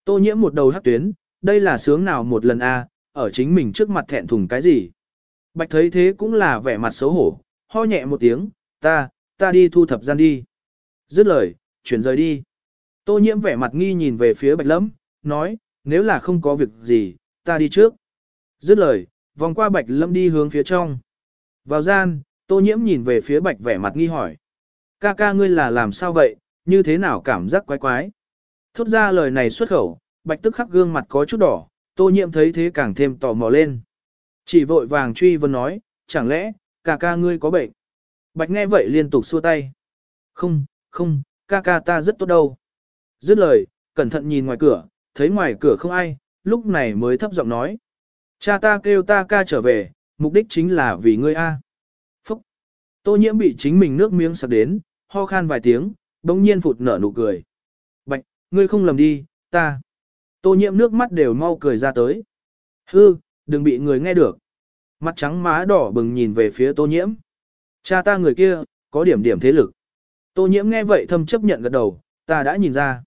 Tô nhiễm một đầu hắc tuyến, đây là sướng nào một lần a, ở chính mình trước mặt thẹn thùng cái gì. Bạch thấy thế cũng là vẻ mặt xấu hổ, ho nhẹ một tiếng, ta, ta đi thu thập gian đi. Dứt lời, chuyển rời đi. Tô nhiễm vẻ mặt nghi nhìn về phía bạch lâm, nói, nếu là không có việc gì, ta đi trước. Dứt lời, vòng qua bạch lâm đi hướng phía trong. Vào gian, tô nhiễm nhìn về phía bạch vẻ mặt nghi hỏi. Ca ca ngươi là làm sao vậy, như thế nào cảm giác quái quái. Thốt ra lời này xuất khẩu, bạch tức khắc gương mặt có chút đỏ, tô nhiễm thấy thế càng thêm tò mò lên. Chỉ vội vàng truy vấn nói, chẳng lẽ, ca ca ngươi có bệnh? Bạch nghe vậy liên tục xua tay. Không, không, ca ca ta rất tốt đâu. Dứt lời, cẩn thận nhìn ngoài cửa, thấy ngoài cửa không ai, lúc này mới thấp giọng nói. Cha ta kêu ta ca trở về, mục đích chính là vì ngươi a. Phúc! Tô nhiễm bị chính mình nước miếng sặc đến, ho khan vài tiếng, bỗng nhiên phụt nở nụ cười. Bạch, ngươi không lầm đi, ta. Tô nhiễm nước mắt đều mau cười ra tới. Hư, đừng bị người nghe được. Mặt trắng má đỏ bừng nhìn về phía tô nhiễm. Cha ta người kia, có điểm điểm thế lực. Tô nhiễm nghe vậy thâm chấp nhận gật đầu, ta đã nhìn ra.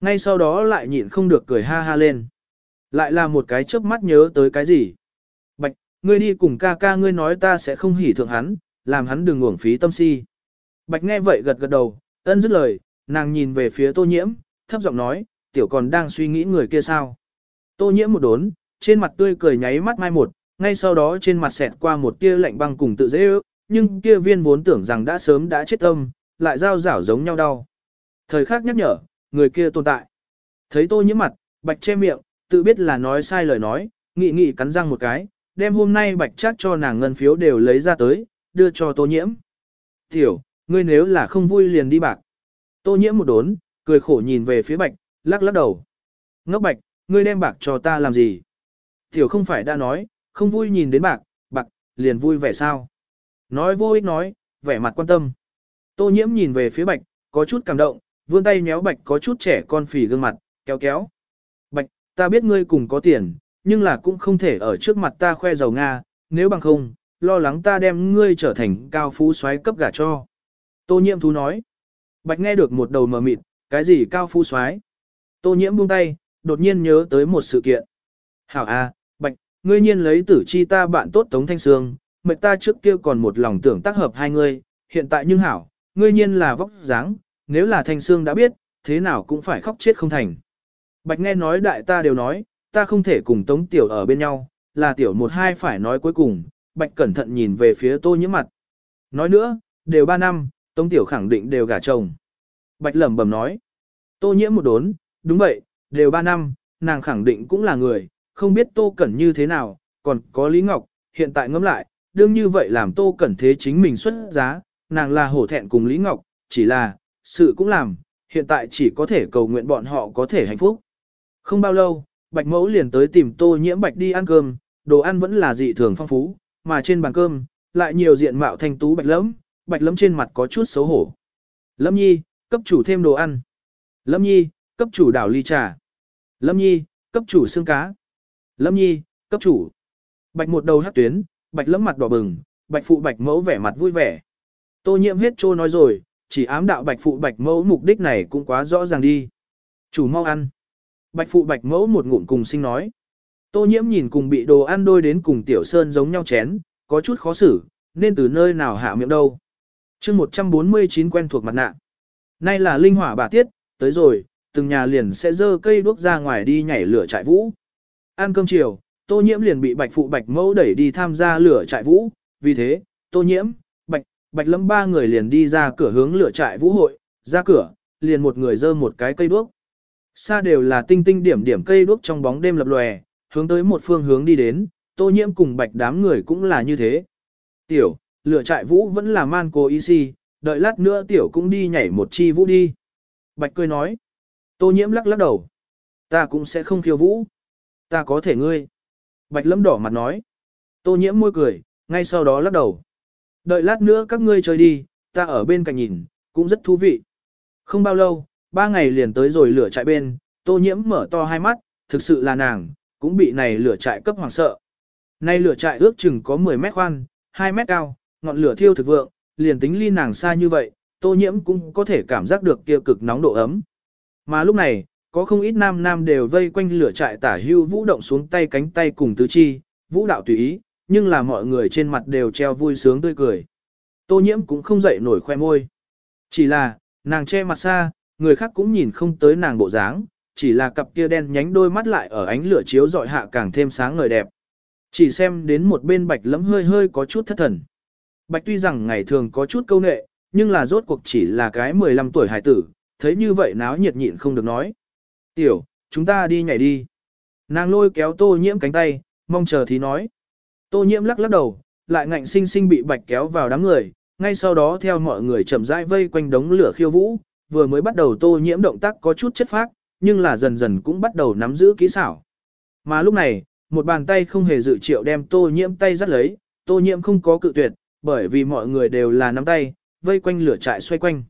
Ngay sau đó lại nhịn không được cười ha ha lên. Lại là một cái chớp mắt nhớ tới cái gì. Bạch, ngươi đi cùng ca ca ngươi nói ta sẽ không hỉ thượng hắn, làm hắn đừng uổng phí tâm si. Bạch nghe vậy gật gật đầu, ân dứt lời, nàng nhìn về phía tô nhiễm, thấp giọng nói, tiểu còn đang suy nghĩ người kia sao. Tô nhiễm một đốn, trên mặt tươi cười nháy mắt mai một, ngay sau đó trên mặt xẹt qua một tia lạnh băng cùng tự dễ ước, nhưng kia viên vốn tưởng rằng đã sớm đã chết tâm, lại giao rảo giống nhau đau. Thời khắc nhắc nhở, người kia tồn tại. Thấy tô nhiễm mặt, bạch che miệng, tự biết là nói sai lời nói, nghị nghị cắn răng một cái, đem hôm nay bạch chắc cho nàng ngân phiếu đều lấy ra tới, đưa cho tô nhiễm. Tiểu, ngươi nếu là không vui liền đi bạc. Tô nhiễm một đốn, cười khổ nhìn về phía bạch, lắc lắc đầu. Ngốc bạch, ngươi đem bạc cho ta làm gì? Tiểu không phải đã nói, không vui nhìn đến bạc, bạc, liền vui vẻ sao? Nói vô ích nói, vẻ mặt quan tâm. Tô nhiễm nhìn về phía bạch, có chút cảm động, vươn tay nhéo bạch có chút trẻ con phì gương mặt, kéo kéo. Bạch, ta biết ngươi cùng có tiền, nhưng là cũng không thể ở trước mặt ta khoe giàu Nga, nếu bằng không, lo lắng ta đem ngươi trở thành cao phú xoáy cấp gả cho. Tô nhiễm thú nói. Bạch nghe được một đầu mờ mịt, cái gì cao phú xoáy? Tô nhiễm buông tay, đột nhiên nhớ tới một sự kiện. Hảo a, Bạch, ngươi nhiên lấy tử chi ta bạn tốt Tống Thanh Sương, mệt ta trước kia còn một lòng tưởng tác hợp hai ngươi, hiện tại nhưng hảo, ngươi nhiên là vóc dáng, nếu là Thanh xương đã biết, thế nào cũng phải khóc chết không thành. Bạch nghe nói đại ta đều nói, ta không thể cùng Tống Tiểu ở bên nhau, là Tiểu một hai phải nói cuối cùng, Bạch cẩn thận nhìn về phía tô nhiễm mặt. Nói nữa, đều ba năm, Tống Tiểu khẳng định đều gả chồng. Bạch lẩm bẩm nói. Tô nhiễm một đốn, đúng vậy, đều ba năm, nàng khẳng định cũng là người, không biết Tô Cẩn như thế nào, còn có Lý Ngọc, hiện tại ngẫm lại, đương như vậy làm Tô Cẩn thế chính mình xuất giá, nàng là hổ thẹn cùng Lý Ngọc, chỉ là, sự cũng làm, hiện tại chỉ có thể cầu nguyện bọn họ có thể hạnh phúc. Không bao lâu, Bạch Mẫu liền tới tìm Tô Nhiễm Bạch đi ăn cơm, đồ ăn vẫn là dị thường phong phú, mà trên bàn cơm, lại nhiều diện mạo thanh tú Bạch Lẫm, Bạch Lẫm trên mặt có chút xấu hổ. Lâm Nhi, cấp chủ thêm đồ ăn. Lâm Nhi, cấp chủ đảo ly trà. Lâm Nhi, cấp chủ xương cá. Lâm Nhi, cấp chủ. Bạch một đầu hát tuyến, Bạch Lẫm mặt đỏ bừng, Bạch phụ Bạch Mẫu vẻ mặt vui vẻ. Tô Nhiễm hết trô nói rồi, chỉ ám đạo Bạch phụ Bạch Mẫu mục đích này cũng quá rõ ràng đi. Chủ mau ăn. Bạch phụ Bạch Mẫu một ngụm cùng sinh nói. Tô Nhiễm nhìn cùng bị đồ ăn đôi đến cùng Tiểu Sơn giống nhau chén, có chút khó xử, nên từ nơi nào hạ miệng đâu. Chương 149 quen thuộc mặt nạ. Nay là linh hỏa bà tiết, tới rồi, từng nhà liền sẽ dơ cây đuốc ra ngoài đi nhảy lửa trại vũ. Ăn cơm chiều, Tô Nhiễm liền bị Bạch phụ Bạch Mẫu đẩy đi tham gia lửa trại vũ, vì thế, Tô Nhiễm, Bạch, Lâm ba người liền đi ra cửa hướng lửa trại vũ hội, ra cửa, liền một người dơ một cái cây đuốc. Xa đều là tinh tinh điểm điểm cây đuốc trong bóng đêm lập lòe, hướng tới một phương hướng đi đến, Tô Nhiễm cùng Bạch đám người cũng là như thế. Tiểu, lửa trại vũ vẫn là man cố y si, đợi lát nữa tiểu cũng đi nhảy một chi vũ đi. Bạch cười nói. Tô nhiễm lắc lắc đầu. Ta cũng sẽ không khiêu vũ. Ta có thể ngươi. Bạch lâm đỏ mặt nói. Tô nhiễm môi cười, ngay sau đó lắc đầu. Đợi lát nữa các ngươi chơi đi, ta ở bên cạnh nhìn, cũng rất thú vị. Không bao lâu, ba ngày liền tới rồi lửa trại bên, tô nhiễm mở to hai mắt, thực sự là nàng, cũng bị này lửa trại cấp hoàng sợ. Nay lửa trại ước chừng có 10 mét khoan, 2 mét cao, ngọn lửa thiêu thực vượng, liền tính ly nàng xa như vậy, tô nhiễm cũng có thể cảm giác được kia cực nóng độ ấm. Mà lúc này, có không ít nam nam đều vây quanh lửa trại tả hưu vũ động xuống tay cánh tay cùng tứ chi, vũ đạo tùy ý, nhưng là mọi người trên mặt đều treo vui sướng tươi cười. Tô nhiễm cũng không dậy nổi khoe môi. Chỉ là, nàng che mặt xa, người khác cũng nhìn không tới nàng bộ dáng, chỉ là cặp kia đen nhánh đôi mắt lại ở ánh lửa chiếu dọi hạ càng thêm sáng ngời đẹp. Chỉ xem đến một bên bạch lấm hơi hơi có chút thất thần. Bạch tuy rằng ngày thường có chút câu nệ, nhưng là rốt cuộc chỉ là cái 15 tuổi hải tử, thấy như vậy náo nhiệt nhịn không được nói. Tiểu, chúng ta đi nhảy đi. Nàng lôi kéo tô nhiễm cánh tay, mong chờ thì nói. Tô nhiễm lắc lắc đầu, lại ngạnh sinh sinh bị bạch kéo vào đám người, ngay sau đó theo mọi người chậm rãi vây quanh đống lửa khiêu vũ, vừa mới bắt đầu tô nhiễm động tác có chút chất phác, nhưng là dần dần cũng bắt đầu nắm giữ kỹ xảo. Mà lúc này, một bàn tay không hề dự triệu đem tô nhiễm tay dắt lấy, tô nhiễm không có cự tuyệt, bởi vì mọi người đều là nắm tay, vây quanh lửa trại xoay quanh.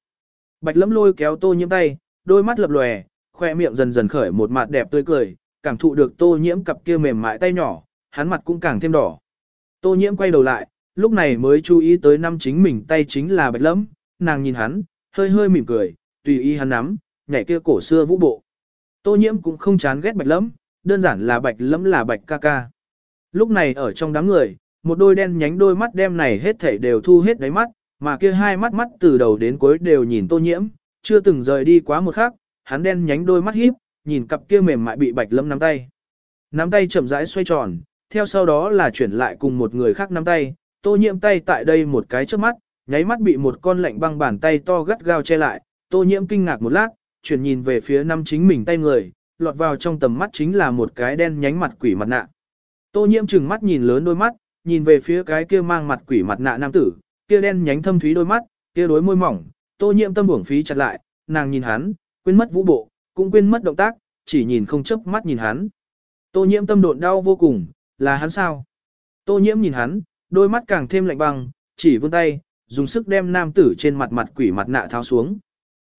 Bạch lấm lôi kéo tô nhiễm tay, đôi mắt lập lòe, khoe miệng dần dần khởi một mặt đẹp tươi cười, cảm thụ được tô nhiễm cặp kia mềm mại tay nhỏ, hắn mặt cũng càng thêm đỏ. Tô nhiễm quay đầu lại, lúc này mới chú ý tới năm chính mình tay chính là bạch lẫm, nàng nhìn hắn, hơi hơi mỉm cười, tùy ý hắn nắm, nhảy kia cổ xưa vũ bộ. Tô nhiễm cũng không chán ghét bạch lẫm, đơn giản là bạch lẫm là bạch ca ca. Lúc này ở trong đám người, một đôi đen nhánh đôi mắt đem này hết thảy đều thu hết đáy mắt, mà kia hai mắt mắt từ đầu đến cuối đều nhìn tô nhiễm, chưa từng rời đi quá một khắc, hắn đen nhánh đôi mắt híp, nhìn cặp kia mềm mại bị bạch lẫm nắm tay. Nắm tay chậm rãi xoay tròn, theo sau đó là chuyển lại cùng một người khác nắm tay, tô nhiễm tay tại đây một cái trước mắt, nháy mắt bị một con lạnh băng bàn tay to gắt gao che lại, tô nhiễm kinh ngạc một lát, chuyển nhìn về phía năm chính mình tay người, lọt vào trong tầm mắt chính là một cái đen nhánh mặt quỷ mặt nạ. Tô nhiễm trừng mắt nhìn lớn đôi mắt, nhìn về phía cái kia mang mặt quỷ mặt nạ nam tử, kia đen nhánh thâm thúy đôi mắt, kia đối môi mỏng, tô nhiễm tâm uổng phí chặt lại, nàng nhìn hắn, quên mất vũ bộ, cũng quên mất động tác, chỉ nhìn không chớp mắt nhìn hắn. Tô nhiễm tâm độn đau vô cùng, là hắn sao? Tô nhiễm nhìn hắn, đôi mắt càng thêm lạnh băng, chỉ vươn tay, dùng sức đem nam tử trên mặt mặt quỷ mặt nạ tháo xuống.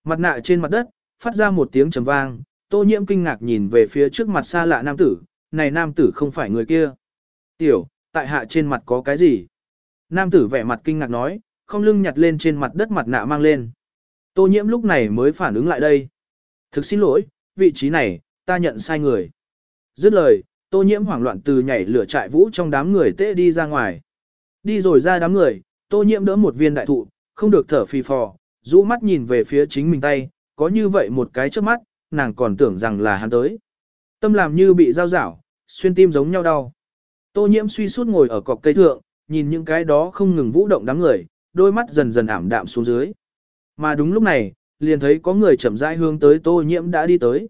Mặt nạ trên mặt đất, phát ra một tiếng trầm vang, tô nhiễm kinh ngạc nhìn về phía trước mặt xa lạ nam tử, này nam tử không phải người kia. Tiểu, tại hạ trên mặt có cái gì? Nam tử vẻ mặt kinh ngạc nói, không lưng nhặt lên trên mặt đất mặt nạ mang lên. Tô nhiễm lúc này mới phản ứng lại đây. Thực xin lỗi, vị trí này, ta nhận sai người. Dứt lời, tô nhiễm hoảng loạn từ nhảy lửa trại vũ trong đám người tê đi ra ngoài. Đi rồi ra đám người, tô nhiễm đỡ một viên đại thụ, không được thở phì phò, rũ mắt nhìn về phía chính mình tay, có như vậy một cái trước mắt, nàng còn tưởng rằng là hắn tới. Tâm làm như bị dao rảo, xuyên tim giống nhau đau. Tô nhiễm suy suốt ngồi ở cọc cây thượng, nhìn những cái đó không ngừng vũ động đám người, đôi mắt dần dần ảm đạm xuống dưới. Mà đúng lúc này, liền thấy có người chậm rãi hướng tới tô nhiễm đã đi tới.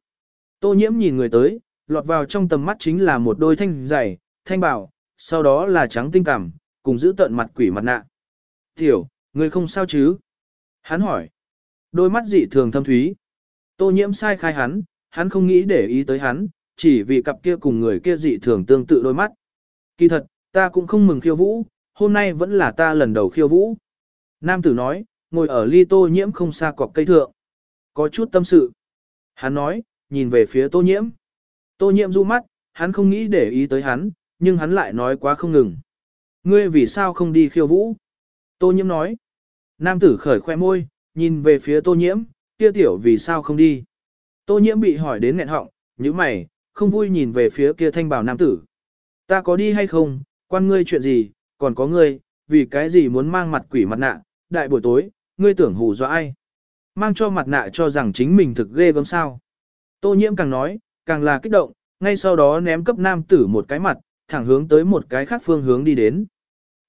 Tô nhiễm nhìn người tới, lọt vào trong tầm mắt chính là một đôi thanh dày, thanh bảo, sau đó là trắng tinh cảm, cùng giữ tận mặt quỷ mặt nạ. Tiểu, người không sao chứ? Hắn hỏi. Đôi mắt dị thường thâm thúy. Tô nhiễm sai khai hắn, hắn không nghĩ để ý tới hắn, chỉ vì cặp kia cùng người kia dị thường tương tự đôi mắt. Kỳ thật, ta cũng không mừng khiêu vũ, hôm nay vẫn là ta lần đầu khiêu vũ. Nam tử nói, ngồi ở ly tô nhiễm không xa cọc cây thượng. Có chút tâm sự. Hắn nói, nhìn về phía tô nhiễm. Tô Nhiệm du mắt, hắn không nghĩ để ý tới hắn, nhưng hắn lại nói quá không ngừng. Ngươi vì sao không đi khiêu vũ? Tô nhiễm nói. Nam tử khởi khoe môi, nhìn về phía tô nhiễm, kia tiểu vì sao không đi? Tô nhiễm bị hỏi đến nghẹn họng, như mày, không vui nhìn về phía kia thanh bảo nam tử. Ta có đi hay không, quan ngươi chuyện gì, còn có ngươi, vì cái gì muốn mang mặt quỷ mặt nạ, đại buổi tối, ngươi tưởng hù dọa ai? Mang cho mặt nạ cho rằng chính mình thực ghê gớm sao. Tô nhiễm càng nói, càng là kích động, ngay sau đó ném cấp nam tử một cái mặt, thẳng hướng tới một cái khác phương hướng đi đến.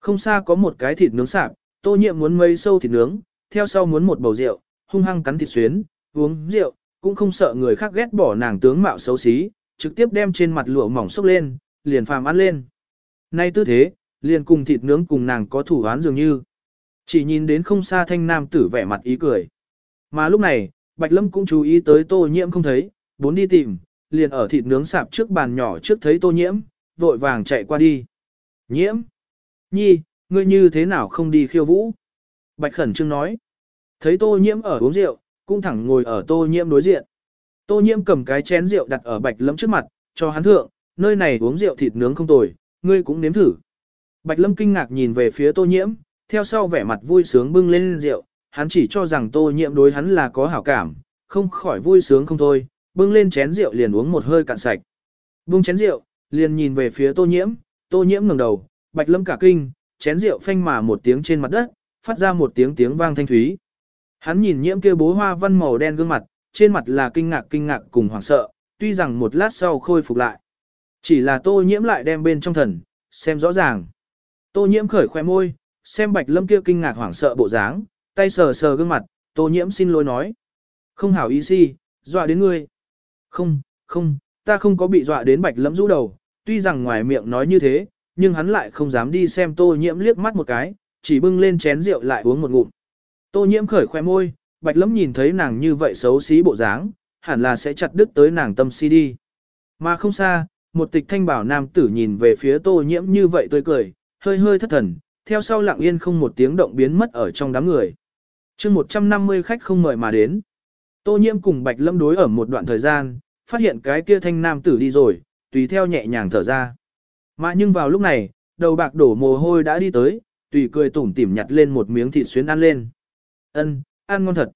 Không xa có một cái thịt nướng sạp, tô nhiệm muốn mây sâu thịt nướng, theo sau muốn một bầu rượu, hung hăng cắn thịt xuyến, uống rượu, cũng không sợ người khác ghét bỏ nàng tướng mạo xấu xí, trực tiếp đem trên mặt lụa mỏng xốc lên, liền phàm ăn lên. Nay tư thế, liền cùng thịt nướng cùng nàng có thủ án dường như. Chỉ nhìn đến không xa thanh nam tử vẻ mặt ý cười. Mà lúc này, Bạch Lâm cũng chú ý tới tô nhiễm không thấy, bốn đi tìm, liền ở thịt nướng sạp trước bàn nhỏ trước thấy tô nhiễm, vội vàng chạy qua đi. Nhiễm! Nhi, ngươi như thế nào không đi khiêu vũ? Bạch Khẩn Trương nói. Thấy tô nhiễm ở uống rượu, cũng thẳng ngồi ở tô nhiễm đối diện. Tô nhiễm cầm cái chén rượu đặt ở Bạch Lâm trước mặt, cho hắn thượng, nơi này uống rượu thịt nướng không tồi, ngươi cũng nếm thử. Bạch Lâm kinh ngạc nhìn về phía tô nhiễm, theo sau vẻ mặt vui sướng bưng lên rượu, hắn chỉ cho rằng tô nhiễm đối hắn là có hảo cảm, không khỏi vui sướng không thôi, bưng lên chén rượu liền uống một hơi cạn sạch. Bưng chén rượu, liền nhìn về phía tô nhiễm, tô nhiễm ngẩng đầu, bạch lâm cả kinh, chén rượu phanh mà một tiếng trên mặt đất, phát ra một tiếng tiếng vang thanh thúy. Hắn nhìn nhiễm kia bố hoa văn màu đen gương mặt, trên mặt là kinh ngạc kinh ngạc cùng hoảng sợ, tuy rằng một lát sau khôi phục lại. Chỉ là tô nhiễm lại đem bên trong thần, xem rõ ràng. Tô nhiễm khởi khoe môi, xem bạch lâm kia kinh ngạc hoảng sợ bộ dáng, tay sờ sờ gương mặt, tô nhiễm xin lỗi nói. Không hảo ý si, dọa đến ngươi. Không, không, ta không có bị dọa đến bạch lẫm rũ đầu, tuy rằng ngoài miệng nói như thế, nhưng hắn lại không dám đi xem tô nhiễm liếc mắt một cái, chỉ bưng lên chén rượu lại uống một ngụm. Tô nhiễm khởi khoe môi, bạch lẫm nhìn thấy nàng như vậy xấu xí bộ dáng, hẳn là sẽ chặt đứt tới nàng tâm si đi. Mà không xa, một tịch thanh bảo nam tử nhìn về phía tô nhiễm như vậy tươi cười, hơi hơi thất thần, theo sau lặng yên không một tiếng động biến mất ở trong đám người. chương 150 khách không mời mà đến. Tô nhiễm cùng bạch lâm đối ở một đoạn thời gian, phát hiện cái kia thanh nam tử đi rồi, tùy theo nhẹ nhàng thở ra. Mà nhưng vào lúc này, đầu bạc đổ mồ hôi đã đi tới, tùy cười tủm tỉm nhặt lên một miếng thịt xuyến ăn lên. Ân, ăn ngon thật.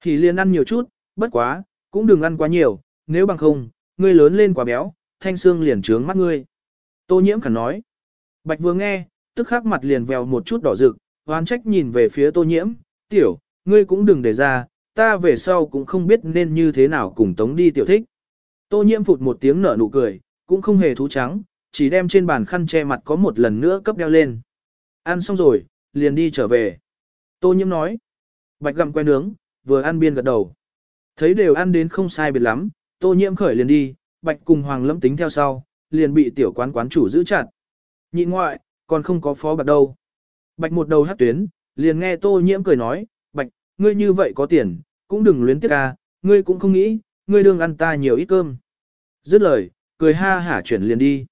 Thì liền ăn nhiều chút, bất quá, cũng đừng ăn quá nhiều, nếu bằng không, ngươi lớn lên quá béo, thanh xương liền trướng mắt ngươi. Tô nhiễm khẩn nói. Bạch vừa nghe, tức khắc mặt liền vèo một chút đỏ rực, hoán trách nhìn về phía tô nhiễm, tiểu, ngươi cũng đừng để ra, ta về sau cũng không biết nên như thế nào cùng tống đi tiểu thích. Tô nhiễm phụt một tiếng nở nụ cười, cũng không hề thú trắng, chỉ đem trên bàn khăn che mặt có một lần nữa cấp đeo lên. Ăn xong rồi, liền đi trở về. Tô nhiễm nói. Bạch gặm que nướng, vừa ăn biên gật đầu. Thấy đều ăn đến không sai biệt lắm, tô nhiễm khởi liền đi, bạch cùng hoàng lâm tính theo sau, liền bị tiểu quán quán chủ giữ chặt. Nhịn ngoại, còn không có phó bạc đâu. Bạch một đầu hát tuyến, liền nghe tô nhiễm cười nói, bạch, ngươi như vậy có tiền, cũng đừng luyến tiếc ca, ngươi cũng không nghĩ, ngươi đương ăn ta nhiều ít cơm. Dứt lời, cười ha hả chuyển liền đi.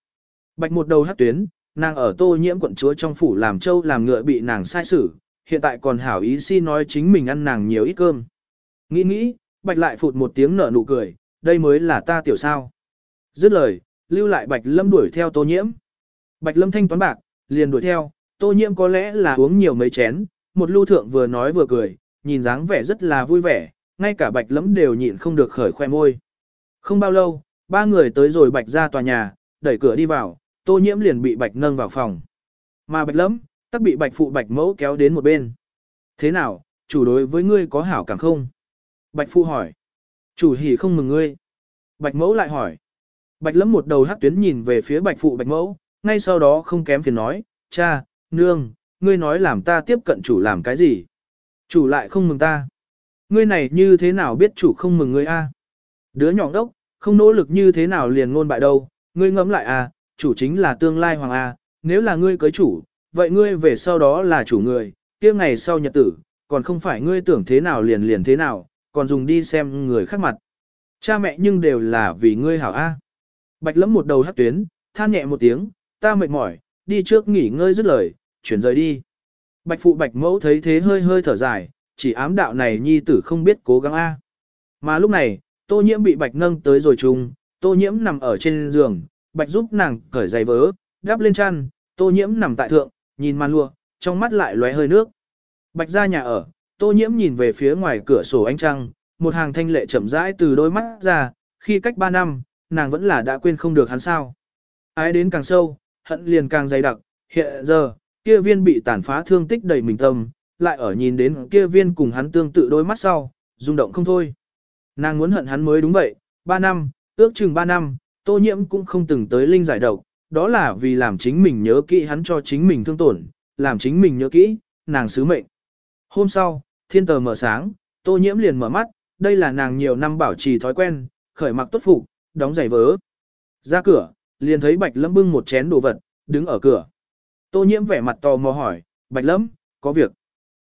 Bạch một đầu hát tuyến, nàng ở tô nhiễm quận chúa trong phủ làm châu làm ngựa bị nàng sai xử, hiện tại còn hảo ý si nói chính mình ăn nàng nhiều ít cơm. Nghĩ nghĩ, bạch lại phụt một tiếng nở nụ cười, đây mới là ta tiểu sao. Dứt lời, lưu lại bạch lâm đuổi theo tô nhiễm. Bạch lâm thanh toán bạc, liền đuổi theo, tô nhiễm có lẽ là uống nhiều mấy chén, một lưu thượng vừa nói vừa cười, nhìn dáng vẻ rất là vui vẻ, ngay cả bạch lẫm đều nhịn không được khởi khoe môi. Không bao lâu, ba người tới rồi bạch ra tòa nhà, đẩy cửa đi vào, tô nhiễm liền bị bạch nâng vào phòng. Mà bạch lẫm, tắc bị bạch phụ bạch mẫu kéo đến một bên. Thế nào, chủ đối với ngươi có hảo cảm không? Bạch phụ hỏi. Chủ hỉ không mừng ngươi. Bạch mẫu lại hỏi. Bạch lẫm một đầu hắc tuyến nhìn về phía bạch phụ bạch mẫu, ngay sau đó không kém phiền nói, cha, nương, ngươi nói làm ta tiếp cận chủ làm cái gì? Chủ lại không mừng ta. Ngươi này như thế nào biết chủ không mừng ngươi a? Đứa nhỏ đốc, không nỗ lực như thế nào liền ngôn bại đâu, ngươi ngẫm lại a, chủ chính là tương lai hoàng a, nếu là ngươi cưới chủ, vậy ngươi về sau đó là chủ người, kia ngày sau nhật tử, còn không phải ngươi tưởng thế nào liền liền thế nào, còn dùng đi xem người khác mặt. Cha mẹ nhưng đều là vì ngươi hảo A. Bạch lẫm một đầu hát tuyến, than nhẹ một tiếng, ta mệt mỏi, đi trước nghỉ ngơi dứt lời, chuyển rời đi. Bạch phụ bạch mẫu thấy thế hơi hơi thở dài, chỉ ám đạo này nhi tử không biết cố gắng A. Mà lúc này, tô nhiễm bị bạch nâng tới rồi chung, tô nhiễm nằm ở trên giường, bạch giúp nàng cởi giày vớ, đắp lên chăn, tô nhiễm nằm tại thượng, nhìn màn lụa, trong mắt lại lóe hơi nước. Bạch ra nhà ở, tô nhiễm nhìn về phía ngoài cửa sổ ánh trăng, một hàng thanh lệ chậm rãi từ đôi mắt ra, khi cách ba năm, nàng vẫn là đã quên không được hắn sao. Ái đến càng sâu, hận liền càng dày đặc, hiện giờ, kia viên bị tàn phá thương tích đầy mình tâm, lại ở nhìn đến kia viên cùng hắn tương tự đôi mắt sau, rung động không thôi. Nàng muốn hận hắn mới đúng vậy, ba năm, ước chừng ba năm, tô nhiễm cũng không từng tới linh giải độc, đó là vì làm chính mình nhớ kỹ hắn cho chính mình thương tổn, làm chính mình nhớ kỹ, nàng sứ mệnh. Hôm sau, thiên tờ mở sáng, tô nhiễm liền mở mắt, đây là nàng nhiều năm bảo trì thói quen, khởi mặc tốt phục, đóng giày vớ. Ra cửa, liền thấy bạch lâm bưng một chén đồ vật, đứng ở cửa. Tô nhiễm vẻ mặt tò mò hỏi, bạch lâm, có việc.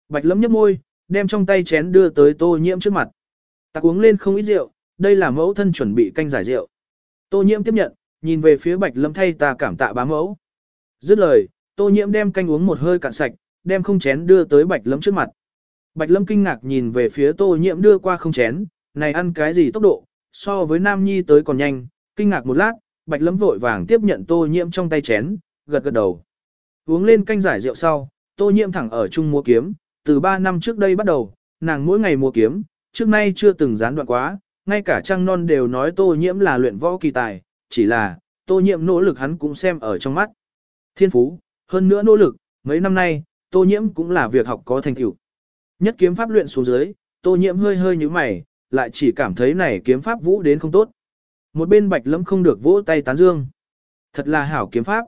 Bạch lâm nhấp môi, đem trong tay chén đưa tới tô nhiễm trước mặt. Tạc uống lên không ít rượu, đây là mẫu thân chuẩn bị canh giải rượu. Tô nhiễm tiếp nhận, nhìn về phía bạch lâm thay ta cảm tạ bá mẫu. Dứt lời, tô nhiễm đem canh uống một hơi cạn sạch, đem không chén đưa tới bạch lâm trước mặt. Bạch lâm kinh ngạc nhìn về phía tô nhiễm đưa qua không chén, này ăn cái gì tốc độ, so với nam nhi tới còn nhanh, kinh ngạc một lát, bạch lâm vội vàng tiếp nhận tô nhiễm trong tay chén, gật gật đầu. Uống lên canh giải rượu sau, tô nhiễm thẳng ở chung mua kiếm, từ 3 năm trước đây bắt đầu, nàng mỗi ngày mua kiếm, trước nay chưa từng gián đoạn quá, ngay cả trang non đều nói tô nhiễm là luyện võ kỳ tài, chỉ là, tô nhiễm nỗ lực hắn cũng xem ở trong mắt. Thiên phú, hơn nữa nỗ lực, mấy năm nay, tô nhiễm cũng là việc học có thành tựu. Nhất kiếm pháp luyện xuống dưới, tô nhiễm hơi hơi như mày, lại chỉ cảm thấy này kiếm pháp vũ đến không tốt. Một bên bạch lâm không được vỗ tay tán dương. Thật là hảo kiếm pháp.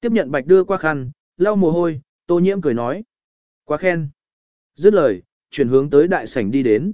Tiếp nhận bạch đưa qua khăn, lau mồ hôi, tô nhiễm cười nói. Quá khen. Dứt lời, chuyển hướng tới đại sảnh đi đến.